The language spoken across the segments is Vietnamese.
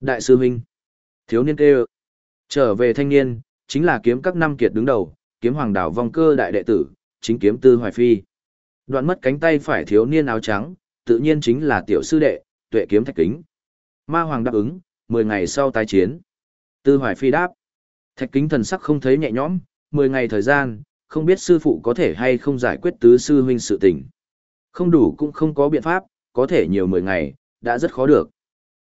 Đại sư huynh. Thiếu niên kêu. Trở về thanh niên, chính là kiếm các năm kiệt đứng đầu, kiếm hoàng đảo vong cơ đại đệ tử, chính kiếm tư hoài phi. Đoạn mất cánh tay phải thiếu niên áo trắng, tự nhiên chính là tiểu sư đệ, tuệ kiếm thạch kính. Ma hoàng đáp ứng, 10 ngày sau tái chiến. Tư hoài phi đáp. Thạch kính thần sắc không thấy nhẹ nhõm, 10 ngày thời gian, không biết sư phụ có thể hay không giải quyết tứ sư huynh sự tình. Không đủ cũng không có biện pháp, có thể nhiều 10 ngày, đã rất khó được.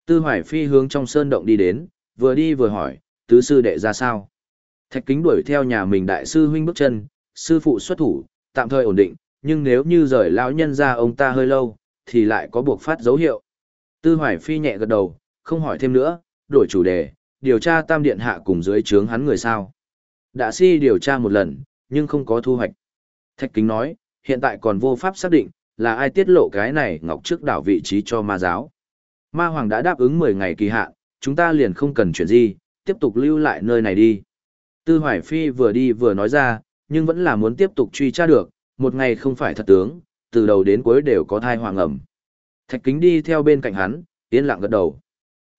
Tư hoài phi hướng trong sơn động đi đến, vừa đi vừa hỏi, tứ sư đệ ra sao? Thạch kính đuổi theo nhà mình đại sư huynh bước chân, sư phụ xuất thủ, tạm thời ổn định, nhưng nếu như rời lão nhân ra ông ta hơi lâu, thì lại có buộc phát dấu hiệu. Tư hoài phi nhẹ gật đầu, không hỏi thêm nữa, đổi chủ đề, điều tra tam điện hạ cùng dưới trướng hắn người sao. Đã si điều tra một lần, nhưng không có thu hoạch. Thạch kính nói, hiện tại còn vô pháp xác định, là ai tiết lộ cái này ngọc trước đảo vị trí cho ma giáo. Ma hoàng đã đáp ứng 10 ngày kỳ hạn, chúng ta liền không cần chuyện gì, tiếp tục lưu lại nơi này đi. Tư Hoài Phi vừa đi vừa nói ra, nhưng vẫn là muốn tiếp tục truy tra được, một ngày không phải thật tướng, từ đầu đến cuối đều có thai hoàng ẩm. Thạch kính đi theo bên cạnh hắn, yên lặng gật đầu.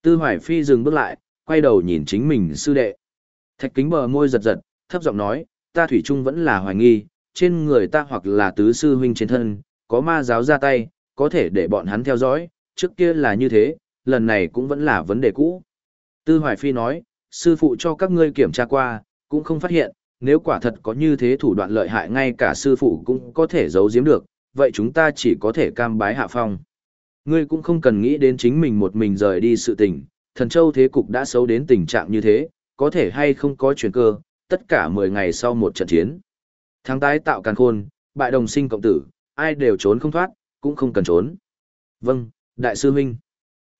Tư Hoài Phi dừng bước lại, quay đầu nhìn chính mình sư đệ. Thạch kính bờ môi giật giật, thấp giọng nói, ta thủy chung vẫn là hoài nghi, trên người ta hoặc là tứ sư huynh trên thân, có ma giáo ra tay, có thể để bọn hắn theo dõi, trước kia là như thế, lần này cũng vẫn là vấn đề cũ. Tư Hoài Phi nói, sư phụ cho các ngươi kiểm tra qua, cũng không phát hiện, nếu quả thật có như thế thủ đoạn lợi hại ngay cả sư phụ cũng có thể giấu giếm được, vậy chúng ta chỉ có thể cam bái hạ phong. Ngươi cũng không cần nghĩ đến chính mình một mình rời đi sự tình, thần châu thế cục đã xấu đến tình trạng như thế, có thể hay không có chuyển cơ, tất cả 10 ngày sau một trận chiến. Thắng tái tạo càn khôn, bại đồng sinh cộng tử, ai đều trốn không thoát, cũng không cần trốn. Vâng, đại sư huynh.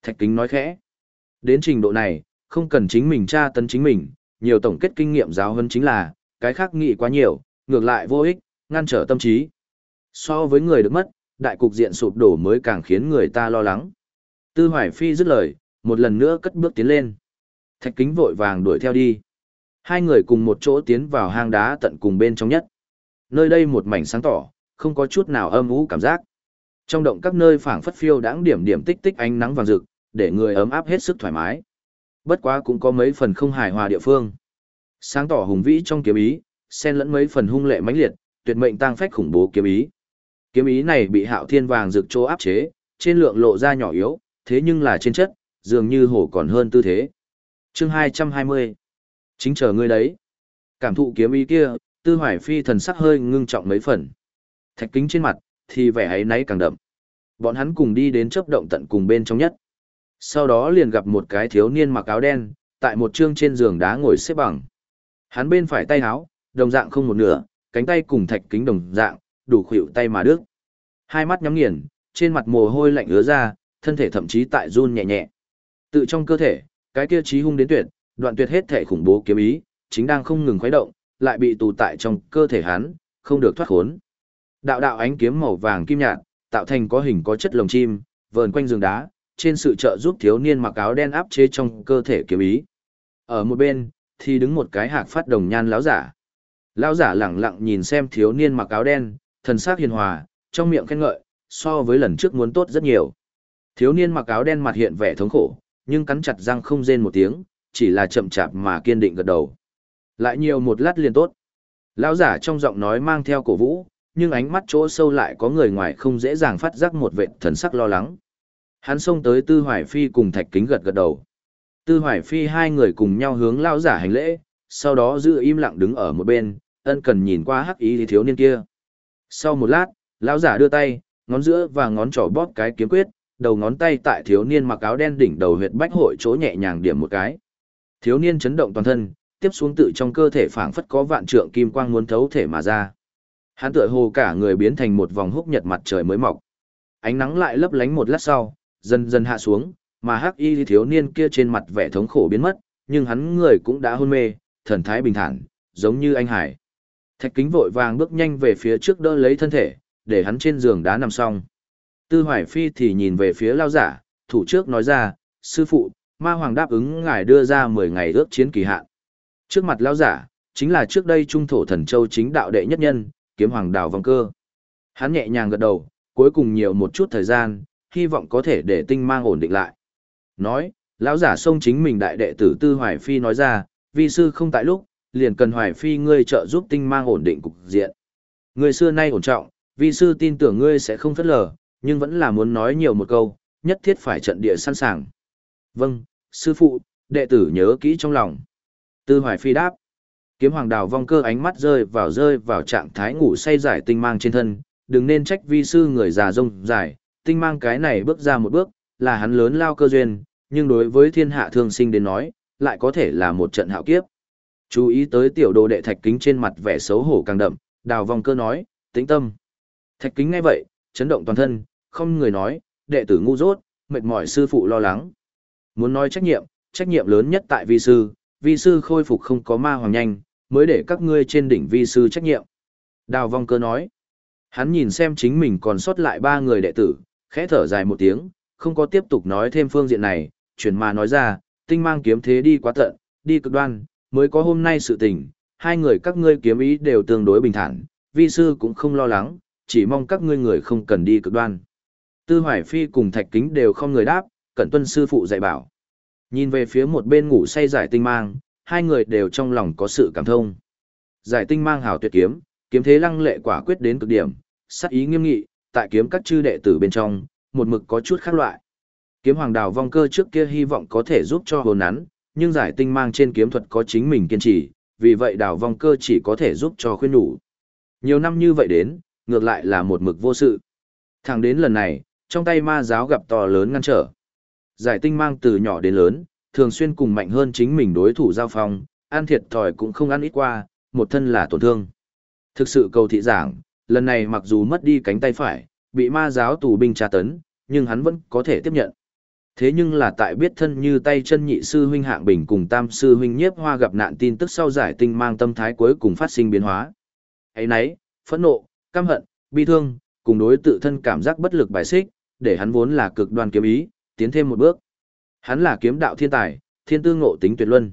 Thạch kính nói khẽ. Đến trình độ này, không cần chính mình tra tấn chính mình, nhiều tổng kết kinh nghiệm giáo hơn chính là, cái khác nghĩ quá nhiều, ngược lại vô ích, ngăn trở tâm trí. So với người được mất, đại cục diện sụp đổ mới càng khiến người ta lo lắng. Tư Hoài Phi dứt lời, một lần nữa cất bước tiến lên. Thạch kính vội vàng đuổi theo đi. Hai người cùng một chỗ tiến vào hang đá tận cùng bên trong nhất. Nơi đây một mảnh sáng tỏ, không có chút nào âm ú cảm giác. Trong động các nơi phảng phất phiêu đãng điểm điểm tích tích ánh nắng vàng rực, để người ấm áp hết sức thoải mái. Bất quá cũng có mấy phần không hài hòa địa phương. Sáng tỏ hùng vĩ trong kiếm ý, xen lẫn mấy phần hung lệ mãnh liệt, tuyệt mệnh tăng phách khủng bố kiếm ý. Kiếm ý này bị Hạo Thiên vàng rực chỗ áp chế, trên lượng lộ ra nhỏ yếu, thế nhưng là trên chất, dường như hổ còn hơn tư thế. Chương 220. Chính chờ ngươi đấy. Cảm thụ kiếm ý kia, Tư Hoài Phi thần sắc hơi ngưng trọng mấy phần. Thạch kính trên mặt, thì vẻ ấy nấy càng đậm. Bọn hắn cùng đi đến chấp động tận cùng bên trong nhất. Sau đó liền gặp một cái thiếu niên mặc áo đen, tại một trương trên giường đá ngồi xếp bằng. Hắn bên phải tay áo, đồng dạng không một nửa, cánh tay cùng thạch kính đồng dạng, đủ khuỷu tay mà đứt. Hai mắt nhắm nghiền, trên mặt mồ hôi lạnh ứa ra, thân thể thậm chí tại run nhẹ nhẹ. Tự trong cơ thể, cái kia chí hung đến tuyệt, đoạn tuyệt hết thể khủng bố kiếm ý, chính đang không ngừng khuấy động, lại bị tù tại trong cơ thể hắn, không được thoát khốn. Đạo đạo ánh kiếm màu vàng kim nhạt, tạo thành có hình có chất lồng chim, vờn quanh giường đá, trên sự trợ giúp thiếu niên mặc áo đen áp chế trong cơ thể kiếm ý. Ở một bên, thì đứng một cái hạc phát đồng nhan lão giả. Lão giả lẳng lặng nhìn xem thiếu niên mặc áo đen, thần sắc hiền hòa, trong miệng khen ngợi, so với lần trước muốn tốt rất nhiều. Thiếu niên mặc áo đen mặt hiện vẻ thống khổ, nhưng cắn chặt răng không rên một tiếng, chỉ là chậm chạp mà kiên định gật đầu. Lại nhiều một lát liền tốt. Lão giả trong giọng nói mang theo cổ vũ, nhưng ánh mắt chỗ sâu lại có người ngoài không dễ dàng phát giác một vệ thần sắc lo lắng. Hắn xông tới Tư Hoài Phi cùng Thạch Kính gật gật đầu. Tư Hoài Phi hai người cùng nhau hướng lão giả hành lễ, sau đó giữ im lặng đứng ở một bên, ân cần nhìn qua hắc ý thiếu niên kia. Sau một lát, lão giả đưa tay, ngón giữa và ngón trỏ bóp cái kiếm quyết, đầu ngón tay tại thiếu niên mặc áo đen đỉnh đầu huyệt bách hội chỗ nhẹ nhàng điểm một cái. Thiếu niên chấn động toàn thân, tiếp xuống tự trong cơ thể phảng phất có vạn trượng kim quang muốn thấu thể mà ra. Hắn tựa hồ cả người biến thành một vòng húc nhật mặt trời mới mọc. Ánh nắng lại lấp lánh một lát sau, dần dần hạ xuống, mà hắc y thiếu niên kia trên mặt vẻ thống khổ biến mất, nhưng hắn người cũng đã hôn mê, thần thái bình thản, giống như anh hải. Thạch kính vội vàng bước nhanh về phía trước đỡ lấy thân thể, để hắn trên giường đá nằm xong. Tư Hoài Phi thì nhìn về phía lao giả, thủ trước nói ra, sư phụ, ma hoàng đáp ứng ngài đưa ra 10 ngày ước chiến kỳ hạn. Trước mặt lao giả, chính là trước đây trung thổ thần châu chính đạo đệ nhất nhân, kiếm hoàng đào vòng cơ. Hắn nhẹ nhàng gật đầu, cuối cùng nhiều một chút thời gian, hy vọng có thể để tinh mang ổn định lại. Nói, Lão giả xông chính mình đại đệ tử Tư Hoài Phi nói ra, vi sư không tại lúc, liền cần Hoài Phi ngươi trợ giúp tinh mang ổn định cục diện. người xưa nay ổn trọng, vi sư tin tưởng ngươi sẽ không phất lờ, nhưng vẫn là muốn nói nhiều một câu, nhất thiết phải trận địa sẵn sàng. Vâng, sư phụ, đệ tử nhớ kỹ trong lòng. Tư Hoài Phi đáp. Kiếm Hoàng Đào vong cơ ánh mắt rơi vào rơi vào trạng thái ngủ say giải tinh mang trên thân, đừng nên trách vi sư người già rông dài, tinh mang cái này bước ra một bước, là hắn lớn lao cơ duyên, nhưng đối với thiên hạ thương sinh đến nói, lại có thể là một trận hạo kiếp. Chú ý tới tiểu đồ đệ thạch kính trên mặt vẻ xấu hổ càng đậm, đào vong cơ nói, tĩnh tâm. Thạch kính ngay vậy, chấn động toàn thân, không người nói, đệ tử ngu dốt, mệt mỏi sư phụ lo lắng. Muốn nói trách nhiệm, trách nhiệm lớn nhất tại vi sư, vi sư khôi phục không có ma hoàng nhanh, mới để các ngươi trên đỉnh vi sư trách nhiệm. Đào vong cơ nói, hắn nhìn xem chính mình còn sót lại ba người đệ tử, khẽ thở dài một tiếng, không có tiếp tục nói thêm phương diện này, chuyển mà nói ra, tinh mang kiếm thế đi quá tận, đi cực đoan, mới có hôm nay sự tình, hai người các ngươi kiếm ý đều tương đối bình thản, vi sư cũng không lo lắng, chỉ mong các ngươi người không cần đi cực đoan. Tư Hoài Phi cùng Thạch Kính đều không người đáp, cẩn tuân sư phụ dạy bảo. Nhìn về phía một bên ngủ say giải tinh mang, hai người đều trong lòng có sự cảm thông. Giải tinh mang hào tuyệt kiếm, kiếm thế lăng lệ quả quyết đến cực điểm, sắc ý nghiêm nghị, tại kiếm các chư đệ tử bên trong, một mực có chút khác loại. Kiếm hoàng đào vong cơ trước kia hy vọng có thể giúp cho hồn nắn, nhưng giải tinh mang trên kiếm thuật có chính mình kiên trì, vì vậy đào vong cơ chỉ có thể giúp cho khuyên nhủ. Nhiều năm như vậy đến, ngược lại là một mực vô sự. Thẳng đến lần này, trong tay ma giáo gặp to lớn ngăn trở. Giải tinh mang từ nhỏ đến lớn, thường xuyên cùng mạnh hơn chính mình đối thủ giao phong, ăn thiệt thòi cũng không ăn ít qua, một thân là tổn thương. Thực sự cầu thị giảng, lần này mặc dù mất đi cánh tay phải, bị ma giáo tù binh tra tấn, nhưng hắn vẫn có thể tiếp nhận. Thế nhưng là tại biết thân như tay chân nhị sư huynh hạng bình cùng tam sư huynh nhiếp hoa gặp nạn tin tức sau giải tinh mang tâm thái cuối cùng phát sinh biến hóa. ấy nấy, phẫn nộ, căm hận, bi thương, cùng đối tự thân cảm giác bất lực bài xích, để hắn vốn là cực đoan kiếm ý, tiến thêm một bước. Hắn là kiếm đạo thiên tài, thiên tư ngộ tính tuyệt luân.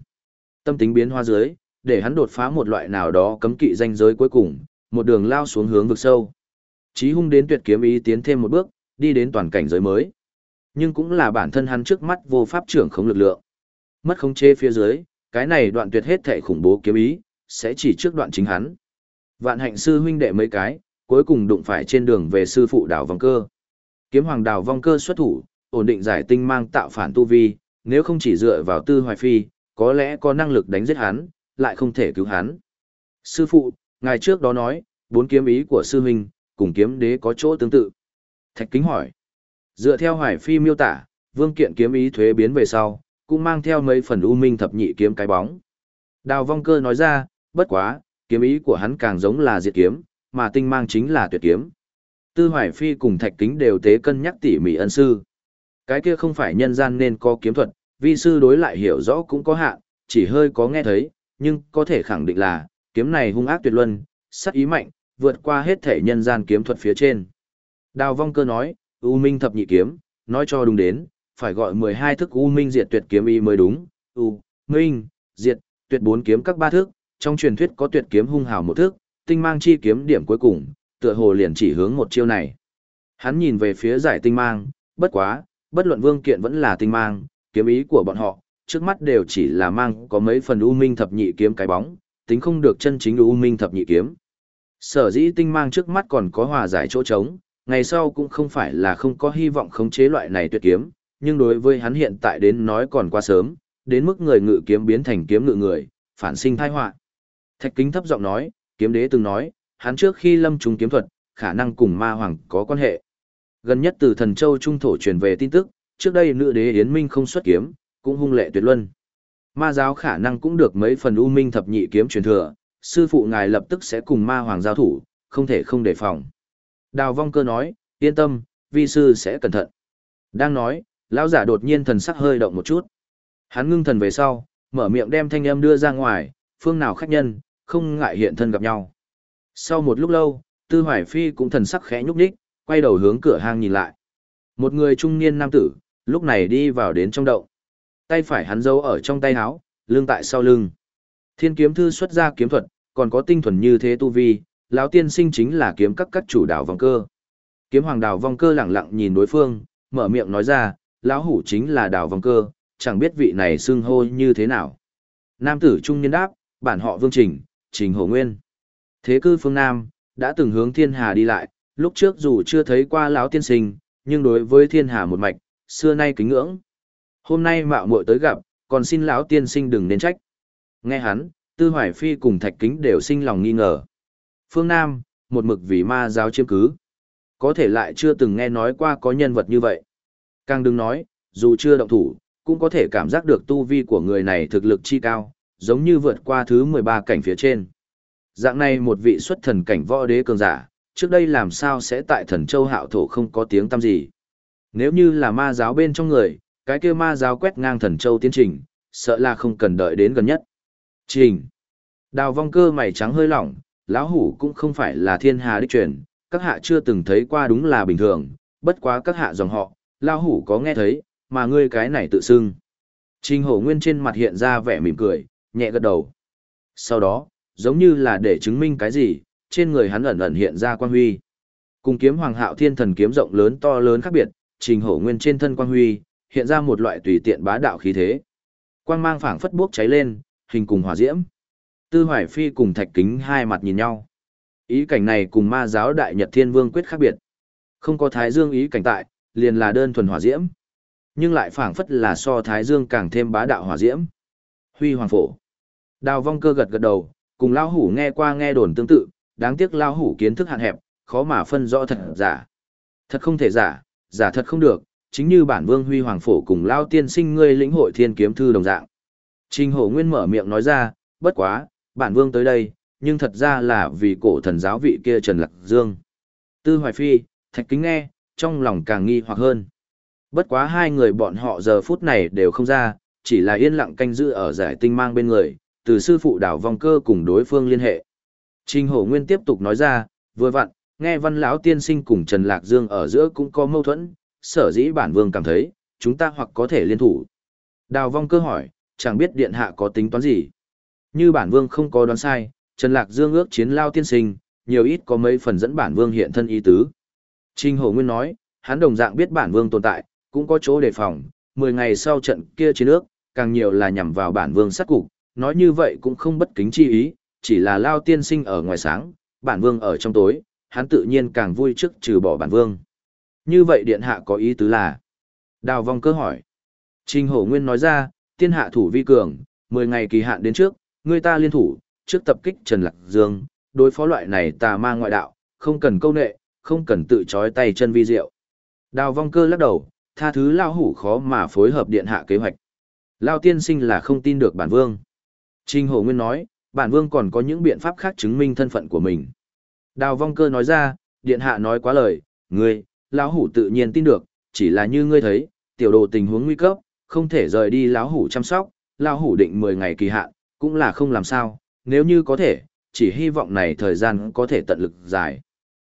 Tâm tính biến hóa dưới, để hắn đột phá một loại nào đó cấm kỵ danh giới cuối cùng, một đường lao xuống hướng vực sâu. Chí hung đến tuyệt kiếm ý tiến thêm một bước, đi đến toàn cảnh giới mới. Nhưng cũng là bản thân hắn trước mắt vô pháp trưởng không lực lượng. Mất khống chế phía dưới, cái này đoạn tuyệt hết thể khủng bố kiếm ý, sẽ chỉ trước đoạn chính hắn. Vạn hạnh sư huynh đệ mấy cái, cuối cùng đụng phải trên đường về sư phụ đảo vong cơ. Kiếm hoàng đảo vong cơ xuất thủ, ổn định giải tinh mang tạo phản tu vi, nếu không chỉ dựa vào tư hoài phi, có lẽ có năng lực đánh giết hắn, lại không thể cứu hắn. Sư phụ, ngài trước đó nói, bốn kiếm ý của sư huynh, cùng kiếm đế có chỗ tương tự. Thạch kính hỏi. Dựa theo hoài phi miêu tả, vương kiện kiếm ý thuế biến về sau, cũng mang theo mấy phần u minh thập nhị kiếm cái bóng. Đào vong cơ nói ra, bất quá, kiếm ý của hắn càng giống là diệt kiếm, mà tinh mang chính là tuyệt kiếm. Tư hoài phi cùng thạch kính đều tế cân nhắc tỉ mỉ ân sư. Cái kia không phải nhân gian nên có kiếm thuật, vi sư đối lại hiểu rõ cũng có hạn, chỉ hơi có nghe thấy, nhưng có thể khẳng định là, kiếm này hung ác tuyệt luân, sắc ý mạnh, vượt qua hết thể nhân gian kiếm thuật phía trên. Đào vong cơ nói, U Minh thập nhị kiếm, nói cho đúng đến, phải gọi 12 thức U Minh diệt tuyệt kiếm y mới đúng. U, Minh, diệt, tuyệt bốn kiếm các ba thức, trong truyền thuyết có tuyệt kiếm hung hào một thức, tinh mang chi kiếm điểm cuối cùng, tựa hồ liền chỉ hướng một chiêu này. Hắn nhìn về phía giải tinh mang, bất quá, bất luận vương kiện vẫn là tinh mang, kiếm ý của bọn họ, trước mắt đều chỉ là mang có mấy phần U Minh thập nhị kiếm cái bóng, tính không được chân chính U Minh thập nhị kiếm. Sở dĩ tinh mang trước mắt còn có hòa giải chỗ trống, ngày sau cũng không phải là không có hy vọng khống chế loại này tuyệt kiếm, nhưng đối với hắn hiện tại đến nói còn quá sớm, đến mức người ngự kiếm biến thành kiếm ngự người, phản sinh tai họa. Thạch Kính thấp giọng nói, kiếm đế từng nói, hắn trước khi lâm trùng kiếm thuật, khả năng cùng ma hoàng có quan hệ. Gần nhất từ thần châu trung thổ truyền về tin tức, trước đây nữ đế Yến Minh không xuất kiếm, cũng hung lệ tuyệt luân. Ma giáo khả năng cũng được mấy phần u minh thập nhị kiếm truyền thừa, sư phụ ngài lập tức sẽ cùng ma hoàng giao thủ, không thể không đề phòng. Đào vong cơ nói, yên tâm, vi sư sẽ cẩn thận. Đang nói, lão giả đột nhiên thần sắc hơi động một chút. Hắn ngưng thần về sau, mở miệng đem thanh âm đưa ra ngoài, phương nào khách nhân, không ngại hiện thân gặp nhau. Sau một lúc lâu, Tư Hoài Phi cũng thần sắc khẽ nhúc nhích, quay đầu hướng cửa hang nhìn lại. Một người trung niên nam tử, lúc này đi vào đến trong động. Tay phải hắn giấu ở trong tay áo, lưng tại sau lưng. Thiên kiếm thư xuất ra kiếm thuật, còn có tinh thuần như thế tu vi, lão tiên sinh chính là kiếm các các chủ đảo vong cơ. Kiếm hoàng đảo vong cơ lẳng lặng nhìn đối phương, mở miệng nói ra, lão hủ chính là đảo vong cơ, chẳng biết vị này xưng hô như thế nào. Nam tử trung niên đáp, bản họ Vương Trình, Trình Hồ Nguyên. Thế cư phương Nam, đã từng hướng thiên hà đi lại, lúc trước dù chưa thấy qua lão tiên sinh, nhưng đối với thiên hà một mạch, xưa nay kính ngưỡng. Hôm nay mạo muội tới gặp, còn xin lão tiên sinh đừng nên trách. Nghe hắn, Tư Hoài Phi cùng Thạch Kính đều sinh lòng nghi ngờ. Phương Nam, một mực vì ma giáo chiếm cứ. Có thể lại chưa từng nghe nói qua có nhân vật như vậy. Càng đừng nói, dù chưa động thủ, cũng có thể cảm giác được tu vi của người này thực lực chi cao, giống như vượt qua thứ 13 cảnh phía trên. Dạng này một vị xuất thần cảnh võ đế cường giả, trước đây làm sao sẽ tại thần châu hạo thổ không có tiếng tăm gì. Nếu như là ma giáo bên trong người, cái kia ma giáo quét ngang thần châu tiến trình, sợ là không cần đợi đến gần nhất. Trình. Đào vong cơ mày trắng hơi lỏng, lão hủ cũng không phải là thiên hà đích truyền, các hạ chưa từng thấy qua đúng là bình thường, bất quá các hạ dòng họ, lão hủ có nghe thấy, mà ngươi cái này tự xưng. Trình hổ nguyên trên mặt hiện ra vẻ mỉm cười, nhẹ gật đầu. Sau đó, giống như là để chứng minh cái gì, trên người hắn ẩn ẩn hiện ra quang huy. Cùng kiếm hoàng hạo thiên thần kiếm rộng lớn to lớn khác biệt, trình hổ nguyên trên thân quang huy, hiện ra một loại tùy tiện bá đạo khí thế. Quang mang phảng phất bốc cháy lên, hình cùng hỏa diễm. Tư Hoài Phi cùng Thạch Kính hai mặt nhìn nhau. Ý cảnh này cùng ma giáo Đại Nhật Thiên Vương quyết khác biệt. Không có Thái Dương ý cảnh tại, liền là đơn thuần hỏa diễm. Nhưng lại phảng phất là so Thái Dương càng thêm bá đạo hỏa diễm. Huy Hoàng Phổ. Đào vong cơ gật gật đầu, cùng Lao Hủ nghe qua nghe đồn tương tự, đáng tiếc Lao Hủ kiến thức hạn hẹp, khó mà phân rõ thật giả. Thật không thể giả, giả thật không được, chính như bản vương Huy Hoàng Phổ cùng Lao tiên sinh ngươi lĩnh hội thiên kiếm thư đồng dạng. Trình hổ nguyên mở miệng nói ra, bất quá, bản vương tới đây, nhưng thật ra là vì cổ thần giáo vị kia Trần Lạc Dương. Tư Hoài Phi, Thạch Kính nghe, trong lòng càng nghi hoặc hơn. Bất quá hai người bọn họ giờ phút này đều không ra, chỉ là yên lặng canh giữ ở giải tinh mang bên người, từ sư phụ đảo vong cơ cùng đối phương liên hệ. Trình Hổ Nguyên tiếp tục nói ra, vừa vặn, nghe văn lão tiên sinh cùng Trần Lạc Dương ở giữa cũng có mâu thuẫn, sở dĩ bản vương cảm thấy, chúng ta hoặc có thể liên thủ. Đào vong cơ hỏi, chẳng biết điện hạ có tính toán gì. Như bản vương không có đoán sai, Trần Lạc Dương ước chiến lao tiên sinh, nhiều ít có mấy phần dẫn bản vương hiện thân ý tứ. Trình Hổ Nguyên nói, hắn đồng dạng biết bản vương tồn tại, cũng có chỗ đề phòng, 10 ngày sau trận kia chiến ước, càng nhiều là nhằm vào bản vương sát cục, nói như vậy cũng không bất kính chi ý, chỉ là lao tiên sinh ở ngoài sáng, bản vương ở trong tối, hắn tự nhiên càng vui trước trừ bỏ bản vương. Như vậy điện hạ có ý tứ là? Đào vong cơ hỏi. Trình Hổ Nguyên nói ra, tiên hạ thủ vi cường, 10 ngày kỳ hạn đến trước, người ta liên thủ, trước tập kích Trần Lạc Dương, đối phó loại này tà ma ngoại đạo, không cần câu nệ, không cần tự trói tay chân vi diệu. Đào vong cơ lắc đầu, tha thứ lao hủ khó mà phối hợp điện hạ kế hoạch. Lao tiên sinh là không tin được bản vương. Trình Hổ Nguyên nói, bản vương còn có những biện pháp khác chứng minh thân phận của mình. Đào vong cơ nói ra, điện hạ nói quá lời, ngươi, lão hủ tự nhiên tin được, chỉ là như ngươi thấy, tiểu đồ tình huống nguy cấp, không thể rời đi lão hủ chăm sóc, lão hủ định 10 ngày kỳ hạn, cũng là không làm sao, nếu như có thể, chỉ hy vọng này thời gian có thể tận lực dài.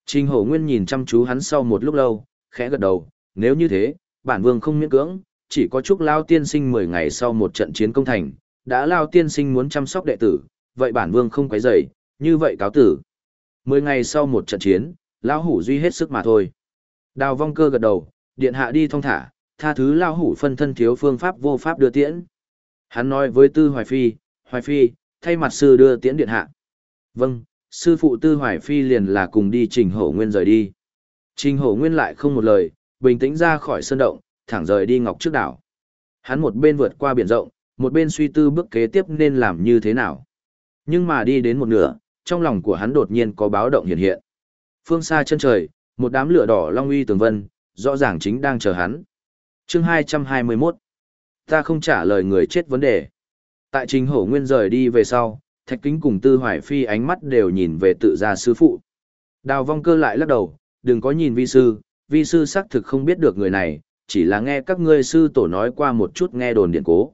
Trình Hổ Nguyên nhìn chăm chú hắn sau một lúc lâu, khẽ gật đầu, nếu như thế, bản vương không miễn cưỡng, chỉ có chúc Lao tiên sinh 10 ngày sau một trận chiến công thành, đã Lao tiên sinh muốn chăm sóc đệ tử, vậy bản vương không quấy rầy, như vậy cáo tử. 10 ngày sau một trận chiến, lão hủ duy hết sức mà thôi. Đào vong cơ gật đầu, điện hạ đi thong thả, tha thứ lão hủ phân thân thiếu phương pháp vô pháp đưa tiễn. Hắn nói với Tư Hoài Phi, Hoài Phi, thay mặt sư đưa tiễn điện hạ. Vâng, sư phụ Tư Hoài Phi liền là cùng đi trình hổ nguyên rời đi. Trình hổ nguyên lại không một lời, bình tĩnh ra khỏi sân động, thẳng rời đi ngọc trước đảo. Hắn một bên vượt qua biển rộng, một bên suy tư bước kế tiếp nên làm như thế nào. Nhưng mà đi đến một nửa, trong lòng của hắn đột nhiên có báo động hiện hiện. Phương xa chân trời, một đám lửa đỏ long uy tường vân, rõ ràng chính đang chờ hắn chương 221 Ta không trả lời người chết vấn đề. Tại trình hổ nguyên rời đi về sau, thạch kính cùng tư hoài phi ánh mắt đều nhìn về tự gia sư phụ. Đào vong cơ lại lắc đầu, đừng có nhìn vi sư, vi sư xác thực không biết được người này, chỉ là nghe các ngươi sư tổ nói qua một chút nghe đồn điện cố.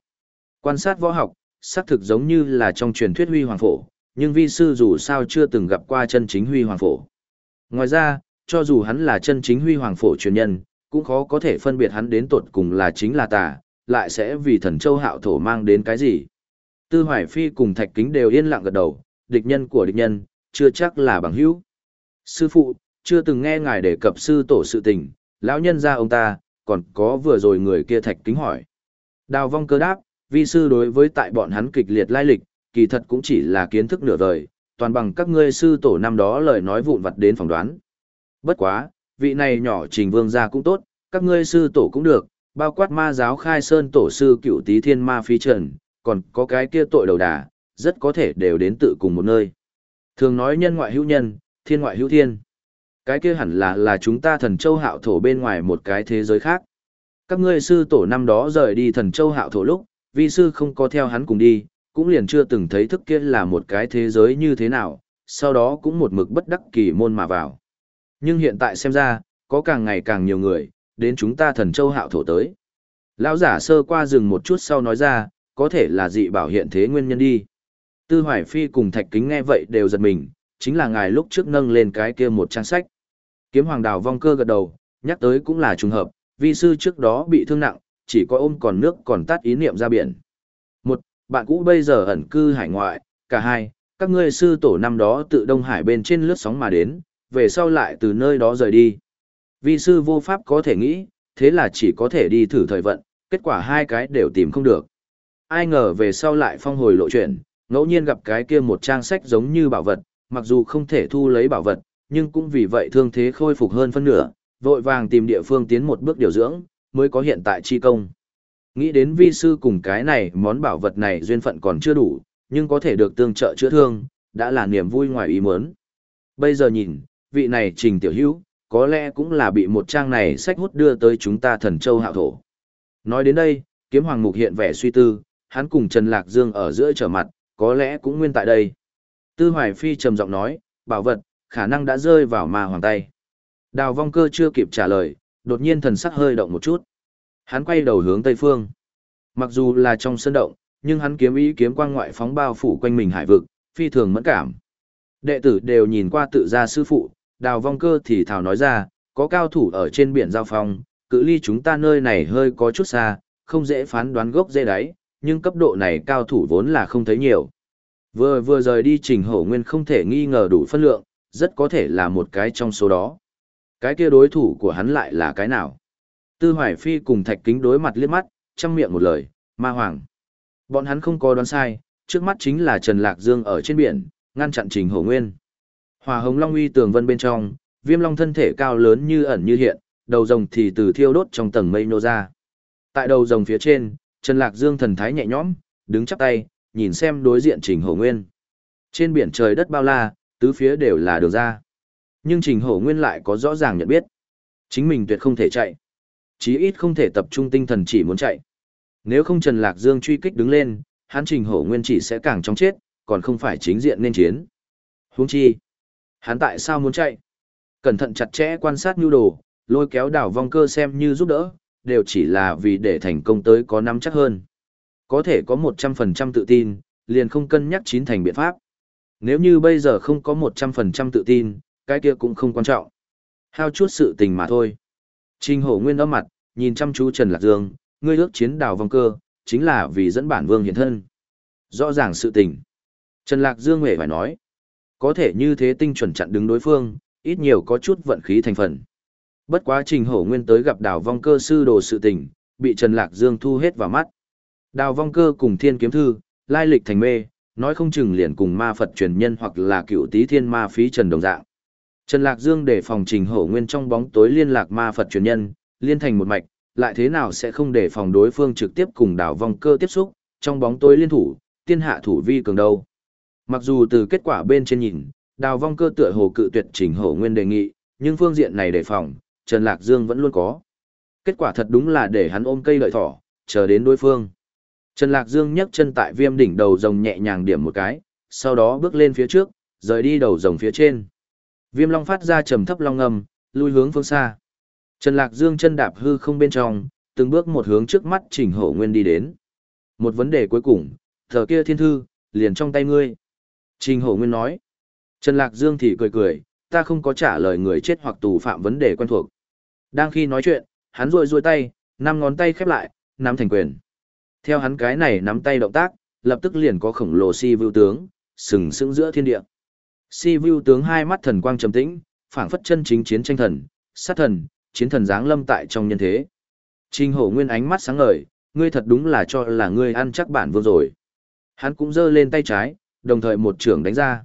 Quan sát võ học, xác thực giống như là trong truyền thuyết huy hoàng phổ, nhưng vi sư dù sao chưa từng gặp qua chân chính huy hoàng phổ. Ngoài ra, cho dù hắn là chân chính huy hoàng phổ truyền nhân, cũng khó có thể phân biệt hắn đến tột cùng là chính là tà, lại sẽ vì thần châu hạo thổ mang đến cái gì. Tư Hoài Phi cùng Thạch Kính đều yên lặng gật đầu, địch nhân của địch nhân, chưa chắc là bằng hữu. Sư phụ, chưa từng nghe ngài đề cập sư tổ sự tình, lão nhân ra ông ta, còn có vừa rồi người kia Thạch Kính hỏi. Đào vong cơ đáp, vi sư đối với tại bọn hắn kịch liệt lai lịch, kỳ thật cũng chỉ là kiến thức nửa vời, toàn bằng các ngươi sư tổ năm đó lời nói vụn vặt đến phỏng đoán. Bất quá, vị này nhỏ trình vương gia cũng tốt, các ngươi sư tổ cũng được, bao quát ma giáo khai sơn tổ sư cựu tý thiên ma phi trần, còn có cái kia tội đầu đà, rất có thể đều đến tự cùng một nơi. Thường nói nhân ngoại hữu nhân, thiên ngoại hữu thiên. Cái kia hẳn là là chúng ta thần châu hạo thổ bên ngoài một cái thế giới khác. Các ngươi sư tổ năm đó rời đi thần châu hạo thổ lúc, vi sư không có theo hắn cùng đi, cũng liền chưa từng thấy thức kia là một cái thế giới như thế nào, sau đó cũng một mực bất đắc kỳ môn mà vào. Nhưng hiện tại xem ra, có càng ngày càng nhiều người, đến chúng ta thần châu hạo thổ tới. Lão giả sơ qua rừng một chút sau nói ra, có thể là dị bảo hiện thế nguyên nhân đi. Tư Hoài Phi cùng Thạch Kính nghe vậy đều giật mình, chính là ngài lúc trước nâng lên cái kia một trang sách. Kiếm Hoàng Đào vong cơ gật đầu, nhắc tới cũng là trùng hợp, vi sư trước đó bị thương nặng, chỉ có ôm còn nước còn tắt ý niệm ra biển. Một, bạn cũ bây giờ ẩn cư hải ngoại, cả hai, các ngươi sư tổ năm đó tự Đông Hải bên trên lướt sóng mà đến, về sau lại từ nơi đó rời đi. Vi sư vô pháp có thể nghĩ, thế là chỉ có thể đi thử thời vận, kết quả hai cái đều tìm không được. Ai ngờ về sau lại phong hồi lộ chuyện, ngẫu nhiên gặp cái kia một trang sách giống như bảo vật, mặc dù không thể thu lấy bảo vật, nhưng cũng vì vậy thương thế khôi phục hơn phân nửa, vội vàng tìm địa phương tiến một bước điều dưỡng, mới có hiện tại chi công. Nghĩ đến vi sư cùng cái này món bảo vật này duyên phận còn chưa đủ, nhưng có thể được tương trợ chữa thương, đã là niềm vui ngoài ý muốn. Bây giờ nhìn, vị này trình tiểu hữu, có lẽ cũng là bị một trang này sách hút đưa tới chúng ta thần châu hạo thổ. Nói đến đây, kiếm hoàng mục hiện vẻ suy tư, hắn cùng Trần Lạc Dương ở giữa trở mặt, có lẽ cũng nguyên tại đây. Tư Hoài Phi trầm giọng nói, bảo vật, khả năng đã rơi vào ma hoàng tay. Đào vong cơ chưa kịp trả lời, đột nhiên thần sắc hơi động một chút. Hắn quay đầu hướng tây phương. Mặc dù là trong sân động, nhưng hắn kiếm ý kiếm quang ngoại phóng bao phủ quanh mình hải vực, phi thường mẫn cảm. Đệ tử đều nhìn qua tự gia sư phụ, đào vong cơ thì thào nói ra, có cao thủ ở trên biển giao phong, cự ly chúng ta nơi này hơi có chút xa, không dễ phán đoán gốc dễ đáy, nhưng cấp độ này cao thủ vốn là không thấy nhiều. Vừa vừa rời đi trình hổ nguyên không thể nghi ngờ đủ phân lượng, rất có thể là một cái trong số đó. Cái kia đối thủ của hắn lại là cái nào? Tư Hoài Phi cùng Thạch Kính đối mặt liếc mắt, chăm miệng một lời, ma hoàng. Bọn hắn không có đoán sai, trước mắt chính là Trần Lạc Dương ở trên biển, ngăn chặn trình hổ nguyên. Hòa hồng long uy tường vân bên trong, viêm long thân thể cao lớn như ẩn như hiện, đầu rồng thì từ thiêu đốt trong tầng mây nô ra. Tại đầu rồng phía trên, Trần Lạc Dương thần thái nhẹ nhõm, đứng chắp tay, nhìn xem đối diện Trình Hổ Nguyên. Trên biển trời đất bao la, tứ phía đều là đường ra. Nhưng Trình Hổ Nguyên lại có rõ ràng nhận biết. Chính mình tuyệt không thể chạy. Chí ít không thể tập trung tinh thần chỉ muốn chạy. Nếu không Trần Lạc Dương truy kích đứng lên, hắn Trình Hổ Nguyên chỉ sẽ càng chóng chết, còn không phải chính diện nên chiến. Huống chi, hắn tại sao muốn chạy? Cẩn thận chặt chẽ quan sát nhu đồ, lôi kéo đảo vong cơ xem như giúp đỡ, đều chỉ là vì để thành công tới có nắm chắc hơn. Có thể có 100% tự tin, liền không cân nhắc chín thành biện pháp. Nếu như bây giờ không có 100% tự tin, cái kia cũng không quan trọng. Hao chút sự tình mà thôi. Trình hổ nguyên âm mặt, nhìn chăm chú Trần Lạc Dương, ngươi ước chiến đào vong cơ, chính là vì dẫn bản vương hiện thân. Rõ ràng sự tình. Trần Lạc Dương hề phải nói. Có thể như thế tinh chuẩn chặn đứng đối phương, ít nhiều có chút vận khí thành phần. Bất quá trình hổ nguyên tới gặp đào vong cơ sư đồ sự tình, bị Trần Lạc Dương thu hết vào mắt. Đào vong cơ cùng thiên kiếm thư, lai lịch thành mê, nói không chừng liền cùng ma Phật truyền nhân hoặc là cựu tí thiên ma phí Trần Đồng Dạng. Trần Lạc Dương để phòng trình hổ nguyên trong bóng tối liên lạc ma Phật truyền nhân, liên thành một mạch, lại thế nào sẽ không để phòng đối phương trực tiếp cùng đào vong cơ tiếp xúc, trong bóng tối liên thủ, tiên hạ thủ vi cường đâu. Mặc dù từ kết quả bên trên nhìn, đào vong cơ tựa hồ cự tuyệt trình hổ nguyên đề nghị, nhưng phương diện này đề phòng, Trần Lạc Dương vẫn luôn có. Kết quả thật đúng là để hắn ôm cây lợi thỏ, chờ đến đối phương. Trần Lạc Dương nhấc chân tại viêm đỉnh đầu rồng nhẹ nhàng điểm một cái, sau đó bước lên phía trước, rời đi đầu rồng phía trên. Viêm long phát ra trầm thấp long ngầm, lui hướng phương xa. Trần Lạc Dương chân đạp hư không bên trong, từng bước một hướng trước mắt Trình Hổ Nguyên đi đến. Một vấn đề cuối cùng, thờ kia thiên thư, liền trong tay ngươi. Trình Hổ Nguyên nói. Trần Lạc Dương thì cười cười, ta không có trả lời người chết hoặc tù phạm vấn đề quen thuộc. Đang khi nói chuyện, hắn rôi rôi tay, năm ngón tay khép lại, nắm thành quyền. Theo hắn cái này nắm tay động tác, lập tức liền có khổng lồ si vưu tướng, sừng sững giữa thiên địa. Si Vu tướng hai mắt thần quang trầm tĩnh, phảng phất chân chính chiến tranh thần, sát thần, chiến thần giáng lâm tại trong nhân thế. Trình hổ nguyên ánh mắt sáng ngời, ngươi thật đúng là cho là ngươi ăn chắc bản vương rồi. Hắn cũng giơ lên tay trái, đồng thời một trưởng đánh ra.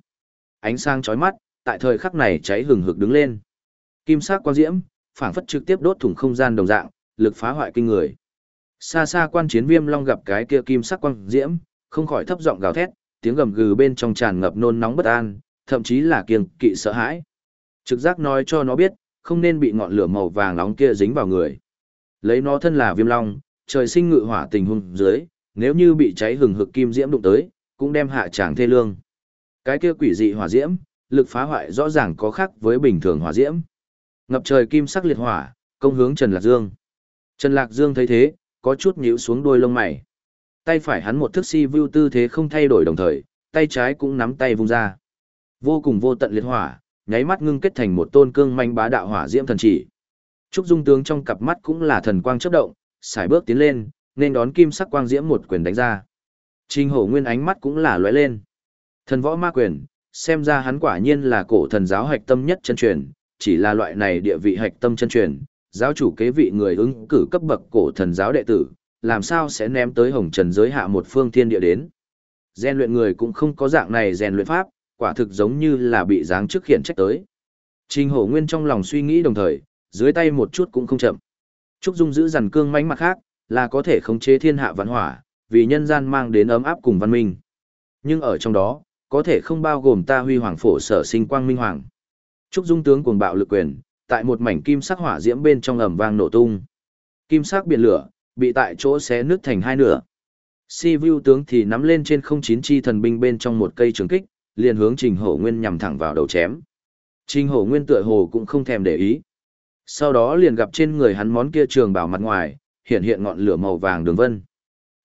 Ánh sáng chói mắt, tại thời khắc này cháy hừng hực đứng lên. Kim sắc quang diễm, phảng phất trực tiếp đốt thủng không gian đồng dạng, lực phá hoại kinh người. Xa xa quan chiến viêm long gặp cái kia kim sắc quang diễm, không khỏi thấp giọng gào thét, tiếng gầm gừ bên trong tràn ngập nôn nóng bất an, thậm chí là kiêng kỵ sợ hãi. Trực giác nói cho nó biết, không nên bị ngọn lửa màu vàng nóng kia dính vào người. Lấy nó thân là viêm long, trời sinh ngự hỏa tình huống dưới, nếu như bị cháy hừng hực kim diễm đụng tới, cũng đem hạ tràng thê lương. Cái kia quỷ dị hỏa diễm, lực phá hoại rõ ràng có khác với bình thường hỏa diễm. Ngập trời kim sắc liệt hỏa, công hướng Trần Lạc Dương. Trần Lạc Dương thấy thế, có chút nhíu xuống đuôi lông mày. Tay phải hắn một thức si view tư thế không thay đổi đồng thời, tay trái cũng nắm tay vung ra. Vô cùng vô tận liệt hỏa, nháy mắt ngưng kết thành một tôn cương manh bá đạo hỏa diễm thần chỉ. Trúc Dung tướng trong cặp mắt cũng là thần quang chớp động, xài bước tiến lên, nên đón kim sắc quang diễm một quyền đánh ra. Trình Hổ Nguyên ánh mắt cũng là lóe lên. Thần võ ma quyền, xem ra hắn quả nhiên là cổ thần giáo hạch tâm nhất chân truyền, chỉ là loại này địa vị hạch tâm chân truyền, giáo chủ kế vị người ứng cử cấp bậc cổ thần giáo đệ tử, làm sao sẽ ném tới hồng trần giới hạ một phương thiên địa đến. Gen luyện người cũng không có dạng này rèn luyện pháp, quả thực giống như là bị giáng trước khiển trách tới. Trình hổ nguyên trong lòng suy nghĩ đồng thời, dưới tay một chút cũng không chậm. Trúc Dung giữ dằn cương mãnh mặt khác, là có thể khống chế thiên hạ văn hỏa, vì nhân gian mang đến ấm áp cùng văn minh. Nhưng ở trong đó, có thể không bao gồm ta huy hoàng phổ sở sinh quang minh hoàng. Trúc Dung tướng cuồng bạo lực quyền, tại một mảnh kim sắc hỏa diễm bên trong ầm vang nổ tung. Kim sắc biển lửa, bị tại chỗ xé nứt thành hai nửa. Si Vu tướng thì nắm lên trên không chín chi thần binh bên trong một cây trường kích, liền hướng Trình Hổ Nguyên nhằm thẳng vào đầu chém. Trình Hổ Nguyên tựa hồ cũng không thèm để ý. Sau đó liền gặp trên người hắn món kia trường bảo mặt ngoài, hiện hiện ngọn lửa màu vàng đường vân.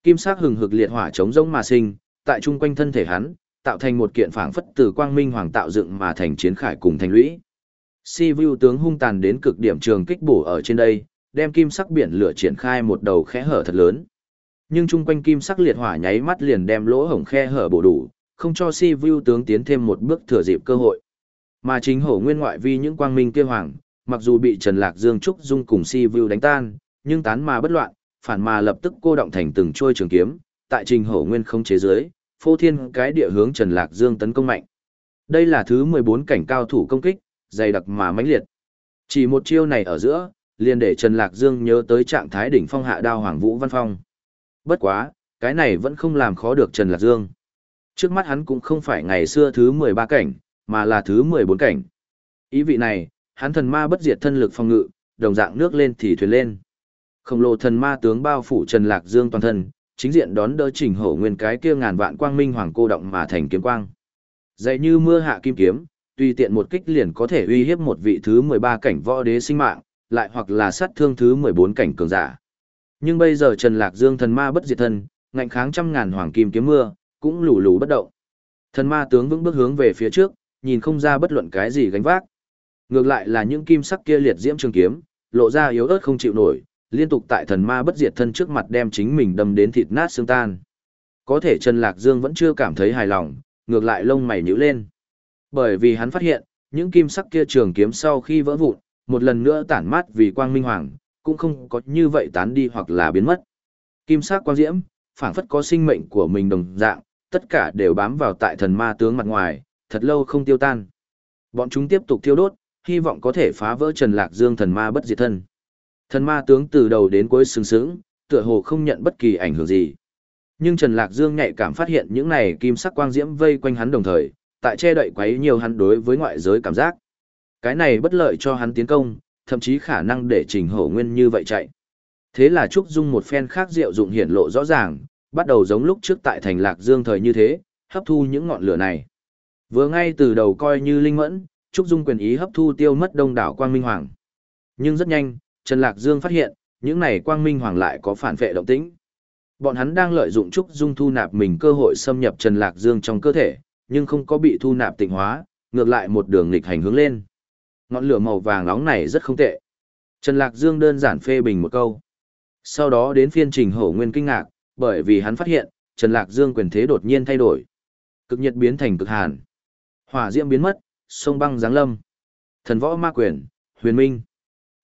Kim sắc hừng hực liệt hỏa chống rỗng mà sinh, tại trung quanh thân thể hắn, tạo thành một kiện phảng phất từ quang minh hoàng tạo dựng mà thành chiến khải cùng thành lũy. Si Vu tướng hung tàn đến cực điểm trường kích bổ ở trên đây, đem kim sắc biển lửa triển khai một đầu khe hở thật lớn. Nhưng trung quanh kim sắc liệt hỏa nháy mắt liền đem lỗ hổng khe hở bổ đủ, không cho Si Vu tướng tiến thêm một bước thừa dịp cơ hội. Mà chính hổ nguyên ngoại vi những quang minh kêu hoàng, mặc dù bị Trần Lạc Dương Trúc Dung cùng Si Vu đánh tan, nhưng tán mà bất loạn, phản mà lập tức cô động thành từng trôi trường kiếm, tại trình hổ nguyên không chế giới, phô thiên cái địa hướng Trần Lạc Dương tấn công mạnh. Đây là thứ 14 cảnh cao thủ công kích, dày đặc mà mãnh liệt. Chỉ một chiêu này ở giữa, liền để Trần Lạc Dương nhớ tới trạng thái đỉnh phong hạ đao Hoàng Vũ Văn Phong. Bất quá, cái này vẫn không làm khó được Trần Lạc Dương. Trước mắt hắn cũng không phải ngày xưa thứ 13 cảnh, mà là thứ 14 cảnh. Ý vị này, hắn thần ma bất diệt thân lực phong ngự, đồng dạng nước lên thì thuyền lên. Khổng lồ thần ma tướng bao phủ Trần Lạc Dương toàn thân, chính diện đón đỡ Trình Hổ Nguyên cái kia ngàn vạn quang minh hoàng cô động mà thành kiếm quang. Dậy như mưa hạ kim kiếm, tùy tiện một kích liền có thể uy hiếp một vị thứ 13 cảnh võ đế sinh mạng, lại hoặc là sát thương thứ 14 cảnh cường giả. Nhưng bây giờ Trần Lạc Dương thần ma bất diệt thân, ngạnh kháng trăm ngàn hoàng kim kiếm mưa, cũng lù lù bất động. Thần ma tướng vững bước hướng về phía trước, nhìn không ra bất luận cái gì gánh vác. Ngược lại là những kim sắc kia liệt diễm trường kiếm, lộ ra yếu ớt không chịu nổi, liên tục tại thần ma bất diệt thân trước mặt đem chính mình đâm đến thịt nát xương tan. Có thể Trần Lạc Dương vẫn chưa cảm thấy hài lòng, ngược lại lông mày nhíu lên. Bởi vì hắn phát hiện, những kim sắc kia trường kiếm sau khi vỡ vụn, một lần nữa tản mát vì quang minh hoàng, cũng không có như vậy tán đi hoặc là biến mất. Kim sắc quang diễm, phản phất có sinh mệnh của mình đồng dạng, tất cả đều bám vào tại thần ma tướng mặt ngoài, thật lâu không tiêu tan. Bọn chúng tiếp tục thiêu đốt, hy vọng có thể phá vỡ Trần Lạc Dương thần ma bất diệt thân. Thần ma tướng từ đầu đến cuối sừng sững, tựa hồ không nhận bất kỳ ảnh hưởng gì. Nhưng Trần Lạc Dương nhạy cảm phát hiện những này kim sắc quang diễm vây quanh hắn đồng thời, tại che đậy quấy nhiều hắn đối với ngoại giới cảm giác. Cái này bất lợi cho hắn tiến công, thậm chí khả năng để Trình Hổ Nguyên như vậy chạy. Thế là Trúc Dung một phen khác diệu dụng hiển lộ rõ ràng, bắt đầu giống lúc trước tại thành Lạc Dương thời như thế, hấp thu những ngọn lửa này. Vừa ngay từ đầu coi như linh mẫn, Trúc Dung quyền ý hấp thu tiêu mất đông đảo Quang Minh Hoàng. Nhưng rất nhanh, Trần Lạc Dương phát hiện, những này Quang Minh Hoàng lại có phản vệ động tĩnh. Bọn hắn đang lợi dụng Trúc Dung thu nạp mình cơ hội xâm nhập Trần Lạc Dương trong cơ thể, nhưng không có bị thu nạp tịnh hóa, ngược lại một đường nghịch hành hướng lên. Ngọn lửa màu vàng nóng này rất không tệ. Trần Lạc Dương đơn giản phê bình một câu. Sau đó đến phiên trình hổ nguyên kinh ngạc, bởi vì hắn phát hiện, Trần Lạc Dương quyền thế đột nhiên thay đổi. Cực nhiệt biến thành cực hàn. Hỏa diễm biến mất, sông băng giáng lâm. Thần võ ma quyền, huyền minh.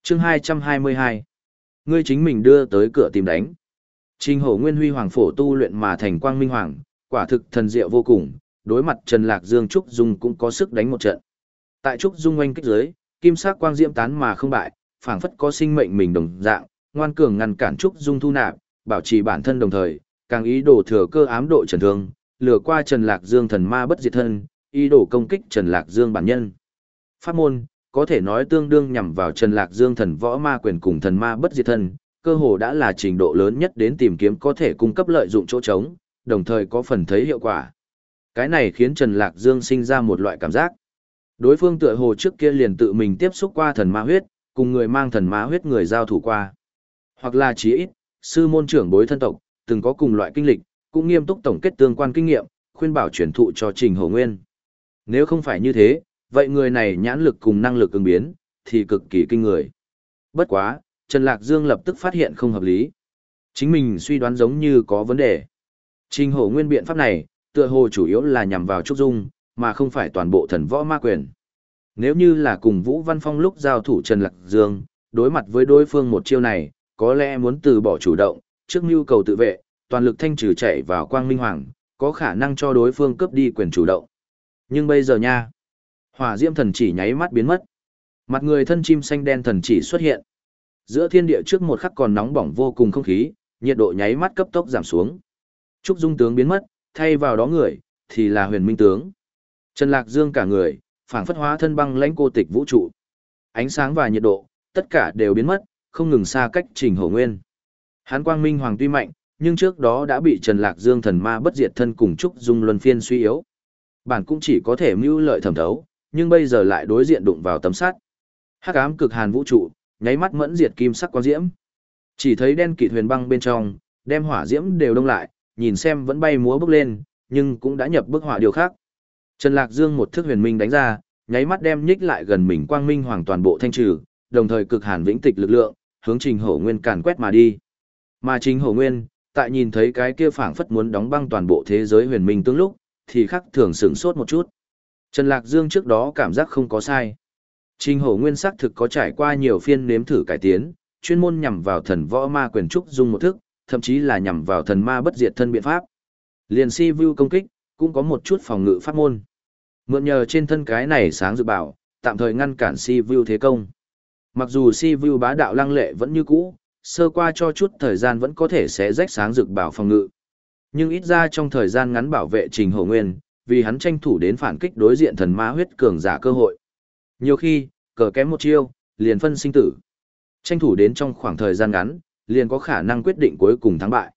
chương 222. Ngươi chính mình đưa tới cửa tìm đánh. Trình hổ nguyên huy hoàng phổ tu luyện mà thành quang minh hoàng, quả thực thần diệu vô cùng, đối mặt Trần Lạc Dương Trúc Dung cũng có sức đánh một trận. Tại Trúc Dung oanh kích dưới, kim sắc quang diễm tán mà không bại, phảng phất có sinh mệnh mình đồng dạng, ngoan cường ngăn cản Trúc Dung thu nạp, bảo trì bản thân đồng thời, càng ý đồ thừa cơ ám độ Trần Thương, lừa qua Trần Lạc Dương thần ma bất diệt thân, ý đồ công kích Trần Lạc Dương bản nhân. Pháp môn, có thể nói tương đương nhằm vào Trần Lạc Dương thần võ ma quyền cùng thần ma bất diệt thân, cơ hồ đã là trình độ lớn nhất đến tìm kiếm có thể cung cấp lợi dụng chỗ trống, đồng thời có phần thấy hiệu quả. Cái này khiến Trần Lạc Dương sinh ra một loại cảm giác. Đối phương tựa hồ trước kia liền tự mình tiếp xúc qua thần ma huyết, cùng người mang thần ma huyết người giao thủ qua. Hoặc là chí ít, sư môn trưởng bối thân tộc, từng có cùng loại kinh lịch, cũng nghiêm túc tổng kết tương quan kinh nghiệm, khuyên bảo truyền thụ cho Trình Hổ Nguyên. Nếu không phải như thế, vậy người này nhãn lực cùng năng lực ứng biến, thì cực kỳ kinh người. Bất quá, Trần Lạc Dương lập tức phát hiện không hợp lý. Chính mình suy đoán giống như có vấn đề. Trình Hổ Nguyên biện pháp này, tựa hồ chủ yếu là nhằm vào Trúc Dung, mà không phải toàn bộ thần võ ma quyền. Nếu như là cùng Vũ Văn Phong lúc giao thủ Trần Lạc Dương, đối mặt với đối phương một chiêu này, có lẽ muốn từ bỏ chủ động, trước nhu cầu tự vệ, toàn lực thanh trừ chạy vào quang minh hoàng, có khả năng cho đối phương cướp đi quyền chủ động. Nhưng bây giờ nha, hỏa diễm thần chỉ nháy mắt biến mất. Mặt người thân chim xanh đen thần chỉ xuất hiện. Giữa thiên địa trước một khắc còn nóng bỏng vô cùng không khí, nhiệt độ nháy mắt cấp tốc giảm xuống. Trúc dung tướng biến mất, thay vào đó người, thì là huyền minh tướng. Trần Lạc Dương cả người, phảng phất hóa thân băng lãnh cô tịch vũ trụ. Ánh sáng và nhiệt độ, tất cả đều biến mất, không ngừng xa cách Trình Hổ Nguyên. Hán Quang Minh Hoàng tuy mạnh, nhưng trước đó đã bị Trần Lạc Dương thần ma bất diệt thân cùng Trúc Dung luân phiên suy yếu. Bản cũng chỉ có thể mưu lợi thẩm thấu, nhưng bây giờ lại đối diện đụng vào tấm sắt. Hắc ám cực hàn vũ trụ, nháy mắt mẫn diệt kim sắc quang diễm. Chỉ thấy đen kịt huyền băng bên trong, đem hỏa diễm đều đông lại, nhìn xem vẫn bay múa bước lên, nhưng cũng đã nhập bức hỏa điều khác. Trần Lạc Dương một thức huyền minh đánh ra, nháy mắt đem nhích lại gần mình quang minh hoàn toàn bộ thanh trừ, đồng thời cực hàn vĩnh tịch lực lượng, hướng Trình Hổ Nguyên càn quét mà đi. Mà Trình Hổ Nguyên, tại nhìn thấy cái kia phảng phất muốn đóng băng toàn bộ thế giới huyền minh tướng lúc, thì khắc thường sửng sốt một chút. Trần Lạc Dương trước đó cảm giác không có sai. Trình Hổ Nguyên xác thực có trải qua nhiều phiên nếm thử cải tiến, chuyên môn nhằm vào thần võ ma quyền trúc dung một thức, thậm chí là nhằm vào thần ma bất diệt thân biện pháp. Liền si view công kích, cũng có một chút phòng ngự pháp môn. Mượn nhờ trên thân cái này sáng dự bảo, tạm thời ngăn cản si view thế công. Mặc dù si view bá đạo lăng lệ vẫn như cũ, sơ qua cho chút thời gian vẫn có thể sẽ rách sáng rực bảo phòng ngự. Nhưng ít ra trong thời gian ngắn bảo vệ trình hổ nguyên, vì hắn tranh thủ đến phản kích đối diện thần ma huyết cường giả cơ hội. Nhiều khi, cờ kém một chiêu, liền phân sinh tử. Tranh thủ đến trong khoảng thời gian ngắn, liền có khả năng quyết định cuối cùng thắng bại.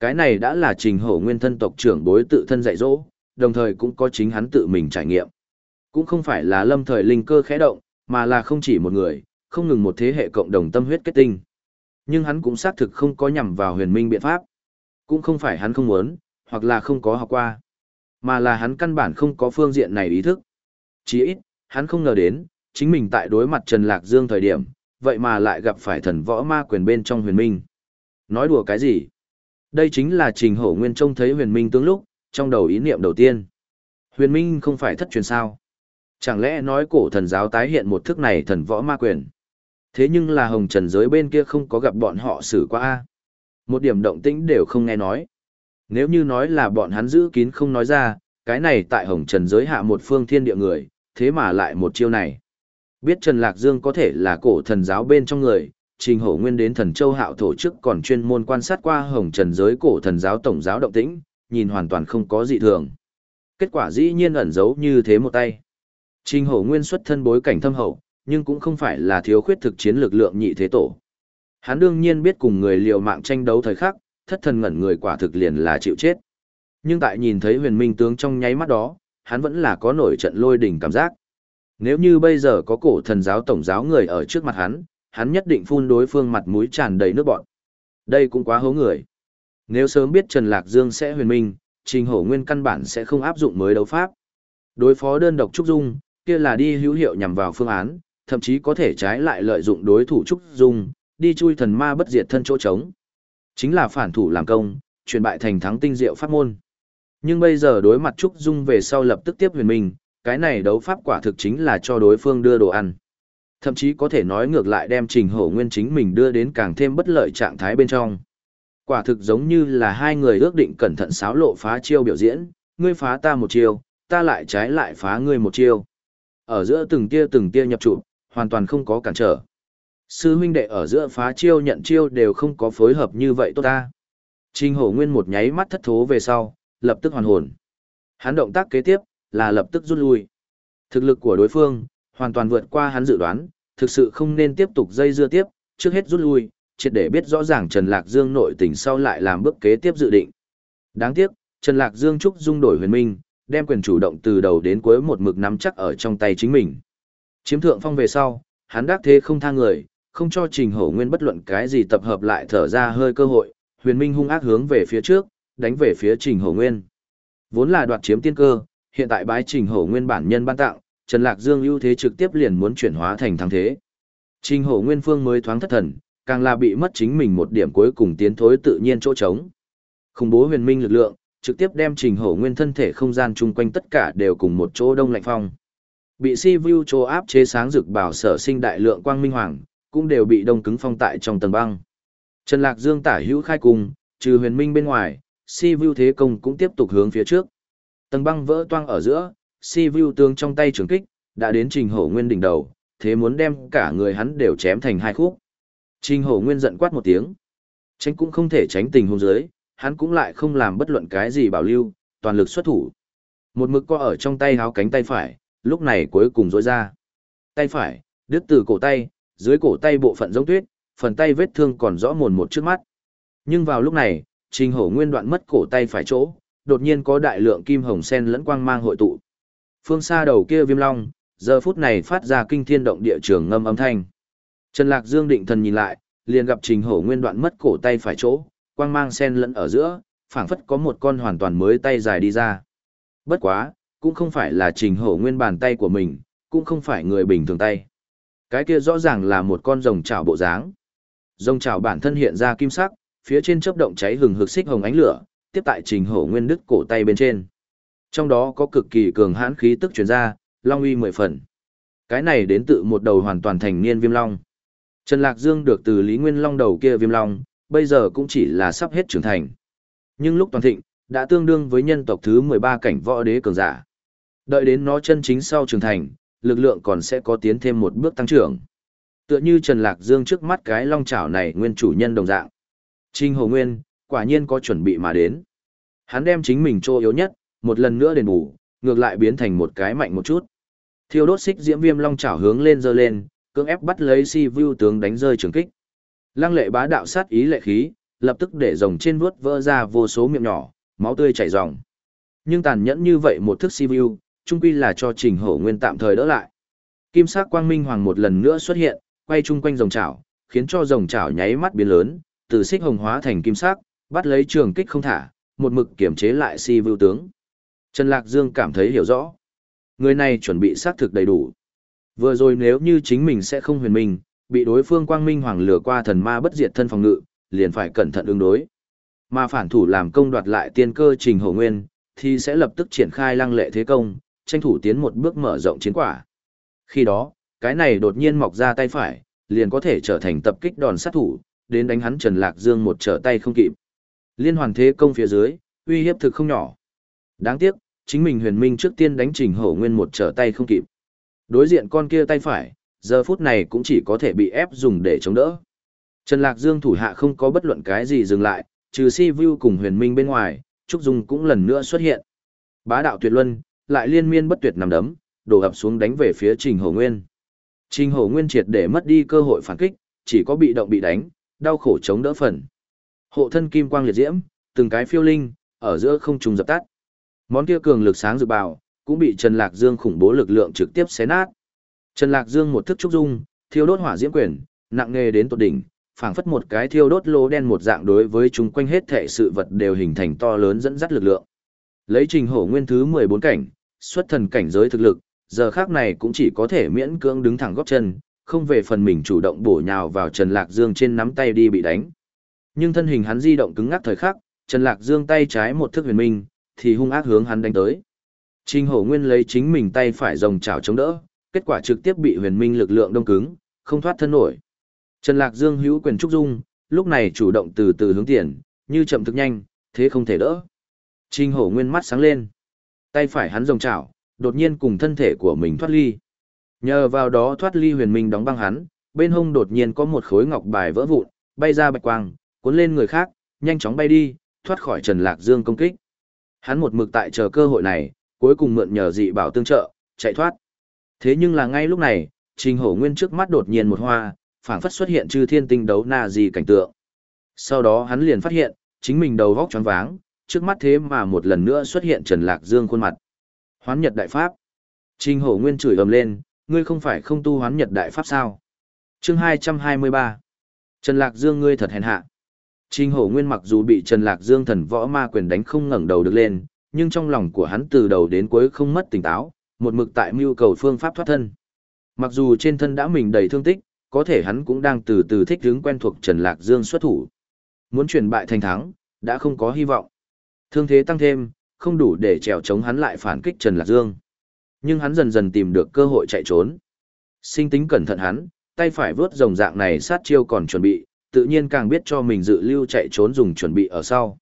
Cái này đã là trình hổ nguyên thân tộc trưởng bối tự thân dạy dỗ, đồng thời cũng có chính hắn tự mình trải nghiệm. Cũng không phải là lâm thời linh cơ khẽ động, mà là không chỉ một người, không ngừng một thế hệ cộng đồng tâm huyết kết tinh. Nhưng hắn cũng xác thực không có nhằm vào huyền minh biện pháp. Cũng không phải hắn không muốn, hoặc là không có học qua, mà là hắn căn bản không có phương diện này ý thức. Chỉ ít, hắn không ngờ đến, chính mình tại đối mặt Trần Lạc Dương thời điểm, vậy mà lại gặp phải thần võ ma quyền bên trong huyền minh. Nói đùa cái gì? Đây chính là trình hổ nguyên trông thấy huyền minh tướng lúc, trong đầu ý niệm đầu tiên. Huyền minh không phải thất truyền sao? Chẳng lẽ nói cổ thần giáo tái hiện một thức này thần võ ma quyền? Thế nhưng là hồng trần giới bên kia không có gặp bọn họ xử qua a Một điểm động tĩnh đều không nghe nói. Nếu như nói là bọn hắn giữ kín không nói ra, cái này tại hồng trần giới hạ một phương thiên địa người, thế mà lại một chiêu này. Biết Trần Lạc Dương có thể là cổ thần giáo bên trong người, trình hổ nguyên đến thần châu hạo thổ chức còn chuyên môn quan sát qua hồng trần giới cổ thần giáo tổng giáo động tĩnh, nhìn hoàn toàn không có gì thường. Kết quả dĩ nhiên ẩn giấu như thế một tay. Trình hổ nguyên xuất thân bối cảnh thâm hậu, nhưng cũng không phải là thiếu khuyết thực chiến lực lượng nhị thế tổ. Hắn đương nhiên biết cùng người liều mạng tranh đấu thời khắc, thất thần ngẩn người quả thực liền là chịu chết. Nhưng tại nhìn thấy huyền minh tướng trong nháy mắt đó, hắn vẫn là có nổi trận lôi đỉnh cảm giác. Nếu như bây giờ có cổ thần giáo tổng giáo người ở trước mặt hắn, hắn nhất định phun đối phương mặt mũi tràn đầy nước bọn. Đây cũng quá hố người. Nếu sớm biết Trần Lạc Dương sẽ huyền minh, trình hổ nguyên căn bản sẽ không áp dụng mới đấu pháp. Đối phó đơn độc Trúc Dung, kia là đi hữu hiệu nhằm vào phương án, thậm chí có thể trái lại lợi dụng đối thủ Trúc Dung, đi chui thần ma bất diệt thân chỗ trống. Chính là phản thủ làm công, chuyển bại thành thắng tinh diệu pháp môn. Nhưng bây giờ đối mặt Trúc Dung về sau lập tức tiếp huyền minh, cái này đấu pháp quả thực chính là cho đối phương đưa đồ ăn. Thậm chí có thể nói ngược lại đem trình hổ nguyên chính mình đưa đến càng thêm bất lợi trạng thái bên trong. Quả thực giống như là hai người ước định cẩn thận xáo lộ phá chiêu biểu diễn, ngươi phá ta một chiêu, ta lại trái lại phá ngươi một chiêu. Ở giữa từng tia từng tia nhập trụ, hoàn toàn không có cản trở. Sư huynh đệ ở giữa phá chiêu nhận chiêu đều không có phối hợp như vậy tốt ta. Trình hổ nguyên một nháy mắt thất thố về sau, lập tức hoàn hồn. Hắn động tác kế tiếp, là lập tức rút lui. Thực lực của đối phương, hoàn toàn vượt qua hắn dự đoán, thực sự không nên tiếp tục dây dưa tiếp, trước hết rút lui, triệt để biết rõ ràng Trần Lạc Dương nội tình sau lại làm bước kế tiếp dự định. Đáng tiếc, Trần Lạc Dương trúc dung đổi huyền minh, đem quyền chủ động từ đầu đến cuối một mực nắm chắc ở trong tay chính mình. Chiếm thượng phong về sau, hắn đắc thế không tha người, không cho Trình Hổ Nguyên bất luận cái gì tập hợp lại thở ra hơi cơ hội, huyền minh hung ác hướng về phía trước, đánh về phía Trình Hổ Nguyên. Vốn là đoạt chiếm tiên cơ, hiện tại bái Trình Hổ Nguyên bản nhân ban tặng, Trần Lạc Dương ưu thế trực tiếp liền muốn chuyển hóa thành thắng thế. Trình Hổ Nguyên phương mới thoáng thất thần, càng là bị mất chính mình một điểm cuối cùng tiến thối tự nhiên chỗ trống. Khủng bố huyền minh lực lượng, trực tiếp đem Trình Hổ Nguyên thân thể không gian chung quanh tất cả đều cùng một chỗ đông lạnh phong. Bị Si Vu chỗ áp chế sáng rực bảo sở sinh đại lượng quang minh hoàng, cũng đều bị đông cứng phong tại trong tầng băng. Trần Lạc Dương tả hữu khai cùng, trừ huyền minh bên ngoài, Si Vu thế công cũng tiếp tục hướng phía trước. Tầng băng vỡ toang ở giữa, Si Vu tương trong tay trường kích, đã đến Trình Hổ Nguyên đỉnh đầu, thế muốn đem cả người hắn đều chém thành hai khúc. Trình Hổ Nguyên giận quát một tiếng. Tránh cũng không thể tránh tình hôn giới, hắn cũng lại không làm bất luận cái gì bảo lưu, toàn lực xuất thủ. Một mực co ở trong tay háo cánh tay phải, lúc này cuối cùng rỗi ra. Tay phải, đứt từ cổ tay, dưới cổ tay bộ phận giống tuyết, phần tay vết thương còn rõ mồn một trước mắt. Nhưng vào lúc này, Trình Hổ Nguyên đoạn mất cổ tay phải chỗ, đột nhiên có đại lượng kim hồng sen lẫn quang mang hội tụ. Phương xa đầu kia Viêm Long, giờ phút này phát ra kinh thiên động địa trường ngâm âm thanh. Trần Lạc Dương định thần nhìn lại, liền gặp Trình Hổ Nguyên đoạn mất cổ tay phải chỗ, quang mang sen lẫn ở giữa, phảng phất có một con hoàn toàn mới tay dài đi ra. Bất quá, cũng không phải là Trình Hổ Nguyên bàn tay của mình, cũng không phải người bình thường tay. Cái kia rõ ràng là một con rồng chảo bộ dáng. Rồng chảo bản thân hiện ra kim sắc, phía trên chớp động cháy hừng hực xích hồng ánh lửa, tiếp tại Trình Hổ Nguyên đứt cổ tay bên trên. Trong đó có cực kỳ cường hãn khí tức truyền ra, long uy mười phần. Cái này đến tự một đầu hoàn toàn thành niên viêm long. Trần Lạc Dương được từ Lý Nguyên Long đầu kia viêm long, bây giờ cũng chỉ là sắp hết trưởng thành. Nhưng lúc toàn thịnh, đã tương đương với nhân tộc thứ 13 cảnh võ đế cường giả. Đợi đến nó chân chính sau trưởng thành, lực lượng còn sẽ có tiến thêm một bước tăng trưởng. Tựa như Trần Lạc Dương trước mắt cái long chảo này nguyên chủ nhân đồng dạng. Trinh Hồ Nguyên, quả nhiên có chuẩn bị mà đến. Hắn đem chính mình trô yếu nhất, một lần nữa đền bù, ngược lại biến thành một cái mạnh một chút. Thiêu đốt xích diễm viêm long chảo hướng lên dơ lên, cưỡng ép bắt lấy si vu tướng đánh rơi trường kích. Lăng lệ bá đạo sát ý lệ khí, lập tức để rồng trên vuốt vỡ ra vô số miệng nhỏ, máu tươi chảy ròng. Nhưng tàn nhẫn như vậy một thức si vu, trung quy là cho Trình Hổ Nguyên tạm thời đỡ lại. Kim sắc quang minh hoàng một lần nữa xuất hiện, quay chung quanh rồng chảo, khiến cho rồng chảo nháy mắt biến lớn, từ xích hồng hóa thành kim sắc, bắt lấy trường kích không thả, một mực kiểm chế lại si Vưu tướng. Trần Lạc Dương cảm thấy hiểu rõ. Người này chuẩn bị xác thực đầy đủ. Vừa rồi nếu như chính mình sẽ không huyền minh, bị đối phương quang minh hoàng lừa qua thần ma bất diệt thân phòng ngự, liền phải cẩn thận ứng đối. Mà phản thủ làm công đoạt lại tiên cơ trình hổ nguyên, thì sẽ lập tức triển khai lăng lệ thế công, tranh thủ tiến một bước mở rộng chiến quả. Khi đó, cái này đột nhiên mọc ra tay phải, liền có thể trở thành tập kích đòn sát thủ, đến đánh hắn Trần Lạc Dương một trở tay không kịp. Liên hoàn thế công phía dưới, uy hiếp thực không nhỏ. Đáng tiếc, chính mình huyền minh trước tiên đánh trình hổ nguyên một trở tay không kịp. Đối diện con kia tay phải, giờ phút này cũng chỉ có thể bị ép dùng để chống đỡ. Trần Lạc Dương thủ hạ không có bất luận cái gì dừng lại, trừ si vu cùng huyền minh bên ngoài, Trúc Dung cũng lần nữa xuất hiện. Bá đạo tuyệt luân, lại liên miên bất tuyệt nằm đấm, đổ ập xuống đánh về phía Trình Hổ Nguyên. Trình Hổ Nguyên triệt để mất đi cơ hội phản kích, chỉ có bị động bị đánh, đau khổ chống đỡ phần. Hộ thân kim quang liệt diễm, từng cái phiêu linh, ở giữa không trùng dập tắt. Món kia cường lực sáng dự bào, cũng bị Trần Lạc Dương khủng bố lực lượng trực tiếp xé nát. Trần Lạc Dương một thức trúc dung, thiêu đốt hỏa diễm quyền, nặng nghề đến tột đỉnh, phảng phất một cái thiêu đốt lô đen một dạng đối với chúng quanh hết thể sự vật đều hình thành to lớn dẫn dắt lực lượng. Lấy trình hổ nguyên thứ 14 cảnh, xuất thần cảnh giới thực lực, giờ khác này cũng chỉ có thể miễn cưỡng đứng thẳng góp chân, không về phần mình chủ động bổ nhào vào Trần Lạc Dương trên nắm tay đi bị đánh. Nhưng thân hình hắn di động cứng ngắc thời khắc, Trần Lạc Dương tay trái một thức huyền minh, thì hung ác hướng hắn đánh tới. Trình hổ nguyên lấy chính mình tay phải rồng chảo chống đỡ, kết quả trực tiếp bị huyền minh lực lượng đông cứng, không thoát thân nổi. Trần Lạc Dương hữu quyền trúc dung, lúc này chủ động từ từ hướng tiền, như chậm thực nhanh, thế không thể đỡ. Trình hổ nguyên mắt sáng lên. Tay phải hắn rồng chảo, đột nhiên cùng thân thể của mình thoát ly. Nhờ vào đó thoát ly huyền minh đóng băng hắn, bên hông đột nhiên có một khối ngọc bài vỡ vụn, bay ra bạch quang, cuốn lên người khác, nhanh chóng bay đi, thoát khỏi Trần Lạc Dương công kích. Hắn một mực tại chờ cơ hội này, cuối cùng mượn nhờ dị bảo tương trợ, chạy thoát. Thế nhưng là ngay lúc này, Trình Hổ Nguyên trước mắt đột nhiên một hoa, phảng phất xuất hiện chư thiên tinh đấu na gì cảnh tượng. Sau đó hắn liền phát hiện, chính mình đầu vóc choáng váng, trước mắt thế mà một lần nữa xuất hiện Trần Lạc Dương khuôn mặt. Hoán Nhật Đại Pháp. Trình Hổ Nguyên chửi ầm lên, ngươi không phải không tu Hoán Nhật Đại Pháp sao? Chương 223. Trần Lạc Dương ngươi thật hèn hạ. Trình Hổ Nguyên mặc dù bị Trần Lạc Dương thần võ ma quyền đánh không ngẩng đầu được lên, nhưng trong lòng của hắn từ đầu đến cuối không mất tỉnh táo, một mực tại mưu cầu phương pháp thoát thân. Mặc dù trên thân đã mình đầy thương tích, có thể hắn cũng đang từ từ thích ứng quen thuộc Trần Lạc Dương xuất thủ. Muốn chuyển bại thành thắng, đã không có hy vọng. Thương thế tăng thêm, không đủ để trèo chống hắn lại phản kích Trần Lạc Dương. Nhưng hắn dần dần tìm được cơ hội chạy trốn. Sinh tính cẩn thận hắn, tay phải vớt rồng dạng này sát chiêu còn chuẩn bị, tự nhiên càng biết cho mình dự lưu chạy trốn dùng chuẩn bị ở sau.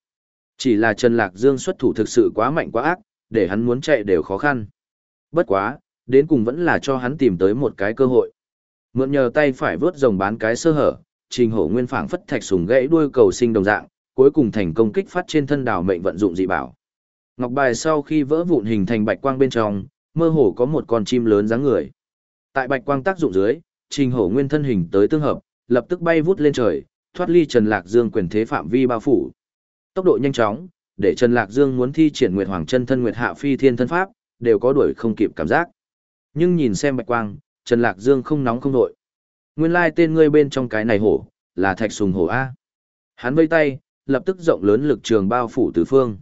Chỉ là Trần Lạc Dương xuất thủ thực sự quá mạnh quá ác, để hắn muốn chạy đều khó khăn. Bất quá, đến cùng vẫn là cho hắn tìm tới một cái cơ hội. Mượn nhờ tay phải vớt rồng bán cái sơ hở, Trình Hổ Nguyên phảng phất thạch sùng gãy đuôi cầu sinh đồng dạng, cuối cùng thành công kích phát trên thân đảo mệnh vận dụng dị bảo. Ngọc bài sau khi vỡ vụn hình thành bạch quang bên trong, mơ hồ có một con chim lớn dáng người. Tại bạch quang tác dụng dưới, Trình Hổ Nguyên thân hình tới tương hợp, lập tức bay vút lên trời, thoát ly Trần Lạc Dương quyền thế phạm vi bao phủ. Tốc độ nhanh chóng, để Trần Lạc Dương muốn thi triển Nguyệt Hoàng chân thân Nguyệt Hạ Phi Thiên thân pháp, đều có đuổi không kịp cảm giác. Nhưng nhìn xem bạch quang, Trần Lạc Dương không nóng không đợi. Nguyên lai tên ngươi bên trong cái này hổ, là Thạch Sùng Hổ A. Hắn vây tay, lập tức rộng lớn lực trường bao phủ tứ phương.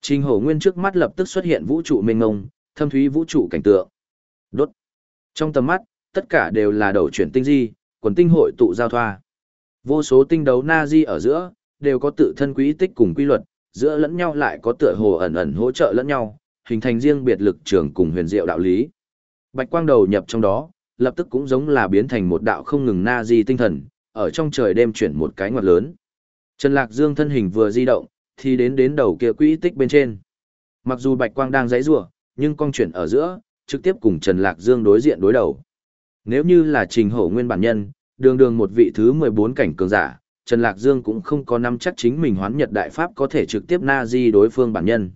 Trình hổ nguyên trước mắt lập tức xuất hiện vũ trụ mênh ngông, thâm thúy vũ trụ cảnh tượng. Đốt. Trong tầm mắt, tất cả đều là đầu chuyển tinh di, quần tinh hội tụ giao thoa. Vô số tinh đấu na di ở giữa, đều có tự thân quý tích cùng quy luật, giữa lẫn nhau lại có tựa hồ ẩn ẩn hỗ trợ lẫn nhau, hình thành riêng biệt lực trường cùng huyền diệu đạo lý. Bạch quang đầu nhập trong đó, lập tức cũng giống là biến thành một đạo không ngừng na di tinh thần, ở trong trời đêm chuyển một cái ngoặt lớn. Trần Lạc Dương thân hình vừa di động, thì đến đến đầu kia quỹ tích bên trên. Mặc dù Bạch Quang đang giãy giụa, nhưng cong chuyển ở giữa, trực tiếp cùng Trần Lạc Dương đối diện đối đầu. Nếu như là Trình Hổ nguyên bản nhân, đường đường một vị thứ 14 cảnh cường giả, Trần Lạc Dương cũng không có nắm chắc chính mình hoán nhật đại pháp có thể trực tiếp na di đối phương bản nhân.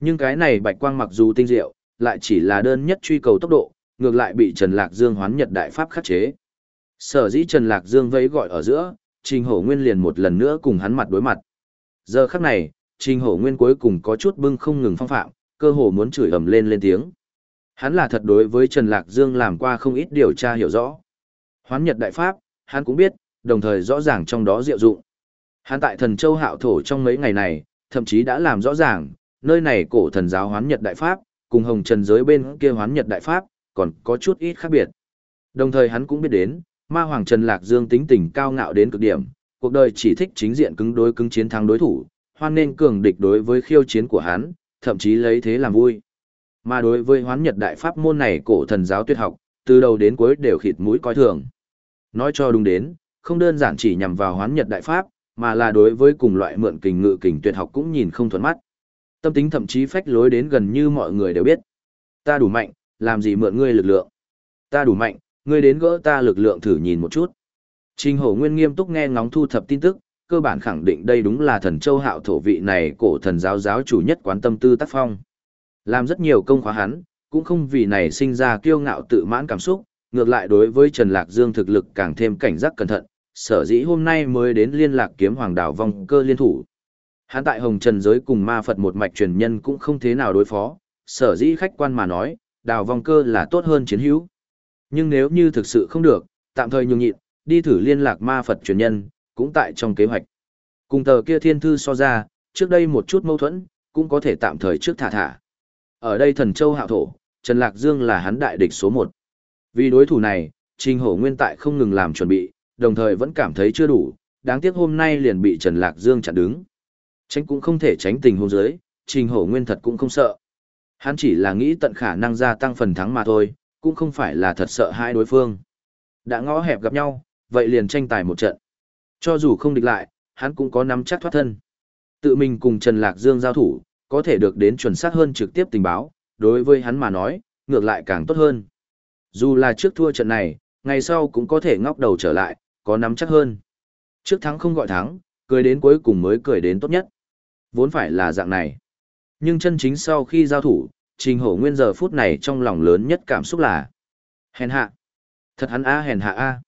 Nhưng cái này Bạch Quang mặc dù tinh diệu, lại chỉ là đơn nhất truy cầu tốc độ, ngược lại bị Trần Lạc Dương hoán nhật đại pháp khắc chế. Sở dĩ Trần Lạc Dương vẫy gọi ở giữa, Trình Hổ Nguyên liền một lần nữa cùng hắn mặt đối mặt. Giờ khắc này, Trình Hổ Nguyên cuối cùng có chút bưng không ngừng phong phạm, cơ hồ muốn chửi ầm lên lên tiếng. Hắn là thật đối với Trần Lạc Dương làm qua không ít điều tra hiểu rõ. Hoán Nhật Đại Pháp, hắn cũng biết, đồng thời rõ ràng trong đó diệu dụng. Hắn tại thần châu hạo thổ trong mấy ngày này, thậm chí đã làm rõ ràng, nơi này cổ thần giáo Hoán Nhật Đại Pháp, cùng hồng trần giới bên kia Hoán Nhật Đại Pháp, còn có chút ít khác biệt. Đồng thời hắn cũng biết đến, ma hoàng Trần Lạc Dương tính tình cao ngạo đến cực điểm, cuộc đời chỉ thích chính diện cứng đối cứng chiến thắng đối thủ, hoan nên cường địch đối với khiêu chiến của hắn, thậm chí lấy thế làm vui. Mà đối với hoán nhật đại pháp môn này cổ thần giáo tuyệt học, từ đầu đến cuối đều khịt mũi coi thường. Nói cho đúng đến, không đơn giản chỉ nhằm vào hoán nhật đại pháp, mà là đối với cùng loại mượn kình ngự kình tuyệt học cũng nhìn không thuận mắt. Tâm tính thậm chí phách lối đến gần như mọi người đều biết. Ta đủ mạnh, làm gì mượn ngươi lực lượng. Ta đủ mạnh, ngươi đến gỡ ta lực lượng thử nhìn một chút. Trình Hổ Nguyên nghiêm túc nghe ngóng thu thập tin tức, cơ bản khẳng định đây đúng là thần châu hạo thổ vị này cổ thần giáo giáo chủ nhất quán tâm tư tác phong. Làm rất nhiều công khóa hắn, cũng không vì này sinh ra kiêu ngạo tự mãn cảm xúc, ngược lại đối với Trần Lạc Dương thực lực càng thêm cảnh giác cẩn thận, sở dĩ hôm nay mới đến liên lạc kiếm hoàng đảo vong cơ liên thủ. Hắn tại Hồng Trần giới cùng ma Phật một mạch truyền nhân cũng không thế nào đối phó, sở dĩ khách quan mà nói, đào vong cơ là tốt hơn chiến hữu. Nhưng nếu như thực sự không được, tạm thời nhường nhịn, đi thử liên lạc ma Phật truyền nhân, cũng tại trong kế hoạch. Cùng tờ kia thiên thư so ra, trước đây một chút mâu thuẫn, cũng có thể tạm thời trước thả thả. Ở đây thần châu hạo thổ, Trần Lạc Dương là hắn đại địch số 1. Vì đối thủ này, Trình Hổ Nguyên tại không ngừng làm chuẩn bị, đồng thời vẫn cảm thấy chưa đủ, đáng tiếc hôm nay liền bị Trần Lạc Dương chặn đứng. Tránh cũng không thể tránh tình huống dưới, Trình Hổ Nguyên thật cũng không sợ. Hắn chỉ là nghĩ tận khả năng gia tăng phần thắng mà thôi, cũng không phải là thật sợ hai đối phương. Đã ngõ hẹp gặp nhau, vậy liền tranh tài một trận. Cho dù không địch lại, hắn cũng có nắm chắc thoát thân. Tự mình cùng Trần Lạc Dương giao thủ, có thể được đến chuẩn xác hơn trực tiếp tình báo, đối với hắn mà nói, ngược lại càng tốt hơn. Dù là trước thua trận này, ngày sau cũng có thể ngóc đầu trở lại, có nắm chắc hơn. Trước thắng không gọi thắng, cười đến cuối cùng mới cười đến tốt nhất. Vốn phải là dạng này. Nhưng chân chính sau khi giao thủ, Trình Hổ Nguyên giờ phút này trong lòng lớn nhất cảm xúc là hèn hạ. Thật hắn a hèn hạ a.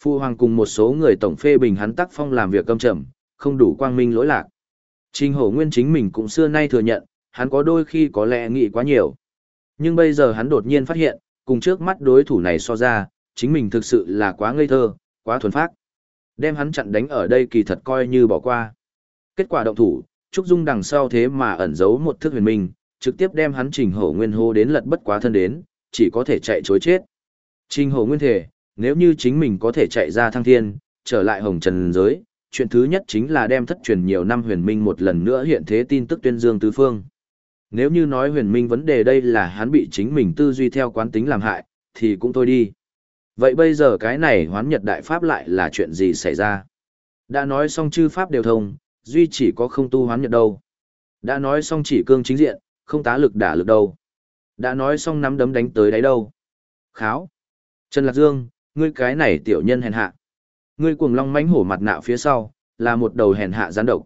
Phu hoàng cùng một số người tổng phê bình hắn tác phong làm việc câm trầm, không đủ quang minh lỗi lạc. Trình Hổ Nguyên chính mình cũng xưa nay thừa nhận, hắn có đôi khi có lẽ nghĩ quá nhiều. Nhưng bây giờ hắn đột nhiên phát hiện, cùng trước mắt đối thủ này so ra, chính mình thực sự là quá ngây thơ, quá thuần phác. Đem hắn chặn đánh ở đây kỳ thật coi như bỏ qua. Kết quả động thủ, Trúc Dung đằng sau thế mà ẩn giấu một thức huyền minh, trực tiếp đem hắn Trình Hổ Nguyên hô đến lật bất quá thân đến, chỉ có thể chạy chối chết. Trình Hổ Nguyên thể, nếu như chính mình có thể chạy ra thăng thiên, trở lại hồng trần giới, chuyện thứ nhất chính là đem thất truyền nhiều năm huyền minh một lần nữa hiện thế tin tức tuyên dương tứ phương. Nếu như nói huyền minh vấn đề đây là hắn bị chính mình tư duy theo quán tính làm hại, thì cũng thôi đi. Vậy bây giờ cái này hoán nhật đại pháp lại là chuyện gì xảy ra? Đã nói xong chư pháp đều thông, duy chỉ có không tu hoán nhật đâu. Đã nói xong chỉ cương chính diện, không tá lực đả lực đâu. Đã nói xong nắm đấm đánh tới đấy đâu. Kháo. Trần Lạc Dương, ngươi cái này tiểu nhân hèn hạ. Ngươi cuồng long mãnh hổ mặt nạ phía sau, là một đầu hèn hạ gián độc.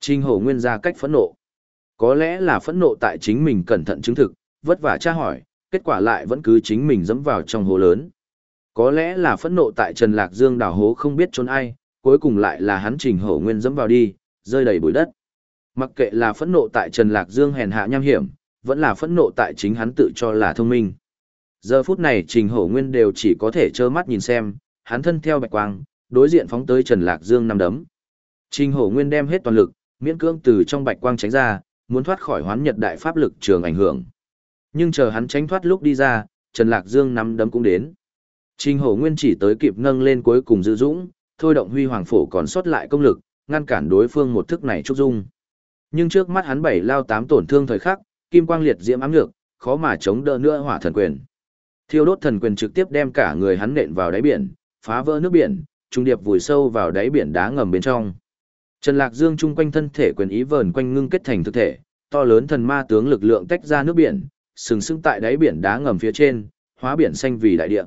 Trình hổ nguyên ra cách phẫn nộ. Có lẽ là phẫn nộ tại chính mình cẩn thận chứng thực, vất vả tra hỏi, kết quả lại vẫn cứ chính mình dẫm vào trong hố lớn. Có lẽ là phẫn nộ tại Trần Lạc Dương đào hố không biết trốn ai, cuối cùng lại là hắn trình hổ nguyên dẫm vào đi, rơi đầy bụi đất. Mặc kệ là phẫn nộ tại Trần Lạc Dương hèn hạ nham hiểm, vẫn là phẫn nộ tại chính hắn tự cho là thông minh. Giờ phút này Trình Hổ Nguyên đều chỉ có thể trơ mắt nhìn xem, hắn thân theo bạch quang, đối diện phóng tới Trần Lạc Dương năm đấm. Trình Hổ Nguyên đem hết toàn lực, miễn cưỡng từ trong bạch quang tránh ra, muốn thoát khỏi hoán nhật đại pháp lực trường ảnh hưởng. Nhưng chờ hắn tránh thoát lúc đi ra, Trần Lạc Dương năm đấm cũng đến. Trình Hổ Nguyên chỉ tới kịp nâng lên cuối cùng giữ dũng, thôi động huy hoàng phổ còn sót lại công lực, ngăn cản đối phương một thức này trúc dung. Nhưng trước mắt hắn bảy lao tám tổn thương thời khắc, kim quang liệt diễm ám nhược, khó mà chống đỡ nữa hỏa thần quyền. Thiêu đốt thần quyền trực tiếp đem cả người hắn nện vào đáy biển, phá vỡ nước biển, trung điệp vùi sâu vào đáy biển đá ngầm bên trong. Trần Lạc Dương chung quanh thân thể quyền ý vờn quanh ngưng kết thành thực thể, to lớn thần ma tướng lực lượng tách ra nước biển, sừng sững tại đáy biển đá ngầm phía trên, hóa biển xanh vì đại địa.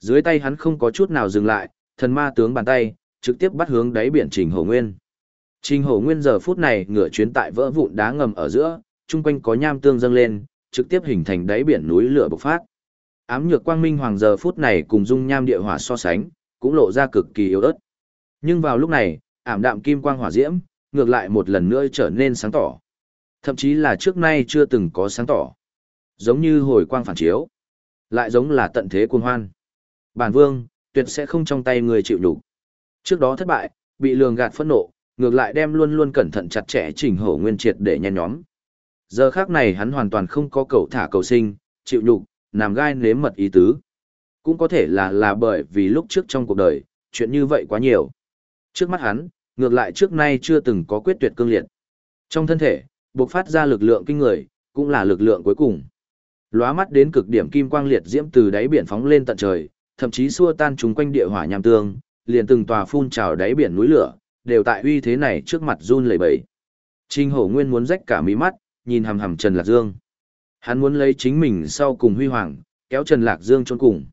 Dưới tay hắn không có chút nào dừng lại, thần ma tướng bàn tay trực tiếp bắt hướng đáy biển Trình Hổ Nguyên. Trình Hổ Nguyên giờ phút này ngửa chuyến tại vỡ vụn đá ngầm ở giữa, chung quanh có nham tương dâng lên, trực tiếp hình thành đáy biển núi lửa bộc phát. Ám nhược quang minh hoàng giờ phút này cùng dung nham địa hỏa so sánh, cũng lộ ra cực kỳ yếu ớt. Nhưng vào lúc này, ảm đạm kim quang hỏa diễm, ngược lại một lần nữa trở nên sáng tỏ. Thậm chí là trước nay chưa từng có sáng tỏ. Giống như hồi quang phản chiếu. Lại giống là tận thế cuồng hoan. Bản vương, tuyệt sẽ không trong tay người chịu đủ. Trước đó thất bại, bị lường gạt phẫn nộ, ngược lại đem luôn luôn cẩn thận chặt chẽ chỉnh hổ nguyên triệt để nhen nhóm. Giờ khác này hắn hoàn toàn không có cầu thả cầu sinh, chịu nhục, nằm gai nếm mật ý tứ. Cũng có thể là là bởi vì lúc trước trong cuộc đời, chuyện như vậy quá nhiều. Trước mắt hắn, ngược lại trước nay chưa từng có quyết tuyệt cương liệt. Trong thân thể, bộc phát ra lực lượng kinh người, cũng là lực lượng cuối cùng. Lóa mắt đến cực điểm kim quang liệt diễm từ đáy biển phóng lên tận trời, thậm chí xua tan chúng quanh địa hỏa nham tương, liền từng tòa phun trào đáy biển núi lửa, đều tại uy thế này trước mặt run lẩy bẩy. Trình Hổ Nguyên muốn rách cả mí mắt, nhìn hằm hằm Trần Lạc Dương. Hắn muốn lấy chính mình sau cùng huy hoàng, kéo Trần Lạc Dương chôn cùng.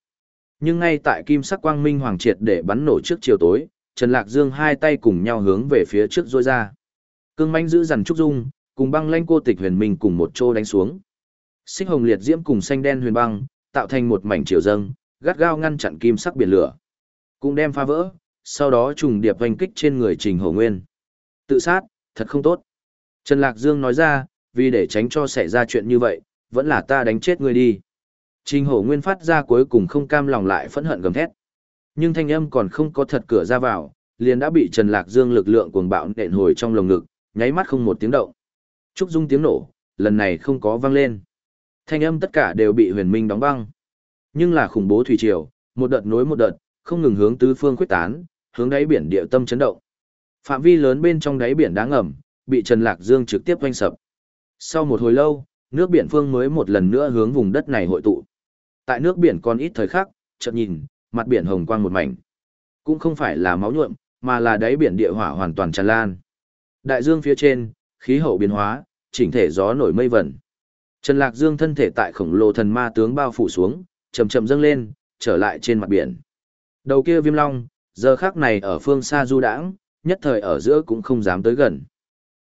Nhưng ngay tại kim sắc quang minh hoàng triệt để bắn nổ trước chiều tối, Trần Lạc Dương hai tay cùng nhau hướng về phía trước rôi ra. Cương manh giữ dằn trúc dung, cùng băng lanh cô tịch huyền minh cùng một chỗ đánh xuống. Xích hồng liệt diễm cùng xanh đen huyền băng, tạo thành một mảnh chiều dâng, gắt gao ngăn chặn kim sắc biển lửa. Cũng đem phá vỡ, sau đó trùng điệp hoành kích trên người Trình Hổ Nguyên. Tự sát, thật không tốt. Trần Lạc Dương nói ra, vì để tránh cho xảy ra chuyện như vậy, vẫn là ta đánh chết ngươi đi. Trình Hổ Nguyên phát ra cuối cùng không cam lòng lại phẫn hận gầm thét. Nhưng thanh âm còn không có thật cửa ra vào, liền đã bị Trần Lạc Dương lực lượng cuồng bạo nện hồi trong lồng ngực, nháy mắt không một tiếng động. Trúc Dung tiếng nổ, lần này không có vang lên. Thanh âm tất cả đều bị huyền minh đóng băng. Nhưng là khủng bố thủy triều, một đợt nối một đợt, không ngừng hướng tứ phương quyết tán, hướng đáy biển địa tâm chấn động. Phạm vi lớn bên trong đáy biển đá ngầm, bị Trần Lạc Dương trực tiếp vanh sập. Sau một hồi lâu, nước biển phương mới một lần nữa hướng vùng đất này hội tụ. Tại nước biển còn ít thời khắc, chợt nhìn, mặt biển hồng quang một mảnh. Cũng không phải là máu nhuộm, mà là đáy biển địa hỏa hoàn toàn tràn lan. Đại dương phía trên, khí hậu biến hóa, chỉnh thể gió nổi mây vẩn. Trần Lạc Dương thân thể tại khổng lồ thần ma tướng bao phủ xuống, chậm chậm dâng lên, trở lại trên mặt biển. Đầu kia viêm long, giờ khác này ở phương xa du đãng, nhất thời ở giữa cũng không dám tới gần.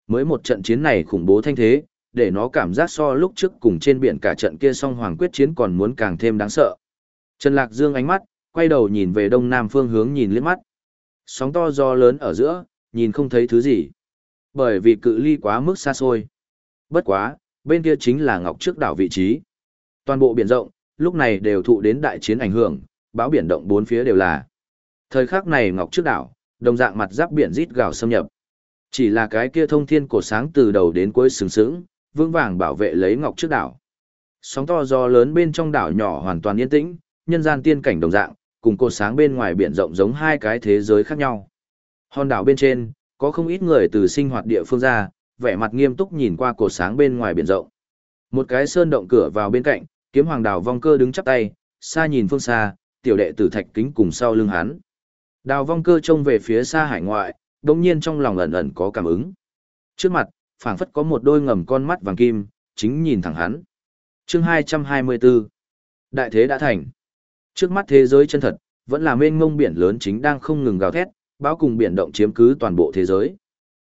Mới một trận chiến này khủng bố thanh thế, để nó cảm giác so lúc trước cùng trên biển cả trận kia song hoàng quyết chiến còn muốn càng thêm đáng sợ. Trần Lạc Dương ánh mắt, quay đầu nhìn về đông nam phương hướng nhìn liếc mắt. Sóng to gió lớn ở giữa, nhìn không thấy thứ gì. Bởi vì cự ly quá mức xa xôi. Bất quá, bên kia chính là Ngọc Trước đảo vị trí. Toàn bộ biển rộng, lúc này đều thụ đến đại chiến ảnh hưởng, báo biển động bốn phía đều là. Thời khắc này Ngọc Trước đảo, đồng dạng mặt giáp biển rít gào xâm nhập. Chỉ là cái kia thông thiên cổ sáng từ đầu đến cuối sừng sững, vững vàng bảo vệ lấy Ngọc Trước đảo. Sóng to gió lớn bên trong đảo nhỏ hoàn toàn yên tĩnh, nhân gian tiên cảnh đồng dạng, cùng cô sáng bên ngoài biển rộng giống hai cái thế giới khác nhau. Hòn đảo bên trên, có không ít người từ sinh hoạt địa phương ra, vẻ mặt nghiêm túc nhìn qua cột sáng bên ngoài biển rộng. Một cái sơn động cửa vào bên cạnh, kiếm hoàng đảo vong cơ đứng chắp tay, xa nhìn phương xa, tiểu đệ tử thạch kính cùng sau lưng hắn. Đào vong cơ trông về phía xa hải ngoại, đồng nhiên trong lòng ẩn ẩn có cảm ứng. Trước mặt, phảng phất có một đôi ngầm con mắt vàng kim, chính nhìn thẳng hắn. chương 224 Đại thế đã thành. Trước mắt thế giới chân thật, vẫn là mênh mông biển lớn chính đang không ngừng gào thét, bão cùng biển động chiếm cứ toàn bộ thế giới.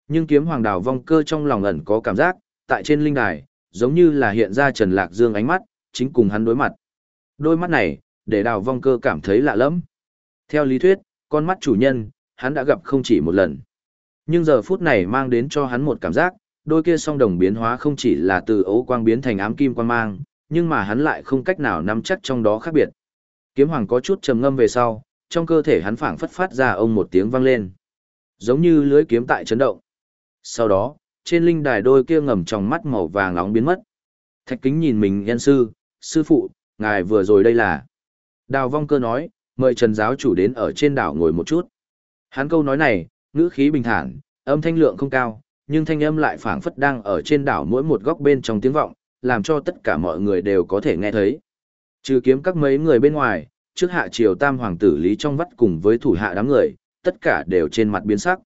Nhưng kiếm hoàng đào vong cơ trong lòng ẩn có cảm giác, tại trên linh đài, giống như là hiện ra Trần Lạc Dương ánh mắt, chính cùng hắn đối mặt. Đôi mắt này, để đào vong cơ cảm thấy lạ lắm. Theo lý thuyết, con mắt chủ nhân, hắn đã gặp không chỉ một lần. Nhưng giờ phút này mang đến cho hắn một cảm giác, đôi kia song đồng biến hóa không chỉ là từ ấu quang biến thành ám kim quang mang, nhưng mà hắn lại không cách nào nắm chắc trong đó khác biệt. Kiếm hoàng có chút trầm ngâm về sau, trong cơ thể hắn phảng phất phát ra ông một tiếng vang lên. Giống như lưới kiếm tại chấn động. Sau đó, trên linh đài đôi kia ngầm trong mắt màu vàng nóng biến mất. Thạch kính nhìn mình nhân sư, sư phụ, ngài vừa rồi đây là. Đào vong cơ nói, mời trần giáo chủ đến ở trên đảo ngồi một chút. Hắn câu nói này, ngữ khí bình thản, âm thanh lượng không cao, nhưng thanh âm lại phảng phất đang ở trên đảo mỗi một góc bên trong tiếng vọng, làm cho tất cả mọi người đều có thể nghe thấy. Trừ kiếm các mấy người bên ngoài, trước hạ triều tam hoàng tử lý trong vắt cùng với thủ hạ đám người, tất cả đều trên mặt biến sắc.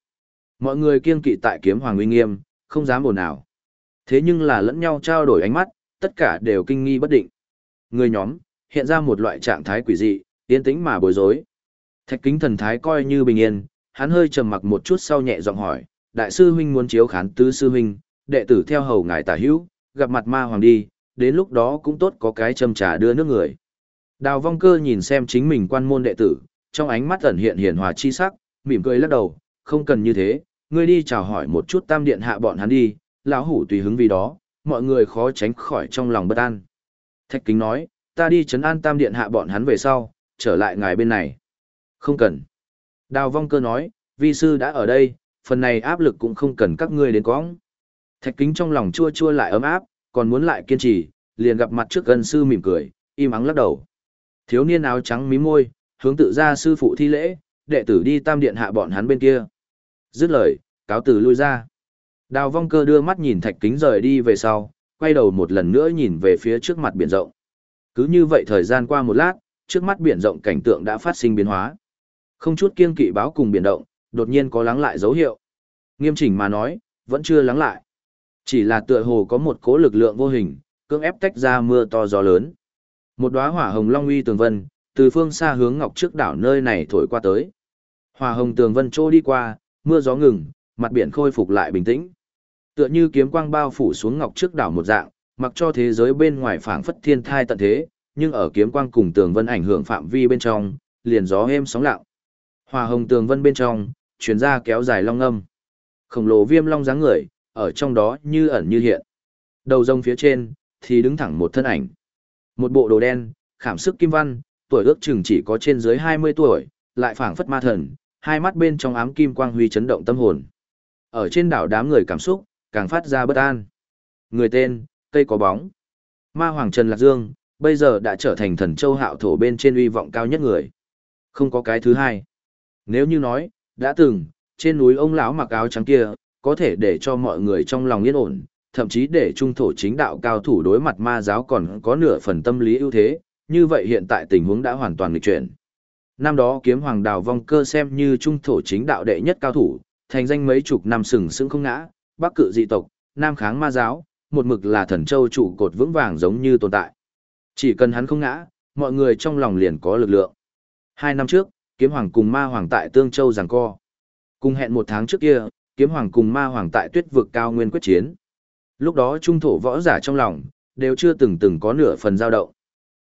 Mọi người kiên kỵ tại kiếm hoàng uy nghiêm, không dám ồn nào. Thế nhưng là lẫn nhau trao đổi ánh mắt, tất cả đều kinh nghi bất định. Người nhóm, hiện ra một loại trạng thái quỷ dị, yên tĩnh mà bối rối. Thạch kính thần thái coi như bình yên, hắn hơi trầm mặc một chút sau nhẹ giọng hỏi, đại sư huynh muốn chiếu khán tứ sư huynh, đệ tử theo hầu ngài tả hữu, gặp mặt ma hoàng đi, đến lúc đó cũng tốt có cái châm trà đưa nước người. Đào vong cơ nhìn xem chính mình quan môn đệ tử, trong ánh mắt ẩn hiện hiền hòa chi sắc, mỉm cười lắc đầu, không cần như thế, ngươi đi chào hỏi một chút tam điện hạ bọn hắn đi, lão hủ tùy hứng vì đó, mọi người khó tránh khỏi trong lòng bất an. Thạch kính nói, ta đi chấn an tam điện hạ bọn hắn về sau, trở lại ngài bên này. Không cần. Đào vong cơ nói, vi sư đã ở đây, phần này áp lực cũng không cần các ngươi đến cóng. Thạch kính trong lòng chua chua lại ấm áp, còn muốn lại kiên trì, liền gặp mặt trước gần sư mỉm cười, im ắng lắc đầu. Thiếu niên áo trắng mí môi, hướng tự ra sư phụ thi lễ, đệ tử đi tam điện hạ bọn hắn bên kia. Dứt lời, cáo tử lui ra. Đào vong cơ đưa mắt nhìn thạch kính rời đi về sau, quay đầu một lần nữa nhìn về phía trước mặt biển rộng. Cứ như vậy thời gian qua một lát, trước mắt biển rộng cảnh tượng đã phát sinh biến hóa. Không chút kiên kỵ báo cùng biển động, đột nhiên có lắng lại dấu hiệu. Nghiêm chỉnh mà nói, vẫn chưa lắng lại. Chỉ là tựa hồ có một cố lực lượng vô hình, cưỡng ép tách ra mưa to gió lớn. Một đóa hỏa hồng long uy tường vân, từ phương xa hướng ngọc trước đảo nơi này thổi qua tới. Hỏa hồng tường vân trôi đi qua, mưa gió ngừng, mặt biển khôi phục lại bình tĩnh. Tựa như kiếm quang bao phủ xuống ngọc trước đảo một dạng, mặc cho thế giới bên ngoài phảng phất thiên thai tận thế, nhưng ở kiếm quang cùng tường vân ảnh hưởng phạm vi bên trong, liền gió êm sóng lặng. hòa hồng tường vân bên trong, truyền ra kéo dài long âm. Khổng lồ viêm long dáng người, ở trong đó như ẩn như hiện. Đầu rồng phía trên, thì đứng thẳng một thân ảnh. Một bộ đồ đen, khảm sức kim văn, tuổi ước chừng chỉ có trên dưới 20 tuổi, lại phảng phất ma thần, hai mắt bên trong ám kim quang huy chấn động tâm hồn. Ở trên đảo đám người cảm xúc, càng phát ra bất an. Người tên, cây có bóng. Ma Hoàng Trần Lạc Dương, bây giờ đã trở thành thần châu hạo thổ bên trên uy vọng cao nhất người. Không có cái thứ hai. Nếu như nói, đã từng, trên núi ông lão mặc áo trắng kia, có thể để cho mọi người trong lòng yên ổn, thậm chí để trung thổ chính đạo cao thủ đối mặt ma giáo còn có nửa phần tâm lý ưu thế, như vậy hiện tại tình huống đã hoàn toàn nghịch chuyển. Năm đó kiếm hoàng đào vong cơ xem như trung thổ chính đạo đệ nhất cao thủ, thành danh mấy chục năm sừng sững không ngã, bắc cự dị tộc, nam kháng ma giáo, một mực là thần châu trụ cột vững vàng giống như tồn tại. Chỉ cần hắn không ngã, mọi người trong lòng liền có lực lượng. Hai năm trước, kiếm hoàng cùng ma hoàng tại Tương Châu giằng co. Cùng hẹn một tháng trước kia, kiếm hoàng cùng ma hoàng tại tuyết vực cao nguyên quyết chiến. Lúc đó trung thổ võ giả trong lòng, đều chưa từng từng có nửa phần giao động.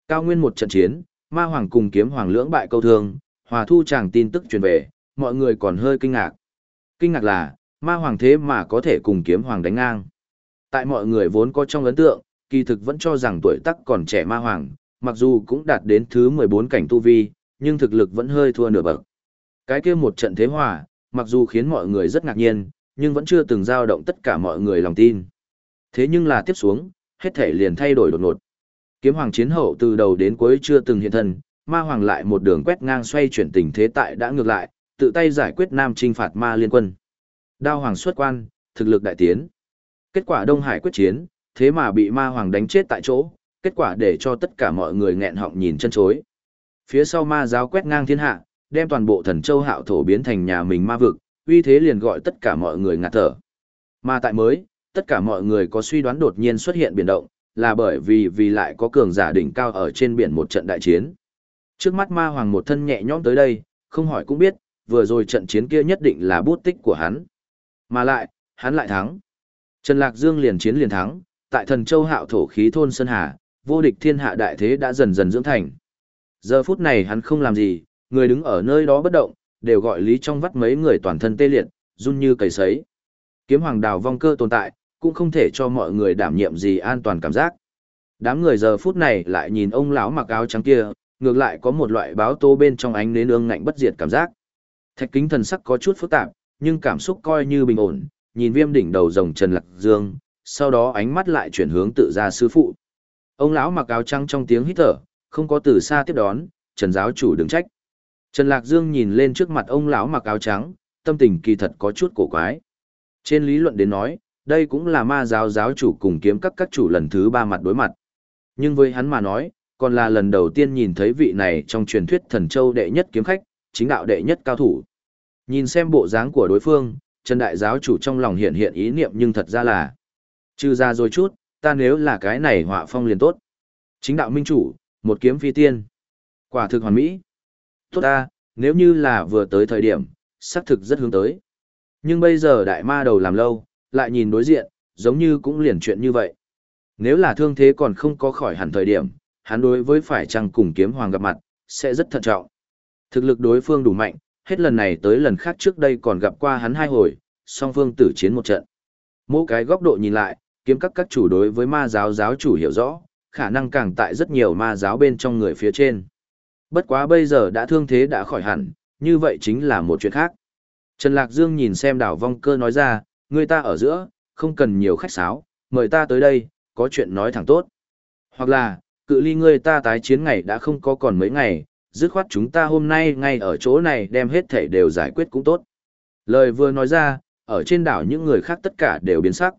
Cao nguyên một trận chiến, ma hoàng cùng kiếm hoàng lưỡng bại câu thương, hòa thu chàng tin tức truyền về, mọi người còn hơi kinh ngạc. Kinh ngạc là, ma hoàng thế mà có thể cùng kiếm hoàng đánh ngang. Tại mọi người vốn có trong ấn tượng, kỳ thực vẫn cho rằng tuổi tác còn trẻ ma hoàng, mặc dù cũng đạt đến thứ 14 cảnh tu vi, nhưng thực lực vẫn hơi thua nửa bậc. Cái kia một trận thế hòa, mặc dù khiến mọi người rất ngạc nhiên, nhưng vẫn chưa từng dao động tất cả mọi người lòng tin. Thế nhưng là tiếp xuống, hết thể liền thay đổi đột ngột. Kiếm hoàng chiến hậu từ đầu đến cuối chưa từng hiện thân, ma hoàng lại một đường quét ngang xoay chuyển tình thế tại đã ngược lại, tự tay giải quyết nam trinh phạt ma liên quân. Đao hoàng xuất quan, thực lực đại tiến. Kết quả Đông Hải quyết chiến, thế mà bị ma hoàng đánh chết tại chỗ, kết quả để cho tất cả mọi người nghẹn họng nhìn chân chối. Phía sau ma giáo quét ngang thiên hạ, đem toàn bộ thần châu hạo thổ biến thành nhà mình ma vực, uy thế liền gọi tất cả mọi người ngạt thở. Mà tại mới, tất cả mọi người có suy đoán đột nhiên xuất hiện biển động, là bởi vì vì lại có cường giả đỉnh cao ở trên biển một trận đại chiến. Trước mắt ma hoàng một thân nhẹ nhõm tới đây, không hỏi cũng biết, vừa rồi trận chiến kia nhất định là bút tích của hắn. Mà lại, hắn lại thắng. Trần Lạc Dương liền chiến liền thắng, tại thần châu hạo thổ khí thôn Sơn Hà, vô địch thiên hạ đại thế đã dần dần dưỡng thành. Giờ phút này hắn không làm gì, người đứng ở nơi đó bất động, đều gọi lý trong vắt mấy người toàn thân tê liệt, run như cầy sấy. Kiếm hoàng đào vong cơ tồn tại, cũng không thể cho mọi người đảm nhiệm gì an toàn cảm giác. Đám người giờ phút này lại nhìn ông lão mặc áo trắng kia, ngược lại có một loại báo tô bên trong ánh nến ương ngạnh bất diệt cảm giác. Thạch kính thần sắc có chút phức tạp, nhưng cảm xúc coi như bình ổn, nhìn viêm đỉnh đầu rồng Trần Lạc Dương, sau đó ánh mắt lại chuyển hướng tự ra sư phụ. Ông lão mặc áo trắng trong tiếng hít thở, không có từ xa tiếp đón, Trần giáo chủ đứng trách. Trần Lạc Dương nhìn lên trước mặt ông lão mặc áo trắng, tâm tình kỳ thật có chút cổ quái. Trên lý luận đến nói, đây cũng là ma giáo giáo chủ cùng kiếm các các chủ lần thứ ba mặt đối mặt. Nhưng với hắn mà nói, còn là lần đầu tiên nhìn thấy vị này trong truyền thuyết thần châu đệ nhất kiếm khách, chính đạo đệ nhất cao thủ. Nhìn xem bộ dáng của đối phương, Trần Đại giáo chủ trong lòng hiện hiện ý niệm nhưng thật ra là trừ ra rồi chút, ta nếu là cái này họa phong liền tốt. Chính đạo minh chủ, một kiếm phi tiên. Quả thực hoàn mỹ. Tốt ta, nếu như là vừa tới thời điểm, xác thực rất hướng tới. Nhưng bây giờ đại ma đầu làm lâu, lại nhìn đối diện, giống như cũng liền chuyện như vậy. Nếu là thương thế còn không có khỏi hẳn thời điểm, hắn đối với phải chăng cùng kiếm hoàng gặp mặt, sẽ rất thận trọng. Thực lực đối phương đủ mạnh, hết lần này tới lần khác trước đây còn gặp qua hắn hai hồi, song phương tử chiến một trận. Mỗi cái góc độ nhìn lại, kiếm các các chủ đối với ma giáo giáo chủ hiểu rõ, khả năng càng tại rất nhiều ma giáo bên trong người phía trên. Bất quá bây giờ đã thương thế đã khỏi hẳn, như vậy chính là một chuyện khác. Trần Lạc Dương nhìn xem đảo vong cơ nói ra, người ta ở giữa, không cần nhiều khách sáo, mời ta tới đây, có chuyện nói thẳng tốt. Hoặc là, cự ly người ta tái chiến ngày đã không có còn mấy ngày, dứt khoát chúng ta hôm nay ngay ở chỗ này đem hết thể đều giải quyết cũng tốt. Lời vừa nói ra, ở trên đảo những người khác tất cả đều biến sắc.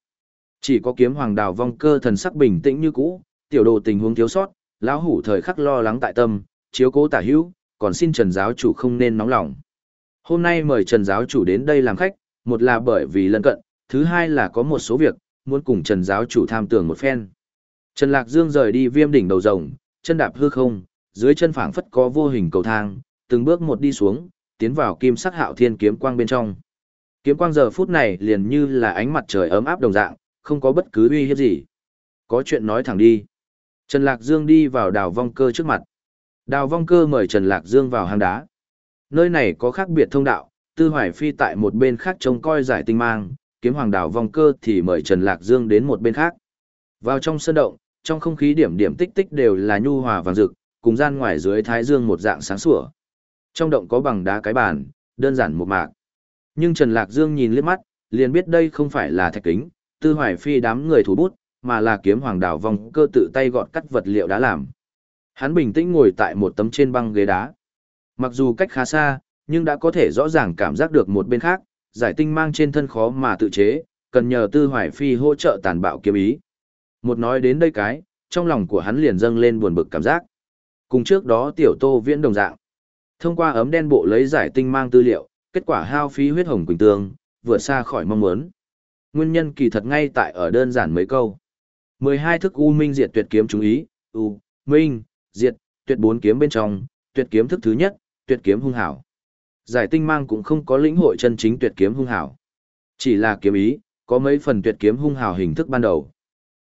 Chỉ có kiếm hoàng đào vong cơ thần sắc bình tĩnh như cũ, tiểu đồ tình huống thiếu sót, lão hủ thời khắc lo lắng tại tâm, chiếu cố tả hữu, còn xin Trần giáo chủ không nên nóng lòng. Hôm nay mời Trần giáo chủ đến đây làm khách, một là bởi vì lân cận, thứ hai là có một số việc, muốn cùng Trần giáo chủ tham tưởng một phen. Trần Lạc Dương rời đi viêm đỉnh đầu rồng, chân đạp hư không, dưới chân phảng phất có vô hình cầu thang, từng bước một đi xuống, tiến vào kim sắc hạo thiên kiếm quang bên trong. Kiếm quang giờ phút này liền như là ánh mặt trời ấm áp đồng dạng, không có bất cứ uy hiếp gì. Có chuyện nói thẳng đi. Trần Lạc Dương đi vào đào vong cơ trước mặt. Đào vong cơ mời Trần Lạc Dương vào hang đá. Nơi này có khác biệt thông đạo, Tư Hoài Phi tại một bên khác trông coi giải tinh mang, kiếm hoàng đào vong cơ thì mời Trần Lạc Dương đến một bên khác. Vào trong sân động, trong không khí điểm điểm tích tích đều là nhu hòa vàng rực, cùng gian ngoài dưới thái dương một dạng sáng sủa. Trong động có bằng đá cái bàn, đơn giản một mạc. Nhưng Trần Lạc Dương nhìn liếc mắt, liền biết đây không phải là thạch kính, tư hoài phi đám người thủ bút, mà là kiếm hoàng đảo vòng cơ tự tay gọt cắt vật liệu đã làm. Hắn bình tĩnh ngồi tại một tấm trên băng ghế đá. Mặc dù cách khá xa, nhưng đã có thể rõ ràng cảm giác được một bên khác, giải tinh mang trên thân khó mà tự chế, cần nhờ tư hoài phi hỗ trợ tàn bạo kiếm ý. Một nói đến đây cái, trong lòng của hắn liền dâng lên buồn bực cảm giác. Cùng trước đó tiểu tô viễn đồng dạng. Thông qua ấm đen bộ lấy giải tinh mang tư liệu, kết quả hao phí huyết hồng quỳnh tương, vượt xa khỏi mong muốn. Nguyên nhân kỳ thật ngay tại ở đơn giản mấy câu. 12 thức U Minh Diệt Tuyệt kiếm chú ý, U, Minh, Diệt, Tuyệt bốn kiếm bên trong, Tuyệt kiếm thức thứ nhất, Tuyệt kiếm hung hảo. Giải tinh mang cũng không có lĩnh hội chân chính Tuyệt kiếm hung hảo. Chỉ là kiếm ý, có mấy phần Tuyệt kiếm hung hảo hình thức ban đầu.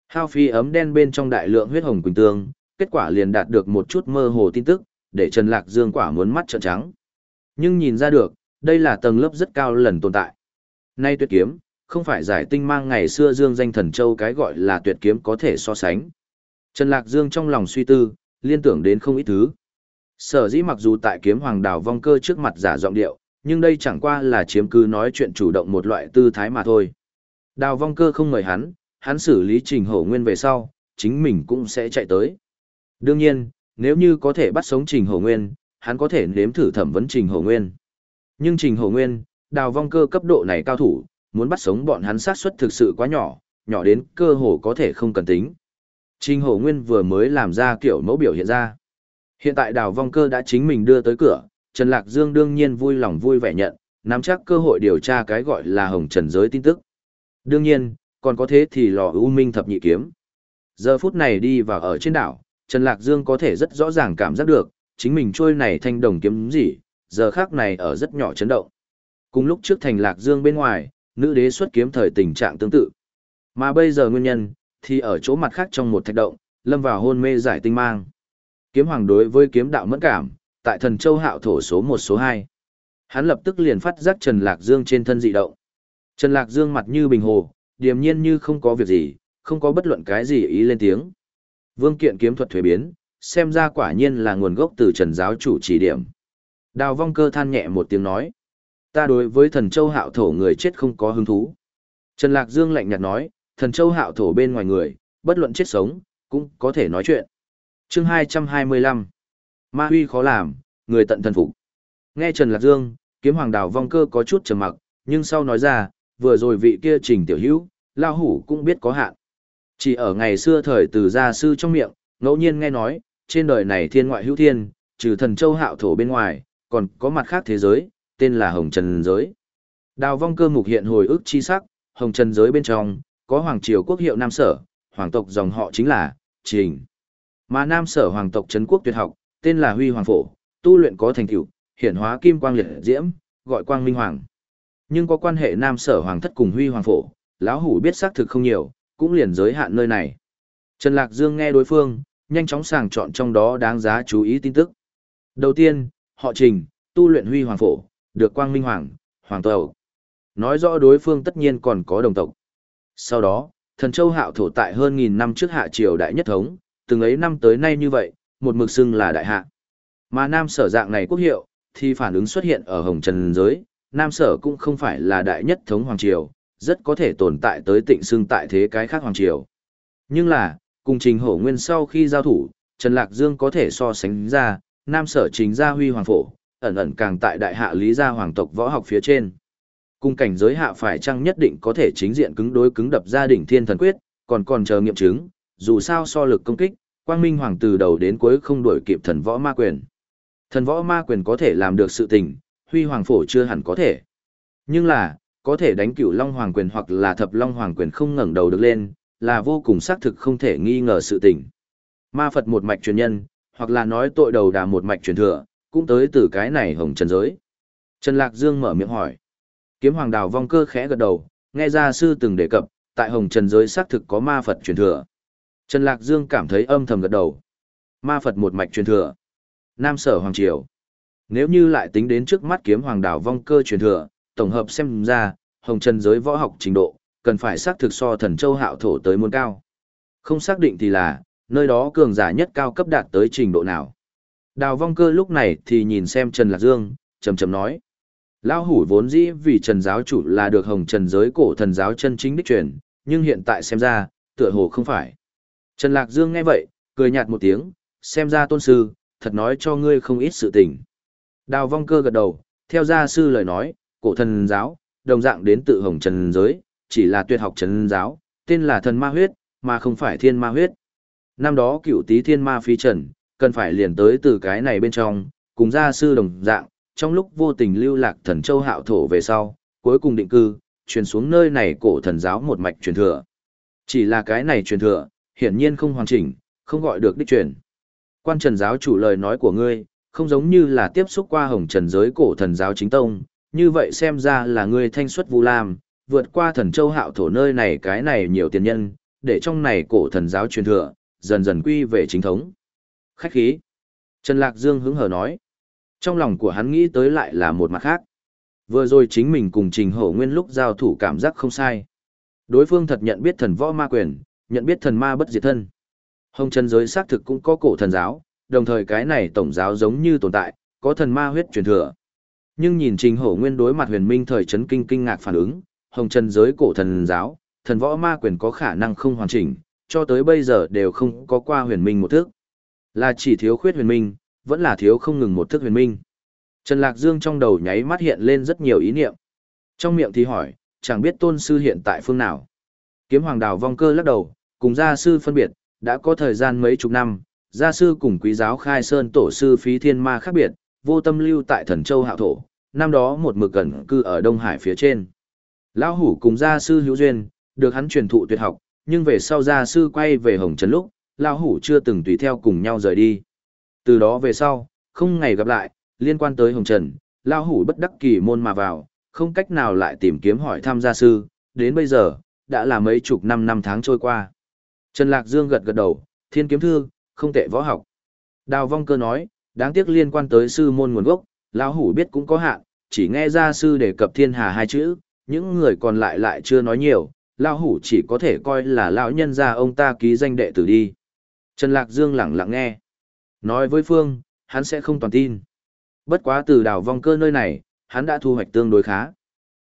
Hao phi ấm đen bên trong đại lượng huyết hồng quỳnh tương, kết quả liền đạt được một chút mơ hồ tin tức, để Trần Lạc Dương quả muốn mắt trợn trắng. Nhưng nhìn ra được, đây là tầng lớp rất cao lần tồn tại. Nay tuyệt kiếm, không phải giải tinh mang ngày xưa Dương danh thần châu cái gọi là tuyệt kiếm có thể so sánh. Trần Lạc Dương trong lòng suy tư, liên tưởng đến không ít thứ. Sở dĩ mặc dù tại kiếm hoàng đảo vong cơ trước mặt giả giọng điệu, nhưng đây chẳng qua là chiếm cứ nói chuyện chủ động một loại tư thái mà thôi. Đào vong cơ không mời hắn, hắn xử lý trình hổ nguyên về sau, chính mình cũng sẽ chạy tới. Đương nhiên, nếu như có thể bắt sống trình hổ nguyên, hắn có thể nếm thử thẩm vấn trình hổ nguyên. Nhưng trình hổ nguyên, đào vong cơ cấp độ này cao thủ, muốn bắt sống bọn hắn sát suất thực sự quá nhỏ, nhỏ đến cơ hồ có thể không cần tính. Trình hổ nguyên vừa mới làm ra kiểu mẫu biểu hiện ra. Hiện tại đào vong cơ đã chính mình đưa tới cửa, Trần Lạc Dương đương nhiên vui lòng vui vẻ nhận, nắm chắc cơ hội điều tra cái gọi là hồng trần giới tin tức. Đương nhiên, còn có thế thì lò ưu minh thập nhị kiếm. Giờ phút này đi vào ở trên đảo, Trần Lạc Dương có thể rất rõ ràng cảm giác được, chính mình trôi này thanh đồng kiếm gì, giờ khác này ở rất nhỏ chấn động. Cùng lúc trước thành Lạc Dương bên ngoài, nữ đế xuất kiếm thời tình trạng tương tự. Mà bây giờ nguyên nhân, thì ở chỗ mặt khác trong một thạch động, lâm vào hôn mê giải tinh mang. Kiếm hoàng đối với kiếm đạo mẫn cảm, tại thần châu hạo thổ số 1 số 2. Hắn lập tức liền phát giác Trần Lạc Dương trên thân dị động. Trần Lạc Dương mặt như bình hồ, điềm nhiên như không có việc gì, không có bất luận cái gì ý lên tiếng. Vương kiện kiếm thuật thuế biến, xem ra quả nhiên là nguồn gốc từ Trần giáo chủ chỉ điểm. Đào vong cơ than nhẹ một tiếng nói. Ta đối với thần châu hạo thổ người chết không có hứng thú. Trần Lạc Dương lạnh nhạt nói, thần châu hạo thổ bên ngoài người, bất luận chết sống, cũng có thể nói chuyện. chương 225. Ma huy khó làm, người tận thần phục. Nghe Trần Lạc Dương, kiếm hoàng đào vong cơ có chút trầm mặc, nhưng sau nói ra, vừa rồi vị kia trình tiểu hữu, lao hủ cũng biết có hạn. Chỉ ở ngày xưa thời từ gia sư trong miệng, ngẫu nhiên nghe nói, trên đời này thiên ngoại hữu thiên, trừ thần châu hạo thổ bên ngoài, còn có mặt khác thế giới, tên là hồng trần giới. Đào vong cơ mục hiện hồi ức chi sắc, hồng trần giới bên trong, có hoàng triều quốc hiệu Nam Sở, hoàng tộc dòng họ chính là, Trình. Mà Nam Sở hoàng tộc Trấn quốc tuyệt học, tên là Huy Hoàng Phổ, tu luyện có thành tựu, hiển hóa kim quang liệt diễm, gọi quang minh hoàng. Nhưng có quan hệ Nam Sở hoàng thất cùng Huy Hoàng Phổ, lão hủ biết xác thực không nhiều, cũng liền giới hạn nơi này. Trần Lạc Dương nghe đối phương, nhanh chóng sàng chọn trong đó đáng giá chú ý tin tức. Đầu tiên, họ Trình, tu luyện Huy Hoàng Phổ, được Quang Minh Hoàng, Hoàng Tộc. Nói rõ đối phương tất nhiên còn có đồng tộc. Sau đó, thần châu hạo thổ tại hơn nghìn năm trước hạ triều đại nhất thống, từng ấy năm tới nay như vậy, một mực xưng là đại hạ. Mà nam sở dạng này quốc hiệu, thì phản ứng xuất hiện ở hồng trần giới, nam sở cũng không phải là đại nhất thống hoàng triều, rất có thể tồn tại tới tịnh xưng tại thế cái khác hoàng triều. Nhưng là, cùng trình hổ nguyên sau khi giao thủ, Trần Lạc Dương có thể so sánh ra, nam sở chính gia huy hoàng phổ, ẩn ẩn càng tại đại hạ lý gia hoàng tộc võ học phía trên. Cung cảnh giới hạ phải chăng nhất định có thể chính diện cứng đối cứng đập gia đỉnh thiên thần quyết, còn còn chờ nghiệm chứng, dù sao so lực công kích, quang minh hoàng từ đầu đến cuối không đuổi kịp thần võ ma quyền. Thần võ ma quyền có thể làm được sự tình, huy hoàng phổ chưa hẳn có thể. Nhưng là, có thể đánh cửu long hoàng quyền hoặc là thập long hoàng quyền không ngẩng đầu được lên, là vô cùng xác thực không thể nghi ngờ sự tình. Ma Phật một mạch truyền nhân, hoặc là nói tội đầu đà một mạch truyền thừa, cũng tới từ cái này hồng trần giới. Trần Lạc Dương mở miệng hỏi. Kiếm hoàng đào vong cơ khẽ gật đầu, nghe ra sư từng đề cập, tại hồng trần giới xác thực có ma Phật truyền thừa. Trần Lạc Dương cảm thấy âm thầm gật đầu. Ma Phật một mạch truyền thừa. Nam sở hoàng triều. Nếu như lại tính đến trước mắt kiếm hoàng đảo vong cơ truyền thừa, tổng hợp xem ra, hồng trần giới võ học trình độ, cần phải xác thực so thần châu hạo thổ tới muôn cao. Không xác định thì là, nơi đó cường giả nhất cao cấp đạt tới trình độ nào. Đào vong cơ lúc này thì nhìn xem Trần Lạc Dương, trầm trầm nói. Lão hủ vốn dĩ vì Trần giáo chủ là được hồng trần giới cổ thần giáo chân chính đích truyền, nhưng hiện tại xem ra, tựa hồ không phải. Trần Lạc Dương nghe vậy, cười nhạt một tiếng, xem ra tôn sư, thật nói cho ngươi không ít sự tình. Đào vong cơ gật đầu, theo gia sư lời nói, cổ thần giáo, đồng dạng đến tự hồng trần giới, chỉ là tuyệt học trần giáo, tên là thần ma huyết, mà không phải thiên ma huyết. Năm đó cựu tí thiên ma phi trần, cần phải liền tới từ cái này bên trong, cùng gia sư đồng dạng, trong lúc vô tình lưu lạc thần châu hạo thổ về sau, cuối cùng định cư, truyền xuống nơi này cổ thần giáo một mạch truyền thừa. Chỉ là cái này truyền thừa, hiển nhiên không hoàn chỉnh, không gọi được đích truyền. Quan trần giáo chủ lời nói của ngươi, không giống như là tiếp xúc qua hồng trần giới cổ thần giáo chính tông, như vậy xem ra là ngươi thanh xuất vu lam, vượt qua thần châu hạo thổ nơi này cái này nhiều tiền nhân, để trong này cổ thần giáo truyền thừa, dần dần quy về chính thống. Khách khí. Trần Lạc Dương hứng hờ nói. Trong lòng của hắn nghĩ tới lại là một mặt khác. Vừa rồi chính mình cùng Trình Hổ Nguyên lúc giao thủ cảm giác không sai. Đối phương thật nhận biết thần võ ma quyền, nhận biết thần ma bất diệt thân. Hồng chân giới xác thực cũng có cổ thần giáo, đồng thời cái này tổng giáo giống như tồn tại, có thần ma huyết truyền thừa. Nhưng nhìn Trình Hổ Nguyên đối mặt huyền minh thời chấn kinh kinh ngạc phản ứng, hồng chân giới cổ thần giáo, thần võ ma quyền có khả năng không hoàn chỉnh, cho tới bây giờ đều không có qua huyền minh một thước. Là chỉ thiếu khuyết huyền minh, vẫn là thiếu không ngừng một thức huyền minh. Trần Lạc Dương trong đầu nháy mắt hiện lên rất nhiều ý niệm. Trong miệng thì hỏi, chẳng biết tôn sư hiện tại phương nào. Kiếm hoàng đào vong cơ lắc đầu, cùng gia sư phân biệt, đã có thời gian mấy chục năm, gia sư cùng quý giáo khai sơn tổ sư phí thiên ma khác biệt, vô tâm lưu tại thần châu hạo thổ, năm đó một mực gần cư ở Đông Hải phía trên. Lão hủ cùng gia sư hữu duyên, được hắn truyền thụ tuyệt học, nhưng về sau gia sư quay về Hồng Trần lúc, lão hủ chưa từng tùy theo cùng nhau rời đi. Từ đó về sau, không ngày gặp lại, liên quan tới Hồng Trần, lão hủ bất đắc kỳ môn mà vào, không cách nào lại tìm kiếm hỏi thăm gia sư, đến bây giờ, đã là mấy chục năm năm tháng trôi qua. Trần Lạc Dương gật gật đầu, thiên kiếm thư, không tệ võ học. Đào vong cơ nói, đáng tiếc liên quan tới sư môn nguồn gốc, lão hủ biết cũng có hạn, chỉ nghe gia sư đề cập thiên hà hai chữ, những người còn lại lại chưa nói nhiều, lão hủ chỉ có thể coi là lão nhân gia ông ta ký danh đệ tử đi. Trần Lạc Dương lặng lặng nghe. Nói với Phương, hắn sẽ không toàn tin. Bất quá từ đào vong cơ nơi này, hắn đã thu hoạch tương đối khá.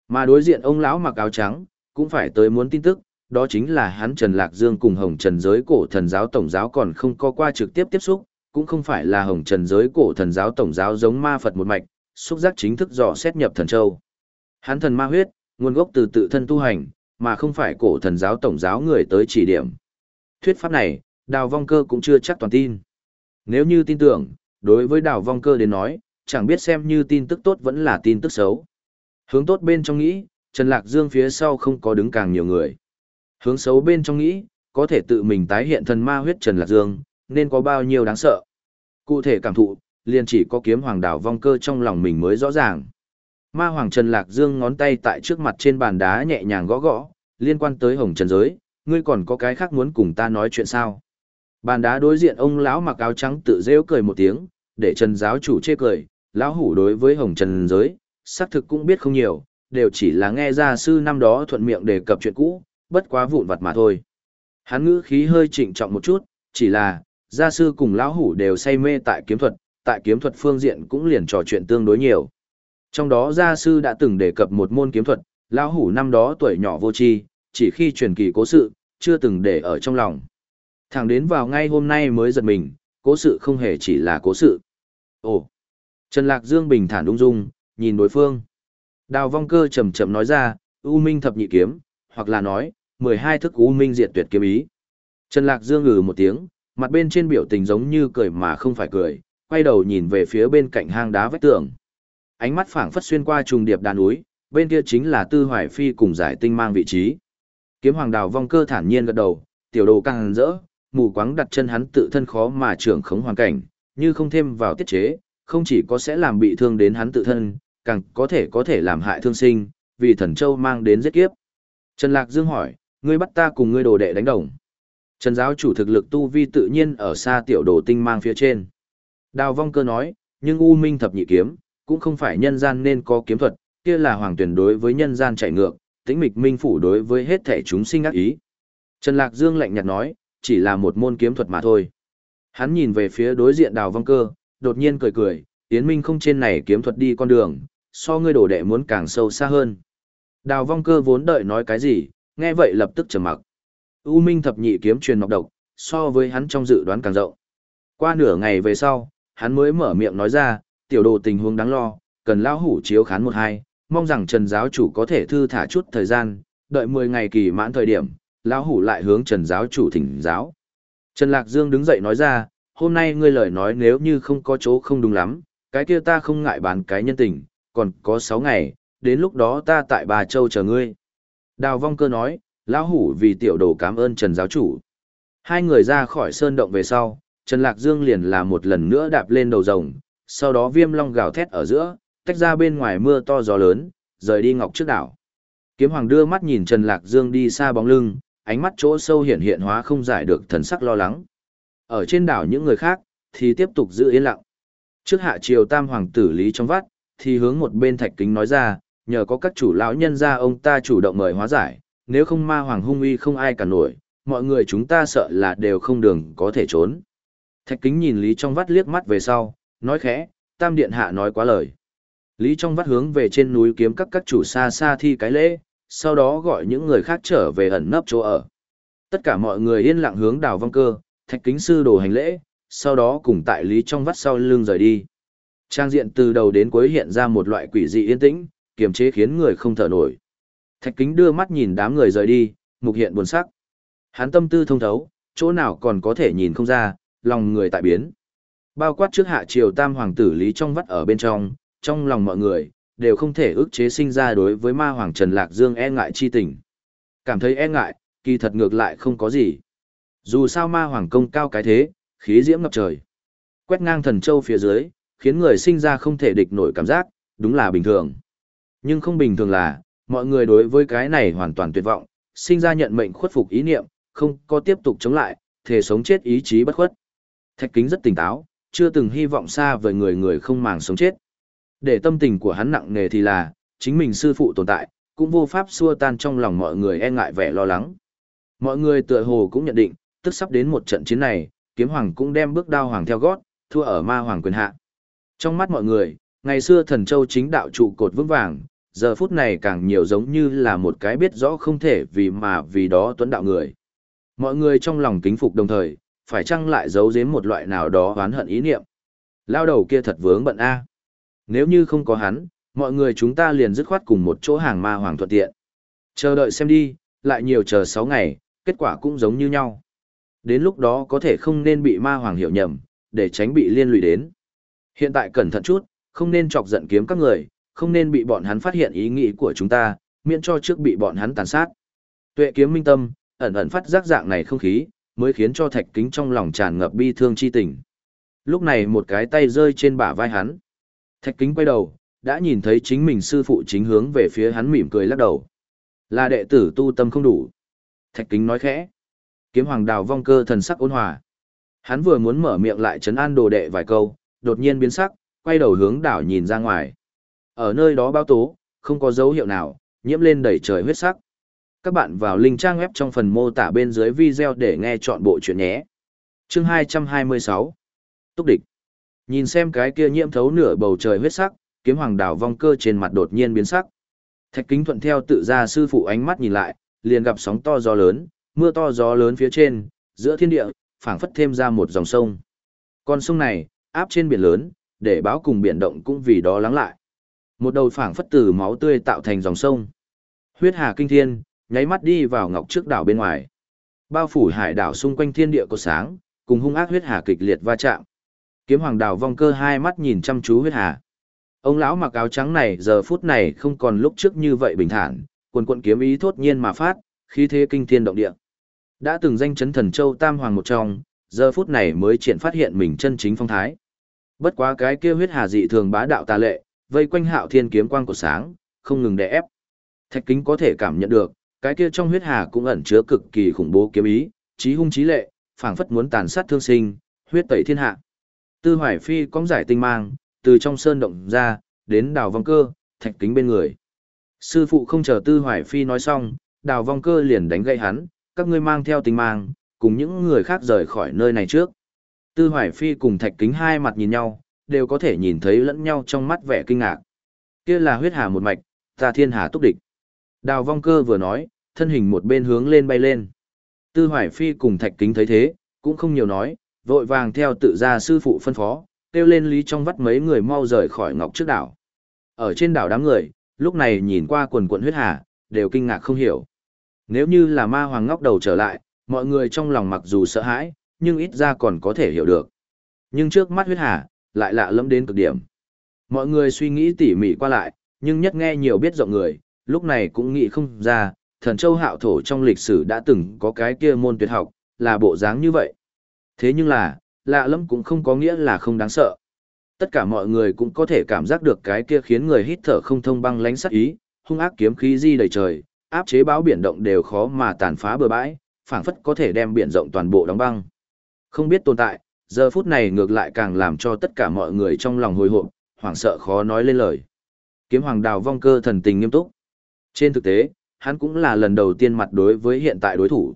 Mà đối diện ông lão mặc áo trắng, cũng phải tới muốn tin tức, đó chính là hắn Trần Lạc Dương cùng Hồng Trần giới cổ thần giáo tổng giáo còn không có qua trực tiếp tiếp xúc, cũng không phải là Hồng Trần giới cổ thần giáo tổng giáo giống ma Phật một mạch, xúc giác chính thức dò xét nhập thần châu. Hắn thần ma huyết, nguồn gốc từ tự thân tu hành, mà không phải cổ thần giáo tổng giáo người tới chỉ điểm. Thuyết pháp này, Đào Vong Cơ cũng chưa chắc toàn tin. Nếu như tin tưởng, đối với Đào Vong Cơ đến nói, chẳng biết xem như tin tức tốt vẫn là tin tức xấu. Hướng tốt bên trong nghĩ, Trần Lạc Dương phía sau không có đứng càng nhiều người. Hướng xấu bên trong nghĩ, có thể tự mình tái hiện thần ma huyết Trần Lạc Dương, nên có bao nhiêu đáng sợ. Cụ thể cảm thụ, liền chỉ có kiếm hoàng đảo vong cơ trong lòng mình mới rõ ràng. Ma hoàng Trần Lạc Dương ngón tay tại trước mặt trên bàn đá nhẹ nhàng gõ gõ, liên quan tới hồng trần giới, ngươi còn có cái khác muốn cùng ta nói chuyện sao? Bàn đá đối diện ông lão mặc áo trắng tự rêu cười một tiếng, để Trần giáo chủ chê cười, lão hủ đối với hồng trần giới, xác thực cũng biết không nhiều, đều chỉ là nghe gia sư năm đó thuận miệng đề cập chuyện cũ, bất quá vụn vặt mà thôi. Hắn ngữ khí hơi trịnh trọng một chút, chỉ là, gia sư cùng lão hủ đều say mê tại kiếm thuật, tại kiếm thuật phương diện cũng liền trò chuyện tương đối nhiều. Trong đó gia sư đã từng đề cập một môn kiếm thuật, lão hủ năm đó tuổi nhỏ vô tri, chỉ khi truyền kỳ cố sự, chưa từng để ở trong lòng. Thẳng đến vào ngay hôm nay mới giật mình, cố sự không hề chỉ là cố sự. Ồ! Trần Lạc Dương bình thản ung dung, nhìn đối phương. Đào vong cơ chậm chậm nói ra, U Minh thập nhị kiếm, hoặc là nói, 12 thức U Minh diệt tuyệt kiếm ý. Trần Lạc Dương ngừ một tiếng, mặt bên trên biểu tình giống như cười mà không phải cười, quay đầu nhìn về phía bên cạnh hang đá vách tường. Ánh mắt phảng phất xuyên qua trùng điệp đàn núi, bên kia chính là Tư Hoài Phi cùng giải tinh mang vị trí. Kiếm Hoàng Đào vong cơ thản nhiên gật đầu, tiểu đồ càng rỡ, mù quáng đặt chân hắn tự thân khó mà trưởng khống hoàn cảnh, như không thêm vào tiết chế, không chỉ có sẽ làm bị thương đến hắn tự thân, càng có thể có thể làm hại thương sinh, vì thần châu mang đến giết kiếp. Trần Lạc Dương hỏi, ngươi bắt ta cùng ngươi đồ đệ đánh đồng. Trần giáo chủ thực lực tu vi tự nhiên ở xa tiểu đồ tinh mang phía trên. Đào vong cơ nói, nhưng U Minh thập nhị kiếm, cũng không phải nhân gian nên có kiếm thuật, kia là hoàng tuyển đối với nhân gian chạy ngược, tĩnh mịch minh phủ đối với hết thể chúng sinh ác ý. Trần Lạc Dương lạnh nhạt nói, chỉ là một môn kiếm thuật mà thôi. Hắn nhìn về phía đối diện đào vong cơ, đột nhiên cười cười, Yến Minh không trên này kiếm thuật đi con đường, so ngươi đổ đệ muốn càng sâu xa hơn. Đào vong cơ vốn đợi nói cái gì, nghe vậy lập tức trầm mặc. U Minh thập nhị kiếm truyền nọc độc, so với hắn trong dự đoán càng rộng. Qua nửa ngày về sau, hắn mới mở miệng nói ra, tiểu đồ tình huống đáng lo, cần lao hủ chiếu khán một hai, mong rằng Trần giáo chủ có thể thư thả chút thời gian, đợi 10 ngày kỳ mãn thời điểm, lão hủ lại hướng Trần giáo chủ thỉnh giáo. Trần Lạc Dương đứng dậy nói ra, hôm nay ngươi lời nói nếu như không có chỗ không đúng lắm, cái kia ta không ngại bán cái nhân tình, còn có 6 ngày, đến lúc đó ta tại Bà Châu chờ ngươi. Đào vong cơ nói, lão hủ vì tiểu đồ cảm ơn Trần giáo chủ. Hai người ra khỏi sơn động về sau, Trần Lạc Dương liền là một lần nữa đạp lên đầu rồng, sau đó viêm long gào thét ở giữa, tách ra bên ngoài mưa to gió lớn, rời đi ngọc trước đảo. Kiếm Hoàng đưa mắt nhìn Trần Lạc Dương đi xa bóng lưng, ánh mắt chỗ sâu hiện hiện hóa không giải được thần sắc lo lắng. Ở trên đảo những người khác, thì tiếp tục giữ yên lặng. Trước hạ triều tam hoàng tử Lý trong vắt, thì hướng một bên thạch kính nói ra, nhờ có các chủ lão nhân ra ông ta chủ động mời hóa giải, nếu không ma hoàng hung uy không ai cả nổi, mọi người chúng ta sợ là đều không đường có thể trốn. Thạch kính nhìn Lý trong vắt liếc mắt về sau, nói khẽ, tam điện hạ nói quá lời. Lý trong vắt hướng về trên núi kiếm các các chủ xa xa thi cái lễ, sau đó gọi những người khác trở về ẩn nấp chỗ ở. Tất cả mọi người yên lặng hướng đào vong cơ, thạch kính sư đồ hành lễ, sau đó cùng tại Lý trong vắt sau lưng rời đi. Trang diện từ đầu đến cuối hiện ra một loại quỷ dị yên tĩnh, kiềm chế khiến người không thở nổi. Thạch kính đưa mắt nhìn đám người rời đi, mục hiện buồn sắc. Hắn tâm tư thông thấu, chỗ nào còn có thể nhìn không ra, lòng người tại biến. Bao quát trước hạ triều tam hoàng tử Lý trong vắt ở bên trong, trong lòng mọi người, đều không thể ức chế sinh ra đối với ma hoàng Trần Lạc Dương e ngại chi tình. Cảm thấy e ngại, kỳ thật ngược lại không có gì. Dù sao ma hoàng công cao cái thế, khí diễm ngập trời. Quét ngang thần châu phía dưới, khiến người sinh ra không thể địch nổi cảm giác, đúng là bình thường. Nhưng không bình thường là, mọi người đối với cái này hoàn toàn tuyệt vọng, sinh ra nhận mệnh khuất phục ý niệm, không có tiếp tục chống lại, thể sống chết ý chí bất khuất. Thạch kính rất tỉnh táo, chưa từng hy vọng xa với người người không màng sống chết. Để tâm tình của hắn nặng nề thì là, chính mình sư phụ tồn tại, cũng vô pháp xua tan trong lòng mọi người e ngại vẻ lo lắng. Mọi người tựa hồ cũng nhận định, tức sắp đến một trận chiến này, kiếm hoàng cũng đem bước đao hoàng theo gót, thua ở ma hoàng quyền hạ. Trong mắt mọi người, ngày xưa thần châu chính đạo trụ cột vững vàng, giờ phút này càng nhiều giống như là một cái biết rõ không thể vì mà vì đó tuấn đạo người. Mọi người trong lòng kính phục đồng thời, phải chăng lại giấu giếm một loại nào đó oán hận ý niệm. Lao đầu kia thật vướng bận A. Nếu như không có hắn, mọi người chúng ta liền dứt khoát cùng một chỗ hàng ma hoàng thuận tiện. Chờ đợi xem đi, lại nhiều chờ 6 ngày, kết quả cũng giống như nhau. Đến lúc đó có thể không nên bị ma hoàng hiểu nhầm, để tránh bị liên lụy đến. Hiện tại cẩn thận chút, không nên chọc giận kiếm các người, không nên bị bọn hắn phát hiện ý nghĩ của chúng ta, miễn cho trước bị bọn hắn tàn sát. Tuệ kiếm minh tâm, ẩn ẩn phát giác dạng này không khí, mới khiến cho thạch kính trong lòng tràn ngập bi thương chi tình. Lúc này một cái tay rơi trên bả vai hắn. Thạch kính quay đầu, đã nhìn thấy chính mình sư phụ chính hướng về phía hắn mỉm cười lắc đầu. Là đệ tử tu tâm không đủ. Thạch kính nói khẽ. Kiếm hoàng đào vong cơ thần sắc ôn hòa. Hắn vừa muốn mở miệng lại chấn an đồ đệ vài câu, đột nhiên biến sắc, quay đầu hướng đảo nhìn ra ngoài. Ở nơi đó báo tố, không có dấu hiệu nào, nhiễm lên đầy trời huyết sắc. Các bạn vào link trang web trong phần mô tả bên dưới video để nghe chọn bộ chuyện nhé. Chương 226 Túc địch Nhìn xem cái kia nhiễm thấu nửa bầu trời huyết sắc, kiếm hoàng đảo vong cơ trên mặt đột nhiên biến sắc. Thạch kính thuận theo tự ra sư phụ ánh mắt nhìn lại, liền gặp sóng to gió lớn, mưa to gió lớn phía trên, giữa thiên địa, phảng phất thêm ra một dòng sông. Con sông này, áp trên biển lớn, để báo cùng biển động cũng vì đó lắng lại. Một đầu phảng phất từ máu tươi tạo thành dòng sông. Huyết hà kinh thiên, nháy mắt đi vào ngọc trước đảo bên ngoài. Bao phủ hải đảo xung quanh thiên địa có sáng, cùng hung ác huyết hà kịch liệt va chạm. Kiếm hoàng đảo vong cơ hai mắt nhìn chăm chú huyết hà. Ông lão mặc áo trắng này giờ phút này không còn lúc trước như vậy bình thản, quần quận kiếm ý thốt nhiên mà phát, khí thế kinh thiên động địa. Đã từng danh chấn thần châu tam hoàng một trong, giờ phút này mới triển phát hiện mình chân chính phong thái. Bất quá cái kia huyết hà dị thường bá đạo tà lệ, vây quanh hạo thiên kiếm quang của sáng, không ngừng đè ép. Thạch kính có thể cảm nhận được, cái kia trong huyết hà cũng ẩn chứa cực kỳ khủng bố kiếm ý, trí hung trí lệ, phảng phất muốn tàn sát thương sinh, huyết tẩy thiên hạ. Tư Hoài Phi cóng giải tinh mang, từ trong sơn động ra, đến đào vong cơ, thạch kính bên người. Sư phụ không chờ Tư Hoài Phi nói xong, đào vong cơ liền đánh gậy hắn, các ngươi mang theo tinh mang, cùng những người khác rời khỏi nơi này trước. Tư Hoài Phi cùng thạch kính hai mặt nhìn nhau, đều có thể nhìn thấy lẫn nhau trong mắt vẻ kinh ngạc. Kia là huyết hà một mạch, ta thiên hà túc địch. Đào vong cơ vừa nói, thân hình một bên hướng lên bay lên. Tư Hoài Phi cùng thạch kính thấy thế, cũng không nhiều nói, vội vàng theo tự gia sư phụ phân phó, kêu lên lý trong vắt mấy người mau rời khỏi ngọc trước đảo. Ở trên đảo đám người, lúc này nhìn qua quần quận huyết hà, đều kinh ngạc không hiểu. Nếu như là ma hoàng ngóc đầu trở lại, mọi người trong lòng mặc dù sợ hãi, nhưng ít ra còn có thể hiểu được. Nhưng trước mắt huyết hà, lại lạ lẫm đến cực điểm. Mọi người suy nghĩ tỉ mỉ qua lại, nhưng nhất nghe nhiều biết rộng người, lúc này cũng nghĩ không ra, thần châu hạo thổ trong lịch sử đã từng có cái kia môn tuyệt học, là bộ dáng như vậy. Thế nhưng là, lạ lắm cũng không có nghĩa là không đáng sợ. Tất cả mọi người cũng có thể cảm giác được cái kia khiến người hít thở không thông băng lánh sắc ý, hung ác kiếm khí di đầy trời, áp chế báo biển động đều khó mà tàn phá bờ bãi, phảng phất có thể đem biển rộng toàn bộ đóng băng. Không biết tồn tại, giờ phút này ngược lại càng làm cho tất cả mọi người trong lòng hồi hộp, hoảng sợ khó nói lên lời. Kiếm hoàng đào vong cơ thần tình nghiêm túc. Trên thực tế, hắn cũng là lần đầu tiên mặt đối với hiện tại đối thủ.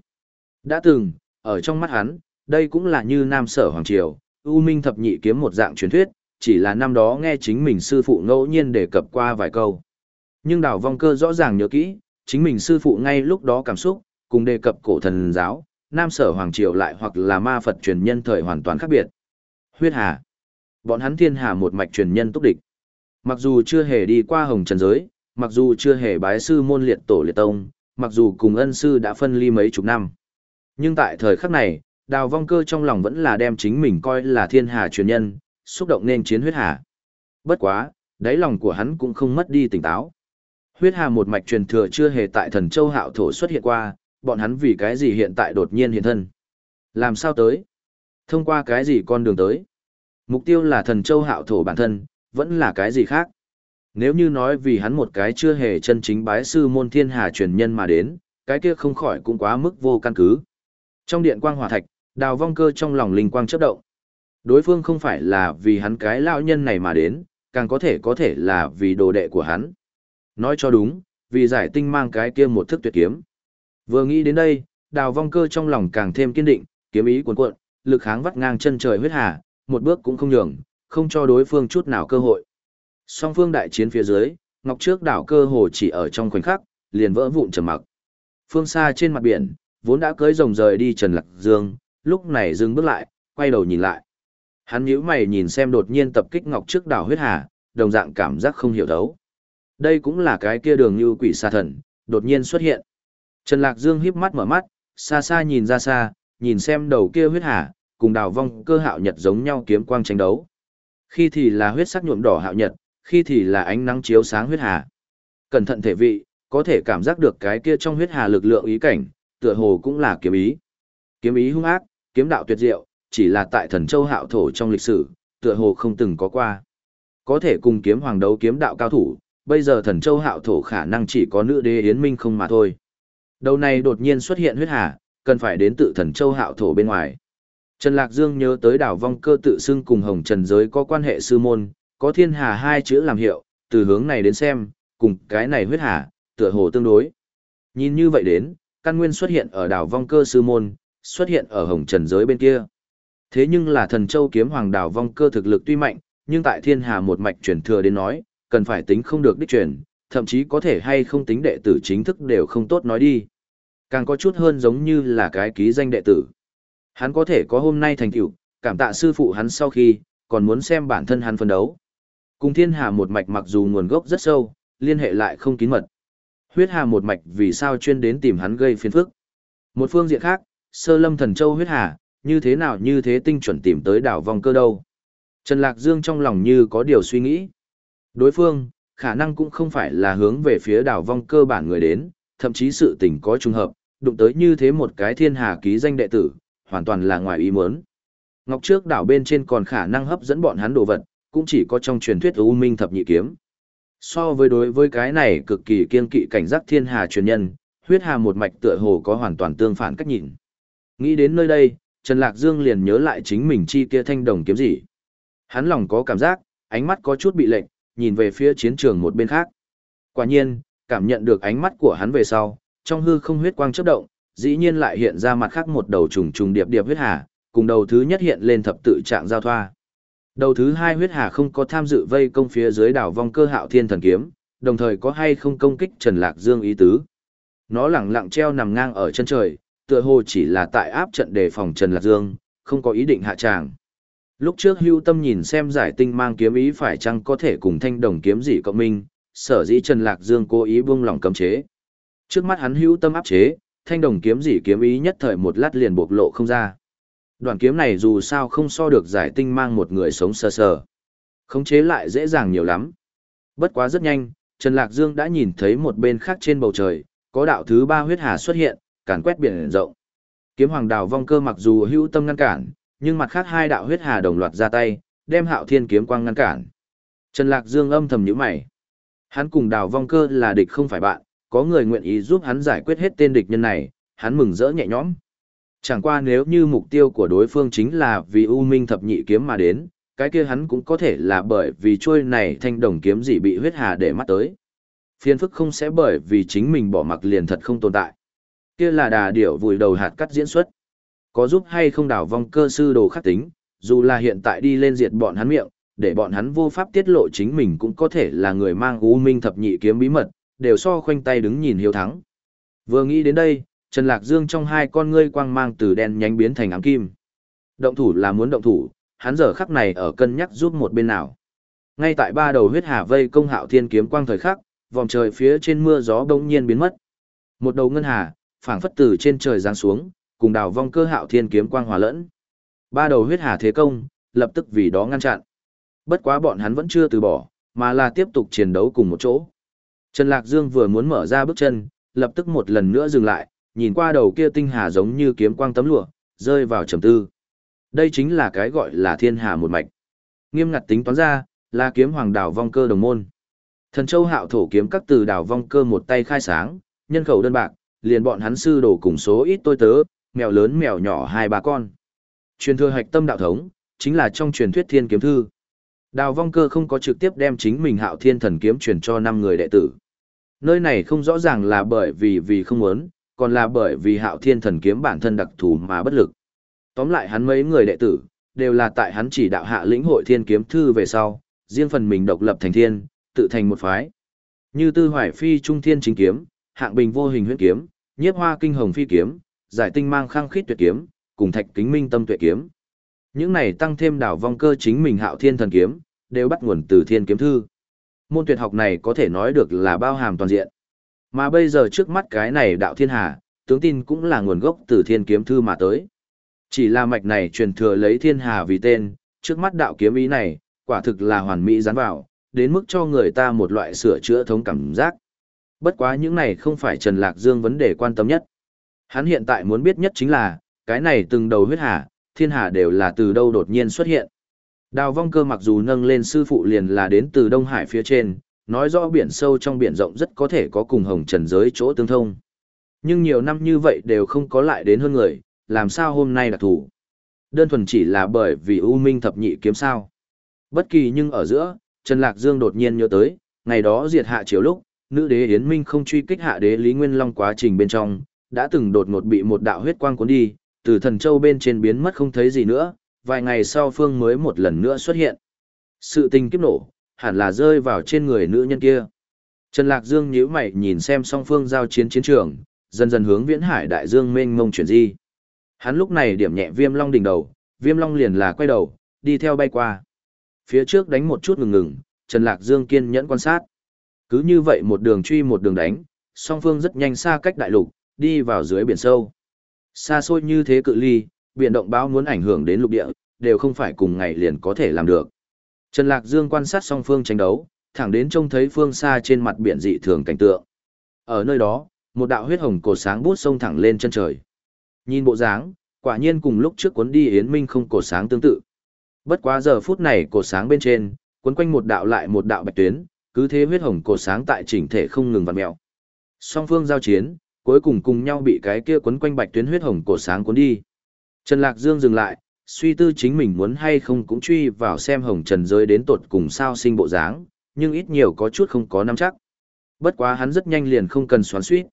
Đã từng, ở trong mắt hắn, đây cũng là như Nam Sở Hoàng Triều, U Minh Thập Nhị kiếm một dạng truyền thuyết, chỉ là năm đó nghe chính mình sư phụ ngẫu nhiên đề cập qua vài câu. Nhưng đào vong cơ rõ ràng nhớ kỹ, chính mình sư phụ ngay lúc đó cảm xúc, cùng đề cập cổ thần giáo, Nam Sở Hoàng Triều lại hoặc là ma Phật truyền nhân thời hoàn toàn khác biệt. Huyết Hà. Bọn hắn thiên hà một mạch truyền nhân túc địch. Mặc dù chưa hề đi qua hồng trần giới, mặc dù chưa hề bái sư môn liệt tổ liệt tông, mặc dù cùng ân sư đã phân ly mấy chục năm. Nhưng tại thời khắc này, đào vong cơ trong lòng vẫn là đem chính mình coi là thiên hà truyền nhân, xúc động nên chiến huyết hà. Bất quá, đáy lòng của hắn cũng không mất đi tỉnh táo. Huyết hà một mạch truyền thừa chưa hề tại thần châu hạo thổ xuất hiện qua, bọn hắn vì cái gì hiện tại đột nhiên hiện thân. Làm sao tới? Thông qua cái gì con đường tới? Mục tiêu là thần châu hạo thổ bản thân, vẫn là cái gì khác? Nếu như nói vì hắn một cái chưa hề chân chính bái sư môn thiên hà truyền nhân mà đến, cái kia không khỏi cũng quá mức vô căn cứ. Trong điện quang hỏa thạch, đào vong cơ trong lòng linh quang chớp động. Đối phương không phải là vì hắn cái lão nhân này mà đến, càng có thể có thể là vì đồ đệ của hắn. Nói cho đúng, vì giải tinh mang cái kia một thức tuyệt kiếm. Vừa nghĩ đến đây, đào vong cơ trong lòng càng thêm kiên định, kiếm ý cuồn cuộn, lực kháng vắt ngang chân trời huyết hà, một bước cũng không nhường, không cho đối phương chút nào cơ hội. Song phương đại chiến phía dưới, ngọc trước đảo cơ hồ chỉ ở trong khoảnh khắc, liền vỡ vụn trầm mặc. Phương xa trên mặt biển, vốn đã cưới rồng rời đi Trần Lạc Dương, lúc này dừng bước lại, quay đầu nhìn lại. Hắn nhíu mày nhìn xem đột nhiên tập kích ngọc trước đảo huyết hà, đồng dạng cảm giác không hiểu đấu. Đây cũng là cái kia đường như quỷ xa thần, đột nhiên xuất hiện. Trần Lạc Dương híp mắt mở mắt, xa xa nhìn ra xa, nhìn xem đầu kia huyết hà, cùng đào vong cơ hạo nhật giống nhau kiếm quang tranh đấu. Khi thì là huyết sắc nhuộm đỏ hạo nhật, khi thì là ánh nắng chiếu sáng huyết hà. Cẩn thận thể vị, có thể cảm giác được cái kia trong huyết hà lực lượng ý cảnh, tựa hồ cũng là kiếm ý. Kiếm ý hung ác, kiếm đạo tuyệt diệu, chỉ là tại thần châu hạo thổ trong lịch sử, tựa hồ không từng có qua. Có thể cùng kiếm hoàng đấu kiếm đạo cao thủ, bây giờ thần châu hạo thổ khả năng chỉ có nữ đế Yến Minh không mà thôi. Đầu này đột nhiên xuất hiện huyết hà, cần phải đến tự thần châu hạo thổ bên ngoài. Trần Lạc Dương nhớ tới đảo vong cơ tự xưng cùng hồng trần giới có quan hệ sư môn, có thiên hà hai chữ làm hiệu, từ hướng này đến xem, cùng cái này huyết hà, tựa hồ tương đối. Nhìn như vậy đến, căn nguyên xuất hiện ở đảo vong cơ sư môn, xuất hiện ở hồng trần giới bên kia. Thế nhưng là thần châu kiếm hoàng đảo vong cơ thực lực tuy mạnh, nhưng tại thiên hà một mạch truyền thừa đến nói, cần phải tính không được đích truyền, thậm chí có thể hay không tính đệ tử chính thức đều không tốt nói đi. Càng có chút hơn giống như là cái ký danh đệ tử. Hắn có thể có hôm nay thành tựu, cảm tạ sư phụ hắn sau khi, còn muốn xem bản thân hắn phân đấu. Cùng thiên hà một mạch mặc dù nguồn gốc rất sâu, liên hệ lại không kín mật. Huyết hà một mạch vì sao chuyên đến tìm hắn gây phiền phức. Một phương diện khác, sơ lâm thần châu huyết hà, như thế nào như thế tinh chuẩn tìm tới đảo vòng cơ đâu. Trần Lạc Dương trong lòng như có điều suy nghĩ. Đối phương, khả năng cũng không phải là hướng về phía đảo vong cơ bản người đến, thậm chí sự tình có trùng hợp, đụng tới như thế một cái thiên hà ký danh đệ tử, hoàn toàn là ngoài ý muốn. Ngọc trước đảo bên trên còn khả năng hấp dẫn bọn hắn đồ vật, cũng chỉ có trong truyền thuyết U Minh thập nhị kiếm. So với đối với cái này cực kỳ kiên kỵ cảnh giác thiên hà truyền nhân, huyết hà một mạch tựa hồ có hoàn toàn tương phản cách nhìn. Nghĩ đến nơi đây, Trần Lạc Dương liền nhớ lại chính mình chi kia thanh đồng kiếm gì. Hắn lòng có cảm giác, ánh mắt có chút bị lệnh, nhìn về phía chiến trường một bên khác. Quả nhiên, cảm nhận được ánh mắt của hắn về sau, trong hư không huyết quang chớp động, dĩ nhiên lại hiện ra mặt khác một đầu trùng trùng điệp điệp huyết hà, cùng đầu thứ nhất hiện lên thập tự trạng giao thoa. Đầu thứ hai huyết hà không có tham dự vây công phía dưới đảo vong cơ hạo thiên thần kiếm, đồng thời có hay không công kích Trần Lạc Dương ý tứ. Nó lẳng lặng treo nằm ngang ở chân trời, tựa hồ chỉ là tại áp trận đề phòng Trần Lạc Dương, không có ý định hạ tràng. Lúc trước hưu tâm nhìn xem giải tinh mang kiếm ý phải chăng có thể cùng thanh đồng kiếm gì cộng minh, sở dĩ Trần Lạc Dương cố ý buông lỏng cấm chế. Trước mắt hắn hưu tâm áp chế, thanh đồng kiếm gì kiếm ý nhất thời một lát liền bộc lộ không ra. Đoạn kiếm này dù sao không so được giải tinh mang một người sống sơ sờ. Khống chế lại dễ dàng nhiều lắm. Bất quá rất nhanh, Trần Lạc Dương đã nhìn thấy một bên khác trên bầu trời, có đạo thứ ba huyết hà xuất hiện, càn quét biển rộng. Kiếm hoàng đào vong cơ mặc dù hữu tâm ngăn cản, nhưng mặt khác hai đạo huyết hà đồng loạt ra tay, đem hạo thiên kiếm quang ngăn cản. Trần Lạc Dương âm thầm nhíu mày. Hắn cùng đào vong cơ là địch không phải bạn, có người nguyện ý giúp hắn giải quyết hết tên địch nhân này, hắn mừng rỡ nhẹ nhõm. Chẳng qua nếu như mục tiêu của đối phương chính là vì U Minh thập nhị kiếm mà đến, cái kia hắn cũng có thể là bởi vì trôi này thanh đồng kiếm gì bị huyết hà để mắt tới. Phiên phức không sẽ bởi vì chính mình bỏ mặc liền thật không tồn tại. Kia là đà điểu vùi đầu hạt cắt diễn xuất. Có giúp hay không đảo vong cơ sư đồ khắc tính, dù là hiện tại đi lên diệt bọn hắn miệng, để bọn hắn vô pháp tiết lộ chính mình cũng có thể là người mang U Minh thập nhị kiếm bí mật, đều so khoanh tay đứng nhìn hiếu thắng. Vừa nghĩ đến đây, Trần Lạc Dương trong hai con ngươi quang mang từ đen nhánh biến thành ám kim. Động thủ là muốn động thủ, hắn giờ khắc này ở cân nhắc giúp một bên nào. Ngay tại ba đầu huyết hà vây công hạo thiên kiếm quang thời khắc, vòng trời phía trên mưa gió bỗng nhiên biến mất. Một đầu ngân hà, phảng phất từ trên trời giáng xuống, cùng đào vong cơ hạo thiên kiếm quang hòa lẫn. Ba đầu huyết hà thế công, lập tức vì đó ngăn chặn. Bất quá bọn hắn vẫn chưa từ bỏ, mà là tiếp tục chiến đấu cùng một chỗ. Trần Lạc Dương vừa muốn mở ra bước chân, lập tức một lần nữa dừng lại, nhìn qua đầu kia tinh hà giống như kiếm quang tấm lụa, rơi vào trầm tư. Đây chính là cái gọi là thiên hà một mạch. Nghiêm ngặt tính toán ra, là kiếm hoàng đảo vong cơ đồng môn. Thần châu hạo thổ kiếm các từ đảo vong cơ một tay khai sáng, nhân khẩu đơn bạc, liền bọn hắn sư đồ cùng số ít tôi tớ, mèo lớn mèo nhỏ hai ba con. Truyền thừa hạch tâm đạo thống, chính là trong truyền thuyết thiên kiếm thư. Đào vong cơ không có trực tiếp đem chính mình hạo thiên thần kiếm truyền cho năm người đệ tử. Nơi này không rõ ràng là bởi vì vì không muốn, còn là bởi vì hạo thiên thần kiếm bản thân đặc thù mà bất lực. Tóm lại hắn mấy người đệ tử, đều là tại hắn chỉ đạo hạ lĩnh hội thiên kiếm thư về sau, riêng phần mình độc lập thành thiên, tự thành một phái. Như tư hoài phi trung thiên chính kiếm, hạng bình vô hình huyễn kiếm, nhiếp hoa kinh hồng phi kiếm, giải tinh mang khang khít tuyệt kiếm, cùng thạch kính minh tâm tuệ kiếm. Những này tăng thêm đảo vong cơ chính mình hạo thiên thần kiếm, đều bắt nguồn từ thiên kiếm thư. Môn tuyệt học này có thể nói được là bao hàm toàn diện. Mà bây giờ trước mắt cái này đạo thiên hà, tướng tin cũng là nguồn gốc từ thiên kiếm thư mà tới. Chỉ là mạch này truyền thừa lấy thiên hà vì tên, trước mắt đạo kiếm ý này, quả thực là hoàn mỹ dán vào, đến mức cho người ta một loại sửa chữa thống cảm giác. Bất quá những này không phải Trần Lạc Dương vấn đề quan tâm nhất. Hắn hiện tại muốn biết nhất chính là, cái này từng đầu huyết hà, thiên hà đều là từ đâu đột nhiên xuất hiện. Đào vong cơ mặc dù nâng lên sư phụ liền là đến từ Đông Hải phía trên, nói rõ biển sâu trong biển rộng rất có thể có cùng hồng trần giới chỗ tương thông. Nhưng nhiều năm như vậy đều không có lại đến hơn người, làm sao hôm nay đặc thủ. Đơn thuần chỉ là bởi vì U Minh thập nhị kiếm sao. Bất kỳ nhưng ở giữa, Trần Lạc Dương đột nhiên nhớ tới, ngày đó diệt hạ chiếu lúc, nữ đế Yến Minh không truy kích hạ đế Lý Nguyên Long quá trình bên trong, đã từng đột ngột bị một đạo huyết quang cuốn đi, từ thần châu bên trên biến mất không thấy gì nữa, vài ngày sau phương mới một lần nữa xuất hiện. Sự tình kiếp nổ, hẳn là rơi vào trên người nữ nhân kia. Trần Lạc Dương nhíu mày nhìn xem song phương giao chiến chiến trường, dần dần hướng viễn hải đại dương mênh mông chuyển di. Hắn lúc này điểm nhẹ viêm long đỉnh đầu, viêm long liền là quay đầu, đi theo bay qua. Phía trước đánh một chút ngừng ngừng, Trần Lạc Dương kiên nhẫn quan sát. Cứ như vậy một đường truy một đường đánh, song phương rất nhanh xa cách đại lục, đi vào dưới biển sâu. Xa xôi như thế cự ly, biển động báo muốn ảnh hưởng đến lục địa, đều không phải cùng ngày liền có thể làm được. Trần Lạc Dương quan sát song phương tranh đấu, thẳng đến trông thấy phương xa trên mặt biển dị thường cảnh tượng. Ở nơi đó, một đạo huyết hồng cột sáng bút sông thẳng lên chân trời. Nhìn bộ dáng, quả nhiên cùng lúc trước cuốn đi Yến Minh không cột sáng tương tự. Bất quá giờ phút này cột sáng bên trên, cuốn quanh một đạo lại một đạo bạch tuyến, cứ thế huyết hồng cổ sáng tại chỉnh thể không ngừng vặn mèo. Song phương giao chiến, cuối cùng cùng nhau bị cái kia quấn quanh bạch tuyến huyết hồng cổ sáng cuốn đi. Trần Lạc Dương dừng lại, suy tư chính mình muốn hay không cũng truy vào xem hồng trần giới đến tột cùng sao sinh bộ dáng, nhưng ít nhiều có chút không có nắm chắc. Bất quá hắn rất nhanh liền không cần xoắn suýt.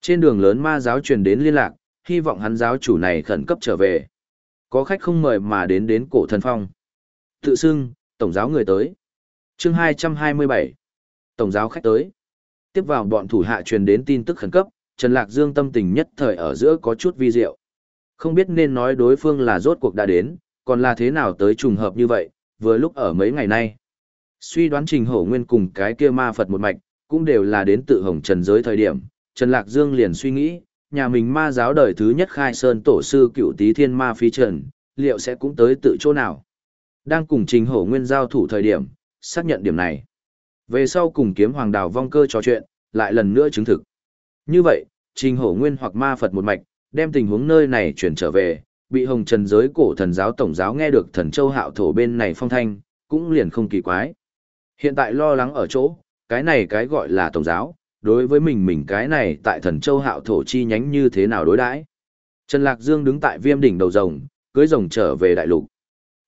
Trên đường lớn ma giáo truyền đến liên lạc, hy vọng hắn giáo chủ này khẩn cấp trở về. Có khách không mời mà đến đến cổ thần phong. Tự xưng, tổng giáo người tới chương 227. Tổng giáo khách tới. Tiếp vào bọn thủ hạ truyền đến tin tức khẩn cấp, Trần Lạc Dương tâm tình nhất thời ở giữa có chút vi diệu. Không biết nên nói đối phương là rốt cuộc đã đến, còn là thế nào tới trùng hợp như vậy, vừa lúc ở mấy ngày nay. Suy đoán trình hổ nguyên cùng cái kia ma Phật một mạch, cũng đều là đến tự hồng trần giới thời điểm, Trần Lạc Dương liền suy nghĩ, nhà mình ma giáo đời thứ nhất khai sơn tổ sư cựu tý thiên ma phi trần, liệu sẽ cũng tới tự chỗ nào. Đang cùng trình hổ nguyên giao thủ thời điểm, xác nhận điểm này. Về sau cùng kiếm hoàng đào vong cơ trò chuyện, lại lần nữa chứng thực. Như vậy, Trình Hổ Nguyên hoặc Ma Phật một mạch, đem tình huống nơi này chuyển trở về, bị Hồng Trần giới cổ thần giáo tổng giáo nghe được thần châu hạo thổ bên này phong thanh, cũng liền không kỳ quái. Hiện tại lo lắng ở chỗ, cái này cái gọi là tổng giáo, đối với mình mình cái này tại thần châu hạo thổ chi nhánh như thế nào đối đãi Trần Lạc Dương đứng tại viêm đỉnh đầu rồng, cưới rồng trở về đại lục.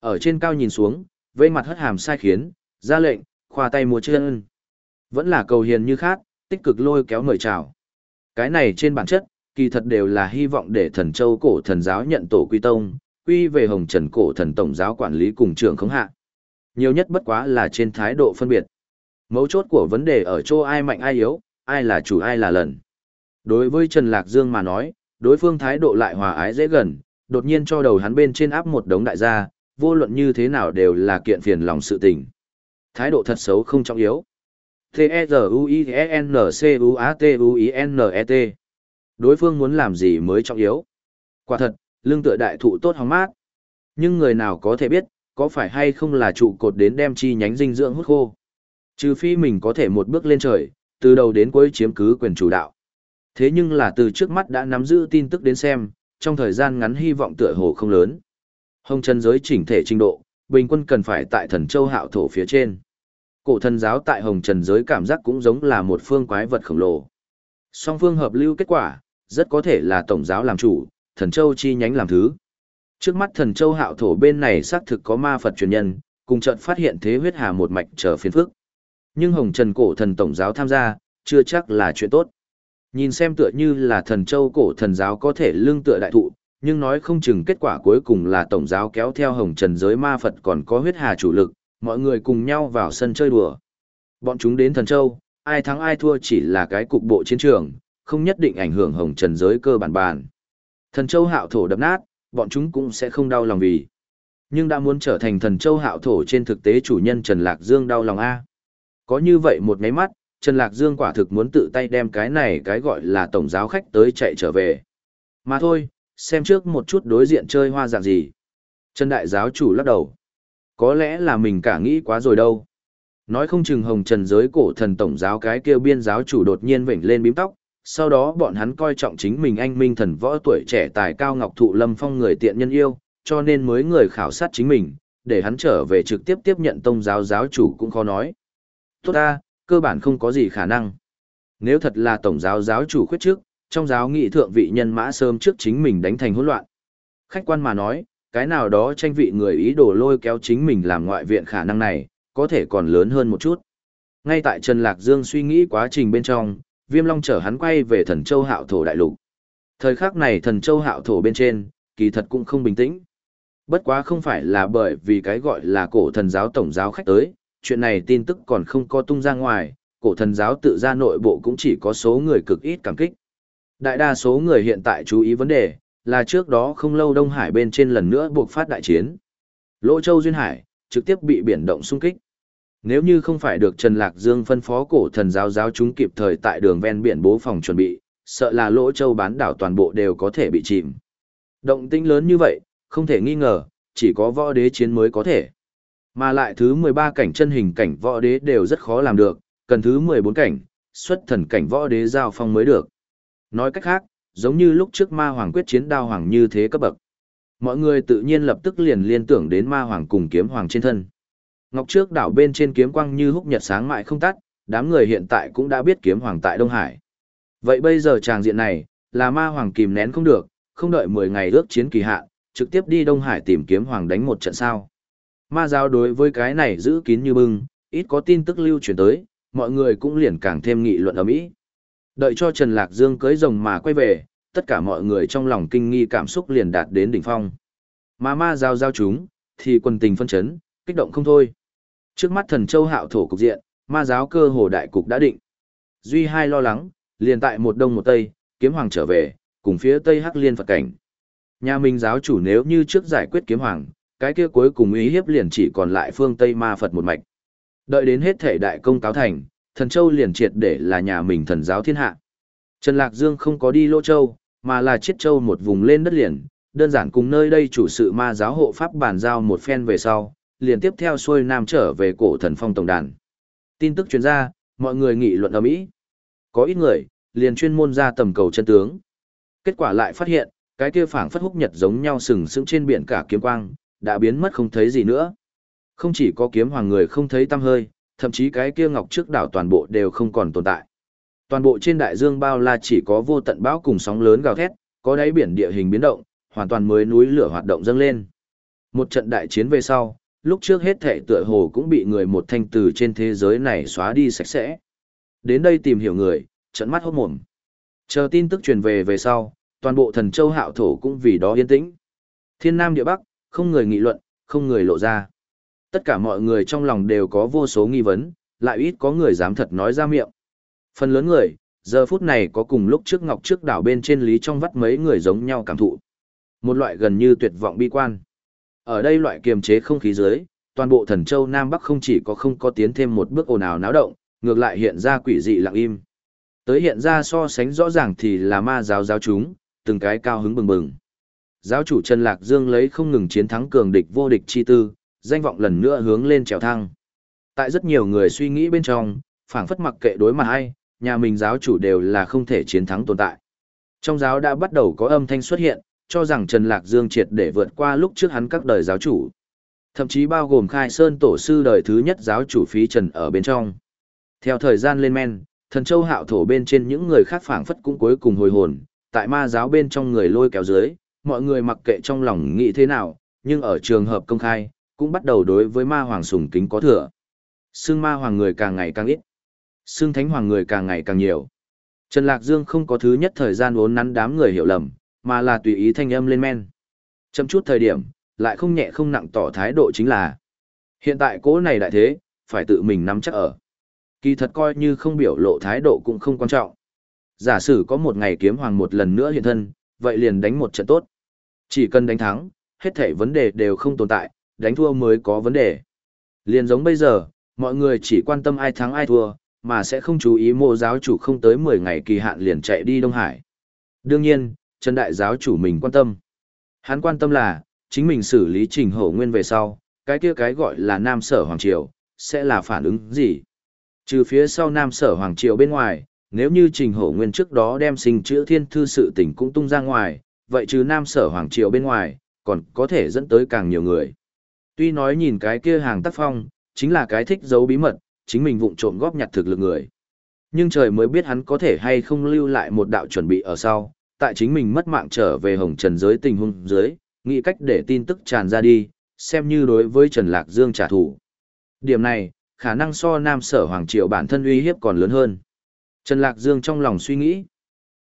Ở trên cao nhìn xuống, vây mặt hất hàm sai khiến, ra lệnh, khoa tay múa chân. Vẫn là cầu hiền như khác, tích cực lôi kéo mời chào. Cái này trên bản chất, kỳ thật đều là hy vọng để thần châu cổ thần giáo nhận tổ quy tông, quy về hồng trần cổ thần tổng giáo quản lý cùng trưởng khống hạ. Nhiều nhất bất quá là trên thái độ phân biệt. Mấu chốt của vấn đề ở chỗ ai mạnh ai yếu, ai là chủ ai là lần. Đối với Trần Lạc Dương mà nói, đối phương thái độ lại hòa ái dễ gần, đột nhiên cho đầu hắn bên trên áp một đống đại gia, vô luận như thế nào đều là kiện phiền lòng sự tình. Thái độ thật xấu không trọng yếu. T-E-Z-U-I-E-N-C-U-A-T-U-I-N-E-T Đối phương muốn làm gì mới trọng yếu. Quả thật, lương tựa đại thụ tốt hóng mát. Nhưng người nào có thể biết, có phải hay không là trụ cột đến đem chi nhánh dinh dưỡng hút khô. Trừ phi mình có thể một bước lên trời, từ đầu đến cuối chiếm cứ quyền chủ đạo. Thế nhưng là từ trước mắt đã nắm giữ tin tức đến xem, trong thời gian ngắn hy vọng tựa hồ không lớn. Hồng chân giới chỉnh thể trình độ, bình quân cần phải tại thần châu hạo thổ phía trên. Cổ thần giáo tại hồng trần giới cảm giác cũng giống là một phương quái vật khổng lồ. Song phương hợp lưu kết quả, rất có thể là tổng giáo làm chủ, thần châu chi nhánh làm thứ. Trước mắt thần châu hạo thổ bên này xác thực có ma Phật truyền nhân, cùng trận phát hiện thế huyết hà một mạch trở phiền phức. Nhưng hồng trần cổ thần tổng giáo tham gia, chưa chắc là chuyện tốt. Nhìn xem tựa như là thần châu cổ thần giáo có thể lương tựa đại thụ, nhưng nói không chừng kết quả cuối cùng là tổng giáo kéo theo hồng trần giới ma Phật còn có huyết hà chủ lực, mọi người cùng nhau vào sân chơi đùa. Bọn chúng đến thần châu, ai thắng ai thua chỉ là cái cục bộ chiến trường, không nhất định ảnh hưởng hồng trần giới cơ bản bàn. Thần châu hạo thổ đập nát, bọn chúng cũng sẽ không đau lòng vì. Nhưng đã muốn trở thành thần châu hạo thổ trên thực tế chủ nhân Trần Lạc Dương đau lòng A. Có như vậy một máy mắt, Trần Lạc Dương quả thực muốn tự tay đem cái này cái gọi là tổng giáo khách tới chạy trở về. Mà thôi, xem trước một chút đối diện chơi hoa dạng gì. Trần Đại giáo chủ lắc đầu. Có lẽ là mình cả nghĩ quá rồi đâu. Nói không chừng hồng trần giới cổ thần tổng giáo cái kêu biên giáo chủ đột nhiên vểnh lên bím tóc, sau đó bọn hắn coi trọng chính mình anh minh thần võ tuổi trẻ tài cao ngọc thụ lâm phong người tiện nhân yêu, cho nên mới người khảo sát chính mình, để hắn trở về trực tiếp tiếp nhận tông giáo giáo chủ cũng khó nói. Tốt ta, cơ bản không có gì khả năng. Nếu thật là tổng giáo giáo chủ khuyết trước, trong giáo nghị thượng vị nhân mã sớm trước chính mình đánh thành hỗn loạn. Khách quan mà nói, cái nào đó tranh vị người ý đồ lôi kéo chính mình làm ngoại viện khả năng này, có thể còn lớn hơn một chút. Ngay tại Trần Lạc Dương suy nghĩ quá trình bên trong, Viêm Long chở hắn quay về thần châu hạo thổ đại lục. Thời khắc này thần châu hạo thổ bên trên, kỳ thật cũng không bình tĩnh. Bất quá không phải là bởi vì cái gọi là cổ thần giáo tổng giáo khách tới, chuyện này tin tức còn không có tung ra ngoài, cổ thần giáo tự ra nội bộ cũng chỉ có số người cực ít cảm kích. Đại đa số người hiện tại chú ý vấn đề, là trước đó không lâu Đông Hải bên trên lần nữa buộc phát đại chiến. Lỗ Châu Duyên Hải, trực tiếp bị biển động xung kích. Nếu như không phải được Trần Lạc Dương phân phó cổ thần giáo giáo chúng kịp thời tại đường ven biển bố phòng chuẩn bị, sợ là Lỗ Châu bán đảo toàn bộ đều có thể bị chìm. Động tĩnh lớn như vậy, không thể nghi ngờ, chỉ có võ đế chiến mới có thể. Mà lại thứ 13 cảnh chân hình cảnh võ đế đều rất khó làm được, cần thứ 14 cảnh, xuất thần cảnh võ đế giao phong mới được. Nói cách khác, giống như lúc trước ma hoàng quyết chiến đao hoàng như thế cấp bậc. Mọi người tự nhiên lập tức liền liên tưởng đến ma hoàng cùng kiếm hoàng trên thân. Ngọc trước đảo bên trên kiếm quang như húc nhật sáng mãi không tắt, đám người hiện tại cũng đã biết kiếm hoàng tại Đông Hải. Vậy bây giờ tràng diện này, là ma hoàng kìm nén không được, không đợi 10 ngày ước chiến kỳ hạn, trực tiếp đi Đông Hải tìm kiếm hoàng đánh một trận sao. Ma giáo đối với cái này giữ kín như bưng, ít có tin tức lưu truyền tới, mọi người cũng liền càng thêm nghị luận ở mỹ. Đợi cho Trần Lạc Dương cưới rồng mà quay về, tất cả mọi người trong lòng kinh nghi cảm xúc liền đạt đến đỉnh phong. Mà ma giao giao chúng, thì quân tình phân chấn, kích động không thôi. Trước mắt thần châu hạo thổ cục diện, ma giáo cơ hồ đại cục đã định. Duy hai lo lắng, liền tại một đông một tây, kiếm hoàng trở về, cùng phía tây hắc liên Phật cảnh. Nhà minh giáo chủ nếu như trước giải quyết kiếm hoàng, cái kia cuối cùng ý hiếp liền chỉ còn lại phương tây ma Phật một mạch. Đợi đến hết thể đại công cáo thành, thần châu liền triệt để là nhà mình thần giáo thiên hạ. Trần Lạc Dương không có đi lỗ Châu, mà là chiết châu một vùng lên đất liền, đơn giản cùng nơi đây chủ sự ma giáo hộ pháp bàn giao một phen về sau, liền tiếp theo xuôi nam trở về cổ thần phong tổng đàn. Tin tức truyền ra, mọi người nghị luận ở mỹ. Có ít người, liền chuyên môn ra tầm cầu chân tướng. Kết quả lại phát hiện, cái kia phảng phất húc nhật giống nhau sừng sững trên biển cả kiếm quang, đã biến mất không thấy gì nữa. Không chỉ có kiếm hoàng người không thấy tăm hơi, thậm chí cái kia ngọc trước đảo toàn bộ đều không còn tồn tại. Toàn bộ trên đại dương bao la chỉ có vô tận bão cùng sóng lớn gào thét, có đáy biển địa hình biến động, hoàn toàn mới núi lửa hoạt động dâng lên. Một trận đại chiến về sau, lúc trước hết thể tựa hồ cũng bị người một thanh từ trên thế giới này xóa đi sạch sẽ. Đến đây tìm hiểu người, trận mắt hốt mồm. Chờ tin tức truyền về về sau, toàn bộ thần châu hạo thổ cũng vì đó yên tĩnh. Thiên Nam địa Bắc, không người nghị luận, không người lộ ra. Tất cả mọi người trong lòng đều có vô số nghi vấn, lại ít có người dám thật nói ra miệng. Phần lớn người, giờ phút này có cùng lúc trước ngọc trước đảo bên trên lý trong vắt mấy người giống nhau cảm thụ. Một loại gần như tuyệt vọng bi quan. Ở đây loại kiềm chế không khí dưới, toàn bộ thần châu Nam Bắc không chỉ có không có tiến thêm một bước ồn ào náo động, ngược lại hiện ra quỷ dị lặng im. Tới hiện ra so sánh rõ ràng thì là ma giáo giáo chúng, từng cái cao hứng bừng bừng. Giáo chủ Trần Lạc Dương lấy không ngừng chiến thắng cường địch vô địch chi tư, danh vọng lần nữa hướng lên trèo thang. Tại rất nhiều người suy nghĩ bên trong, phảng phất mặc kệ đối mặt ai, nhà mình giáo chủ đều là không thể chiến thắng tồn tại. Trong giáo đã bắt đầu có âm thanh xuất hiện, cho rằng Trần Lạc Dương triệt để vượt qua lúc trước hắn các đời giáo chủ. Thậm chí bao gồm khai sơn tổ sư đời thứ nhất giáo chủ phí Trần ở bên trong. Theo thời gian lên men, thần châu hạo thổ bên trên những người khác phảng phất cũng cuối cùng hồi hồn, tại ma giáo bên trong người lôi kéo dưới, mọi người mặc kệ trong lòng nghĩ thế nào, nhưng ở trường hợp công khai, cũng bắt đầu đối với ma hoàng sùng kính có thừa. Xương ma hoàng người càng ngày càng ít. Xương thánh hoàng người càng ngày càng nhiều. Trần Lạc Dương không có thứ nhất thời gian uốn nắn đám người hiểu lầm, mà là tùy ý thanh âm lên men. Chậm chút thời điểm, lại không nhẹ không nặng tỏ thái độ chính là. Hiện tại cố này đại thế, phải tự mình nắm chắc ở. Kỳ thật coi như không biểu lộ thái độ cũng không quan trọng. Giả sử có một ngày kiếm hoàng một lần nữa hiện thân, vậy liền đánh một trận tốt. Chỉ cần đánh thắng, hết thảy vấn đề đều không tồn tại, đánh thua mới có vấn đề. Liền giống bây giờ, mọi người chỉ quan tâm ai thắng ai thua, mà sẽ không chú ý mộ giáo chủ không tới 10 ngày kỳ hạn liền chạy đi Đông Hải. Đương nhiên, Trần Đại giáo chủ mình quan tâm. Hắn quan tâm là, chính mình xử lý trình hổ nguyên về sau, cái kia cái gọi là Nam Sở Hoàng Triều, sẽ là phản ứng gì? Trừ phía sau Nam Sở Hoàng Triều bên ngoài, nếu như trình hổ nguyên trước đó đem sinh chữ thiên thư sự tình cũng tung ra ngoài, vậy trừ Nam Sở Hoàng Triều bên ngoài, còn có thể dẫn tới càng nhiều người. Tuy nói nhìn cái kia hàng tác phong, chính là cái thích giấu bí mật, chính mình vụng trộm góp nhặt thực lực người. Nhưng trời mới biết hắn có thể hay không lưu lại một đạo chuẩn bị ở sau, tại chính mình mất mạng trở về hồng trần giới tình huống dưới, nghĩ cách để tin tức tràn ra đi, xem như đối với Trần Lạc Dương trả thù. Điểm này, khả năng so Nam Sở Hoàng Triệu bản thân uy hiếp còn lớn hơn. Trần Lạc Dương trong lòng suy nghĩ.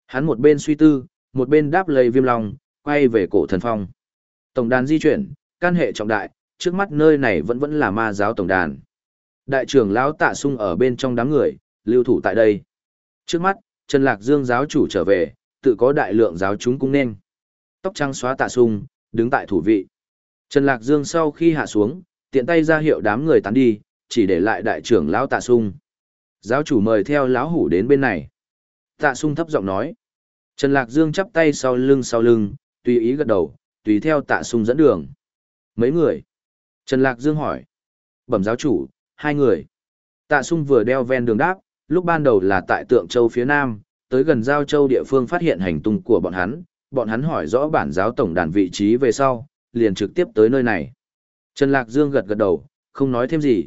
Hắn một bên suy tư, một bên đáp lời viêm lòng, quay về cổ thần phong. Tổng đàn di chuyển, can hệ trọng đại, trước mắt nơi này vẫn vẫn là ma giáo tổng đàn. Đại trưởng lão tạ sung ở bên trong đám người, lưu thủ tại đây. Trước mắt, Trần Lạc Dương giáo chủ trở về, tự có đại lượng giáo chúng cũng nên. Tóc trắng xóa tạ sung, đứng tại thủ vị. Trần Lạc Dương sau khi hạ xuống, tiện tay ra hiệu đám người tán đi, chỉ để lại đại trưởng lão tạ sung. Giáo chủ mời theo lão hủ đến bên này. Tạ sung thấp giọng nói. Trần Lạc Dương chắp tay sau lưng sau lưng, tùy ý gật đầu, tùy theo tạ sung dẫn đường. Mấy người? Trần Lạc Dương hỏi. Bẩm giáo chủ, hai người. Tạ sung vừa đeo ven đường đáp, lúc ban đầu là tại tượng châu phía nam, tới gần giao châu địa phương phát hiện hành tung của bọn hắn, bọn hắn hỏi rõ bản giáo tổng đàn vị trí về sau, liền trực tiếp tới nơi này. Trần Lạc Dương gật gật đầu, không nói thêm gì.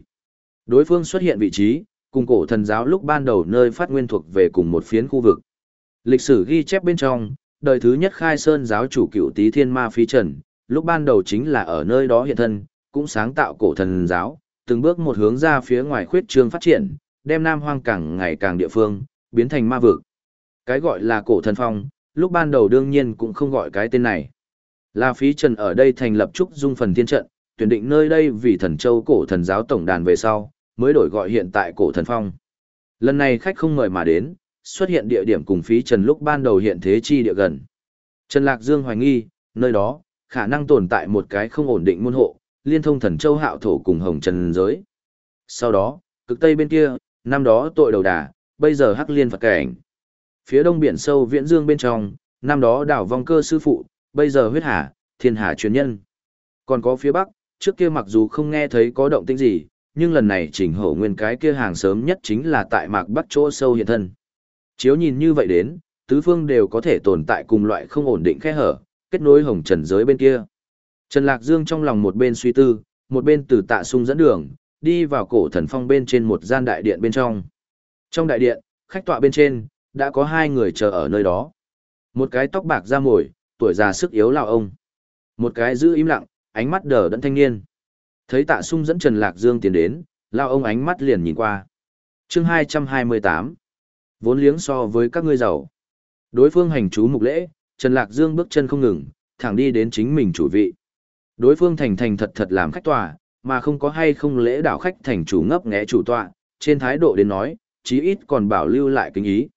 Đối phương xuất hiện vị trí, cùng cổ thần giáo lúc ban đầu nơi phát nguyên thuộc về cùng một phiến khu vực. Lịch sử ghi chép bên trong, đời thứ nhất khai sơn giáo chủ cựu tý thiên ma phi trần, lúc ban đầu chính là ở nơi đó hiện thân, cũng sáng tạo cổ thần giáo, từng bước một hướng ra phía ngoài khuyết trương phát triển, đem Nam Hoang càng ngày càng địa phương, biến thành ma vực. Cái gọi là cổ thần phong, lúc ban đầu đương nhiên cũng không gọi cái tên này. Là phí trần ở đây thành lập trúc dung phần thiên trận, tuyển định nơi đây vì thần châu cổ thần giáo tổng đàn về sau, mới đổi gọi hiện tại cổ thần phong. Lần này khách không mời mà đến, xuất hiện địa điểm cùng phí trần lúc ban đầu hiện thế chi địa gần. Trần Lạc Dương hoài nghi, nơi đó, khả năng tồn tại một cái không ổn định môn hộ, liên thông thần châu hạo thổ cùng hồng trần giới. Sau đó, cực tây bên kia, năm đó tội đầu đà, bây giờ hắc liên Phật cảnh. Phía đông biển sâu viễn dương bên trong, năm đó đảo vong cơ sư phụ, bây giờ huyết hà, thiên hà truyền nhân. Còn có phía bắc, trước kia mặc dù không nghe thấy có động tĩnh gì, nhưng lần này chỉnh hổ nguyên cái kia hàng sớm nhất chính là tại mạc bắc chỗ sâu hiện thân. Chiếu nhìn như vậy đến, tứ phương đều có thể tồn tại cùng loại không ổn định khe hở, kết nối hồng trần giới bên kia. Trần Lạc Dương trong lòng một bên suy tư, một bên từ tạ sung dẫn đường, đi vào cổ thần phong bên trên một gian đại điện bên trong. Trong đại điện, khách tọa bên trên, đã có hai người chờ ở nơi đó. Một cái tóc bạc da mồi, tuổi già sức yếu lão ông. Một cái giữ im lặng, ánh mắt đờ đẫn thanh niên. Thấy tạ sung dẫn Trần Lạc Dương tiến đến, lão ông ánh mắt liền nhìn qua. chương 228. Vốn liếng so với các ngươi giàu. Đối phương hành chú mục lễ, Trần Lạc Dương bước chân không ngừng, thẳng đi đến chính mình chủ vị. Đối phương thành thành thật thật làm khách tòa, mà không có hay không lễ đảo khách thành chủ ngấp nghé chủ tọa, trên thái độ đến nói, chí ít còn bảo lưu lại kinh ý.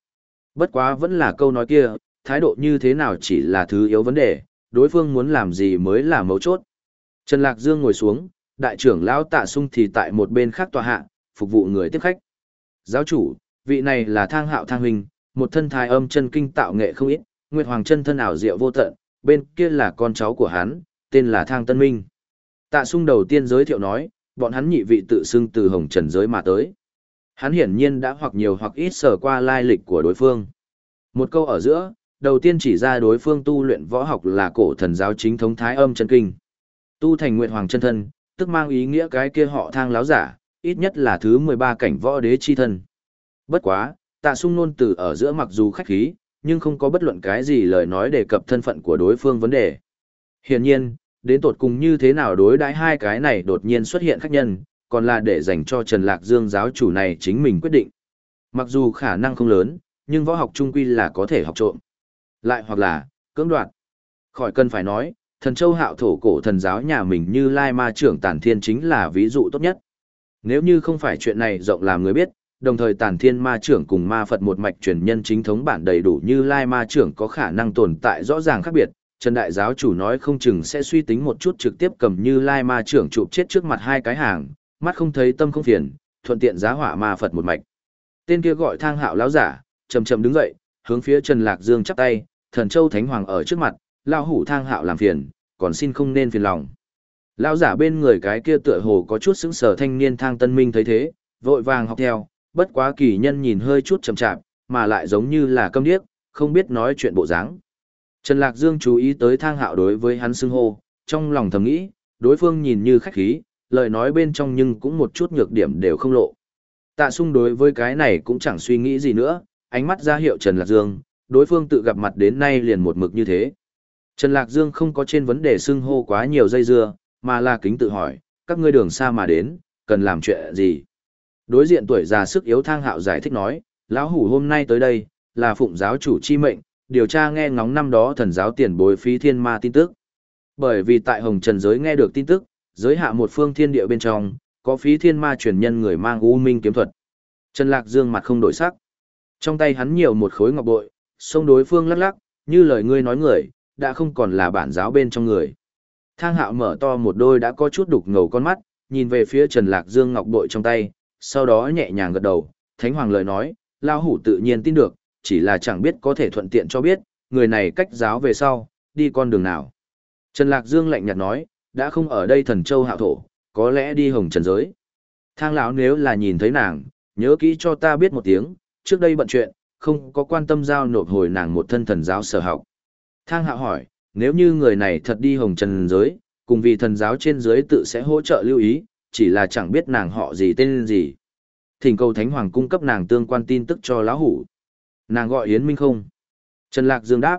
Bất quá vẫn là câu nói kia, thái độ như thế nào chỉ là thứ yếu vấn đề, đối phương muốn làm gì mới là mấu chốt. Trần Lạc Dương ngồi xuống, đại trưởng lão tạ sung thì tại một bên khác tòa hạ, phục vụ người tiếp khách. Giáo chủ, vị này là thang hạo thang huynh, một thân thái âm chân kinh tạo nghệ không ít, Nguyệt Hoàng chân thân ảo diệu vô tận, bên kia là con cháu của hắn, tên là Thang Tân Minh. Tạ sung đầu tiên giới thiệu nói, bọn hắn nhị vị tự xưng từ hồng trần giới mà tới. Hắn hiển nhiên đã hoặc nhiều hoặc ít sở qua lai lịch của đối phương. Một câu ở giữa, đầu tiên chỉ ra đối phương tu luyện võ học là cổ thần giáo chính thống thái âm chân kinh. Tu thành nguyện hoàng chân thân, tức mang ý nghĩa cái kia họ thang láo giả, ít nhất là thứ 13 cảnh võ đế chi thân. Bất quá, tạ sung nôn từ ở giữa mặc dù khách khí, nhưng không có bất luận cái gì lời nói đề cập thân phận của đối phương vấn đề. Hiển nhiên, đến tột cùng như thế nào đối đãi hai cái này đột nhiên xuất hiện khách nhân, còn là để dành cho Trần Lạc Dương giáo chủ này chính mình quyết định. Mặc dù khả năng không lớn, nhưng võ học trung quy là có thể học trộm. Lại hoặc là, cưỡng đoạt. Khỏi cần phải nói, thần châu hạo thổ cổ thần giáo nhà mình như Lai Ma trưởng Tản Thiên chính là ví dụ tốt nhất. Nếu như không phải chuyện này rộng làm người biết, đồng thời Tản Thiên Ma trưởng cùng Ma Phật một mạch truyền nhân chính thống bản đầy đủ như Lai Ma trưởng có khả năng tồn tại rõ ràng khác biệt, Trần Đại Giáo chủ nói không chừng sẽ suy tính một chút trực tiếp cầm như Lai Ma trưởng chụp chết trước mặt hai cái hàng, mắt không thấy tâm không phiền, thuận tiện giá hỏa Ma Phật một mạch. Tên kia gọi thang hạo lão giả, chậm chậm đứng dậy, hướng phía Trần Lạc Dương chắp tay, thần châu thánh hoàng ở trước mặt, lao hủ thang hạo làm phiền, còn xin không nên phiền lòng. Lão giả bên người cái kia tựa hồ có chút sững sờ thanh niên thang tân minh thấy thế, vội vàng học theo, bất quá kỳ nhân nhìn hơi chút chậm chạp, mà lại giống như là câm điếc, không biết nói chuyện bộ dáng. Trần Lạc Dương chú ý tới thang hạo đối với hắn xưng hô, trong lòng thầm nghĩ, đối phương nhìn như khách khí, lời nói bên trong nhưng cũng một chút nhược điểm đều không lộ. Tạ sung đối với cái này cũng chẳng suy nghĩ gì nữa, ánh mắt ra hiệu Trần Lạc Dương, đối phương tự gặp mặt đến nay liền một mực như thế. Trần Lạc Dương không có trên vấn đề xưng hô quá nhiều dây dưa, mà là kính tự hỏi, các ngươi đường xa mà đến, cần làm chuyện gì? Đối diện tuổi già sức yếu thang hạo giải thích nói, lão hủ hôm nay tới đây, là phụng giáo chủ chi mệnh, điều tra nghe ngóng năm đó thần giáo tiền bối phí thiên ma tin tức. Bởi vì tại Hồng Trần giới nghe được tin tức, giới hạ một phương thiên địa bên trong, có phí thiên ma truyền nhân người mang u minh kiếm thuật. Trần Lạc Dương mặt không đổi sắc. Trong tay hắn nhiều một khối ngọc bội, sông đối phương lắc lắc, như lời ngươi nói người, đã không còn là bản giáo bên trong người. Thang hạo mở to một đôi đã có chút đục ngầu con mắt, nhìn về phía Trần Lạc Dương ngọc bội trong tay, sau đó nhẹ nhàng gật đầu, Thánh Hoàng lời nói, Lao Hủ tự nhiên tin được, chỉ là chẳng biết có thể thuận tiện cho biết, người này cách giáo về sau, đi con đường nào. Trần Lạc Dương lạnh nhạt nói, đã không ở đây thần châu hạo thổ, có lẽ đi hồng trần giới. Thang lão nếu là nhìn thấy nàng, nhớ kỹ cho ta biết một tiếng, trước đây bận chuyện, không có quan tâm giao nộp hồi nàng một thân thần giáo sở học. Thang hạo hỏi, nếu như người này thật đi hồng trần giới, cùng vì thần giáo trên giới tự sẽ hỗ trợ lưu ý, chỉ là chẳng biết nàng họ gì tên gì. Thỉnh cầu Thánh Hoàng cung cấp nàng tương quan tin tức cho lão hủ. Nàng gọi Yến Minh không? Trần Lạc Dương đáp.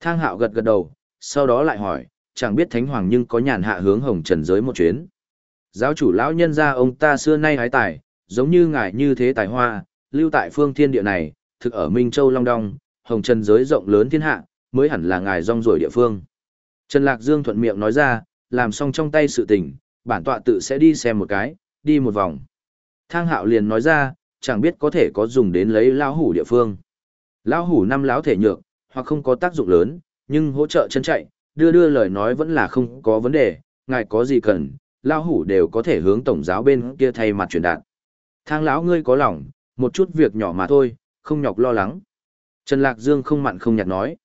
Thang hạo gật gật đầu, sau đó lại hỏi, chẳng biết Thánh Hoàng nhưng có nhàn hạ hướng hồng trần giới một chuyến. Giáo chủ lão nhân gia ông ta xưa nay hái tài, giống như ngài như thế tài hoa, lưu tại phương thiên địa này, thực ở Minh Châu Long Đong, hồng trần giới rộng lớn thiên hạ, mới hẳn là ngài rong ruổi địa phương. Trần Lạc Dương thuận miệng nói ra, làm xong trong tay sự tình, bản tọa tự sẽ đi xem một cái, đi một vòng. Thang hạo liền nói ra, chẳng biết có thể có dùng đến lấy lão hủ địa phương. Lão hủ năm lão thể nhược, hoặc không có tác dụng lớn, nhưng hỗ trợ chân chạy, đưa đưa lời nói vẫn là không có vấn đề, ngài có gì cần, lão hủ đều có thể hướng tổng giáo bên kia thay mặt truyền đạt. Thang lão ngươi có lòng, một chút việc nhỏ mà thôi, không nhọc lo lắng. Trần Lạc Dương không mặn không nhạt nói.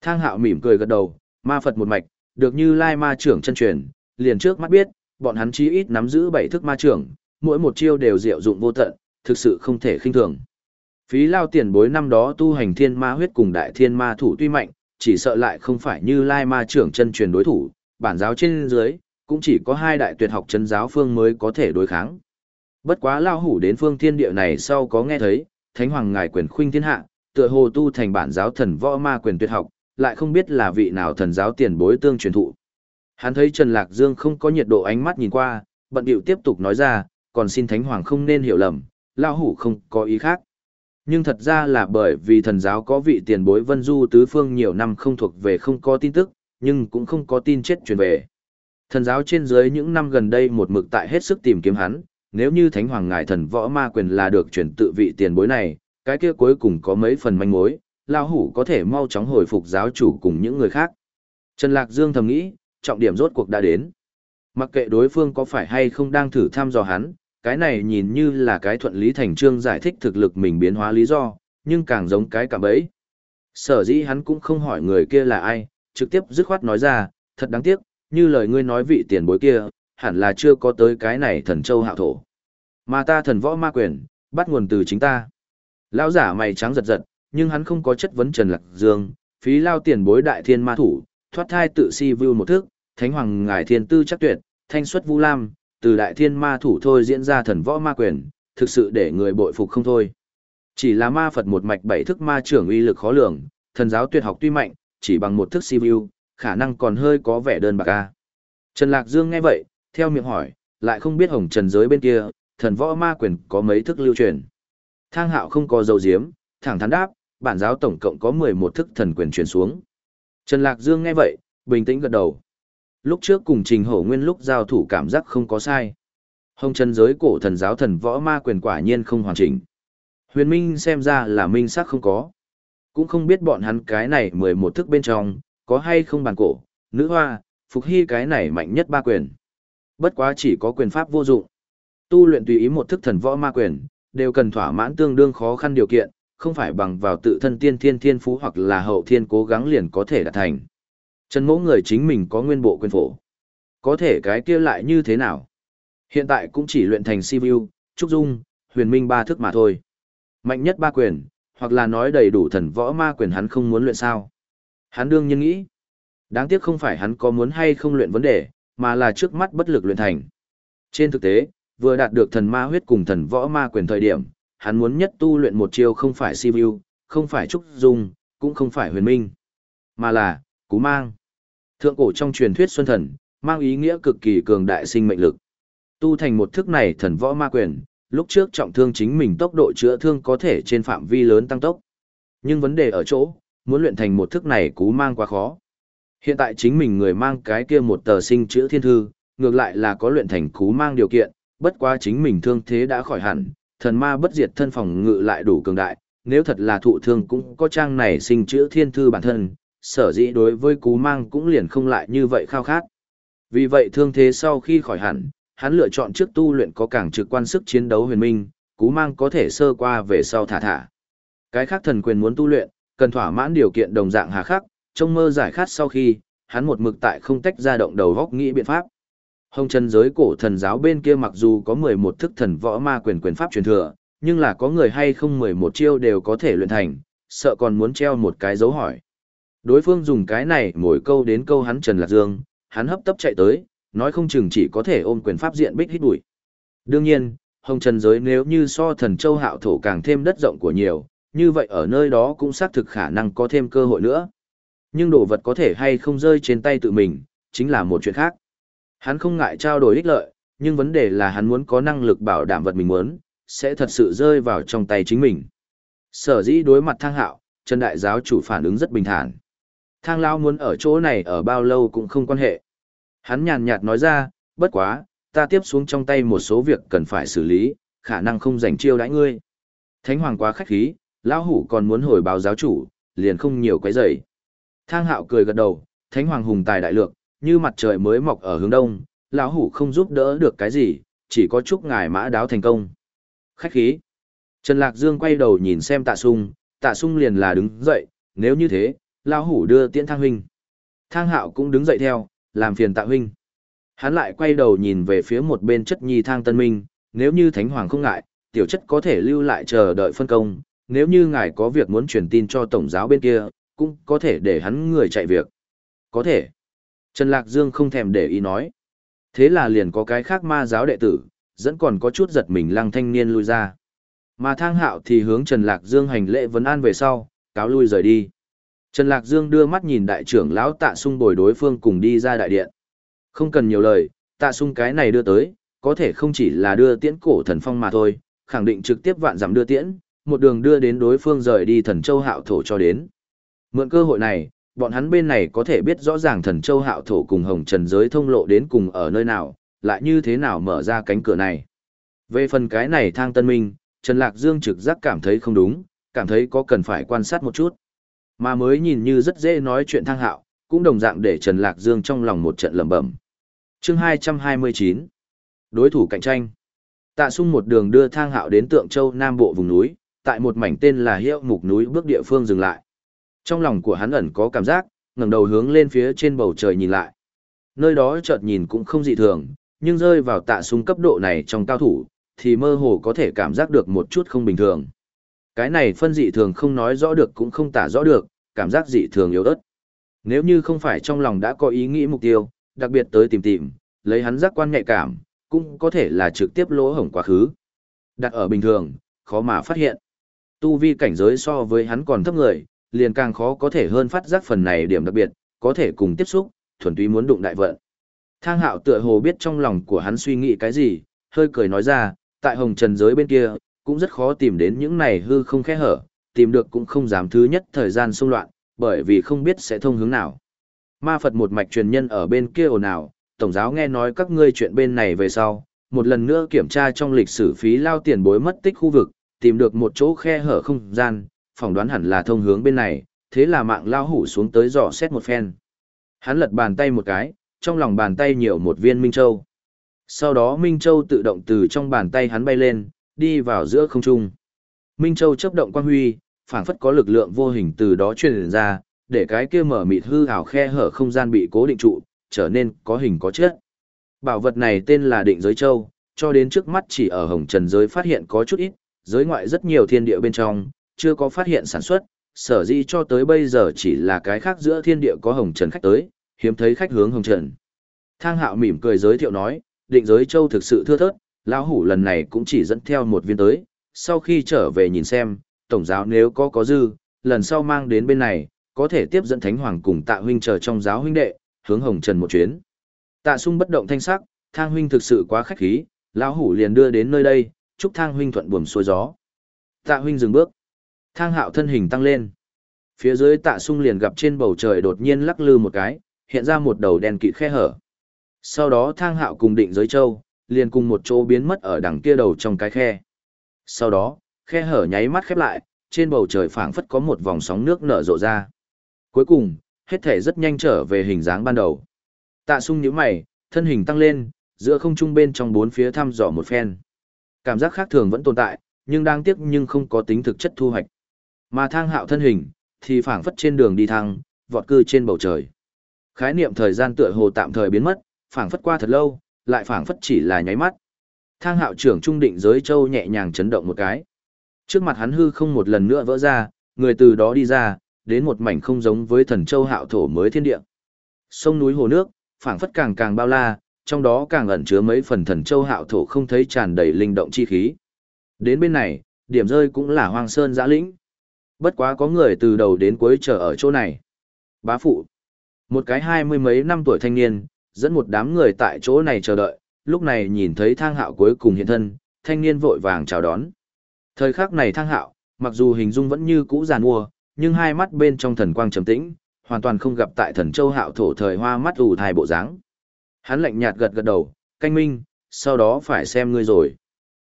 Thang hạo mỉm cười gật đầu, ma Phật một mạch, được như lai ma trưởng chân truyền, liền trước mắt biết, bọn hắn chí ít nắm giữ bảy thức ma trưởng, mỗi một chiêu đều diệu dụng vô tận, thực sự không thể khinh thường. Phí lao tiền bối năm đó tu hành thiên ma huyết cùng đại thiên ma thủ tuy mạnh, chỉ sợ lại không phải như lai ma trưởng chân truyền đối thủ, bản giáo trên dưới, cũng chỉ có hai đại tuyệt học chân giáo phương mới có thể đối kháng. Bất quá lao hủ đến phương thiên địa này sau có nghe thấy, thánh hoàng ngài quyền khuynh thiên hạ, tựa hồ tu thành bản giáo thần võ ma quyền tuyệt học, lại không biết là vị nào thần giáo tiền bối tương truyền thụ. Hắn thấy Trần Lạc Dương không có nhiệt độ ánh mắt nhìn qua, bận điệu tiếp tục nói ra, còn xin thánh hoàng không nên hiểu lầm, lao hủ không có ý khác. Nhưng thật ra là bởi vì thần giáo có vị tiền bối vân du tứ phương nhiều năm không thuộc về không có tin tức, nhưng cũng không có tin chết truyền về. Thần giáo trên dưới những năm gần đây một mực tại hết sức tìm kiếm hắn, nếu như thánh hoàng ngài thần võ ma quyền là được chuyển tự vị tiền bối này, cái kia cuối cùng có mấy phần manh mối, lao hủ có thể mau chóng hồi phục giáo chủ cùng những người khác. Trần Lạc Dương thầm nghĩ, trọng điểm rốt cuộc đã đến. Mặc kệ đối phương có phải hay không đang thử thăm dò hắn, cái này nhìn như là cái thuận lý thành trương giải thích thực lực mình biến hóa lý do, nhưng càng giống cái cảm bẫy. Sở dĩ hắn cũng không hỏi người kia là ai, trực tiếp dứt khoát nói ra, thật đáng tiếc, như lời ngươi nói vị tiền bối kia, hẳn là chưa có tới cái này thần châu hạo thổ. Mà ta thần võ ma quyền, bắt nguồn từ chính ta. Lão giả mày trắng giật giật, nhưng hắn không có chất vấn Trần Lạc Dương, phí lao tiền bối đại thiên ma thủ, thoát thai tự si vưu một thước, thánh hoàng ngài thiên tư chắc tuyệt, thanh xuất vũ lam, từ đại thiên ma thủ thôi diễn ra thần võ ma quyền, thực sự để người bội phục không thôi. Chỉ là ma Phật một mạch bảy thức ma trưởng uy lực khó lường, thần giáo tuyệt học tuy mạnh, chỉ bằng một thức si view, khả năng còn hơi có vẻ đơn bạc a. Trần Lạc Dương nghe vậy, theo miệng hỏi, lại không biết hồng trần giới bên kia, thần võ ma quyền có mấy thức lưu truyền. Thang hạo không có dấu diếm, thẳng thắn đáp, bản giáo tổng cộng có 11 thức thần quyền truyền xuống. Trần Lạc Dương nghe vậy, bình tĩnh gật đầu. Lúc trước cùng Trình Hổ Nguyên lúc giao thủ cảm giác không có sai. Hồng chân giới cổ thần giáo thần võ ma quyền quả nhiên không hoàn chỉnh. Huyền Minh xem ra là minh sắc không có. Cũng không biết bọn hắn cái này 11 thức bên trong, có hay không bàn cổ, nữ hoa, phục hy cái này mạnh nhất ba quyền. Bất quá chỉ có quyền pháp vô dụng. Tu luyện tùy ý một thức thần võ ma quyền, đều cần thỏa mãn tương đương khó khăn điều kiện, không phải bằng vào tự thân tiên thiên thiên phú hoặc là hậu thiên cố gắng liền có thể đạt thành. Trần mỗ người chính mình có nguyên bộ quyền phổ. Có thể cái kia lại như thế nào? Hiện tại cũng chỉ luyện thành Sivu, Trúc Dung, huyền minh ba thức mà thôi. Mạnh nhất ba quyền, hoặc là nói đầy đủ thần võ ma quyền hắn không muốn luyện sao. Hắn đương nhiên nghĩ. Đáng tiếc không phải hắn có muốn hay không luyện vấn đề, mà là trước mắt bất lực luyện thành. Trên thực tế, vừa đạt được thần ma huyết cùng thần võ ma quyền thời điểm, hắn muốn nhất tu luyện một chiêu không phải Sivu, không phải Trúc Dung, cũng không phải huyền minh, mà là, cú mang. Thượng cổ trong truyền thuyết Xuân Thần, mang ý nghĩa cực kỳ cường đại sinh mệnh lực. Tu thành một thức này thần võ ma quyền, lúc trước trọng thương chính mình tốc độ chữa thương có thể trên phạm vi lớn tăng tốc. Nhưng vấn đề ở chỗ, muốn luyện thành một thức này cú mang quá khó. Hiện tại chính mình người mang cái kia một tờ sinh chữa thiên thư, ngược lại là có luyện thành cú mang điều kiện, bất quá chính mình thương thế đã khỏi hẳn, thần ma bất diệt thân phòng ngự lại đủ cường đại, nếu thật là thụ thương cũng có trang này sinh chữa thiên thư bản thân, sở dĩ đối với cú mang cũng liền không lại như vậy khao khát. Vì vậy thương thế sau khi khỏi hẳn, hắn lựa chọn trước tu luyện có càng trực quan sức chiến đấu huyền minh, cú mang có thể sơ qua về sau thả thả. Cái khác thần quyền muốn tu luyện, cần thỏa mãn điều kiện đồng dạng hà khắc, trong mơ giải khát sau khi, hắn một mực tại không tách ra động đầu góc nghĩ biện pháp. Hồng chân giới cổ thần giáo bên kia mặc dù có 11 thức thần võ ma quyền quyền pháp truyền thừa, nhưng là có người hay không 11 chiêu đều có thể luyện thành, sợ còn muốn treo một cái dấu hỏi. Đối phương dùng cái này mỗi câu đến câu hắn Trần Lạc Dương, hắn hấp tấp chạy tới, nói không chừng chỉ có thể ôm quyền pháp diện bích hít bụi. Đương nhiên, hồng trần giới nếu như so thần châu hạo thổ càng thêm đất rộng của nhiều, như vậy ở nơi đó cũng xác thực khả năng có thêm cơ hội nữa. Nhưng đồ vật có thể hay không rơi trên tay tự mình, chính là một chuyện khác. Hắn không ngại trao đổi ích lợi, nhưng vấn đề là hắn muốn có năng lực bảo đảm vật mình muốn, sẽ thật sự rơi vào trong tay chính mình. Sở dĩ đối mặt thang hạo, Trần Đại Giáo chủ phản ứng rất bình thản. Thang Lão muốn ở chỗ này ở bao lâu cũng không quan hệ. Hắn nhàn nhạt nói ra, bất quá, ta tiếp xuống trong tay một số việc cần phải xử lý, khả năng không dành chiêu đãi ngươi. Thánh Hoàng quá khách khí, Lão Hủ còn muốn hồi báo giáo chủ, liền không nhiều quấy rầy. Thang Hạo cười gật đầu, Thánh Hoàng hùng tài đại lượng, như mặt trời mới mọc ở hướng đông, lão hủ không giúp đỡ được cái gì, chỉ có chúc ngài mã đáo thành công. Khách khí. Trần Lạc Dương quay đầu nhìn xem tạ sung, tạ sung liền là đứng dậy, nếu như thế, lão hủ đưa tiễn thang huynh. Thang hạo cũng đứng dậy theo, làm phiền tạ huynh. Hắn lại quay đầu nhìn về phía một bên chất nhi thang tân minh, nếu như thánh hoàng không ngại, tiểu chất có thể lưu lại chờ đợi phân công, nếu như ngài có việc muốn truyền tin cho tổng giáo bên kia, cũng có thể để hắn người chạy việc. Có thể. Trần Lạc Dương không thèm để ý nói. Thế là liền có cái khác ma giáo đệ tử, dẫn còn có chút giật mình lăng thanh niên lui ra. Mà thang hạo thì hướng Trần Lạc Dương hành lễ vấn an về sau, cáo lui rời đi. Trần Lạc Dương đưa mắt nhìn đại trưởng lão tạ sung bồi đối phương cùng đi ra đại điện. Không cần nhiều lời, tạ sung cái này đưa tới, có thể không chỉ là đưa tiễn cổ thần phong mà thôi, khẳng định trực tiếp vạn giảm đưa tiễn, một đường đưa đến đối phương rời đi thần châu hạo thổ cho đến. Mượn cơ hội này, bọn hắn bên này có thể biết rõ ràng thần châu hạo thổ cùng hồng trần giới thông lộ đến cùng ở nơi nào, lại như thế nào mở ra cánh cửa này. Về phần cái này thang tân minh, Trần Lạc Dương trực giác cảm thấy không đúng, cảm thấy có cần phải quan sát một chút. Mà mới nhìn như rất dễ nói chuyện thang hạo, cũng đồng dạng để Trần Lạc Dương trong lòng một trận lầm bẩm. chương 229 Đối thủ cạnh tranh Tạ sung một đường đưa thang hạo đến tượng châu Nam Bộ vùng núi, tại một mảnh tên là hiệu mục núi bước địa phương dừng lại. Trong lòng của hắn ẩn có cảm giác, ngẩng đầu hướng lên phía trên bầu trời nhìn lại. Nơi đó chợt nhìn cũng không dị thường, nhưng rơi vào tạ sung cấp độ này trong cao thủ, thì mơ hồ có thể cảm giác được một chút không bình thường. Cái này phân dị thường không nói rõ được cũng không tả rõ được, cảm giác dị thường yếu ớt. Nếu như không phải trong lòng đã có ý nghĩ mục tiêu, đặc biệt tới tìm tìm, lấy hắn giác quan nhạy cảm, cũng có thể là trực tiếp lỗ hổng quá khứ. Đặt ở bình thường, khó mà phát hiện. Tu vi cảnh giới so với hắn còn thấp người, liền càng khó có thể hơn phát giác phần này điểm đặc biệt, có thể cùng tiếp xúc, thuần túy muốn đụng đại vận. Thang hạo tựa hồ biết trong lòng của hắn suy nghĩ cái gì, hơi cười nói ra, tại hồng trần giới bên kia, cũng rất khó tìm đến những này hư không khe hở, tìm được cũng không dám thứ nhất thời gian xung loạn, bởi vì không biết sẽ thông hướng nào. Ma Phật một mạch truyền nhân ở bên kia ồn ào, tổng giáo nghe nói các ngươi chuyện bên này về sau, một lần nữa kiểm tra trong lịch sử phí lao tiền bối mất tích khu vực, tìm được một chỗ khe hở không gian, phỏng đoán hẳn là thông hướng bên này, thế là mạng lao hủ xuống tới dò xét một phen. Hắn lật bàn tay một cái, trong lòng bàn tay nhiều một viên Minh Châu. Sau đó Minh Châu tự động từ trong bàn tay hắn bay lên, đi vào giữa không trung. Minh Châu chấp động quang huy, phảng phất có lực lượng vô hình từ đó truyền ra, để cái kia mở mịt hư ảo khe hở không gian bị cố định trụ, trở nên có hình có chất. Bảo vật này tên là Định Giới Châu, cho đến trước mắt chỉ ở Hồng Trần giới phát hiện có chút ít, giới ngoại rất nhiều thiên địa bên trong, chưa có phát hiện sản xuất, sở dĩ cho tới bây giờ chỉ là cái khác giữa thiên địa có Hồng Trần khách tới, hiếm thấy khách hướng Hồng Trần. Thang Hạo mỉm cười giới thiệu nói, Định Giới Châu thực sự thưa thớt, lão hủ lần này cũng chỉ dẫn theo một viên tới, sau khi trở về nhìn xem, tổng giáo nếu có có dư, lần sau mang đến bên này, có thể tiếp dẫn Thánh Hoàng cùng Tạ huynh chờ trong giáo huynh đệ, hướng Hồng Trần một chuyến. Tạ Sung bất động thanh sắc, Thang huynh thực sự quá khách khí, lão hủ liền đưa đến nơi đây, chúc Thang huynh thuận buồm xuôi gió. Tạ huynh dừng bước. Thang Hạo thân hình tăng lên. Phía dưới Tạ Sung liền gặp trên bầu trời đột nhiên lắc lư một cái, hiện ra một đầu đen kịt khe hở. Sau đó Thang Hạo cùng Định Giới Châu, liền cùng một chỗ biến mất ở đằng kia đầu trong cái khe. Sau đó, khe hở nháy mắt khép lại, trên bầu trời phảng phất có một vòng sóng nước nở rộ ra. Cuối cùng, hết thể rất nhanh trở về hình dáng ban đầu. Tạ sung nhíu mày, thân hình tăng lên, giữa không trung bên trong bốn phía thăm dò một phen. Cảm giác khác thường vẫn tồn tại, nhưng đang tiếc nhưng không có tính thực chất thu hoạch. Mà thang hạo thân hình, thì phảng phất trên đường đi thăng, vọt cư trên bầu trời. Khái niệm thời gian tựa hồ tạm thời biến mất, phảng phất qua thật lâu, lại phảng phất chỉ là nháy mắt. Thang hạo trưởng trung định giới châu nhẹ nhàng chấn động một cái. Trước mặt hắn hư không một lần nữa vỡ ra, người từ đó đi ra, đến một mảnh không giống với thần châu hạo thổ mới thiên địa. Sông núi hồ nước, phảng phất càng càng bao la, trong đó càng ẩn chứa mấy phần thần châu hạo thổ không thấy tràn đầy linh động chi khí. Đến bên này, điểm rơi cũng là hoang sơn giã lĩnh. Bất quá có người từ đầu đến cuối chờ ở chỗ này. Bá phụ. Một cái hai mươi mấy năm tuổi thanh niên, dẫn một đám người tại chỗ này chờ đợi, lúc này nhìn thấy thang hạo cuối cùng hiện thân, thanh niên vội vàng chào đón. Thời khắc này thang hạo, mặc dù hình dung vẫn như cũ giàn mua, nhưng hai mắt bên trong thần quang trầm tĩnh, hoàn toàn không gặp tại thần châu hạo thổ thời hoa mắt ủ thai bộ dáng. Hắn lạnh nhạt gật gật đầu, canh minh, sau đó phải xem ngươi rồi.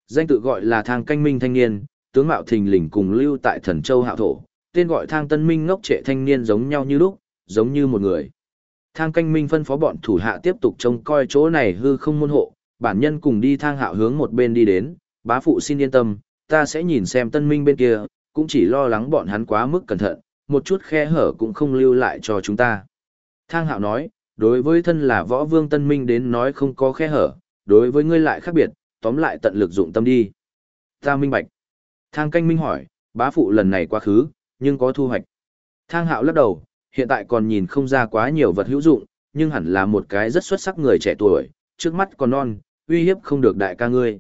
Danh tự gọi là thang canh minh thanh niên, tướng mạo thình lình cùng lưu tại thần châu hạo thổ, tên gọi thang tân minh ngốc trệ thanh niên giống nhau như lúc, giống như một người. Thang canh minh phân phó bọn thủ hạ tiếp tục trông coi chỗ này hư không môn hộ, bản nhân cùng đi thang hạo hướng một bên đi đến, bá phụ xin yên tâm, ta sẽ nhìn xem tân minh bên kia, cũng chỉ lo lắng bọn hắn quá mức cẩn thận, một chút khe hở cũng không lưu lại cho chúng ta. Thang hạo nói, đối với thân là võ vương tân minh đến nói không có khe hở, đối với ngươi lại khác biệt, tóm lại tận lực dụng tâm đi. Ta minh bạch. Thang canh minh hỏi, Bá phụ lần này quá khứ, nhưng có thu hoạch. Thang hạo lắc đầu, hiện tại còn nhìn không ra quá nhiều vật hữu dụng, nhưng hẳn là một cái rất xuất sắc người trẻ tuổi, trước mắt còn non, uy hiếp không được đại ca ngươi.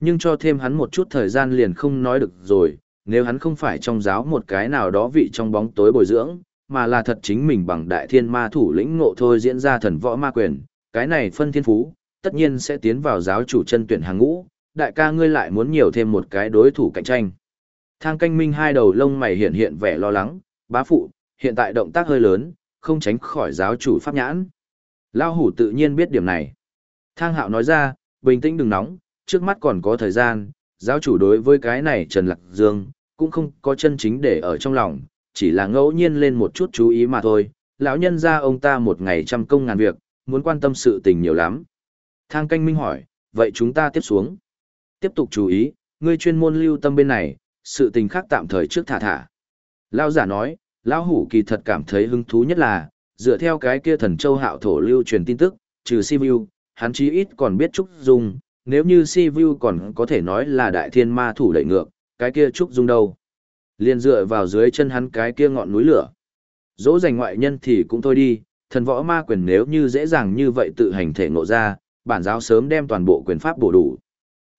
Nhưng cho thêm hắn một chút thời gian liền không nói được rồi, nếu hắn không phải trong giáo một cái nào đó vị trong bóng tối bồi dưỡng, mà là thật chính mình bằng đại thiên ma thủ lĩnh ngộ thôi diễn ra thần võ ma quyền, cái này phân thiên phú, tất nhiên sẽ tiến vào giáo chủ chân tuyển hàng ngũ, đại ca ngươi lại muốn nhiều thêm một cái đối thủ cạnh tranh. Thang canh minh hai đầu lông mày hiện hiện vẻ lo lắng, bá phụ, hiện tại động tác hơi lớn, không tránh khỏi giáo chủ pháp nhãn. Lao hủ tự nhiên biết điểm này. Thang hạo nói ra, bình tĩnh đừng nóng, trước mắt còn có thời gian, giáo chủ đối với cái này Trần Lạc Dương, cũng không có chân chính để ở trong lòng, chỉ là ngẫu nhiên lên một chút chú ý mà thôi. Lão nhân ra ông ta một ngày trăm công ngàn việc, muốn quan tâm sự tình nhiều lắm. Thang canh minh hỏi, vậy chúng ta tiếp xuống. Tiếp tục chú ý, ngươi chuyên môn lưu tâm bên này, sự tình khác tạm thời trước thả thả. Lão giả nói, lão hủ kỳ thật cảm thấy hứng thú nhất là, dựa theo cái kia thần châu hạo thổ lưu truyền tin tức, trừ Sivu, hắn chí ít còn biết Trúc Dung, nếu như Sivu còn có thể nói là đại thiên ma thủ đẩy ngược, cái kia Trúc Dung đâu. Liên dựa vào dưới chân hắn cái kia ngọn núi lửa. Dỗ dành ngoại nhân thì cũng thôi đi, thần võ ma quyền nếu như dễ dàng như vậy tự hành thể ngộ ra, bản giáo sớm đem toàn bộ quyền pháp bổ đủ.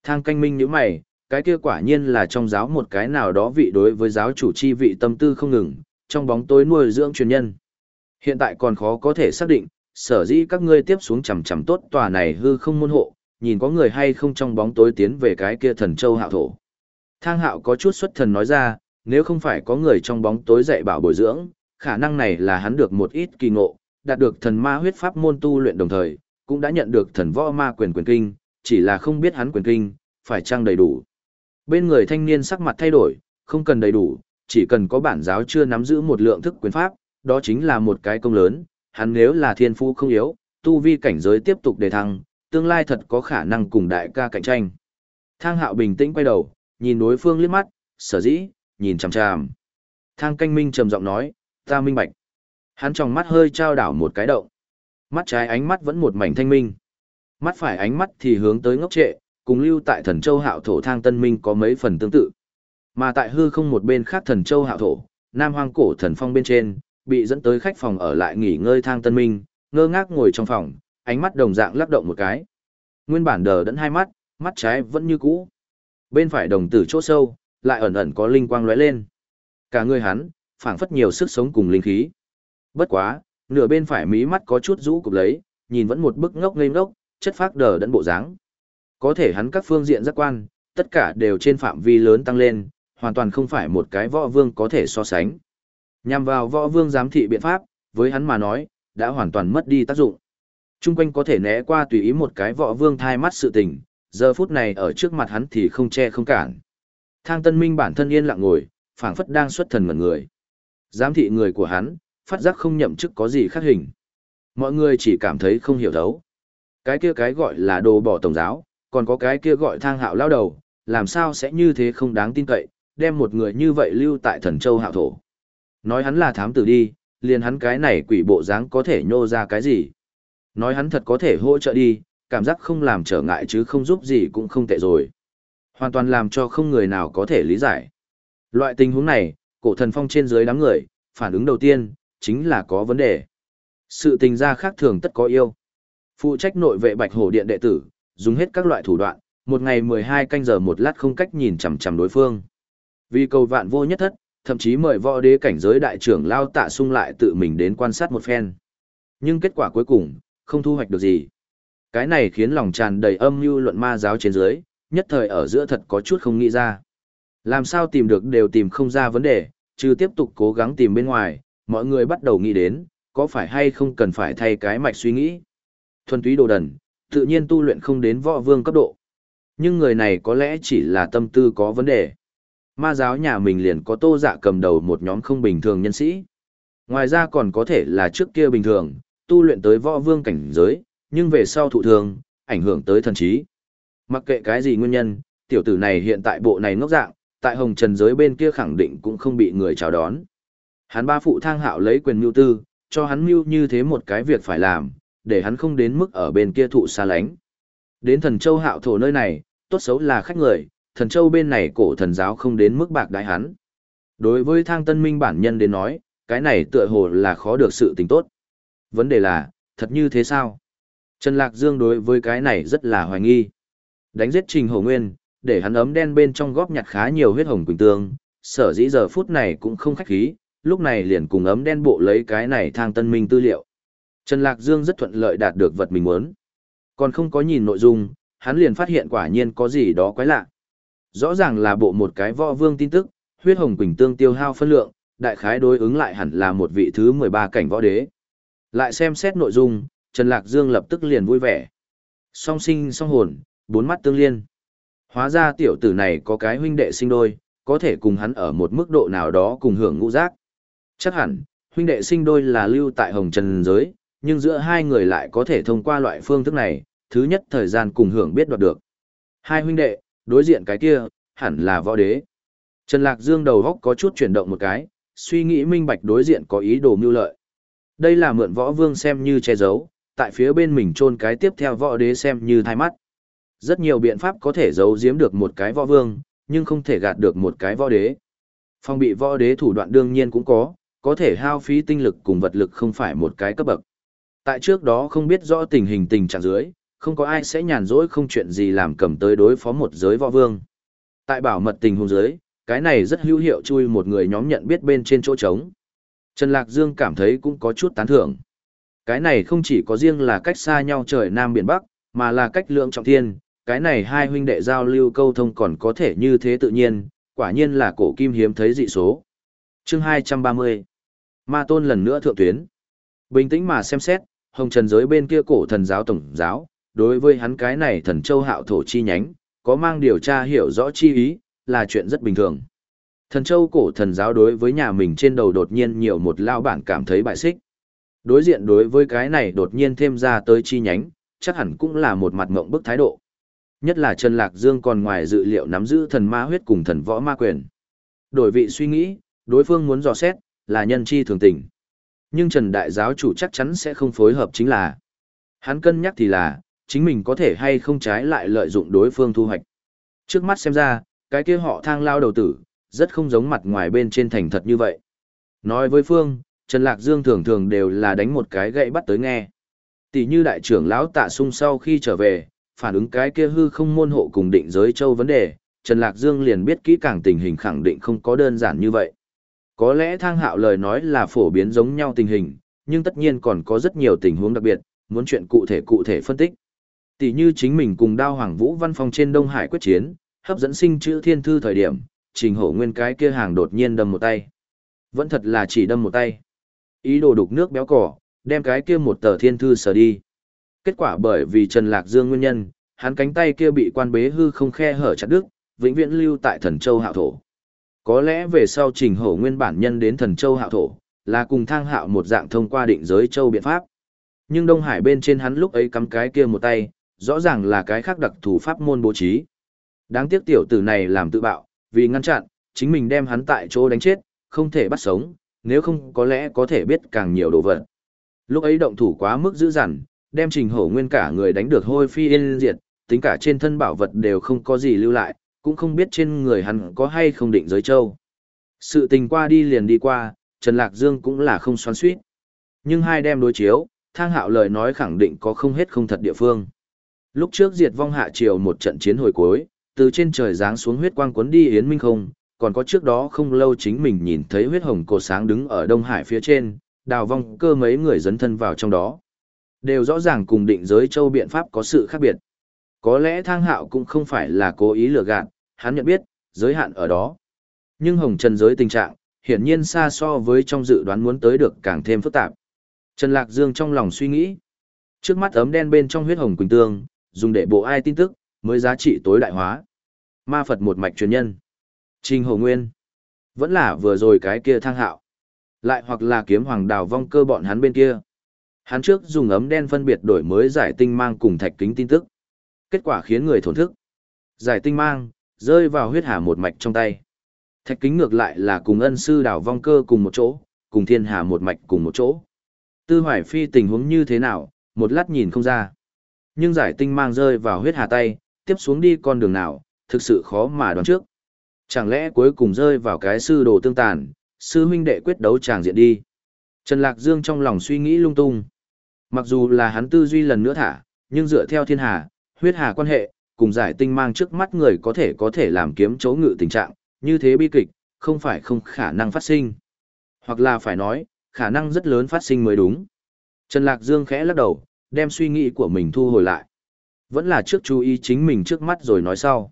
Thang canh minh như mày, cái kia quả nhiên là trong giáo một cái nào đó vị đối với giáo chủ chi vị tâm tư không ngừng, trong bóng tối nuôi dưỡng truyền nhân. Hiện tại còn khó có thể xác định, sở dĩ các ngươi tiếp xuống chằm chằm tốt tòa này hư không môn hộ, nhìn có người hay không trong bóng tối tiến về cái kia thần châu hạo thổ. Thang hạo có chút xuất thần nói ra, nếu không phải có người trong bóng tối dạy bảo bồi dưỡng, khả năng này là hắn được một ít kỳ ngộ, đạt được thần ma huyết pháp môn tu luyện đồng thời, cũng đã nhận được thần võ ma quyền quyền kinh, chỉ là không biết hắn quyền kinh, phải trang đầy đủ. Bên người thanh niên sắc mặt thay đổi, không cần đầy đủ, chỉ cần có bản giáo chưa nắm giữ một lượng thức quyền pháp, đó chính là một cái công lớn, hắn nếu là thiên phú không yếu, tu vi cảnh giới tiếp tục đề thăng, tương lai thật có khả năng cùng đại ca cạnh tranh. Thang hạo bình tĩnh quay đầu, nhìn đối phương liếc mắt, sở dĩ, nhìn chằm chằm. Thang canh minh trầm giọng nói, ta minh bạch. Hắn trong mắt hơi trao đảo một cái động. Mắt trái ánh mắt vẫn một mảnh thanh minh. Mắt phải ánh mắt thì hướng tới ngốc trệ, cùng lưu tại thần châu hạo thổ thang tân minh có mấy phần tương tự. Mà tại hư không một bên khác thần châu hạo thổ, nam hoang cổ thần phong bên trên, bị dẫn tới khách phòng ở lại nghỉ ngơi thang tân minh, ngơ ngác ngồi trong phòng, ánh mắt đồng dạng lắc động một cái. Nguyên bản đờ đẫn hai mắt, mắt trái vẫn như cũ. Bên phải đồng tử chỗ sâu, lại ẩn ẩn có linh quang lóe lên. Cả người hắn, phảng phất nhiều sức sống cùng linh khí. Bất quá, nửa bên phải mí mắt có chút rũ cục lấy, nhìn vẫn một bức ngốc ngây ngốc, chất phác đờ đẫn bộ dáng. Có thể hắn các phương diện giác quan, tất cả đều trên phạm vi lớn tăng lên, hoàn toàn không phải một cái võ vương có thể so sánh. Nhằm vào võ vương giám thị biện pháp, với hắn mà nói, đã hoàn toàn mất đi tác dụng. Trung quanh có thể né qua tùy ý một cái võ vương thai mắt sự tình, giờ phút này ở trước mặt hắn thì không che không cản. Thang tân minh bản thân yên lặng ngồi, phảng phất đang xuất thần mật người. Giám thị người của hắn, phát giác không nhậm chức có gì khác hình. Mọi người chỉ cảm thấy không hiểu thấu. Cái kia cái gọi là đồ bỏ tổng giáo, còn có cái kia gọi thang hạo lao đầu, làm sao sẽ như thế không đáng tin cậy, đem một người như vậy lưu tại thần châu hạo thổ. Nói hắn là thám tử đi, liền hắn cái này quỷ bộ dáng có thể nhô ra cái gì. Nói hắn thật có thể hỗ trợ đi, cảm giác không làm trở ngại chứ không giúp gì cũng không tệ rồi. Hoàn toàn làm cho không người nào có thể lý giải. Loại tình huống này, cổ thần phong trên dưới đám người, phản ứng đầu tiên, chính là có vấn đề. Sự tình ra khác thường tất có yêu. Phụ trách nội vệ bạch hổ điện đệ tử, dùng hết các loại thủ đoạn, một ngày 12 canh giờ một lát không cách nhìn chằm chằm đối phương. Vì cầu vạn vô nhất thất, thậm chí mời võ đế cảnh giới đại trưởng lao tạ sung lại tự mình đến quan sát một phen. Nhưng kết quả cuối cùng, không thu hoạch được gì. Cái này khiến lòng tràn đầy âm mưu luận ma giáo trên dưới, nhất thời ở giữa thật có chút không nghĩ ra. Làm sao tìm được đều tìm không ra vấn đề, chứ tiếp tục cố gắng tìm bên ngoài, mọi người bắt đầu nghĩ đến, có phải hay không cần phải thay cái mạch suy nghĩ. Thuần túy đồ đần, tự nhiên tu luyện không đến võ vương cấp độ. Nhưng người này có lẽ chỉ là tâm tư có vấn đề. Ma giáo nhà mình liền có tô dạ cầm đầu một nhóm không bình thường nhân sĩ. Ngoài ra còn có thể là trước kia bình thường, tu luyện tới võ vương cảnh giới, nhưng về sau thụ thường, ảnh hưởng tới thần trí. Mặc kệ cái gì nguyên nhân, tiểu tử này hiện tại bộ này ngốc dạng, tại hồng trần giới bên kia khẳng định cũng không bị người chào đón. Hắn ba phụ thang hạo lấy quyền mưu tư, cho hắn mưu như thế một cái việc phải làm, để hắn không đến mức ở bên kia thụ xa lánh. Đến thần châu hạo thổ nơi này, tốt xấu là khách người, thần châu bên này cổ thần giáo không đến mức bạc đại hắn. Đối với thang tân minh bản nhân đến nói, cái này tựa hồ là khó được sự tình tốt. Vấn đề là, thật như thế sao? Trần Lạc Dương đối với cái này rất là hoài nghi. Đánh giết Trình Hổ Nguyên, để hắn ấm đen bên trong góp nhặt khá nhiều huyết hồng quỳnh tương, sở dĩ giờ phút này cũng không khách khí, lúc này liền cùng ấm đen bộ lấy cái này thang tân minh tư liệu. Trần Lạc Dương rất thuận lợi đạt được vật mình muốn. Còn không có nhìn nội dung, hắn liền phát hiện quả nhiên có gì đó quái lạ. Rõ ràng là bộ một cái võ vương tin tức, huyết hồng quỳnh tương tiêu hao phân lượng, đại khái đối ứng lại hẳn là một vị thứ 13 cảnh võ đế. Lại xem xét nội dung, Trần Lạc Dương lập tức liền vui vẻ. Song sinh song hồn, bốn mắt tương liên. Hóa ra tiểu tử này có cái huynh đệ sinh đôi, có thể cùng hắn ở một mức độ nào đó cùng hưởng ngũ giác. Chắc hẳn, huynh đệ sinh đôi là lưu tại hồng trần giới, nhưng giữa hai người lại có thể thông qua loại phương thức này, thứ nhất thời gian cùng hưởng biết đoạt được. Hai huynh đệ, đối diện cái kia, hẳn là võ đế. Trần Lạc Dương đầu góc có chút chuyển động một cái, suy nghĩ minh bạch đối diện có ý đồ mưu lợi. Đây là mượn võ vương xem như che giấu, tại phía bên mình chôn cái tiếp theo võ đế xem như thai mắt. Rất nhiều biện pháp có thể giấu giếm được một cái võ vương, nhưng không thể gạt được một cái võ đế. Phong bị võ đế thủ đoạn đương nhiên cũng có, có thể hao phí tinh lực cùng vật lực không phải một cái cấp bậc. Tại trước đó không biết rõ tình hình tình trạng dưới, không có ai sẽ nhàn rỗi không chuyện gì làm cầm tới đối phó một giới võ vương. Tại bảo mật tình huống giới, cái này rất hữu hiệu chui một người nhóm nhận biết bên trên chỗ trống. Trần Lạc Dương cảm thấy cũng có chút tán thưởng. Cái này không chỉ có riêng là cách xa nhau trời Nam Biển Bắc, mà là cách lượng trọng thiên, cái này hai huynh đệ giao lưu câu thông còn có thể như thế tự nhiên, quả nhiên là cổ kim hiếm thấy dị số. chương 230 Ma Tôn lần nữa thượng tuyến. Bình tĩnh mà xem xét, hồng trần giới bên kia cổ thần giáo tổng giáo, đối với hắn cái này thần châu hạo thổ chi nhánh, có mang điều tra hiểu rõ chi ý, là chuyện rất bình thường. Thần châu cổ thần giáo đối với nhà mình trên đầu đột nhiên nhiều một lao bản cảm thấy bại xích. Đối diện đối với cái này đột nhiên thêm ra tới chi nhánh, chắc hẳn cũng là một mặt ngộng bức thái độ. Nhất là Trần Lạc Dương còn ngoài dự liệu nắm giữ thần ma huyết cùng thần võ ma quyền. Đổi vị suy nghĩ, đối phương muốn dò xét, là nhân chi thường tình. Nhưng Trần Đại Giáo chủ chắc chắn sẽ không phối hợp chính là. Hắn cân nhắc thì là, chính mình có thể hay không trái lại lợi dụng đối phương thu hoạch. Trước mắt xem ra, cái kia họ thang lao đầu tử, rất không giống mặt ngoài bên trên thành thật như vậy. Nói với Phương, Trần Lạc Dương thường thường đều là đánh một cái gậy bắt tới nghe. Tỷ như đại trưởng lão tạ sung sau khi trở về, phản ứng cái kia hư không môn hộ cùng định giới châu vấn đề, Trần Lạc Dương liền biết kỹ càng tình hình khẳng định không có đơn giản như vậy. Có lẽ thang hạo lời nói là phổ biến giống nhau tình hình, nhưng tất nhiên còn có rất nhiều tình huống đặc biệt, muốn chuyện cụ thể cụ thể phân tích. Tỷ như chính mình cùng đao hoàng vũ văn phòng trên Đông Hải quyết chiến, hấp dẫn sinh chữ thiên thư thời điểm, trình hổ nguyên cái kia hàng đột nhiên đâm một tay. Vẫn thật là chỉ đâm một tay. Ý đồ đục nước béo cỏ, đem cái kia một tờ thiên thư sờ đi. Kết quả bởi vì Trần Lạc Dương nguyên nhân, hắn cánh tay kia bị quan bế hư không khe hở chặt đứt, vĩnh viễn lưu tại thần châu hạo thổ. Có lẽ về sau trình hổ nguyên bản nhân đến thần châu hạo thổ, là cùng thang hạo một dạng thông qua định giới châu biện pháp. Nhưng Đông Hải bên trên hắn lúc ấy cắm cái kia một tay, rõ ràng là cái khác đặc thù pháp môn bố trí. Đáng tiếc tiểu tử này làm tự bạo, vì ngăn chặn, chính mình đem hắn tại chỗ đánh chết, không thể bắt sống, nếu không có lẽ có thể biết càng nhiều đồ vật. Lúc ấy động thủ quá mức dữ dằn, đem trình hổ nguyên cả người đánh được hôi phi yên diệt, tính cả trên thân bảo vật đều không có gì lưu lại, cũng không biết trên người hắn có hay không định giới châu. Sự tình qua đi liền đi qua, Trần Lạc Dương cũng là không xoắn suýt. Nhưng hai đem đối chiếu, thang hạo lời nói khẳng định có không hết không thật địa phương. Lúc trước diệt vong hạ triều một trận chiến hồi cuối, từ trên trời giáng xuống huyết quang cuốn đi Yến Minh không, còn có trước đó không lâu chính mình nhìn thấy huyết hồng cổ sáng đứng ở Đông Hải phía trên, đào vong cơ mấy người dấn thân vào trong đó. Đều rõ ràng cùng định giới châu biện pháp có sự khác biệt. Có lẽ thang hạo cũng không phải là cố ý lừa gạt, hắn nhận biết, giới hạn ở đó. Nhưng hồng trần giới tình trạng, hiển nhiên xa so với trong dự đoán muốn tới được càng thêm phức tạp. Trần Lạc Dương trong lòng suy nghĩ. Trước mắt ấm đen bên trong huyết hồng quỳnh tương, dùng để bộ ai tin tức, mới giá trị tối đại hóa. Ma Phật một mạch truyền nhân. Trình Hồ Nguyên. Vẫn là vừa rồi cái kia thang hạo. Lại hoặc là kiếm hoàng đào vong cơ bọn hắn bên kia. Hắn trước dùng ấm đen phân biệt đổi mới giải tinh mang cùng thạch kính tin tức. Kết quả khiến người thổn thức. Giải tinh mang, rơi vào huyết hà một mạch trong tay. Thạch kính ngược lại là cùng ân sư đào vong cơ cùng một chỗ, cùng thiên hà một mạch cùng một chỗ. Tư hoài phi tình huống như thế nào, một lát nhìn không ra. Nhưng giải tinh mang rơi vào huyết hà tay, tiếp xuống đi con đường nào, thực sự khó mà đoán trước. Chẳng lẽ cuối cùng rơi vào cái sư đồ tương tàn, sư huynh đệ quyết đấu tràng diện đi. Trần Lạc Dương trong lòng suy nghĩ lung tung. Mặc dù là hắn tư duy lần nữa thả, nhưng dựa theo thiên hà, huyết hà quan hệ, cùng giải tinh mang trước mắt người có thể có thể làm kiếm chấu ngự tình trạng, như thế bi kịch, không phải không khả năng phát sinh. Hoặc là phải nói, khả năng rất lớn phát sinh mới đúng. Trần Lạc Dương khẽ lắc đầu, đem suy nghĩ của mình thu hồi lại. Vẫn là trước chú ý chính mình trước mắt rồi nói sau.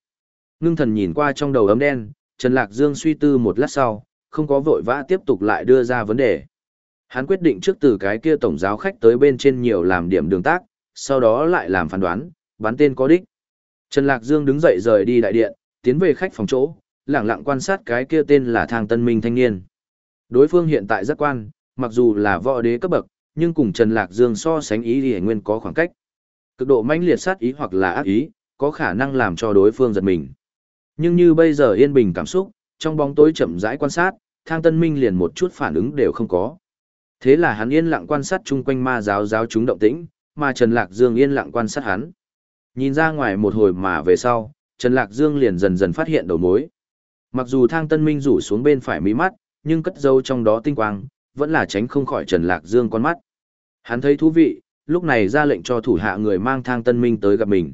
Ngưng thần nhìn qua trong đầu ấm đen, Trần Lạc Dương suy tư một lát sau, không có vội vã tiếp tục lại đưa ra vấn đề. Hắn quyết định trước từ cái kia tổng giáo khách tới bên trên nhiều làm điểm đường tác, sau đó lại làm phán đoán, bắn tên có đích. Trần Lạc Dương đứng dậy rời đi đại điện, tiến về khách phòng chỗ, lặng lặng quan sát cái kia tên là Thang Tân Minh thanh niên. Đối phương hiện tại rất quan, mặc dù là võ đế cấp bậc, nhưng cùng Trần Lạc Dương so sánh ý thì nguyên có khoảng cách. Cực độ mãnh liệt sát ý hoặc là ác ý, có khả năng làm cho đối phương giật mình. Nhưng như bây giờ yên bình cảm xúc, trong bóng tối chậm rãi quan sát, Thang Tân Minh liền một chút phản ứng đều không có. Thế là hắn yên lặng quan sát chung quanh ma giáo giáo chúng động tĩnh, mà Trần Lạc Dương yên lặng quan sát hắn. Nhìn ra ngoài một hồi mà về sau, Trần Lạc Dương liền dần dần phát hiện đầu mối. Mặc dù Thang Tân Minh rủ xuống bên phải mí mắt, nhưng cất dâu trong đó tinh quang, vẫn là tránh không khỏi Trần Lạc Dương con mắt. Hắn thấy thú vị, lúc này ra lệnh cho thủ hạ người mang Thang Tân Minh tới gặp mình.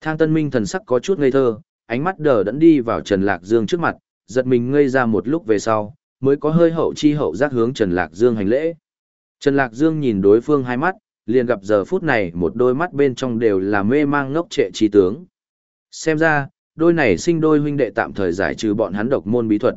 Thang Tân Minh thần sắc có chút ngây thơ, ánh mắt đờ đẫn đi vào Trần Lạc Dương trước mặt, giật mình ngây ra một lúc về sau, mới có hơi hậu chi hậu giác hướng Trần Lạc Dương hành lễ. Trần Lạc Dương nhìn đối phương hai mắt, liền gặp giờ phút này một đôi mắt bên trong đều là mê mang ngốc trệ trí tướng. Xem ra, đôi này sinh đôi huynh đệ tạm thời giải trừ bọn hắn độc môn bí thuật.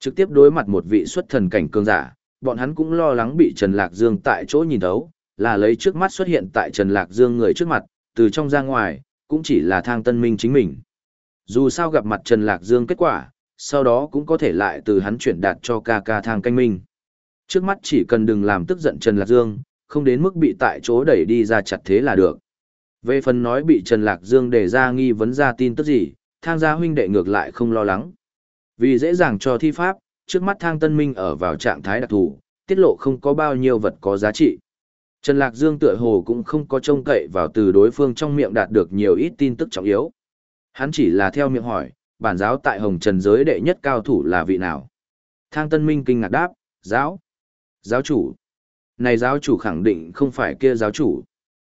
Trực tiếp đối mặt một vị xuất thần cảnh cường giả, bọn hắn cũng lo lắng bị Trần Lạc Dương tại chỗ nhìn thấu, là lấy trước mắt xuất hiện tại Trần Lạc Dương người trước mặt, từ trong ra ngoài, cũng chỉ là thang tân minh chính mình. Dù sao gặp mặt Trần Lạc Dương kết quả, sau đó cũng có thể lại từ hắn chuyển đạt cho ca ca thang canh minh. Trước mắt chỉ cần đừng làm tức giận Trần Lạc Dương, không đến mức bị tại chỗ đẩy đi ra chặt thế là được. Về phần nói bị Trần Lạc Dương để ra nghi vấn ra tin tức gì, thang gia huynh đệ ngược lại không lo lắng. Vì dễ dàng cho thi pháp, trước mắt thang tân minh ở vào trạng thái đặc thù, tiết lộ không có bao nhiêu vật có giá trị. Trần Lạc Dương tựa hồ cũng không có trông cậy vào từ đối phương trong miệng đạt được nhiều ít tin tức trọng yếu. Hắn chỉ là theo miệng hỏi, bản giáo tại Hồng Trần giới đệ nhất cao thủ là vị nào? Thang Tân Minh kinh ngạc đáp, giáo. Giáo chủ. Này giáo chủ khẳng định không phải kia giáo chủ.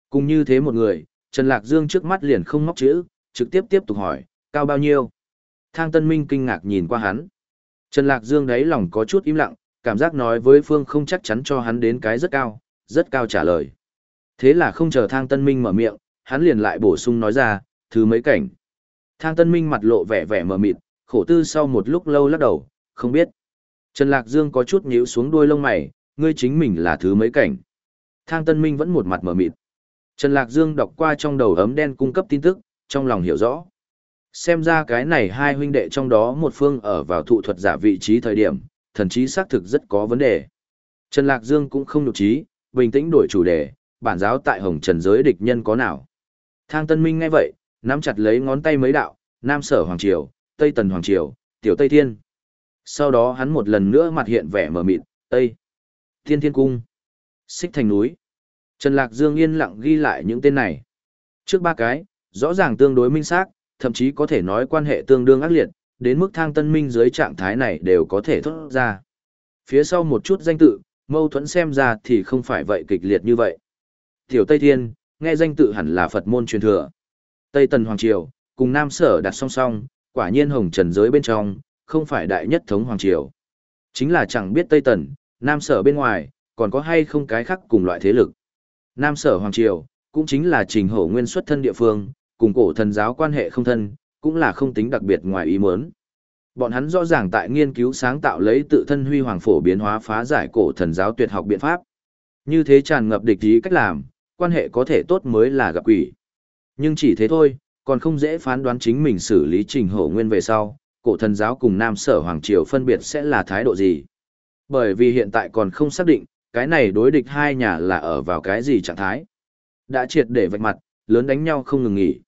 Cùng như thế một người, Trần Lạc Dương trước mắt liền không móc chữ, trực tiếp tiếp tục hỏi, cao bao nhiêu? Thang Tân Minh kinh ngạc nhìn qua hắn. Trần Lạc Dương đáy lòng có chút im lặng, cảm giác nói với Phương không chắc chắn cho hắn đến cái rất cao, rất cao trả lời. Thế là không chờ Thang Tân Minh mở miệng, hắn liền lại bổ sung nói ra, thứ mấy cảnh. Thang Tân Minh mặt lộ vẻ vẻ mờ mịt, khổ tư sau một lúc lâu lắc đầu, không biết. Trần Lạc Dương có chút nhíu xuống đuôi lông mày, ngươi chính mình là thứ mấy cảnh. Thang Tân Minh vẫn một mặt mờ mịt. Trần Lạc Dương đọc qua trong đầu ấm đen cung cấp tin tức, trong lòng hiểu rõ. Xem ra cái này hai huynh đệ trong đó một phương ở vào thụ thuật giả vị trí thời điểm, thần trí xác thực rất có vấn đề. Trần Lạc Dương cũng không nhục trí, bình tĩnh đổi chủ đề, bản giáo tại Hồng Trần giới địch nhân có nào. Thang Tân Minh ngay vậy, nắm chặt lấy ngón tay mấy đạo, Nam Sở Hoàng Triều, Tây Tần Hoàng Triều, Tiểu Tây Thiên. Sau đó hắn một lần nữa mặt hiện vẻ mờ mịt, Tây, Thiên Thiên Cung, Xích Thành Núi. Trần Lạc Dương yên lặng ghi lại những tên này. Trước ba cái, rõ ràng tương đối minh xác, thậm chí có thể nói quan hệ tương đương ác liệt, đến mức thang tân minh dưới trạng thái này đều có thể thốt ra. Phía sau một chút danh tự, mâu thuẫn xem ra thì không phải vậy kịch liệt như vậy. Tiểu Tây Thiên, nghe danh tự hẳn là Phật môn truyền thừa. Tây Tần Hoàng Triều, cùng Nam Sở đặt song song, quả nhiên hồng trần giới bên trong, không phải đại nhất thống Hoàng Triều. Chính là chẳng biết Tây Tần, Nam Sở bên ngoài, còn có hay không cái khác cùng loại thế lực. Nam Sở Hoàng Triều, cũng chính là trình hổ nguyên xuất thân địa phương, cùng cổ thần giáo quan hệ không thân, cũng là không tính đặc biệt ngoài ý muốn. Bọn hắn rõ ràng tại nghiên cứu sáng tạo lấy tự thân huy hoàng phổ biến hóa phá giải cổ thần giáo tuyệt học biện pháp. Như thế tràn ngập địch ý cách làm, quan hệ có thể tốt mới là gặp quỷ. Nhưng chỉ thế thôi, còn không dễ phán đoán chính mình xử lý trình hổ nguyên về sau, cổ thần giáo cùng nam sở hoàng triều phân biệt sẽ là thái độ gì. Bởi vì hiện tại còn không xác định, cái này đối địch hai nhà là ở vào cái gì trạng thái. Đã triệt để vạch mặt, lớn đánh nhau không ngừng nghỉ.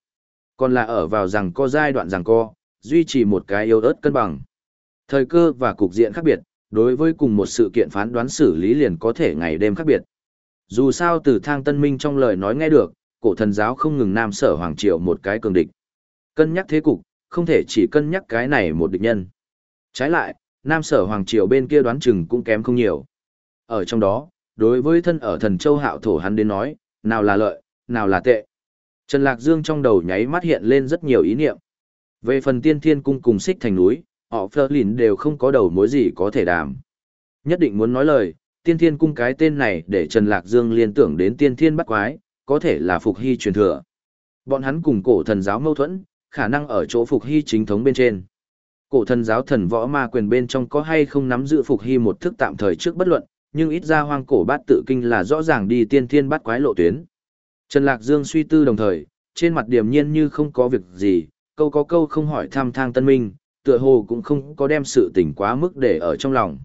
Còn là ở vào rằng co giai đoạn rằng co, duy trì một cái yếu ớt cân bằng. Thời cơ và cục diện khác biệt, đối với cùng một sự kiện phán đoán xử lý liền có thể ngày đêm khác biệt. Dù sao từ thang tân minh trong lời nói nghe được, cổ thần giáo không ngừng nam sở hoàng triều một cái cường địch. Cân nhắc thế cục, không thể chỉ cân nhắc cái này một địch nhân. Trái lại, Nam Sở Hoàng Triều bên kia đoán chừng cũng kém không nhiều. Ở trong đó, đối với thân ở thần châu hạo thổ hắn đến nói, nào là lợi, nào là tệ. Trần Lạc Dương trong đầu nháy mắt hiện lên rất nhiều ý niệm. Về phần tiên thiên cung cùng xích thành núi, họ Phơ Lìn đều không có đầu mối gì có thể đàm. Nhất định muốn nói lời, tiên thiên cung cái tên này để Trần Lạc Dương liên tưởng đến tiên thiên bắt quái, có thể là phục hy truyền thừa. Bọn hắn cùng cổ thần giáo mâu thuẫn, khả năng ở chỗ phục hy chính thống bên trên. Cổ thần giáo thần võ ma quyền bên trong có hay không nắm giữ phục hy một thức tạm thời trước bất luận, nhưng ít ra hoang cổ bát tự kinh là rõ ràng đi tiên thiên bắt quái lộ tuyến. Trần Lạc Dương suy tư đồng thời, trên mặt điềm nhiên như không có việc gì, câu có câu không hỏi thăm thang tân minh, tựa hồ cũng không có đem sự tình quá mức để ở trong lòng.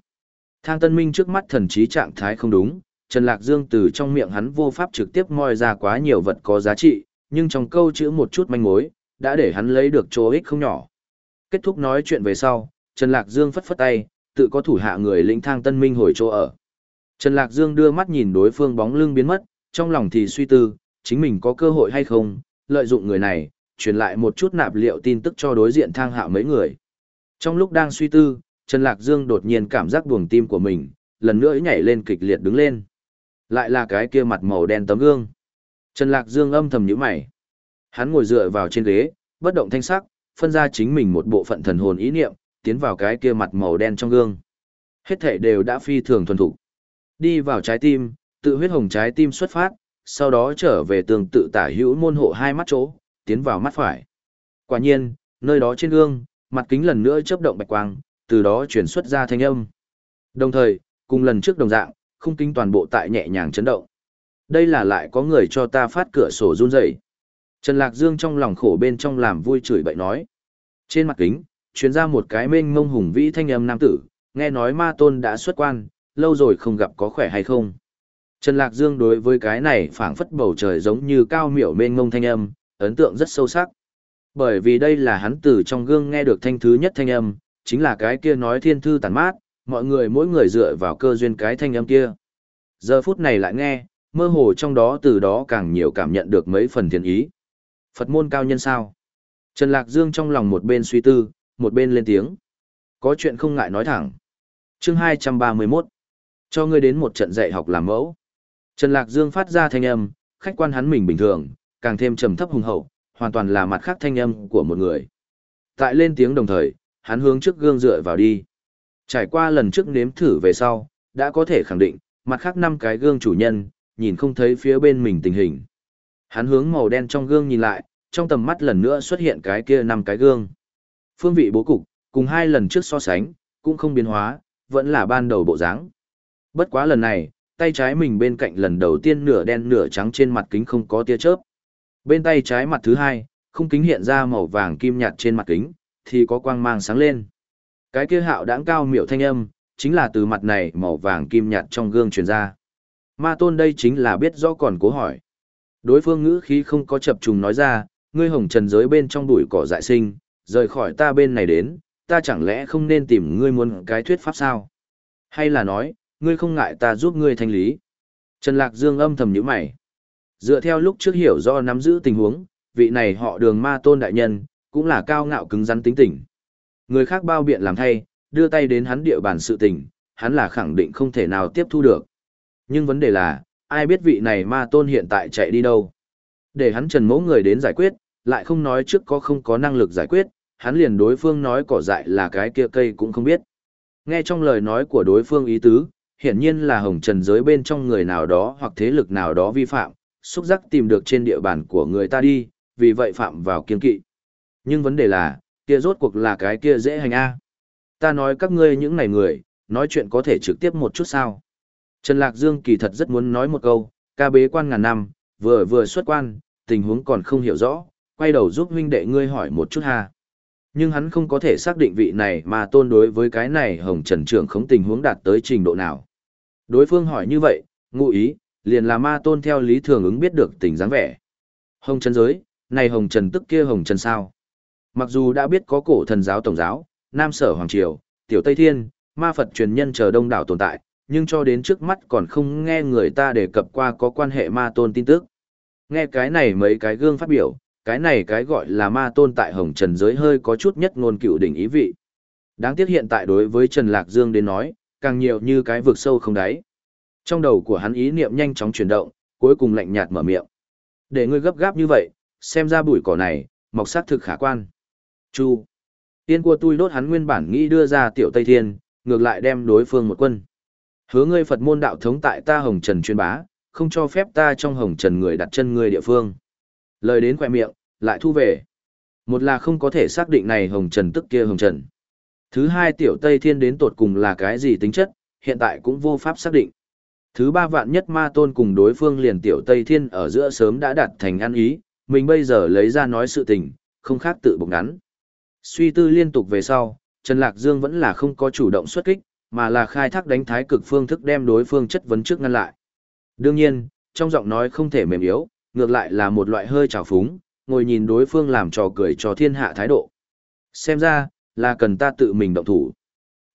Thang tân minh trước mắt thần trí trạng thái không đúng, Trần Lạc Dương từ trong miệng hắn vô pháp trực tiếp moi ra quá nhiều vật có giá trị, nhưng trong câu chữ một chút manh mối, đã để hắn lấy được chỗ ích không nhỏ. Kết thúc nói chuyện về sau, Trần Lạc Dương phất phất tay, tự có thủ hạ người lĩnh thang tân minh hồi chỗ ở. Trần Lạc Dương đưa mắt nhìn đối phương bóng lưng biến mất, trong lòng thì suy tư, chính mình có cơ hội hay không, lợi dụng người này, truyền lại một chút nạp liệu tin tức cho đối diện thang hạo mấy người. Trong lúc đang suy tư, Trần Lạc Dương đột nhiên cảm giác buồng tim của mình, lần nữa nhảy lên kịch liệt đứng lên. Lại là cái kia mặt màu đen tấm gương. Trần Lạc Dương âm thầm nhíu mày. Hắn ngồi dựa vào trên ghế, bất động thanh sắc, phân ra chính mình một bộ phận thần hồn ý niệm, tiến vào cái kia mặt màu đen trong gương. Hết thể đều đã phi thường thuần thủ. Đi vào trái tim, tự huyết hồng trái tim xuất phát, sau đó trở về tường tự tả hữu môn hộ hai mắt chỗ, tiến vào mắt phải. Quả nhiên, nơi đó trên gương, mặt kính lần nữa chớp động bạch quang, từ đó chuyển xuất ra thanh âm. Đồng thời, cùng lần trước đồng dạng, khung kính toàn bộ tại nhẹ nhàng chấn động. Đây là lại có người cho ta phát cửa sổ run rẩy. Trần Lạc Dương trong lòng khổ bên trong làm vui chửi bậy nói. Trên mặt kính, chuyến ra một cái mênh mông hùng vĩ thanh âm nam tử, nghe nói ma tôn đã xuất quan, lâu rồi không gặp có khỏe hay không. Trần Lạc Dương đối với cái này phảng phất bầu trời giống như cao miểu mênh mông thanh âm, ấn tượng rất sâu sắc. Bởi vì đây là hắn từ trong gương nghe được thanh thứ nhất thanh âm, chính là cái kia nói thiên thư tàn mát, mọi người mỗi người dựa vào cơ duyên cái thanh âm kia. Giờ phút này lại nghe, mơ hồ trong đó từ đó càng nhiều cảm nhận được mấy phần thiện ý. Phật môn cao nhân sao? Trần Lạc Dương trong lòng một bên suy tư, một bên lên tiếng. Có chuyện không ngại nói thẳng. chương 231. Cho ngươi đến một trận dạy học làm mẫu. Trần Lạc Dương phát ra thanh âm, khách quan hắn mình bình thường, càng thêm trầm thấp hùng hậu, hoàn toàn là mặt khác thanh âm của một người. Tại lên tiếng đồng thời, hắn hướng trước gương dựa vào đi. Trải qua lần trước nếm thử về sau, đã có thể khẳng định, mặt khác năm cái gương chủ nhân, nhìn không thấy phía bên mình tình hình. Hắn hướng màu đen trong gương nhìn lại, trong tầm mắt lần nữa xuất hiện cái kia năm cái gương. Phương vị bố cục, cùng hai lần trước so sánh, cũng không biến hóa, vẫn là ban đầu bộ dáng. Bất quá lần này, tay trái mình bên cạnh lần đầu tiên nửa đen nửa trắng trên mặt kính không có tia chớp. Bên tay trái mặt thứ hai, không kính hiện ra màu vàng kim nhạt trên mặt kính, thì có quang mang sáng lên. Cái kia hạo đãng cao miệu thanh âm, chính là từ mặt này màu vàng kim nhạt trong gương truyền ra. Ma tôn đây chính là biết rõ còn cố hỏi. Đối phương ngữ khí không có chập trùng nói ra, ngươi hồng trần giới bên trong bụi cỏ dại sinh, rời khỏi ta bên này đến, ta chẳng lẽ không nên tìm ngươi muốn cái thuyết pháp sao? Hay là nói, ngươi không ngại ta giúp ngươi thanh lý? Trần Lạc Dương âm thầm nhíu mày. Dựa theo lúc trước hiểu do nắm giữ tình huống, vị này họ đường ma tôn đại nhân, cũng là cao ngạo cứng rắn tính tình. Người khác bao biện làm thay, đưa tay đến hắn địa bàn sự tình, hắn là khẳng định không thể nào tiếp thu được. Nhưng vấn đề là, ai biết vị này ma tôn hiện tại chạy đi đâu. Để hắn trần mẫu người đến giải quyết, lại không nói trước có không có năng lực giải quyết, hắn liền đối phương nói cỏ dại là cái kia cây cũng không biết. Nghe trong lời nói của đối phương ý tứ, hiển nhiên là hồng trần giới bên trong người nào đó hoặc thế lực nào đó vi phạm, xúc giác tìm được trên địa bàn của người ta đi, vì vậy phạm vào kiên kỵ. Nhưng vấn đề là, kia rốt cuộc là cái kia dễ hành a. Ta nói các ngươi những này người, nói chuyện có thể trực tiếp một chút sao. Trần Lạc Dương kỳ thật rất muốn nói một câu, ca bế quan ngàn năm, vừa vừa xuất quan, tình huống còn không hiểu rõ, quay đầu giúp huynh đệ ngươi hỏi một chút ha. Nhưng hắn không có thể xác định vị này mà tôn đối với cái này hồng trần trưởng không tình huống đạt tới trình độ nào. Đối phương hỏi như vậy, ngụ ý, liền là ma tôn theo lý thường ứng biết được tình dáng vẻ. Hồng trần giới, này hồng trần tức kia hồng trần sao. Mặc dù đã biết có cổ thần giáo tổng giáo, Nam Sở Hoàng Triều, Tiểu Tây Thiên, ma Phật truyền nhân chờ đông đảo tồn tại, nhưng cho đến trước mắt còn không nghe người ta đề cập qua có quan hệ ma tôn tin tức. Nghe cái này mấy cái gương phát biểu, cái này cái gọi là ma tôn tại hồng trần giới hơi có chút nhất ngôn cựu đỉnh ý vị. Đáng tiếc hiện tại đối với Trần Lạc Dương đến nói, càng nhiều như cái vực sâu không đáy. Trong đầu của hắn ý niệm nhanh chóng chuyển động, cuối cùng lạnh nhạt mở miệng. Để ngươi gấp gáp như vậy, xem ra bụi cỏ này, mọc sắc thực khả quan. Chu. Tiên của tôi đốt hắn nguyên bản nghĩ đưa ra tiểu Tây Thiên, ngược lại đem đối phương một quân. Hứa ngươi Phật môn đạo thống tại ta hồng trần chuyên bá, không cho phép ta trong hồng trần người đặt chân người địa phương. Lời đến khỏe miệng, lại thu về. Một là không có thể xác định này hồng trần tức kia hồng trần. Thứ hai tiểu Tây Thiên đến tột cùng là cái gì tính chất, hiện tại cũng vô pháp xác định. Thứ ba vạn nhất ma tôn cùng đối phương liền tiểu Tây Thiên ở giữa sớm đã đạt thành ăn ý, mình bây giờ lấy ra nói sự tình, không khác tự bộc ngắn. Suy tư liên tục về sau, Trần Lạc Dương vẫn là không có chủ động xuất kích, mà là khai thác đánh thái cực phương thức đem đối phương chất vấn trước ngăn lại. Đương nhiên, trong giọng nói không thể mềm yếu, ngược lại là một loại hơi trào phúng, ngồi nhìn đối phương làm trò cười cho thiên hạ thái độ. Xem ra, là cần ta tự mình động thủ.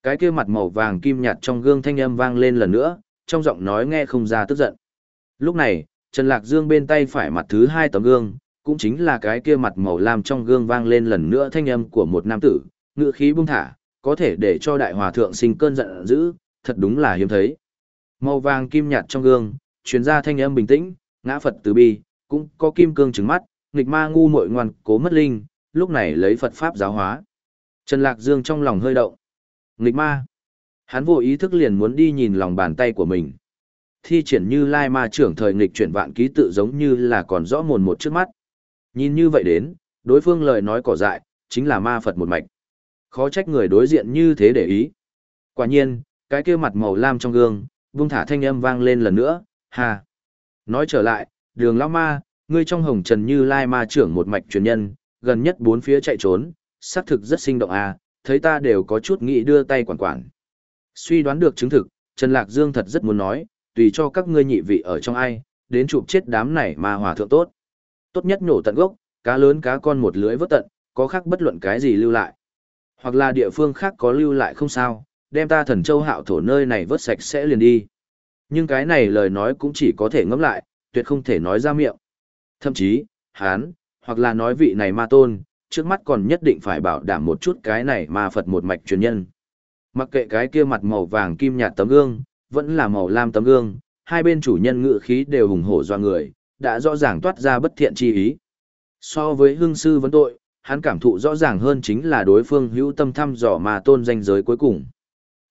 Cái kia mặt màu vàng kim nhạt trong gương thanh âm vang lên lần nữa, trong giọng nói nghe không ra tức giận. Lúc này, Trần Lạc Dương bên tay phải mặt thứ hai tấm gương, cũng chính là cái kia mặt màu lam trong gương vang lên lần nữa thanh âm của một nam tử, ngựa khí bung thả, có thể để cho đại hòa thượng sinh cơn giận dữ, thật đúng là hiếm thấy. Màu vàng kim nhạt trong gương, truyền ra thanh âm bình tĩnh, ngã Phật từ bi, cũng có kim cương trứng mắt, nghịch ma ngu muội ngoan, cố mất linh, lúc này lấy Phật pháp giáo hóa. Trần Lạc Dương trong lòng hơi động. Nghịch ma. Hắn vô ý thức liền muốn đi nhìn lòng bàn tay của mình. Thi triển như lai ma trưởng thời nghịch chuyển vạn ký tự giống như là còn rõ mồn một trước mắt. Nhìn như vậy đến, đối phương lời nói cỏ dại, chính là ma Phật một mạch. Khó trách người đối diện như thế để ý. Quả nhiên, cái kia mặt màu lam trong gương, vung thả thanh âm vang lên lần nữa, ha. Nói trở lại, đường lao ma, ngươi trong hồng trần như lai ma trưởng một mạch truyền nhân, gần nhất bốn phía chạy trốn, xác thực rất sinh động à, thấy ta đều có chút nghĩ đưa tay quản quản. Suy đoán được chứng thực, Trần Lạc Dương thật rất muốn nói, tùy cho các ngươi nhị vị ở trong ai, đến chụp chết đám này mà hòa thượng tốt. Tốt nhất nổ tận gốc, cá lớn cá con một lưới vớt tận, có khác bất luận cái gì lưu lại. Hoặc là địa phương khác có lưu lại không sao, đem ta thần châu hạo thổ nơi này vớt sạch sẽ liền đi. Nhưng cái này lời nói cũng chỉ có thể ngẫm lại, tuyệt không thể nói ra miệng. Thậm chí, hán, hoặc là nói vị này ma tôn, trước mắt còn nhất định phải bảo đảm một chút cái này mà Phật một mạch truyền nhân. Mặc kệ cái kia mặt màu vàng kim nhạt tấm gương, vẫn là màu lam tấm gương, hai bên chủ nhân ngự khí đều hùng hổ doa người, đã rõ ràng toát ra bất thiện chi ý. So với hương sư vấn tội, hắn cảm thụ rõ ràng hơn chính là đối phương hữu tâm thăm dò mà tôn danh giới cuối cùng.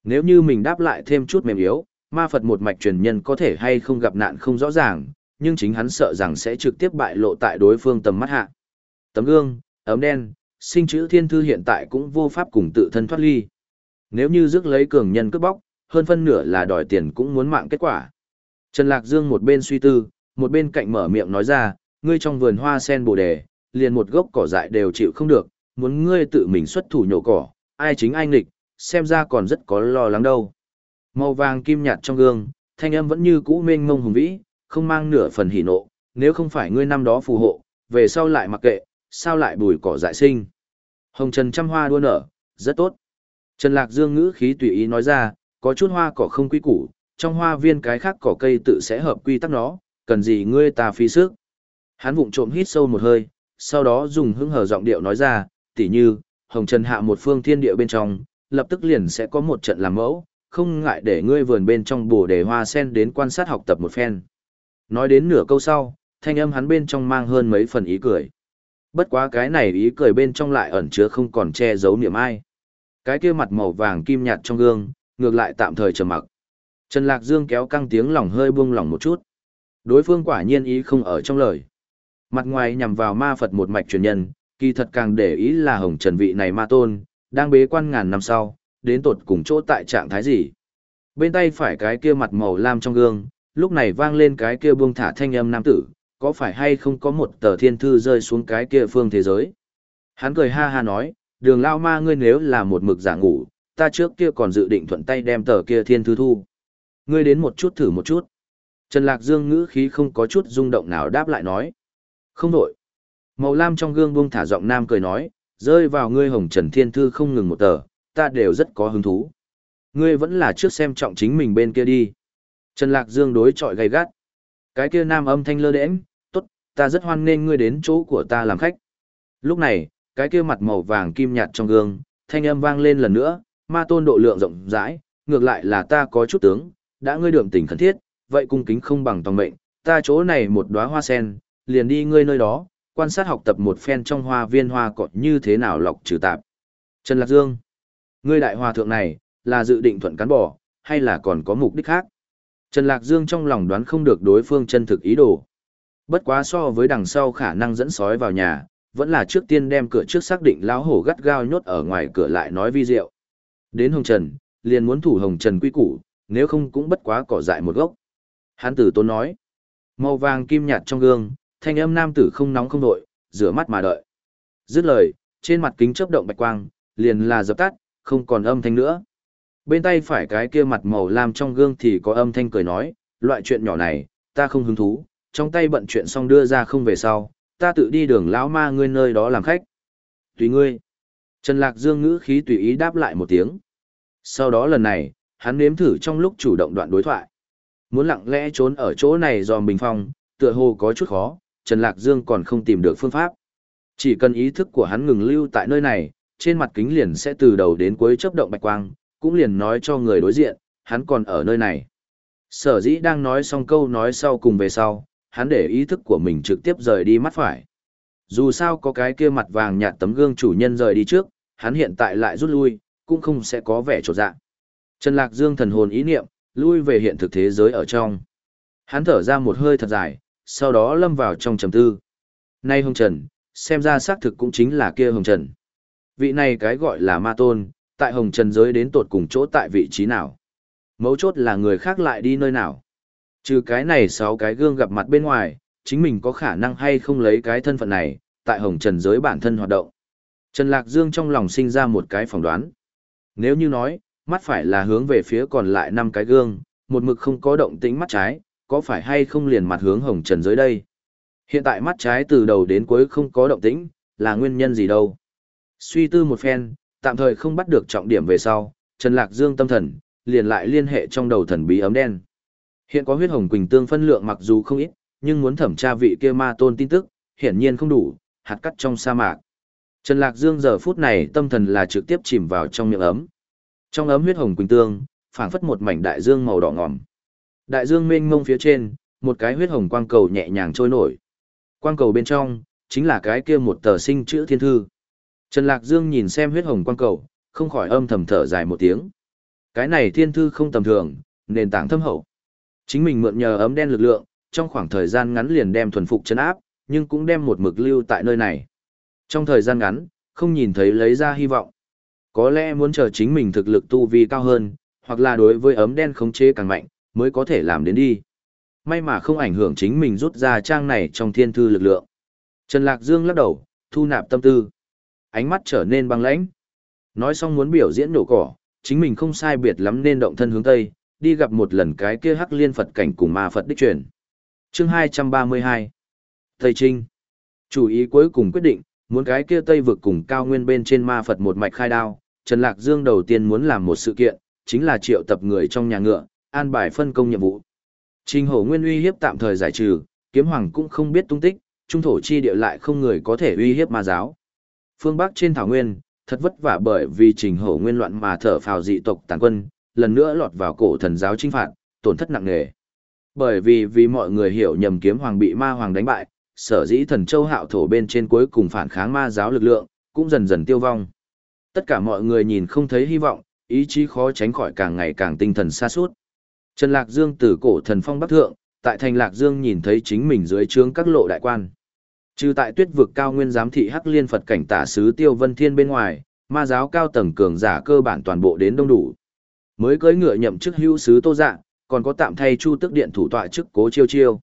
Nếu như mình đáp lại thêm chút mềm yếu, ma Phật một mạch truyền nhân có thể hay không gặp nạn không rõ ràng, nhưng chính hắn sợ rằng sẽ trực tiếp bại lộ tại đối phương tầm mắt hạ. Tấm gương, ấm đen, sinh chữ thiên thư hiện tại cũng vô pháp cùng tự thân thoát ly. Nếu như rước lấy cường nhân cướp bóc, hơn phân nửa là đòi tiền cũng muốn mạng kết quả. Trần Lạc Dương một bên suy tư, một bên cạnh mở miệng nói ra, ngươi trong vườn hoa sen bồ đề, liền một gốc cỏ dại đều chịu không được, muốn ngươi tự mình xuất thủ nhổ cỏ, ai chính ai nghịch, xem ra còn rất có lo lắng đâu. Màu vàng kim nhạt trong gương, thanh âm vẫn như cũ mênh mông hùng vĩ, không mang nửa phần hỉ nộ, nếu không phải ngươi năm đó phù hộ, về sau lại mặc kệ, sao lại bùi cỏ dại sinh. Hồng Trần trăm hoa đua nở, rất tốt. Trần Lạc Dương ngữ khí tùy ý nói ra, có chút hoa cỏ không quy củ, trong hoa viên cái khác cỏ cây tự sẽ hợp quy tắc nó, cần gì ngươi ta phí sức. Hắn vụng trộm hít sâu một hơi, sau đó dùng hứng hở giọng điệu nói ra, tỉ như, Hồng Trần hạ một phương thiên địa bên trong, lập tức liền sẽ có một trận làm mẫu, không ngại để ngươi vườn bên trong bổ đề hoa sen đến quan sát học tập một phen. Nói đến nửa câu sau, thanh âm hắn bên trong mang hơn mấy phần ý cười. Bất quá cái này ý cười bên trong lại ẩn chứa không còn che giấu niệm ai. Cái kia mặt màu vàng kim nhạt trong gương, ngược lại tạm thời trầm mặc. Trần Lạc Dương kéo căng tiếng lòng hơi buông lòng một chút. Đối phương quả nhiên ý không ở trong lời. Mặt ngoài nhằm vào ma Phật một mạch truyền nhân, kỳ thật càng để ý là hồng trần vị này ma tôn, đang bế quan ngàn năm sau, đến tột cùng chỗ tại trạng thái gì. Bên tay phải cái kia mặt màu lam trong gương, lúc này vang lên cái kia buông thả thanh âm nam tử, có phải hay không có một tờ thiên thư rơi xuống cái kia phương thế giới. Hắn cười ha ha nói, đường lao ma ngươi nếu là một mực giả ngủ, ta trước kia còn dự định thuận tay đem tờ kia thiên thư thu. Ngươi đến một chút thử một chút. Trần Lạc Dương ngữ khí không có chút rung động nào đáp lại nói. Không đổi. Màu lam trong gương buông thả giọng nam cười nói, rơi vào ngươi hồng trần thiên thư không ngừng một tờ, ta đều rất có hứng thú. Ngươi vẫn là trước xem trọng chính mình bên kia đi. Trần Lạc Dương đối chọi gay gắt. Cái kia nam âm thanh lơ đễnh, ta rất hoan nghênh ngươi đến chỗ của ta làm khách. Lúc này, cái kia mặt màu vàng kim nhạt trong gương, thanh âm vang lên lần nữa, ma tôn độ lượng rộng rãi, ngược lại là ta có chút tướng, đã ngươi đượm tình khẩn thiết, vậy cung kính không bằng tòng mệnh, ta chỗ này một đóa hoa sen, liền đi ngươi nơi đó, quan sát học tập một phen trong hoa viên hoa cọt như thế nào lọc trừ tạp. Trần Lạc Dương, ngươi đại hòa thượng này, là dự định thuận cán bỏ, hay là còn có mục đích khác? Trần Lạc Dương trong lòng đoán không được đối phương chân thực ý đồ. Bất quá so với đằng sau khả năng dẫn sói vào nhà, vẫn là trước tiên đem cửa trước xác định lão hổ gắt gao nhốt ở ngoài cửa lại nói vi diệu. Đến Hồng Trần, liền muốn thủ Hồng Trần quy củ, nếu không cũng bất quá cỏ dại một gốc. Hán tử tốn nói, màu vàng kim nhạt trong gương, thanh âm nam tử không nóng không nội, rửa mắt mà đợi. Dứt lời, trên mặt kính chớp động bạch quang, liền là dập tắt, không còn âm thanh nữa. Bên tay phải cái kia mặt màu lam trong gương thì có âm thanh cười nói, loại chuyện nhỏ này, ta không hứng thú, trong tay bận chuyện xong đưa ra không về sau, ta tự đi đường lão ma ngươi nơi đó làm khách. Tùy ngươi. Trần Lạc Dương ngữ khí tùy ý đáp lại một tiếng. Sau đó lần này, hắn nếm thử trong lúc chủ động đoạn đối thoại. Muốn lặng lẽ trốn ở chỗ này do bình phong, tựa hồ có chút khó, Trần Lạc Dương còn không tìm được phương pháp. Chỉ cần ý thức của hắn ngừng lưu tại nơi này, trên mặt kính liền sẽ từ đầu đến cuối chớp động bạch quang, cũng liền nói cho người đối diện, hắn còn ở nơi này. Sở dĩ đang nói xong câu nói sau cùng về sau, hắn để ý thức của mình trực tiếp rời đi mắt phải. Dù sao có cái kia mặt vàng nhạt tấm gương chủ nhân rời đi trước, hắn hiện tại lại rút lui, cũng không sẽ có vẻ trột dạ. Trần Lạc Dương thần hồn ý niệm, lui về hiện thực thế giới ở trong. Hắn thở ra một hơi thật dài, sau đó lâm vào trong trầm tư. Nay Hồng Trần, xem ra xác thực cũng chính là kia Hồng Trần. Vị này cái gọi là ma tôn, tại Hồng Trần giới đến tột cùng chỗ tại vị trí nào. Mấu chốt là người khác lại đi nơi nào. Trừ cái này sáu cái gương gặp mặt bên ngoài, chính mình có khả năng hay không lấy cái thân phận này, tại Hồng Trần giới bản thân hoạt động. Trần Lạc Dương trong lòng sinh ra một cái phỏng đoán. Nếu như nói, mắt phải là hướng về phía còn lại năm cái gương, một mực không có động tĩnh mắt trái, có phải hay không liền mặt hướng Hồng Trần giới đây? Hiện tại mắt trái từ đầu đến cuối không có động tĩnh, là nguyên nhân gì đâu? Suy tư một phen, tạm thời không bắt được trọng điểm về sau, Trần Lạc Dương tâm thần, liền lại liên hệ trong đầu thần bí ấm đen. Hiện có huyết hồng quỳnh tương phân lượng mặc dù không ít, nhưng muốn thẩm tra vị kia ma tôn tin tức, hiển nhiên không đủ, hạt cắt trong sa mạc. Trần Lạc Dương giờ phút này tâm thần là trực tiếp chìm vào trong miệng ấm. Trong ấm huyết hồng quỳnh tương, phảng phất một mảnh đại dương màu đỏ ngòm. Đại dương mênh mông phía trên, một cái huyết hồng quang cầu nhẹ nhàng trôi nổi. Quang cầu bên trong, chính là cái kia một tờ sinh chữ thiên thư. Trần Lạc Dương nhìn xem huyết hồng quang cầu, không khỏi âm thầm thở dài một tiếng. Cái này thiên thư không tầm thường, nền tảng thâm hậu. Chính mình mượn nhờ ấm đen lực lượng, trong khoảng thời gian ngắn liền đem thuần phục chân áp, nhưng cũng đem một mực lưu tại nơi này. Trong thời gian ngắn, không nhìn thấy lấy ra hy vọng. Có lẽ muốn chờ chính mình thực lực tu vi cao hơn, hoặc là đối với ấm đen khống chế càng mạnh, mới có thể làm đến đi. May mà không ảnh hưởng chính mình rút ra trang này trong thiên thư lực lượng. Trần Lạc Dương lắc đầu, thu nạp tâm tư. Ánh mắt trở nên băng lãnh. Nói xong muốn biểu diễn nổ cỏ, chính mình không sai biệt lắm nên động thân hướng Tây, đi gặp một lần cái kia hắc liên Phật cảnh cùng ma Phật đích truyền. Chương 232 Tây Trinh Chủ ý cuối cùng quyết định, muốn cái kia Tây vực cùng cao nguyên bên trên ma Phật một mạch khai đao, Trần Lạc Dương đầu tiên muốn làm một sự kiện, chính là triệu tập người trong nhà ngựa, an bài phân công nhiệm vụ. Trình hổ nguyên uy hiếp tạm thời giải trừ, kiếm hoàng cũng không biết tung tích, trung thổ chi địa lại không người có thể uy hiếp ma giáo. Phương Bắc trên thảo nguyên, thật vất vả bởi vì trình hổ nguyên loạn mà thở phào dị tộc tàn quân, lần nữa lọt vào cổ thần giáo trinh phạt, tổn thất nặng nề. Bởi vì vì mọi người hiểu nhầm kiếm hoàng bị ma hoàng đánh bại, sở dĩ thần châu hạo thổ bên trên cuối cùng phản kháng ma giáo lực lượng, cũng dần dần tiêu vong. Tất cả mọi người nhìn không thấy hy vọng, ý chí khó tránh khỏi càng ngày càng tinh thần xa suốt. Trần Lạc Dương từ cổ thần phong bắc thượng, tại thành Lạc Dương nhìn thấy chính mình dưới trướng các lộ đại quan. Trừ tại tuyết vực cao nguyên giám thị Hắc Liên Phật cảnh tả sứ Tiêu Vân Thiên bên ngoài, ma giáo cao tầng cường giả cơ bản toàn bộ đến đông đủ. Mới cưỡi ngựa nhậm chức hữu sứ Tô Dạ, còn có tạm thay Chu Tức Điện thủ tọa chức Cố Chiêu Chiêu.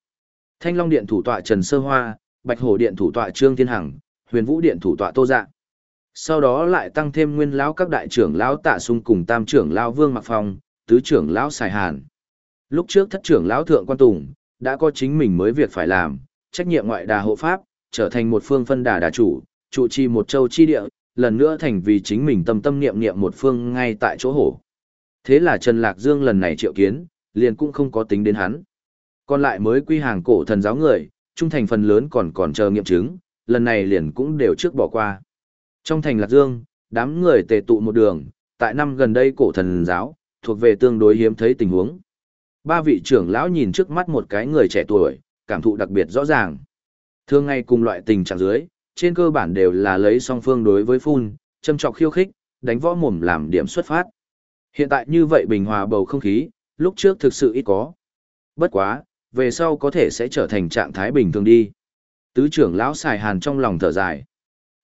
Thanh Long Điện thủ tọa Trần Sơ Hoa, Bạch Hổ Điện thủ tọa Trương Thiên Hằng, Huyền Vũ Điện thủ tọa Tô Dạ. Sau đó lại tăng thêm nguyên lão các đại trưởng lão Tạ Sung cùng tam trưởng lão Vương Mặc Phong, tứ trưởng lão Sài Hàn. Lúc trước thất trưởng lão thượng quan tùng, đã có chính mình mới việc phải làm, trách nhiệm ngoại đà hộ pháp, trở thành một phương phân đà đà chủ, trụ trì một châu chi địa, lần nữa thành vì chính mình tâm tâm niệm niệm một phương ngay tại chỗ hổ. Thế là Trần Lạc Dương lần này triệu kiến, liền cũng không có tính đến hắn. Còn lại mới quy hàng cổ thần giáo người, trung thành phần lớn còn còn chờ nghiệm chứng, lần này liền cũng đều trước bỏ qua. Trong thành Lạc Dương, đám người tề tụ một đường, tại năm gần đây cổ thần giáo, thuộc về tương đối hiếm thấy tình huống. Ba vị trưởng lão nhìn trước mắt một cái người trẻ tuổi, cảm thụ đặc biệt rõ ràng. Thường ngày cùng loại tình trạng dưới, trên cơ bản đều là lấy song phương đối với phun, châm trọc khiêu khích, đánh võ mồm làm điểm xuất phát. Hiện tại như vậy bình hòa bầu không khí, lúc trước thực sự ít có. Bất quá, về sau có thể sẽ trở thành trạng thái bình thường đi. Tứ trưởng lão xài hàn trong lòng thở dài.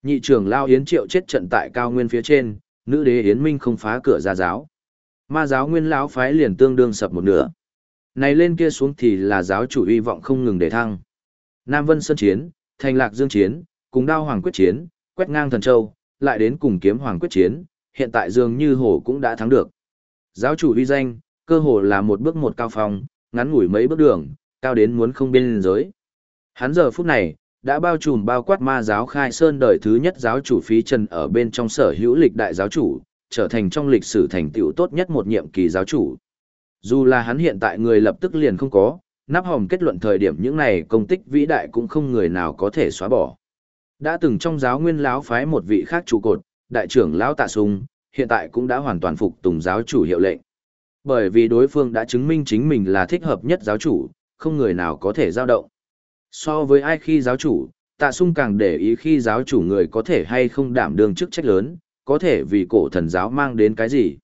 Nhị trưởng lão Yến Triệu chết trận tại cao nguyên phía trên, nữ đế Yến Minh không phá cửa ra giáo. Ma giáo nguyên lão phái liền tương đương sập một nửa. Này lên kia xuống thì là giáo chủ hy vọng không ngừng để thăng. Nam Vân Sơn Chiến, Thành Lạc Dương Chiến, cùng Đao Hoàng Quyết Chiến, quét ngang Thần Châu, lại đến cùng Kiếm Hoàng Quyết Chiến, hiện tại dường như hổ cũng đã thắng được. Giáo chủ uy danh, cơ hồ là một bước một cao phong, ngắn ngủi mấy bước đường, cao đến muốn không biên giới. Hắn giờ phút này, đã bao trùm bao quát ma giáo khai sơn đời thứ nhất giáo chủ phí trần ở bên trong sở hữu lịch đại giáo chủ, trở thành trong lịch sử thành tựu tốt nhất một nhiệm kỳ giáo chủ. Dù là hắn hiện tại người lập tức liền không có, nắp hòm kết luận thời điểm những này công tích vĩ đại cũng không người nào có thể xóa bỏ. Đã từng trong giáo nguyên lão phái một vị khác trụ cột, đại trưởng lão Tạ Sung, hiện tại cũng đã hoàn toàn phục tùng giáo chủ hiệu lệnh. Bởi vì đối phương đã chứng minh chính mình là thích hợp nhất giáo chủ, không người nào có thể giao động. So với ai khi giáo chủ, Tạ Sung càng để ý khi giáo chủ người có thể hay không đảm đương chức trách lớn, có thể vì cổ thần giáo mang đến cái gì.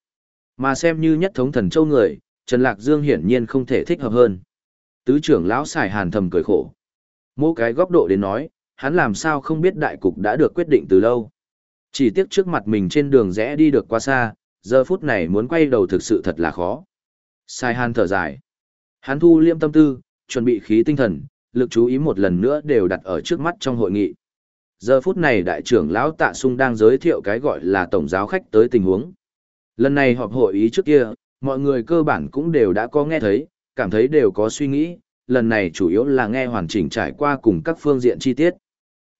Mà xem như nhất thống thần châu người, Trần Lạc Dương hiển nhiên không thể thích hợp hơn. Tứ trưởng lão xài hàn thầm cười khổ. Mỗi cái góc độ đến nói, hắn làm sao không biết đại cục đã được quyết định từ lâu. Chỉ tiếc trước mặt mình trên đường rẽ đi được quá xa, giờ phút này muốn quay đầu thực sự thật là khó. Sai Han thở dài. Hắn thu liêm tâm tư, chuẩn bị khí tinh thần, lực chú ý một lần nữa đều đặt ở trước mắt trong hội nghị. Giờ phút này đại trưởng lão Tạ Sung đang giới thiệu cái gọi là tổng giáo khách tới tình huống. Lần này họp hội ý trước kia, mọi người cơ bản cũng đều đã có nghe thấy, cảm thấy đều có suy nghĩ, lần này chủ yếu là nghe hoàn chỉnh trải qua cùng các phương diện chi tiết.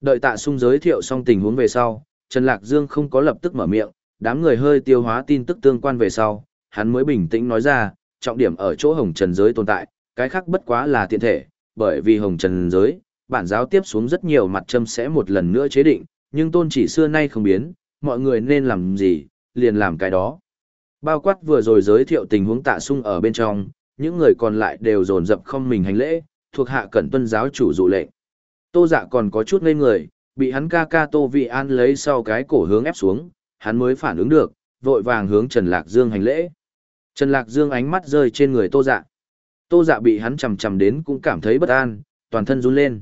Đợi Tạ Sung giới thiệu xong tình huống về sau, Trần Lạc Dương không có lập tức mở miệng, đám người hơi tiêu hóa tin tức tương quan về sau, hắn mới bình tĩnh nói ra, trọng điểm ở chỗ hồng trần giới tồn tại, cái khác bất quá là tiện thể, bởi vì hồng trần giới, bản giáo tiếp xuống rất nhiều mặt châm sẽ một lần nữa chế định, nhưng tôn chỉ xưa nay không biến, mọi người nên làm gì, liền làm cái đó. Bao quát vừa rồi giới thiệu tình huống tạ sung ở bên trong, những người còn lại đều dồn dập không mình hành lễ, thuộc hạ cẩn tuân giáo chủ dụ lệnh. Tô dạ còn có chút ngây người, bị hắn ca ca Tô Vị An lấy sau cái cổ hướng ép xuống, hắn mới phản ứng được, vội vàng hướng Trần Lạc Dương hành lễ. Trần Lạc Dương ánh mắt rơi trên người Tô Dạ. Tô Dạ bị hắn chầm chầm đến cũng cảm thấy bất an, toàn thân run lên.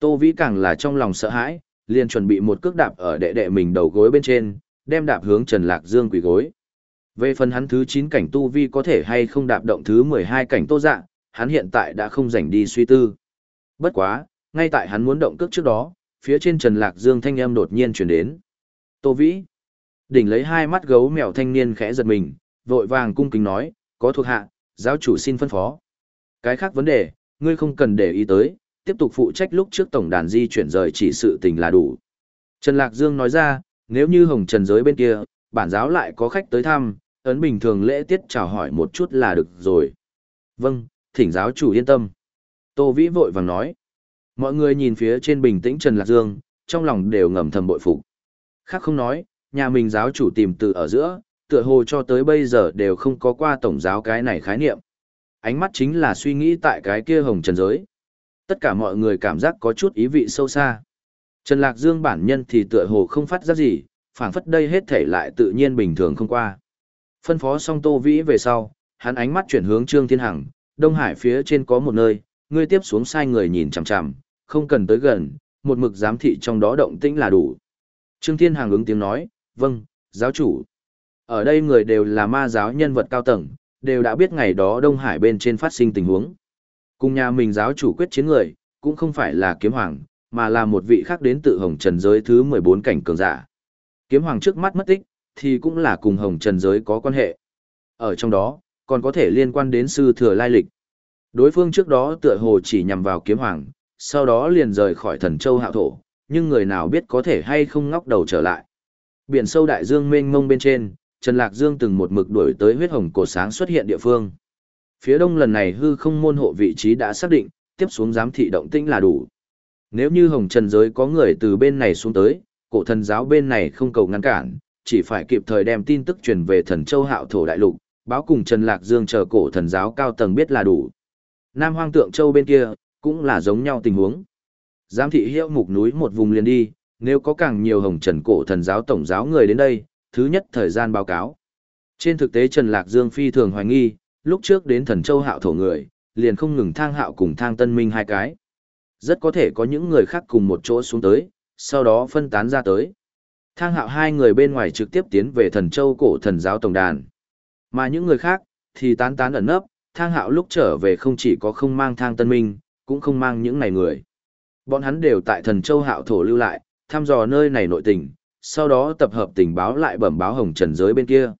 Tô Vĩ càng là trong lòng sợ hãi, liền chuẩn bị một cước đạp ở đệ đệ mình đầu gối bên trên, đem đạp hướng Trần Lạc Dương quỳ gối. Về phần hắn thứ 9 cảnh tu vi có thể hay không đạp động thứ 12 cảnh Tô Dạ, hắn hiện tại đã không rảnh đi suy tư. Bất quá, ngay tại hắn muốn động cước trước đó, phía trên Trần Lạc Dương thanh âm đột nhiên chuyển đến. Tô Vĩ. Đỉnh lấy hai mắt gấu mèo thanh niên khẽ giật mình, vội vàng cung kính nói, có thuộc hạ, giáo chủ xin phân phó. Cái khác vấn đề, ngươi không cần để ý tới, tiếp tục phụ trách lúc trước tổng đàn di chuyển rời chỉ sự tình là đủ. Trần Lạc Dương nói ra, nếu như hồng trần giới bên kia, bản giáo lại có khách tới thăm, ấn bình thường lễ tiết chào hỏi một chút là được rồi. Vâng, thỉnh giáo chủ yên tâm. Tô Vĩ vội vàng nói. Mọi người nhìn phía trên bình tĩnh Trần Lạc Dương, trong lòng đều ngầm thầm bội phục. Khác không nói, nhà mình giáo chủ tìm từ ở giữa, tựa hồ cho tới bây giờ đều không có qua tổng giáo cái này khái niệm. Ánh mắt chính là suy nghĩ tại cái kia hồng trần giới. Tất cả mọi người cảm giác có chút ý vị sâu xa. Trần Lạc Dương bản nhân thì tựa hồ không phát ra gì, phảng phất đây hết thể lại tự nhiên bình thường không qua. Phân phó xong Tô Vĩ về sau, hắn ánh mắt chuyển hướng Trương Thiên Hằng, Đông Hải phía trên có một nơi, ngươi tiếp xuống sai người nhìn chằm chằm, không cần tới gần, một mực giám thị trong đó động tĩnh là đủ. Trương Thiên Hàng ứng tiếng nói, vâng, giáo chủ. Ở đây người đều là ma giáo nhân vật cao tầng, đều đã biết ngày đó Đông Hải bên trên phát sinh tình huống. Cùng nhà mình giáo chủ quyết chiến người, cũng không phải là kiếm hoàng, mà là một vị khác đến tự hồng trần giới thứ 14 cảnh cường giả. Kiếm hoàng trước mắt mất tích, thì cũng là cùng hồng trần giới có quan hệ. Ở trong đó, còn có thể liên quan đến sư thừa lai lịch. Đối phương trước đó tựa hồ chỉ nhằm vào kiếm hoàng, sau đó liền rời khỏi thần châu hạo thổ, nhưng người nào biết có thể hay không ngóc đầu trở lại. Biển sâu đại dương mênh mông bên trên, Trần Lạc Dương từng một mực đuổi tới huyết hồng cổ sáng xuất hiện địa phương. Phía đông lần này hư không môn hộ vị trí đã xác định, tiếp xuống giám thị động tĩnh là đủ. Nếu như hồng trần giới có người từ bên này xuống tới, cổ thần giáo bên này không cầu ngăn cản, chỉ phải kịp thời đem tin tức truyền về thần châu hạo thổ đại lục, báo cùng Trần Lạc Dương chờ cổ thần giáo cao tầng biết là đủ. Nam Hoang Tượng Châu bên kia, cũng là giống nhau tình huống. Giám thị hiệu mục núi một vùng liền đi, nếu có càng nhiều hồng trần cổ thần giáo tổng giáo người đến đây, thứ nhất thời gian báo cáo. Trên thực tế Trần Lạc Dương phi thường hoài nghi, lúc trước đến thần châu hạo thổ người, liền không ngừng thang hạo cùng thang tân minh hai cái. Rất có thể có những người khác cùng một chỗ xuống tới, sau đó phân tán ra tới. Thang hạo hai người bên ngoài trực tiếp tiến về thần châu cổ thần giáo tổng đàn. Mà những người khác, thì tán tán ẩn nấp, thang hạo lúc trở về không chỉ có không mang thang tân minh, cũng không mang những này người. Bọn hắn đều tại thần châu hạo thổ lưu lại, thăm dò nơi này nội tình, sau đó tập hợp tình báo lại bẩm báo hồng trần giới bên kia.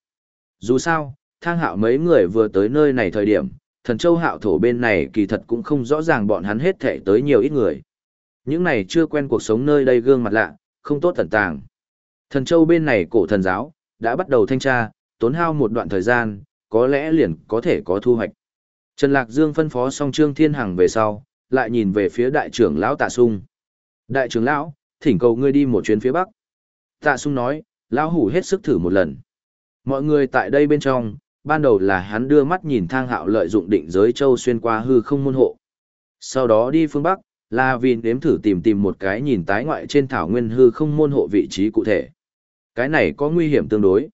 Dù sao, thang hạo mấy người vừa tới nơi này thời điểm, thần châu hạo thổ bên này kỳ thật cũng không rõ ràng bọn hắn hết thể tới nhiều ít người. Những này chưa quen cuộc sống nơi đây gương mặt lạ, không tốt thần tàng. Thần châu bên này cổ thần giáo, đã bắt đầu thanh tra, tốn hao một đoạn thời gian, có lẽ liền có thể có thu hoạch. Trần Lạc Dương phân phó xong Trương Thiên Hằng về sau, lại nhìn về phía đại trưởng lão Tạ Sung. Đại trưởng lão, thỉnh cầu ngươi đi một chuyến phía Bắc. Tạ Sung nói, lão hủ hết sức thử một lần. Mọi người tại đây bên trong, ban đầu là hắn đưa mắt nhìn thang hạo lợi dụng định giới châu xuyên qua hư không môn hộ. Sau đó đi phương Bắc, là vì nếm thử tìm tìm một cái nhìn tái ngoại trên thảo nguyên hư không môn hộ vị trí cụ thể. Cái này có nguy hiểm tương đối.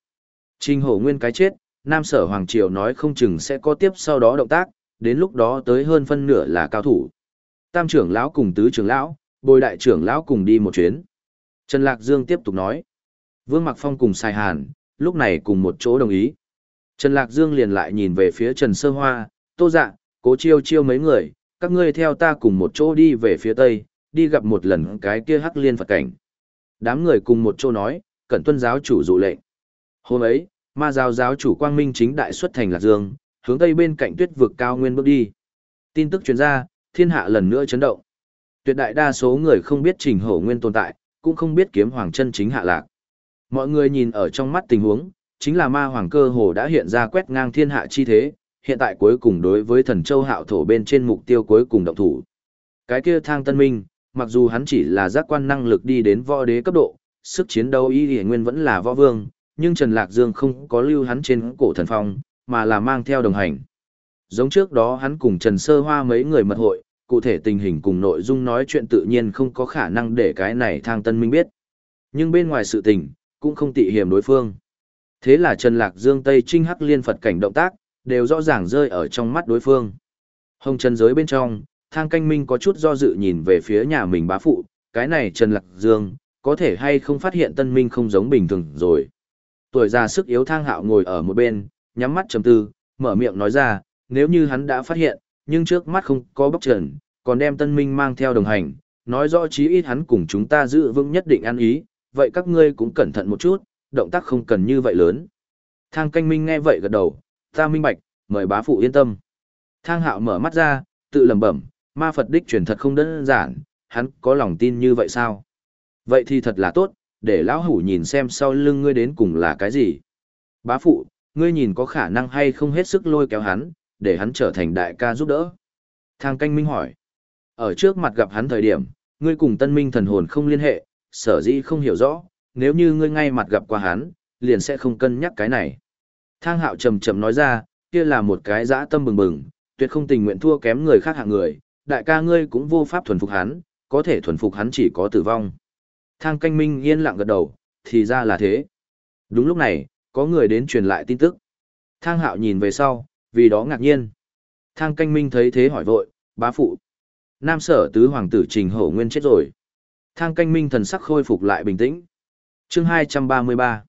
Trình hổ nguyên cái chết, Nam Sở Hoàng Triều nói không chừng sẽ có tiếp sau đó động tác, đến lúc đó tới hơn phân nửa là cao thủ. Tam trưởng lão cùng tứ trưởng lão, bồi đại trưởng lão cùng đi một chuyến. Trần Lạc Dương tiếp tục nói. Vương Mặc Phong cùng Sai Hàn, lúc này cùng một chỗ đồng ý. Trần Lạc Dương liền lại nhìn về phía Trần Sơ Hoa, Tô Dạ, Cố Chiêu Chiêu mấy người, các ngươi theo ta cùng một chỗ đi về phía Tây, đi gặp một lần cái kia hắc liên Phật cảnh. Đám người cùng một chỗ nói, cẩn tuân giáo chủ dụ lệnh. Hôm ấy, ma giáo giáo chủ Quang Minh chính đại xuất thành Lạc Dương, hướng Tây bên cạnh tuyết vực cao nguyên bước đi. Tin tức truyền ra, thiên hạ lần nữa chấn động. Tuyệt đại đa số người không biết trình hổ nguyên tồn tại, cũng không biết kiếm hoàng chân chính hạ lạc. Mọi người nhìn ở trong mắt tình huống, chính là ma hoàng cơ hồ đã hiện ra quét ngang thiên hạ chi thế, hiện tại cuối cùng đối với thần châu hạo thổ bên trên mục tiêu cuối cùng động thủ. Cái kia thang tân minh, mặc dù hắn chỉ là giác quan năng lực đi đến võ đế cấp độ, sức chiến đấu y địa nguyên vẫn là võ vương, nhưng Trần Lạc Dương không có lưu hắn trên cổ thần phong, mà là mang theo đồng hành. Giống trước đó hắn cùng Trần Sơ Hoa mấy người mật hội, cụ thể tình hình cùng nội dung nói chuyện tự nhiên không có khả năng để cái này thang tân minh biết. Nhưng bên ngoài sự tình, cũng không tị hiểm đối phương. Thế là Trần Lạc Dương Tây Trinh Hắc Liên Phật cảnh động tác, đều rõ ràng rơi ở trong mắt đối phương. Hồng Trần giới bên trong, thang canh minh có chút do dự nhìn về phía nhà mình bá phụ, cái này Trần Lạc Dương, có thể hay không phát hiện tân minh không giống bình thường rồi. Tuổi già sức yếu thang hạo ngồi ở một bên, nhắm mắt trầm tư, mở miệng nói ra, nếu như hắn đã phát hiện, nhưng trước mắt không có bóc trần, còn đem tân minh mang theo đồng hành, nói rõ chí ít hắn cùng chúng ta giữ vững nhất định ăn ý, vậy các ngươi cũng cẩn thận một chút, động tác không cần như vậy lớn. Thang canh minh nghe vậy gật đầu, ta minh bạch, mời bá phụ yên tâm. Thang hạo mở mắt ra, tự lẩm bẩm, ma Phật đích truyền thật không đơn giản, hắn có lòng tin như vậy sao? Vậy thì thật là tốt, để lão hủ nhìn xem sau lưng ngươi đến cùng là cái gì. Bá phụ, ngươi nhìn có khả năng hay không hết sức lôi kéo hắn, để hắn trở thành đại ca giúp đỡ. Thang canh minh hỏi. Ở trước mặt gặp hắn thời điểm, ngươi cùng tân minh thần hồn không liên hệ, sở dĩ không hiểu rõ, nếu như ngươi ngay mặt gặp qua hắn, liền sẽ không cân nhắc cái này. Thang hạo trầm trầm nói ra, kia là một cái dã tâm bừng bừng, tuyệt không tình nguyện thua kém người khác hạng người, đại ca ngươi cũng vô pháp thuần phục hắn, có thể thuần phục hắn chỉ có tử vong. Thang canh minh yên lặng gật đầu, thì ra là thế. Đúng lúc này, có người đến truyền lại tin tức. Thang hạo nhìn về sau, vì đó ngạc nhiên. Thang canh minh thấy thế hỏi vội, bá phụ. Nam sở tứ hoàng tử trình hổ nguyên chết rồi. Thang canh minh thần sắc khôi phục lại bình tĩnh. chương 233.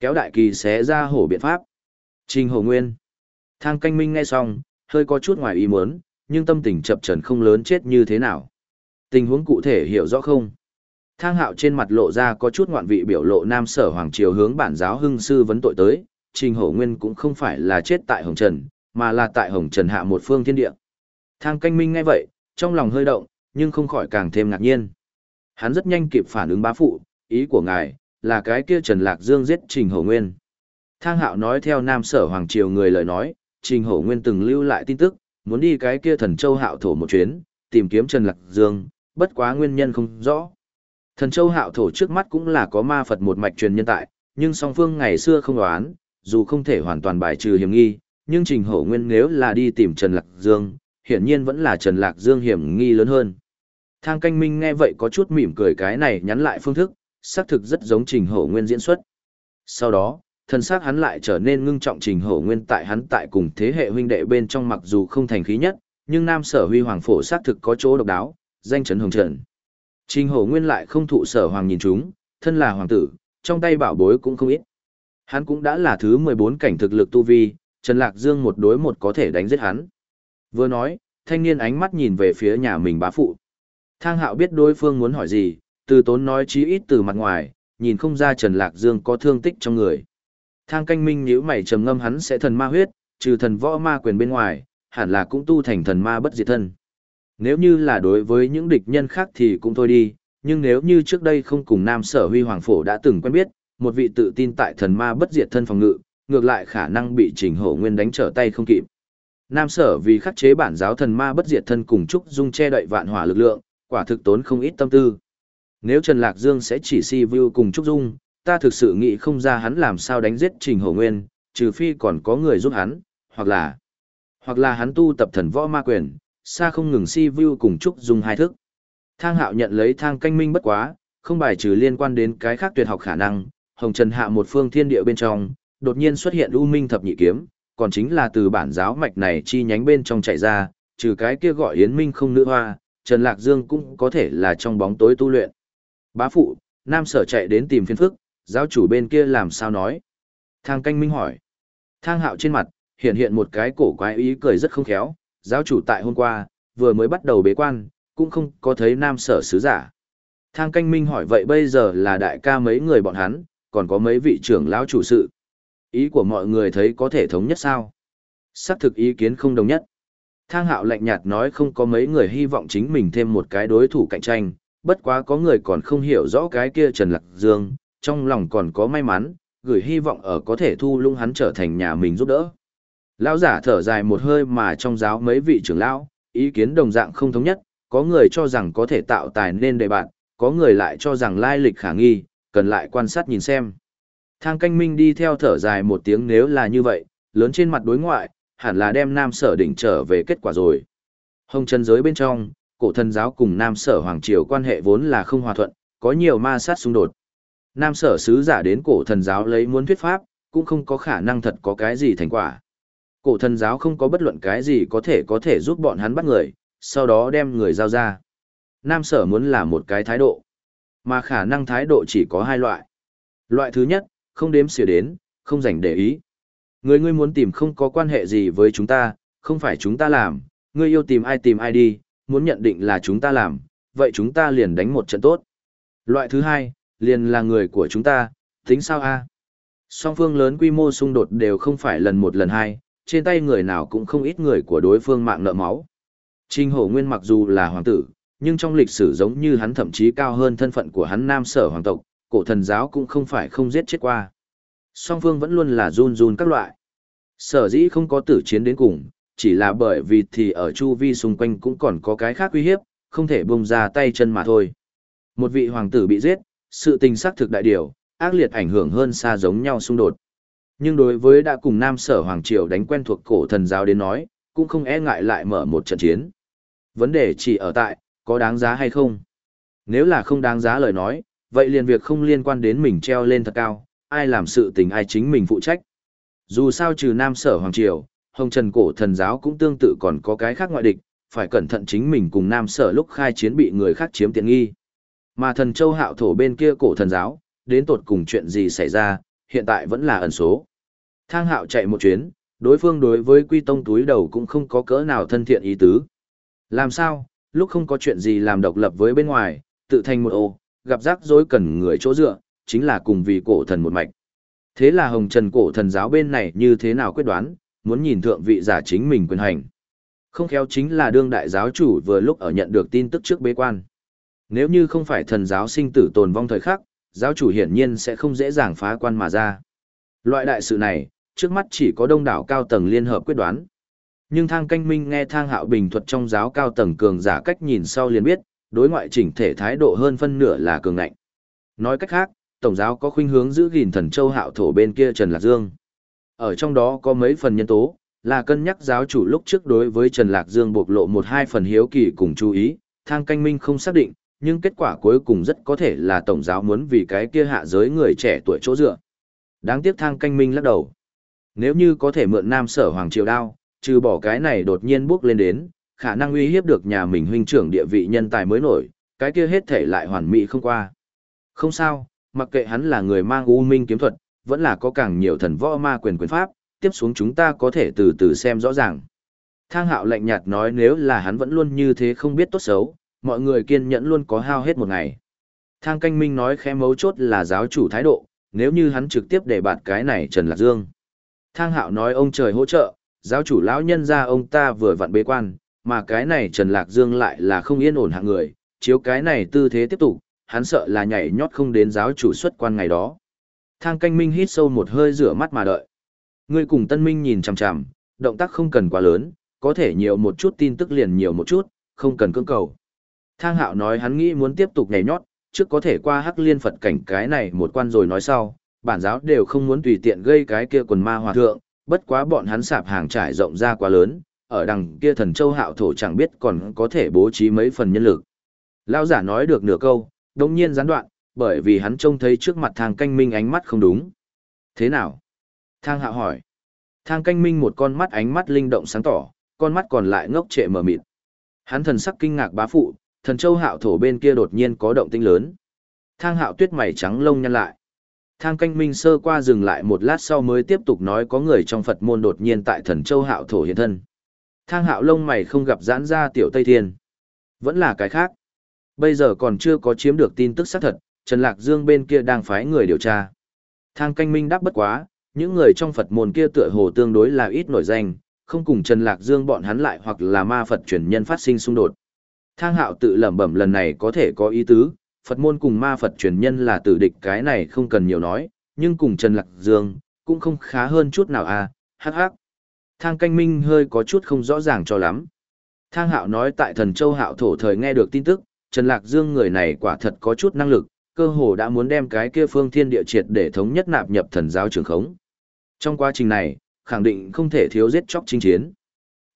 Kéo đại kỳ xé ra hổ biện pháp. Trình hổ nguyên. Thang canh minh nghe xong, hơi có chút ngoài ý muốn, nhưng tâm tình chập trần không lớn chết như thế nào. Tình huống cụ thể hiểu rõ không? Thang hạo trên mặt lộ ra có chút ngoạn vị biểu lộ nam sở hoàng triều hướng bản giáo hưng sư vấn tội tới, trình hổ nguyên cũng không phải là chết tại Hồng Trần, mà là tại Hồng Trần hạ một phương thiên địa. Thang canh minh ngay vậy, trong lòng hơi động, nhưng không khỏi càng thêm ngạc nhiên. Hắn rất nhanh kịp phản ứng bá phụ, ý của ngài, là cái kia Trần Lạc Dương giết Trình Hổ Nguyên. Thang hạo nói theo Nam Sở Hoàng Triều người lời nói, Trình Hổ Nguyên từng lưu lại tin tức, muốn đi cái kia thần châu hạo thổ một chuyến, tìm kiếm Trần Lạc Dương, bất quá nguyên nhân không rõ. Thần châu hạo thổ trước mắt cũng là có ma Phật một mạch truyền nhân tại, nhưng song phương ngày xưa không đoán, dù không thể hoàn toàn bài trừ hiểm nghi, nhưng Trình Hổ Nguyên nếu là đi tìm Trần Lạc Dương, hiển nhiên vẫn là Trần Lạc Dương hiểm nghi lớn hơn. Thang canh minh nghe vậy có chút mỉm cười cái này nhắn lại phương thức, xác thực rất giống Trình Hổ Nguyên diễn xuất. Sau đó, thân xác hắn lại trở nên ngưng trọng Trình Hổ Nguyên tại hắn tại cùng thế hệ huynh đệ bên trong mặc dù không thành khí nhất, nhưng Nam Sở Huy Hoàng phổ xác thực có chỗ độc đáo, danh chấn hồng trần. Trình Hổ Nguyên lại không thụ Sở Hoàng nhìn chúng, thân là hoàng tử, trong tay bảo bối cũng không ít. Hắn cũng đã là thứ 14 cảnh thực lực tu vi, Trần Lạc Dương một đối một có thể đánh giết hắn. Vừa nói, thanh niên ánh mắt nhìn về phía nhà mình bá phụ. Thang hạo biết đối phương muốn hỏi gì, từ tốn nói chí ít từ mặt ngoài, nhìn không ra Trần Lạc Dương có thương tích trong người. Thang canh minh nếu mày trầm ngâm hắn sẽ thần ma huyết, trừ thần võ ma quyền bên ngoài, hẳn là cũng tu thành thần ma bất diệt thân. Nếu như là đối với những địch nhân khác thì cũng thôi đi, nhưng nếu như trước đây không cùng Nam Sở Huy Hoàng Phổ đã từng quen biết, một vị tự tin tại thần ma bất diệt thân phòng ngự, ngược lại khả năng bị Trình Hổ Nguyên đánh trở tay không kịp. Nam Sở vì khắc chế bản giáo thần ma bất diệt thân cùng Trúc Dung che đậy vạn hỏa lực lượng, quả thực tốn không ít tâm tư. Nếu Trần Lạc Dương sẽ chỉ si view cùng Trúc Dung, ta thực sự nghĩ không ra hắn làm sao đánh giết Trình Hổ Nguyên, trừ phi còn có người giúp hắn, hoặc là hoặc là hắn tu tập thần võ ma quyền, xa không ngừng si view cùng Trúc Dung hai thức. Thang Hạo nhận lấy thang canh minh bất quá, không bài trừ liên quan đến cái khác tuyệt học khả năng, Hồng Trần hạ một phương thiên địa bên trong, đột nhiên xuất hiện U Minh thập nhị kiếm, còn chính là từ bản giáo mạch này chi nhánh bên trong chạy ra, trừ cái kia gọi Yến Minh không nữ hoa, Trần Lạc Dương cũng có thể là trong bóng tối tu luyện. Bá phụ, Nam Sở chạy đến tìm phiên phức, giáo chủ bên kia làm sao nói? Thang canh minh hỏi. Thang hạo trên mặt, hiện hiện một cái cổ quái ý cười rất không khéo, giáo chủ tại hôm qua, vừa mới bắt đầu bế quan, cũng không có thấy Nam Sở sứ giả. Thang canh minh hỏi vậy bây giờ là đại ca mấy người bọn hắn, còn có mấy vị trưởng lão chủ sự. Ý của mọi người thấy có thể thống nhất sao? Xác thực ý kiến không đồng nhất. Thang hạo lạnh nhạt nói không có mấy người hy vọng chính mình thêm một cái đối thủ cạnh tranh, bất quá có người còn không hiểu rõ cái kia Trần Lạc Dương, trong lòng còn có may mắn, gửi hy vọng ở có thể thu lung hắn trở thành nhà mình giúp đỡ. Lão giả thở dài một hơi mà trong giáo mấy vị trưởng lão, ý kiến đồng dạng không thống nhất, có người cho rằng có thể tạo tài nên đề bạn, có người lại cho rằng lai lịch khả nghi, cần lại quan sát nhìn xem. Thang canh minh đi theo thở dài một tiếng nếu là như vậy, lớn trên mặt đối ngoại, hẳn là đem nam sở đỉnh trở về kết quả rồi. Hồng chân giới bên trong, cổ thần giáo cùng nam sở hoàng triều quan hệ vốn là không hòa thuận, có nhiều ma sát xung đột. Nam sở sứ giả đến cổ thần giáo lấy muốn thuyết pháp, cũng không có khả năng thật có cái gì thành quả. Cổ thần giáo không có bất luận cái gì có thể có thể giúp bọn hắn bắt người, sau đó đem người giao ra. Nam sở muốn là một cái thái độ, mà khả năng thái độ chỉ có hai loại. Loại thứ nhất, không đếm xỉa đến, không dành để ý. Người ngươi muốn tìm không có quan hệ gì với chúng ta, không phải chúng ta làm, ngươi yêu tìm ai tìm ai đi, muốn nhận định là chúng ta làm, vậy chúng ta liền đánh một trận tốt. Loại thứ hai, liền là người của chúng ta, tính sao a? Song phương lớn quy mô xung đột đều không phải lần một lần hai, trên tay người nào cũng không ít người của đối phương mạng nợ máu. Trình Hổ Nguyên mặc dù là hoàng tử, nhưng trong lịch sử giống như hắn thậm chí cao hơn thân phận của hắn nam sở hoàng tộc, cổ thần giáo cũng không phải không giết chết qua. Song phương vẫn luôn là run run các loại. Sở dĩ không có tử chiến đến cùng, chỉ là bởi vì thì ở chu vi xung quanh cũng còn có cái khác uy hiếp, không thể bông ra tay chân mà thôi. Một vị hoàng tử bị giết, sự tình xác thực đại điều, ác liệt ảnh hưởng hơn xa giống nhau xung đột. Nhưng đối với đã cùng Nam Sở Hoàng Triều đánh quen thuộc cổ thần giáo đến nói, cũng không e ngại lại mở một trận chiến. Vấn đề chỉ ở tại, có đáng giá hay không? Nếu là không đáng giá lời nói, vậy liền việc không liên quan đến mình treo lên thật cao, ai làm sự tình ai chính mình phụ trách. Dù sao trừ Nam Sở Hoàng Triều, Hồng Trần Cổ Thần Giáo cũng tương tự còn có cái khác ngoại địch, phải cẩn thận chính mình cùng Nam Sở lúc khai chiến bị người khác chiếm tiện nghi. Mà thần châu hạo thổ bên kia cổ thần giáo, đến tột cùng chuyện gì xảy ra, hiện tại vẫn là ẩn số. Thang hạo chạy một chuyến, đối phương đối với quy tông túi đầu cũng không có cỡ nào thân thiện ý tứ. Làm sao, lúc không có chuyện gì làm độc lập với bên ngoài, tự thành một ô, gặp rắc rối cần người chỗ dựa, chính là cùng vì cổ thần một mạch. Thế là hồng trần cổ thần giáo bên này như thế nào quyết đoán, muốn nhìn thượng vị giả chính mình quyền hành. Không khéo chính là đương đại giáo chủ vừa lúc ở nhận được tin tức trước bế quan. Nếu như không phải thần giáo sinh tử tồn vong thời khắc, giáo chủ hiển nhiên sẽ không dễ dàng phá quan mà ra. Loại đại sự này, trước mắt chỉ có đông đảo cao tầng liên hợp quyết đoán. Nhưng thang canh minh nghe thang hạo bình thuật trong giáo cao tầng cường giả cách nhìn sau liền biết, đối ngoại chỉnh thể thái độ hơn phân nửa là cường ngạnh. Nói cách khác, Tổng giáo có khuynh hướng giữ gìn thần châu hạo thổ bên kia Trần Lạc Dương. Ở trong đó có mấy phần nhân tố, là cân nhắc giáo chủ lúc trước đối với Trần Lạc Dương bộc lộ một hai phần hiếu kỳ cùng chú ý, thang canh minh không xác định, nhưng kết quả cuối cùng rất có thể là Tổng giáo muốn vì cái kia hạ giới người trẻ tuổi chỗ dựa. Đáng tiếc thang canh minh lắc đầu. Nếu như có thể mượn Nam Sở Hoàng Triều Đao, trừ bỏ cái này đột nhiên bước lên đến, khả năng uy hiếp được nhà mình huynh trưởng địa vị nhân tài mới nổi, cái kia hết thể lại hoàn mỹ không qua. Không sao, mặc kệ hắn là người mang u minh kiếm thuật, vẫn là có càng nhiều thần võ ma quyền quyền pháp, tiếp xuống chúng ta có thể từ từ xem rõ ràng. Thang hạo lạnh nhạt nói nếu là hắn vẫn luôn như thế không biết tốt xấu, mọi người kiên nhẫn luôn có hao hết một ngày. Thang canh minh nói khẽ mấu chốt là giáo chủ thái độ, nếu như hắn trực tiếp để bạt cái này Trần Lạc Dương. Thang hạo nói ông trời hỗ trợ, giáo chủ lão nhân ra ông ta vừa vặn bế quan, mà cái này Trần Lạc Dương lại là không yên ổn hạng người, chiếu cái này tư thế tiếp tục, hắn sợ là nhảy nhót không đến giáo chủ xuất quan ngày đó. Thang canh minh hít sâu một hơi rửa mắt mà đợi. Ngươi cùng tân minh nhìn chằm chằm, động tác không cần quá lớn, có thể nhiều một chút tin tức liền nhiều một chút, không cần cưỡng cầu. Thang hạo nói hắn nghĩ muốn tiếp tục nhảy nhót, trước có thể qua hắc liên Phật cảnh cái này một quan rồi nói sau, bản giáo đều không muốn tùy tiện gây cái kia quần ma hòa thượng, bất quá bọn hắn sạp hàng trải rộng ra quá lớn, ở đằng kia thần châu hạo thổ chẳng biết còn có thể bố trí mấy phần nhân lực. Lao giả nói được nửa câu, đồng nhiên gián đoạn, bởi vì hắn trông thấy trước mặt thang canh minh ánh mắt không đúng. Thế nào? Thang hạo hỏi. Thang canh minh một con mắt ánh mắt linh động sáng tỏ, con mắt còn lại ngốc trệ mờ mịt. Hắn thần sắc kinh ngạc bá phụ, thần châu hạo thổ bên kia đột nhiên có động tinh lớn. Thang hạo tuyết mày trắng lông nhăn lại. Thang canh minh sơ qua dừng lại một lát sau mới tiếp tục nói có người trong Phật môn đột nhiên tại thần châu hạo thổ hiện thân. Thang hạo lông mày không gặp giãn ra tiểu Tây Thiên. Vẫn là cái khác. Bây giờ còn chưa có chiếm được tin tức xác thật, Trần Lạc Dương bên kia đang phái người điều tra. Thang canh minh đáp bất quá, những người trong Phật môn kia tựa hồ tương đối là ít nổi danh, không cùng Trần Lạc Dương bọn hắn lại hoặc là ma Phật truyền nhân phát sinh xung đột. Thang hạo tự lẩm bẩm lần này có thể có ý tứ, Phật môn cùng ma Phật truyền nhân là tử địch cái này không cần nhiều nói, nhưng cùng Trần Lạc Dương, cũng không khá hơn chút nào à, hắc hắc. Thang canh minh hơi có chút không rõ ràng cho lắm. Thang hạo nói tại thần châu hạo thổ thời nghe được tin tức, Trần Lạc Dương người này quả thật có chút năng lực, cơ hồ đã muốn đem cái kia phương thiên địa triệt để thống nhất nạp nhập thần giáo trường khống. Trong quá trình này, khẳng định không thể thiếu giết chóc chinh chiến.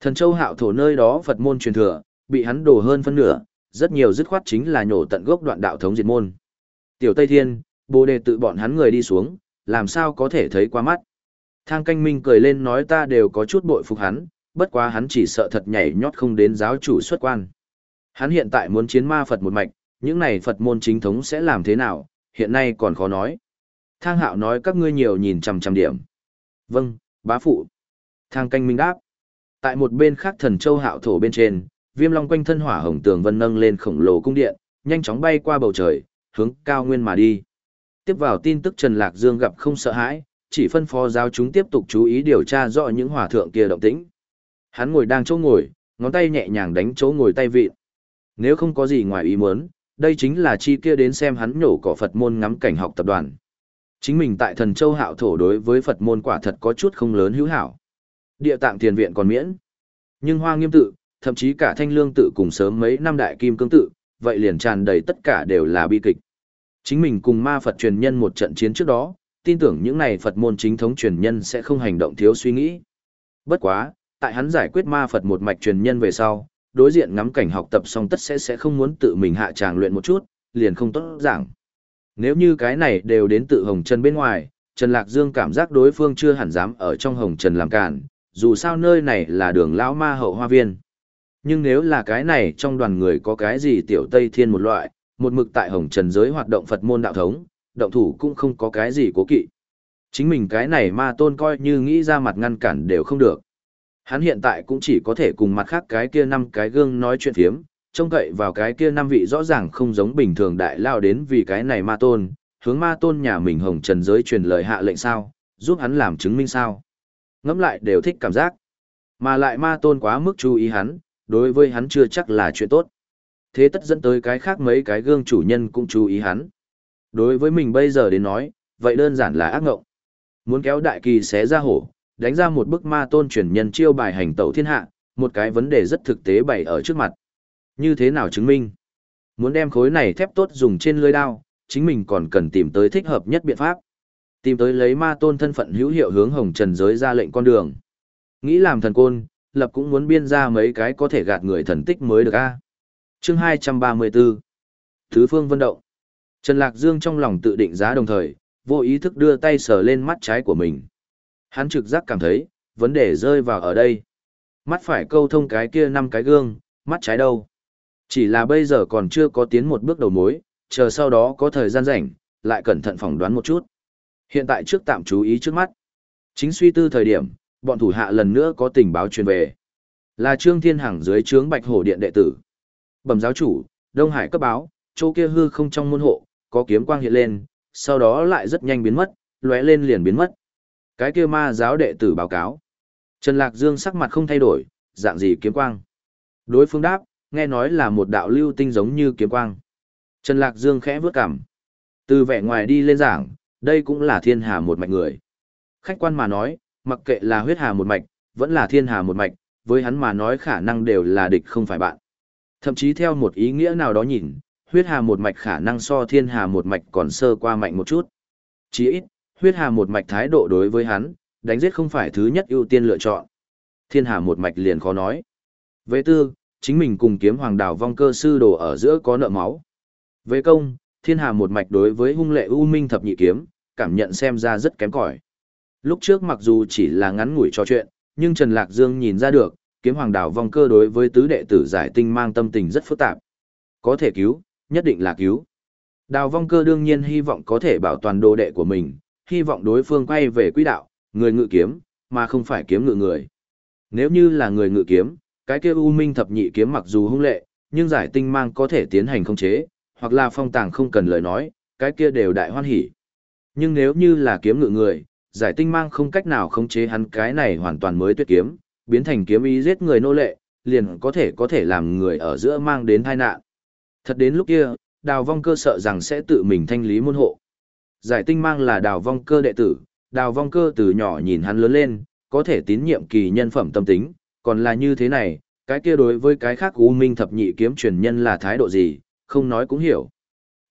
Thần châu hạo thổ nơi đó Phật môn truyền thừa, bị hắn đổ hơn phân nửa, rất nhiều dứt khoát chính là nhổ tận gốc đoạn đạo thống diệt môn. Tiểu Tây Thiên, bồ đề tự bọn hắn người đi xuống, làm sao có thể thấy qua mắt. Thang canh minh cười lên nói ta đều có chút bội phục hắn, bất quá hắn chỉ sợ thật nhảy nhót không đến giáo chủ xuất quan. Hắn hiện tại muốn chiến ma Phật một mạch, những này Phật môn chính thống sẽ làm thế nào, hiện nay còn khó nói. Thang hạo nói các ngươi nhiều nhìn chằm chằm điểm. Vâng, bá phụ. Thang canh minh đáp. Tại một bên khác thần châu hạo thổ bên trên, viêm long quanh thân hỏa hồng tường vân nâng lên khổng lồ cung điện, nhanh chóng bay qua bầu trời, hướng cao nguyên mà đi. Tiếp vào tin tức Trần Lạc Dương gặp không sợ hãi, chỉ phân phó giáo chúng tiếp tục chú ý điều tra rõ những hỏa thượng kia động tĩnh. Hắn ngồi đang chỗ ngồi, ngón tay nhẹ nhàng đánh chỗ ngồi tay vịn. Nếu không có gì ngoài ý muốn, đây chính là chi kia đến xem hắn nhổ cỏ Phật môn ngắm cảnh học tập đoàn. Chính mình tại thần châu hạo thổ đối với Phật môn quả thật có chút không lớn hữu hảo. Địa tạng tiền viện còn miễn. Nhưng hoa nghiêm tự, thậm chí cả thanh lương tự cùng sớm mấy năm đại kim cương tự, vậy liền tràn đầy tất cả đều là bi kịch. Chính mình cùng ma Phật truyền nhân một trận chiến trước đó, tin tưởng những này Phật môn chính thống truyền nhân sẽ không hành động thiếu suy nghĩ. Bất quá, tại hắn giải quyết ma Phật một mạch truyền nhân về sau, đối diện ngắm cảnh học tập xong tất sẽ sẽ không muốn tự mình hạ tràng luyện một chút, liền không tốt giảng. Nếu như cái này đều đến tự Hồng Trần bên ngoài, Trần Lạc Dương cảm giác đối phương chưa hẳn dám ở trong Hồng Trần làm cản, dù sao nơi này là đường lão ma hậu hoa viên. Nhưng nếu là cái này trong đoàn người có cái gì tiểu Tây Thiên một loại, một mực tại Hồng Trần giới hoạt động Phật môn đạo thống, động thủ cũng không có cái gì cố kỵ. Chính mình cái này ma tôn coi như nghĩ ra mặt ngăn cản đều không được. Hắn hiện tại cũng chỉ có thể cùng mặt khác cái kia năm cái gương nói chuyện phiếm, trông cậy vào cái kia năm vị rõ ràng không giống bình thường đại lao đến vì cái này ma tôn, hướng ma tôn nhà mình hồng trần giới truyền lời hạ lệnh sao, giúp hắn làm chứng minh sao. Ngẫm lại đều thích cảm giác. Mà lại ma tôn quá mức chú ý hắn, đối với hắn chưa chắc là chuyện tốt. Thế tất dẫn tới cái khác mấy cái gương chủ nhân cũng chú ý hắn. Đối với mình bây giờ đến nói, vậy đơn giản là ác ngộng. Muốn kéo đại kỳ xé ra hổ, đánh ra một bức ma tôn truyền nhân chiêu bài hành tẩu thiên hạ, một cái vấn đề rất thực tế bày ở trước mặt. Như thế nào chứng minh? Muốn đem khối này thép tốt dùng trên lưới đao, chính mình còn cần tìm tới thích hợp nhất biện pháp. Tìm tới lấy ma tôn thân phận hữu hiệu hướng hồng trần giới ra lệnh con đường. Nghĩ làm thần côn, lập cũng muốn biên ra mấy cái có thể gạt người thần tích mới được a. Chương 234 Thứ phương vân động Trần Lạc Dương trong lòng tự định giá đồng thời, vô ý thức đưa tay sờ lên mắt trái của mình. Hắn trực giác cảm thấy, vấn đề rơi vào ở đây. Mắt phải câu thông cái kia năm cái gương, mắt trái đâu. Chỉ là bây giờ còn chưa có tiến một bước đầu mối, chờ sau đó có thời gian rảnh, lại cẩn thận phỏng đoán một chút. Hiện tại trước tạm chú ý trước mắt. Chính suy tư thời điểm, bọn thủ hạ lần nữa có tình báo truyền về. Là Trương Thiên Hằng dưới trướng Bạch Hổ Điện đệ tử. Bẩm giáo chủ, Đông Hải cấp báo, chỗ kia hư không trong môn hộ, có kiếm quang hiện lên, sau đó lại rất nhanh biến mất, lóe lên liền biến mất. Cái kia ma giáo đệ tử báo cáo. Trần Lạc Dương sắc mặt không thay đổi, dạng gì kiếm quang. Đối phương đáp, nghe nói là một đạo lưu tinh giống như kiếm quang. Trần Lạc Dương khẽ vướt cằm. Từ vẻ ngoài đi lên giảng, đây cũng là thiên hà một mạch người. Khách quan mà nói, mặc kệ là huyết hà một mạch, vẫn là thiên hà một mạch, với hắn mà nói khả năng đều là địch không phải bạn. Thậm chí theo một ý nghĩa nào đó nhìn, huyết hà một mạch khả năng so thiên hà một mạch còn sơ qua mạnh một chút. Chỉ ít, huyết hà một mạch thái độ đối với hắn, đánh giết không phải thứ nhất ưu tiên lựa chọn. Thiên hà một mạch liền khó nói. Về tư, chính mình cùng kiếm hoàng đào vong cơ sư đồ ở giữa có nợ máu. Về công, thiên hà một mạch đối với hung lệ u minh thập nhị kiếm, cảm nhận xem ra rất kém cỏi. Lúc trước mặc dù chỉ là ngắn ngủi trò chuyện, nhưng Trần Lạc Dương nhìn ra được, kiếm hoàng đào vong cơ đối với tứ đệ tử giải tinh mang tâm tình rất phức tạp. Có thể cứu, nhất định là cứu. Đào vong cơ đương nhiên hy vọng có thể bảo toàn đồ đệ của mình, hy vọng đối phương quay về quỹ đạo, người ngự kiếm, mà không phải kiếm ngự người. Nếu như là người ngự kiếm, cái kia U Minh thập nhị kiếm mặc dù hung lệ, nhưng giải tinh mang có thể tiến hành không chế, hoặc là phong tàng không cần lời nói, cái kia đều đại hoan hỉ. Nhưng nếu như là kiếm ngự người, giải tinh mang không cách nào khống chế hắn cái này hoàn toàn mới tuyệt kiếm, biến thành kiếm ý giết người nô lệ, liền có thể có thể làm người ở giữa mang đến tai nạn. Thật đến lúc kia, đào vong cơ sợ rằng sẽ tự mình thanh lý môn hộ. Giải tinh mang là đào vong cơ đệ tử, đào vong cơ từ nhỏ nhìn hắn lớn lên, có thể tín nhiệm kỳ nhân phẩm tâm tính, còn là như thế này, cái kia đối với cái khác U Minh thập nhị kiếm truyền nhân là thái độ gì, không nói cũng hiểu.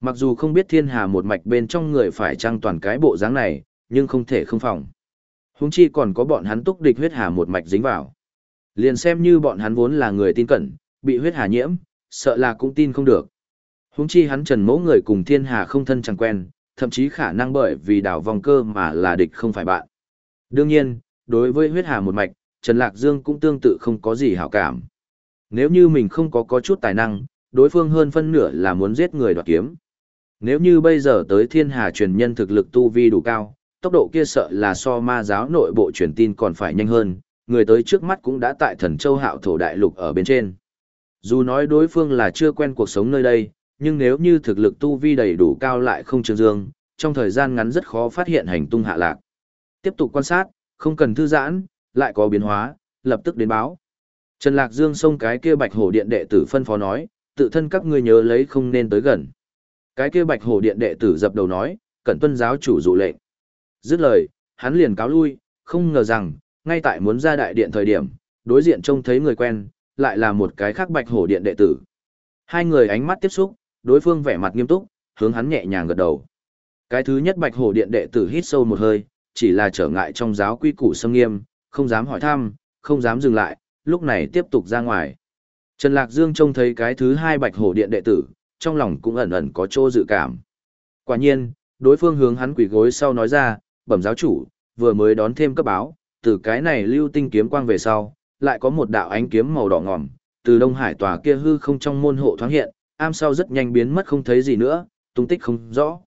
Mặc dù không biết thiên hà một mạch bên trong người phải trang toàn cái bộ dáng này, nhưng không thể không phòng. Húng chi còn có bọn hắn túc địch huyết hà một mạch dính vào. Liền xem như bọn hắn vốn là người tin cẩn, bị huyết hà nhiễm, sợ là cũng tin không được. Húng chi hắn trần Mỗ người cùng thiên hà không thân chẳng quen, thậm chí khả năng bởi vì đảo vòng cơ mà là địch không phải bạn. Đương nhiên, đối với huyết hà một mạch, Trần Lạc Dương cũng tương tự không có gì hảo cảm. Nếu như mình không có có chút tài năng, đối phương hơn phân nửa là muốn giết người đoạt kiếm. Nếu như bây giờ tới thiên hà truyền nhân thực lực tu vi đủ cao, tốc độ kia sợ là so ma giáo nội bộ truyền tin còn phải nhanh hơn, người tới trước mắt cũng đã tại thần châu hạo thổ đại lục ở bên trên. Dù nói đối phương là chưa quen cuộc sống nơi đây, nhưng nếu như thực lực tu vi đầy đủ cao lại không trường dương, trong thời gian ngắn rất khó phát hiện hành tung hạ lạc. Tiếp tục quan sát, không cần thư giãn, lại có biến hóa, lập tức đến báo. Trần Lạc Dương xông cái kia bạch hổ điện đệ tử phân phó nói, tự thân các ngươi nhớ lấy không nên tới gần. Cái kia bạch hổ điện đệ tử dập đầu nói, cẩn tuân giáo chủ dụ lệnh. Dứt lời, hắn liền cáo lui, không ngờ rằng, ngay tại muốn ra đại điện thời điểm, đối diện trông thấy người quen, lại là một cái khác bạch hổ điện đệ tử. Hai người ánh mắt tiếp xúc, đối phương vẻ mặt nghiêm túc, hướng hắn nhẹ nhàng gật đầu. Cái thứ nhất bạch hổ điện đệ tử hít sâu một hơi, chỉ là trở ngại trong giáo quy củ sâm nghiêm, không dám hỏi thăm, không dám dừng lại, lúc này tiếp tục ra ngoài. Trần Lạc Dương trông thấy cái thứ hai bạch hổ điện đệ tử, trong lòng cũng ẩn ẩn có chỗ dự cảm. Quả nhiên, đối phương hướng hắn quỷ gối sau nói ra, bẩm giáo chủ, vừa mới đón thêm cấp báo, từ cái này lưu tinh kiếm quang về sau, lại có một đạo ánh kiếm màu đỏ ngòm, từ Đông Hải tòa kia hư không trong môn hộ thoáng hiện, am sau rất nhanh biến mất không thấy gì nữa, tung tích không rõ.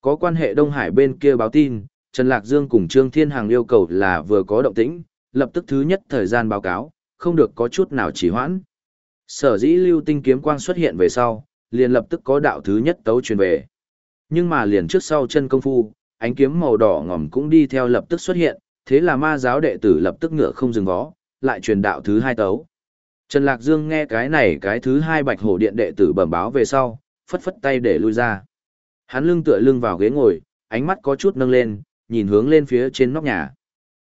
Có quan hệ Đông Hải bên kia báo tin, Trần Lạc Dương cùng Trương Thiên Hàng yêu cầu là vừa có động tĩnh, lập tức thứ nhất thời gian báo cáo, không được có chút nào trì hoãn. Sở dĩ lưu tinh kiếm quang xuất hiện về sau, liền lập tức có đạo thứ nhất tấu truyền về. Nhưng mà liền trước sau chân công phu, ánh kiếm màu đỏ ngòm cũng đi theo lập tức xuất hiện, thế là ma giáo đệ tử lập tức ngựa không dừng vó, lại truyền đạo thứ hai tấu. Trần Lạc Dương nghe cái này cái thứ hai bạch hổ điện đệ tử bẩm báo về sau, phất phất tay để lui ra. Hắn lưng tựa lưng vào ghế ngồi, ánh mắt có chút nâng lên, nhìn hướng lên phía trên nóc nhà.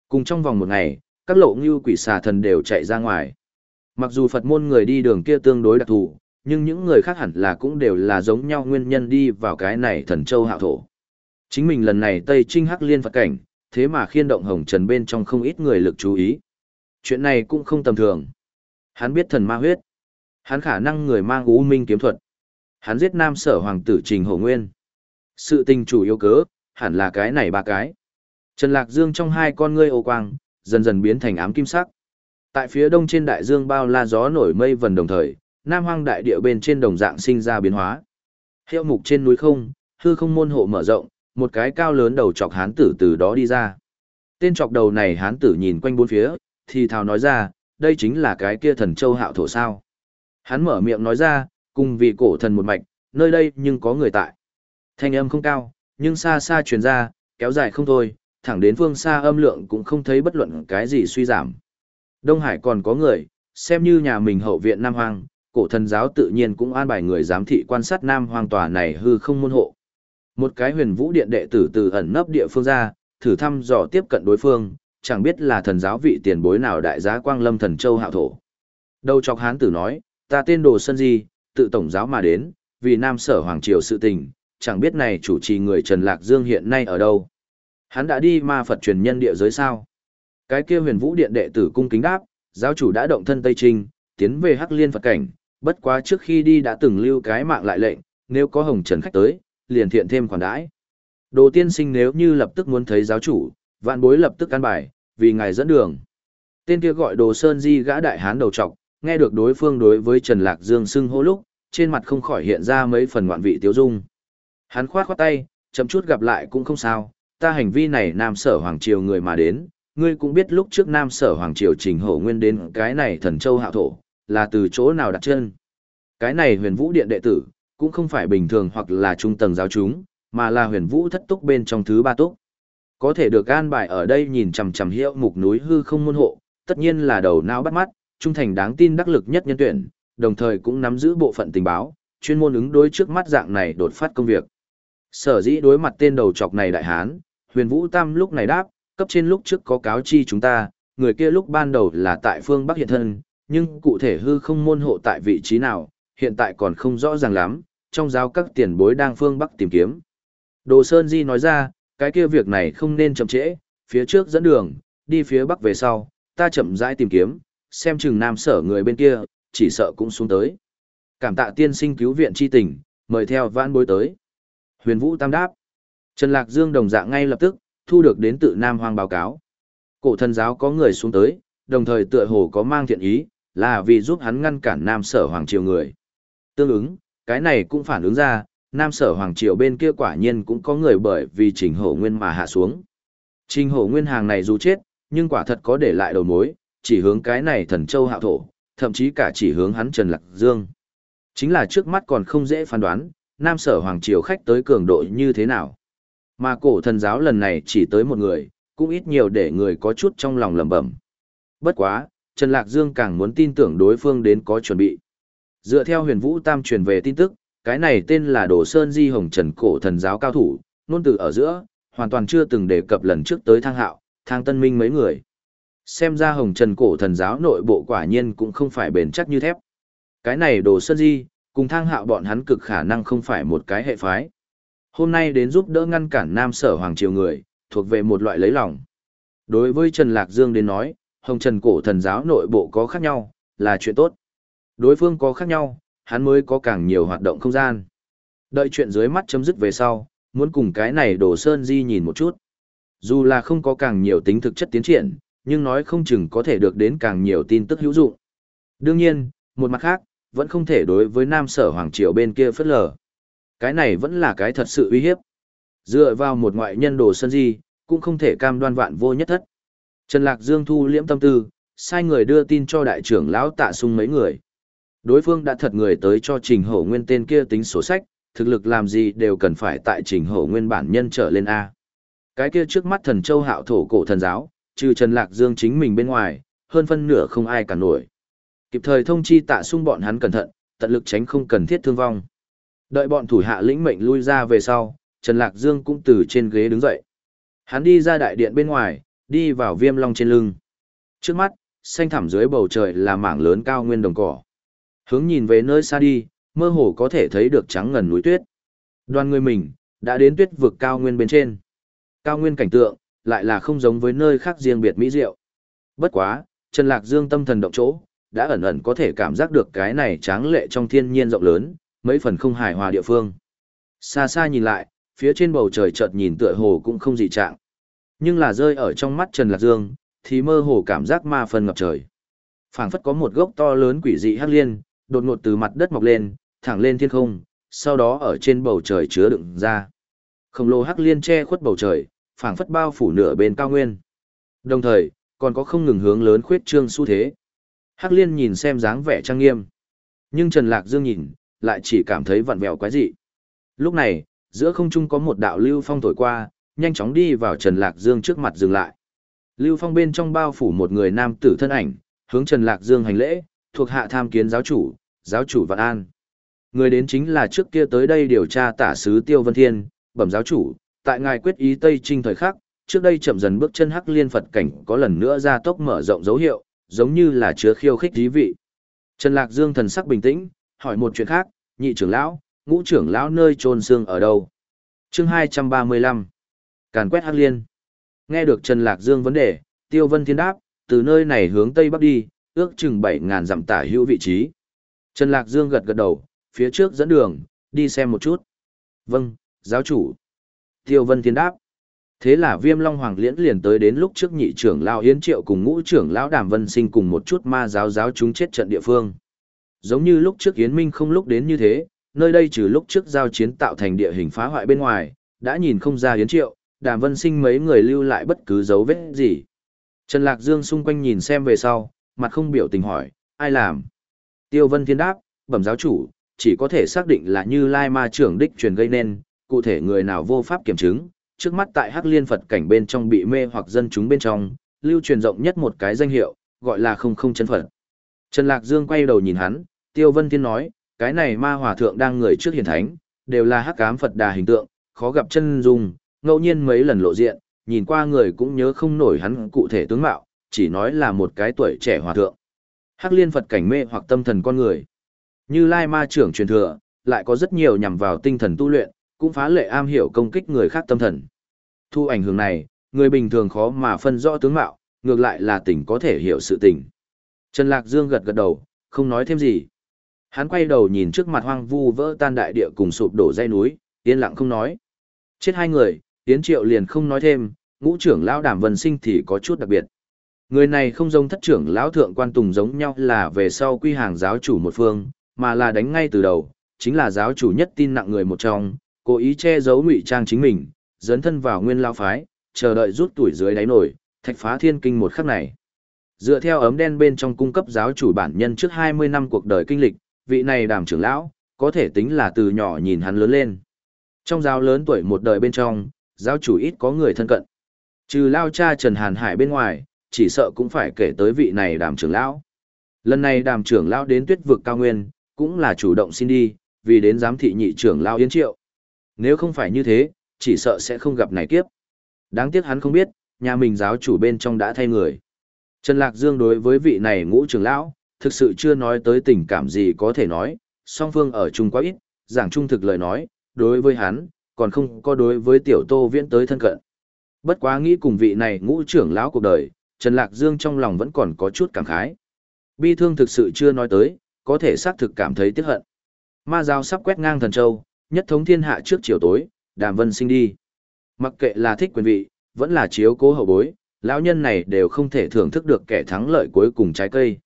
Cùng trong vòng một ngày, các lộ ngưu quỷ xà thần đều chạy ra ngoài. Mặc dù Phật môn người đi đường kia tương đối đặc thù, nhưng những người khác hẳn là cũng đều là giống nhau nguyên nhân đi vào cái này thần châu hạo thổ. Chính mình lần này Tây Trinh Hắc Liên Phật cảnh, thế mà khiên động hồng trần bên trong không ít người lực chú ý. Chuyện này cũng không tầm thường. Hắn biết thần ma huyết. Hắn khả năng người mang u minh kiếm thuật. Hắn giết nam sở hoàng tử Trình Hổ Nguyên. Sự tình chủ yếu cớ, hẳn là cái này ba cái. Trần Lạc Dương trong hai con ngươi ô quang, dần dần biến thành ám kim sắc. Tại phía đông trên đại dương bao la gió nổi mây vần đồng thời, nam hoang đại địa bên trên đồng dạng sinh ra biến hóa. Hiệu mục trên núi không, hư không môn hộ mở rộng, một cái cao lớn đầu chọc hán tử từ đó đi ra. Tên chọc đầu này hán tử nhìn quanh bốn phía, thì thào nói ra, đây chính là cái kia thần châu hạo thổ sao. Hắn mở miệng nói ra, cùng vì cổ thần một mạch, nơi đây nhưng có người tại. Thanh âm không cao, nhưng xa xa truyền ra, kéo dài không thôi, thẳng đến phương xa âm lượng cũng không thấy bất luận cái gì suy giảm. Đông Hải còn có người, xem như nhà mình hậu viện Nam Hoàng, cổ thần giáo tự nhiên cũng an bài người giám thị quan sát Nam Hoàng tòa này hư không môn hộ. Một cái huyền vũ điện đệ tử từ ẩn nấp địa phương ra, thử thăm dò tiếp cận đối phương, chẳng biết là thần giáo vị tiền bối nào đại giá quang lâm thần châu hạo thổ. Đầu chọc hán tử nói, ta tên đồ sân di, tự tổng giáo mà đến, vì nam sở hoàng triều sự tình, chẳng biết này chủ trì người Trần Lạc Dương hiện nay ở đâu. Hắn đã đi ma Phật truyền nhân địa giới sao? Cái kia huyền vũ điện đệ tử cung kính đáp, giáo chủ đã động thân Tây Trinh, tiến về Hắc Liên Phật cảnh, bất quá trước khi đi đã từng lưu cái mạng lại lệnh, nếu có hồng trần khách tới, liền thiện thêm khoản đãi. Đồ tiên sinh nếu như lập tức muốn thấy giáo chủ, vạn bối lập tức căn bài, vì ngài dẫn đường. Tên kia gọi đồ sơn di gã đại hán đầu trọc, nghe được đối phương đối với Trần Lạc Dương xưng hô lúc, trên mặt không khỏi hiện ra mấy phần ngoạn vị tiếu dung. Hắn khoát khoát tay, chậm chút gặp lại cũng không sao, ta hành vi này nam sở hoàng triều người mà đến, ngươi cũng biết lúc trước nam sở hoàng triều trình hổ nguyên đến cái này thần châu hạo thổ, là từ chỗ nào đặt chân. Cái này huyền vũ điện đệ tử, cũng không phải bình thường hoặc là trung tầng giáo chúng, mà là huyền vũ thất túc bên trong thứ ba túc. Có thể được an bài ở đây nhìn chằm chằm hiệu mục núi hư không môn hộ, tất nhiên là đầu não bắt mắt, trung thành đáng tin đắc lực nhất nhân tuyển, đồng thời cũng nắm giữ bộ phận tình báo, chuyên môn ứng đối trước mắt dạng này đột phát công việc. Sở dĩ đối mặt tên đầu chọc này đại hán, huyền vũ tam lúc này đáp, cấp trên lúc trước có cáo chi chúng ta, người kia lúc ban đầu là tại phương Bắc hiện thân, nhưng cụ thể hư không môn hộ tại vị trí nào, hiện tại còn không rõ ràng lắm, trong giáo các tiền bối đang phương Bắc tìm kiếm. Đồ Sơn Di nói ra, cái kia việc này không nên chậm trễ, phía trước dẫn đường, đi phía Bắc về sau, ta chậm rãi tìm kiếm, xem chừng nam sở người bên kia, chỉ sợ cũng xuống tới. Cảm tạ tiên sinh cứu viện chi tình, mời theo vãn bối tới. Huyền Vũ Tam đáp. Trần Lạc Dương đồng dạng ngay lập tức, thu được đến tự Nam Hoang báo cáo. Cổ thần giáo có người xuống tới, đồng thời tựa hồ có mang thiện ý, là vì giúp hắn ngăn cản Nam Sở Hoàng Triều người. Tương ứng, cái này cũng phản ứng ra, Nam Sở Hoàng Triều bên kia quả nhiên cũng có người bởi vì Trình Hổ Nguyên mà hạ xuống. Trình Hổ Nguyên hàng này dù chết, nhưng quả thật có để lại đầu mối, chỉ hướng cái này thần châu hạ thổ, thậm chí cả chỉ hướng hắn Trần Lạc Dương. Chính là trước mắt còn không dễ phán đoán, Nam Sở Hoàng Triều khách tới cường độ như thế nào. Mà cổ thần giáo lần này chỉ tới một người, cũng ít nhiều để người có chút trong lòng lẩm bẩm. Bất quá, Trần Lạc Dương càng muốn tin tưởng đối phương đến có chuẩn bị. Dựa theo huyền vũ tam truyền về tin tức, cái này tên là Đồ Sơn Di Hồng Trần cổ thần giáo cao thủ, nôn từ ở giữa, hoàn toàn chưa từng đề cập lần trước tới thang hạo, thang tân minh mấy người. Xem ra Hồng Trần cổ thần giáo nội bộ quả nhiên cũng không phải bền chắc như thép. Cái này Đồ Sơn Di, cùng thang hạo bọn hắn cực khả năng không phải một cái hệ phái. Hôm nay đến giúp đỡ ngăn cản Nam Sở Hoàng Triều người, thuộc về một loại lấy lòng. Đối với Trần Lạc Dương đến nói, Hồng Trần cổ thần giáo nội bộ có khác nhau, là chuyện tốt. Đối phương có khác nhau, hắn mới có càng nhiều hoạt động không gian. Đợi chuyện dưới mắt chấm dứt về sau, muốn cùng cái này đổ sơn di nhìn một chút. Dù là không có càng nhiều tính thực chất tiến triển, nhưng nói không chừng có thể được đến càng nhiều tin tức hữu dụng. Đương nhiên, một mặt khác, vẫn không thể đối với Nam Sở Hoàng Triều bên kia phất lờ. Cái này vẫn là cái thật sự uy hiếp. Dựa vào một ngoại nhân đồ sơn di, cũng không thể cam đoan vạn vô nhất thất. Trần Lạc Dương thu liễm tâm tư, sai người đưa tin cho đại trưởng lão tạ sung mấy người. Đối phương đã thật người tới cho Trình Hổ Nguyên tên kia tính sổ sách, thực lực làm gì đều cần phải tại Trình Hổ Nguyên bản nhân trở lên A. Cái kia trước mắt thần châu hạo thổ cổ thần giáo, trừ Trần Lạc Dương chính mình bên ngoài, hơn phân nửa không ai cả nổi. Kịp thời thông chi tạ sung bọn hắn cẩn thận, tận lực tránh không cần thiết thương vong. Đợi bọn thủ hạ lĩnh mệnh lui ra về sau, Trần Lạc Dương cũng từ trên ghế đứng dậy. Hắn đi ra đại điện bên ngoài, đi vào viêm long trên lưng. Trước mắt, xanh thẳm dưới bầu trời là mảng lớn cao nguyên đồng cỏ. Hướng nhìn về nơi xa đi, mơ hồ có thể thấy được trắng ngần núi tuyết. Đoàn người mình, đã đến tuyết vực cao nguyên bên trên. Cao nguyên cảnh tượng, lại là không giống với nơi khác riêng biệt mỹ diệu. Bất quá, Trần Lạc Dương tâm thần động chỗ, đã ẩn ẩn có thể cảm giác được cái này tráng lệ trong thiên nhiên rộng lớn, mấy phần không hài hòa địa phương. Xa xa nhìn lại, phía trên bầu trời chợt nhìn tựa hồ cũng không dị trạng. Nhưng là rơi ở trong mắt Trần Lạc Dương, thì mơ hồ cảm giác ma phần ngập trời. phảng phất có một gốc to lớn quỷ dị hắc liên, đột ngột từ mặt đất mọc lên, thẳng lên thiên không, sau đó ở trên bầu trời chứa đựng ra. Khổng lồ hắc liên che khuất bầu trời, phảng phất bao phủ nửa bên cao nguyên. Đồng thời, còn có không ngừng hướng lớn khuyết trương xu thế. Hắc liên nhìn xem dáng vẻ trang nghiêm. Nhưng Trần Lạc Dương nhìn, lại chỉ cảm thấy vặn vẹo quái dị. Lúc này, giữa không trung có một đạo lưu phong thổi qua, nhanh chóng đi vào Trần Lạc Dương trước mặt dừng lại. Lưu phong bên trong bao phủ một người nam tử thân ảnh, hướng Trần Lạc Dương hành lễ, thuộc hạ tham kiến giáo chủ, giáo chủ Vạn An. Người đến chính là trước kia tới đây điều tra tả sứ Tiêu Vân Thiên, bẩm giáo chủ, tại ngài quyết ý Tây Trinh thời khắc, trước đây chậm dần bước chân hắc liên Phật cảnh có lần nữa ra tốc mở rộng dấu hiệu, giống như là chứa khiêu khích thí vị. Trần Lạc Dương thần sắc bình tĩnh, hỏi một chuyện khác, nhị trưởng lão, ngũ trưởng lão nơi trôn xương ở đâu? Chương 235 Càn quét hắc liên. Nghe được Trần Lạc Dương vấn đề, Tiêu Vân Thiên đáp, từ nơi này hướng Tây Bắc đi, ước chừng 7.000 dặm tả hữu vị trí. Trần Lạc Dương gật gật đầu, phía trước dẫn đường, đi xem một chút. Vâng, giáo chủ. Tiêu Vân Thiên đáp. Thế là Viêm Long Hoàng Liễn liền tới đến lúc trước nhị trưởng lão Yến Triệu cùng ngũ trưởng lão Đàm Vân Sinh cùng một chút ma giáo giáo chúng chết trận địa phương. Giống như lúc trước Yến Minh không lúc đến như thế, nơi đây trừ lúc trước giao chiến tạo thành địa hình phá hoại bên ngoài, đã nhìn không ra Yến Triệu, Đàm Vân Sinh mấy người lưu lại bất cứ dấu vết gì. Trần Lạc Dương xung quanh nhìn xem về sau, mặt không biểu tình hỏi, ai làm? Tiêu Vân Thiên đáp, bẩm giáo chủ, chỉ có thể xác định là như Lai Ma trưởng đích truyền gây nên, cụ thể người nào vô pháp kiểm chứng, trước mắt tại Hắc Liên Phật cảnh bên trong bị mê hoặc dân chúng bên trong, lưu truyền rộng nhất một cái danh hiệu, gọi là không không chân Phật. Trần Lạc Dương quay đầu nhìn hắn, Tiêu Vân Thiên nói, cái này ma hòa thượng đang người trước hiển thánh, đều là hắc ám Phật đà hình tượng, khó gặp chân dung, ngẫu nhiên mấy lần lộ diện, nhìn qua người cũng nhớ không nổi hắn cụ thể tướng mạo, chỉ nói là một cái tuổi trẻ hòa thượng. Hắc liên Phật cảnh mê hoặc tâm thần con người. Như Lai Ma trưởng truyền thừa, lại có rất nhiều nhằm vào tinh thần tu luyện, cũng phá lệ am hiểu công kích người khác tâm thần. Thu ảnh hưởng này, người bình thường khó mà phân rõ tướng mạo, ngược lại là tỉnh có thể hiểu sự tình. Trần Lạc Dương gật gật đầu, không nói thêm gì. Hắn quay đầu nhìn trước mặt hoang vu vỡ tan đại địa cùng sụp đổ dây núi, yên lặng không nói. Chết hai người, Tiến Triệu liền không nói thêm, ngũ trưởng lão Đàm Vân Sinh thì có chút đặc biệt. Người này không giống thất trưởng lão thượng quan tùng giống nhau là về sau quy hàng giáo chủ một phương, mà là đánh ngay từ đầu, chính là giáo chủ nhất tin nặng người một trong, cố ý che giấu ngụy trang chính mình, dấn thân vào nguyên lao phái, chờ đợi rút tuổi dưới đáy nổi, thạch phá thiên kinh một khắc này. Dựa theo ấm đen bên trong cung cấp giáo chủ bản nhân trước 20 năm cuộc đời kinh lịch, vị này đàm trưởng lão, có thể tính là từ nhỏ nhìn hắn lớn lên. Trong giáo lớn tuổi một đời bên trong, giáo chủ ít có người thân cận. Trừ lao cha Trần Hàn Hải bên ngoài, chỉ sợ cũng phải kể tới vị này đàm trưởng lão. Lần này đàm trưởng lão đến tuyết vực cao nguyên, cũng là chủ động xin đi, vì đến giám thị nhị trưởng lão Yến Triệu. Nếu không phải như thế, chỉ sợ sẽ không gặp này kiếp. Đáng tiếc hắn không biết, nhà mình giáo chủ bên trong đã thay người. Trần Lạc Dương đối với vị này ngũ trưởng lão, thực sự chưa nói tới tình cảm gì có thể nói, song phương ở chung quá ít, giảng trung thực lời nói, đối với hắn, còn không có đối với tiểu tô viễn tới thân cận. Bất quá nghĩ cùng vị này ngũ trưởng lão cuộc đời, Trần Lạc Dương trong lòng vẫn còn có chút cảm khái. Bi thương thực sự chưa nói tới, có thể xác thực cảm thấy tiếc hận. Ma giáo sắp quét ngang thần châu, nhất thống thiên hạ trước chiều tối, đàm vân sinh đi. Mặc kệ là thích quyền vị, vẫn là chiếu cố hậu bối, lão nhân này đều không thể thưởng thức được kẻ thắng lợi cuối cùng trái cây.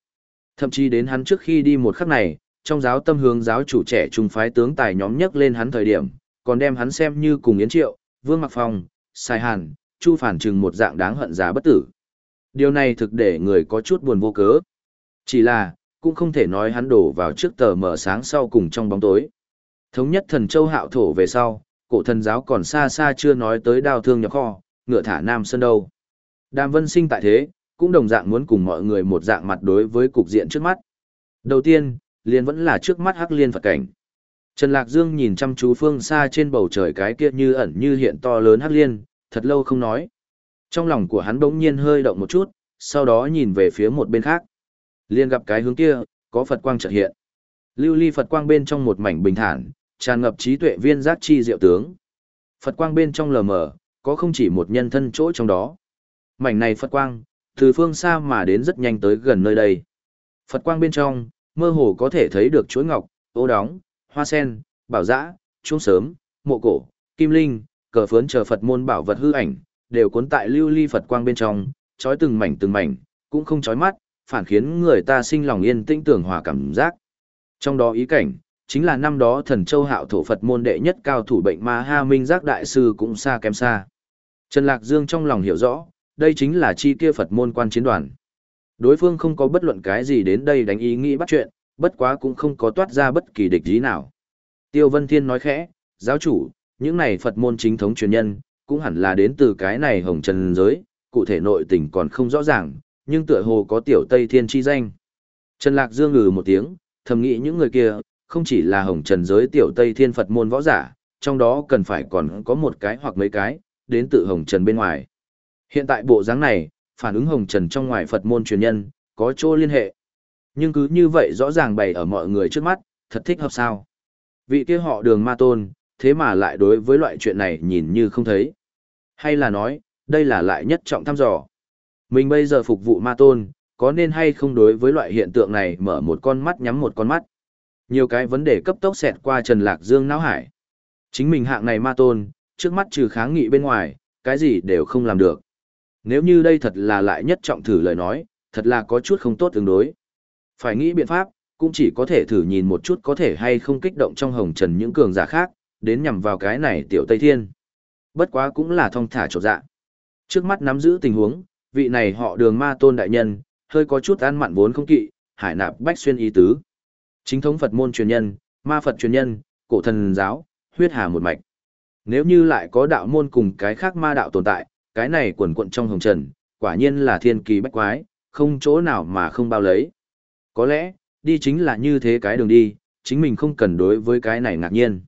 Thậm chí đến hắn trước khi đi một khắc này, trong giáo tâm hướng giáo chủ trẻ trung phái tướng tài nhóm nhấc lên hắn thời điểm, còn đem hắn xem như cùng Yến Triệu, Vương Mặc Phong, Sai Hàn, Chu Phản Trừng một dạng đáng hận giá bất tử. Điều này thực để người có chút buồn vô cớ. Chỉ là, cũng không thể nói hắn đổ vào trước tờ mở sáng sau cùng trong bóng tối. Thống nhất thần châu hạo thổ về sau, cổ thần giáo còn xa xa chưa nói tới đao thương nhập kho, ngựa thả nam sơn đâu. Đàm vân sinh tại thế, cũng đồng dạng muốn cùng mọi người một dạng mặt đối với cục diện trước mắt. Đầu tiên, liền vẫn là trước mắt hắc liên Phật cảnh. Trần Lạc Dương nhìn chăm chú phương xa trên bầu trời cái kia như ẩn như hiện to lớn hắc liên, thật lâu không nói. Trong lòng của hắn bỗng nhiên hơi động một chút, sau đó nhìn về phía một bên khác. Liên gặp cái hướng kia, có Phật quang chợt hiện. Lưu ly Phật quang bên trong một mảnh bình thản, tràn ngập trí tuệ viên giác chi diệu tướng. Phật quang bên trong lờ mờ, có không chỉ một nhân thân chỗ trong đó. Mảnh này Phật quang, từ phương xa mà đến rất nhanh tới gần nơi đây. Phật quang bên trong, mơ hồ có thể thấy được chuỗi ngọc, ô đóng, hoa sen, bảo dã, chuông sớm, mộ cổ, kim linh, cờ phướn chờ Phật môn bảo vật hư ảnh, đều cuốn tại lưu ly Phật quang bên trong, trói từng mảnh từng mảnh, cũng không trói mắt, phản khiến người ta sinh lòng yên tĩnh tưởng hòa cảm giác. Trong đó ý cảnh, chính là năm đó thần châu hạo thổ Phật môn đệ nhất cao thủ bệnh ma ha minh giác đại sư cũng xa kém xa. Trần Lạc Dương trong lòng hiểu rõ, đây chính là chi kia Phật môn quan chiến đoàn. Đối phương không có bất luận cái gì đến đây đánh ý nghĩ bắt chuyện, bất quá cũng không có toát ra bất kỳ địch ý nào. Tiêu Vân Thiên nói khẽ, giáo chủ, những này Phật môn chính thống truyền nhân, cũng hẳn là đến từ cái này hồng trần giới, cụ thể nội tình còn không rõ ràng, nhưng tựa hồ có tiểu Tây Thiên chi danh. Trần Lạc Dương ngừ một tiếng, thầm nghĩ những người kia, không chỉ là hồng trần giới tiểu Tây Thiên Phật môn võ giả, trong đó cần phải còn có một cái hoặc mấy cái, đến từ hồng trần bên ngoài. Hiện tại bộ dáng này, phản ứng hồng trần trong ngoài Phật môn truyền nhân, có chỗ liên hệ. Nhưng cứ như vậy rõ ràng bày ở mọi người trước mắt, thật thích hợp sao. Vị kia họ đường ma tôn, thế mà lại đối với loại chuyện này nhìn như không thấy. Hay là nói, đây là lại nhất trọng thăm dò. Mình bây giờ phục vụ ma tôn, có nên hay không đối với loại hiện tượng này mở một con mắt nhắm một con mắt. Nhiều cái vấn đề cấp tốc xẹt qua Trần Lạc Dương não hải. Chính mình hạng này ma tôn, trước mắt trừ kháng nghị bên ngoài, cái gì đều không làm được. Nếu như đây thật là lại nhất trọng thử lời nói, thật là có chút không tốt tương đối. Phải nghĩ biện pháp, cũng chỉ có thể thử nhìn một chút có thể hay không kích động trong hồng trần những cường giả khác, đến nhằm vào cái này tiểu Tây Thiên. Bất quá cũng là thong thả trột dạ. Trước mắt nắm giữ tình huống, vị này họ đường ma tôn đại nhân, hơi có chút ăn mặn vốn không kỵ, hải nạp bách xuyên ý tứ. Chính thống Phật môn truyền nhân, ma Phật truyền nhân, cổ thần giáo, huyết hà một mạch. Nếu như lại có đạo môn cùng cái khác ma đạo tồn tại, cái này quần quận trong hồng trần, quả nhiên là thiên kỳ bách quái, không chỗ nào mà không bao lấy. Có lẽ, đi chính là như thế cái đường đi, chính mình không cần đối với cái này ngạc nhiên.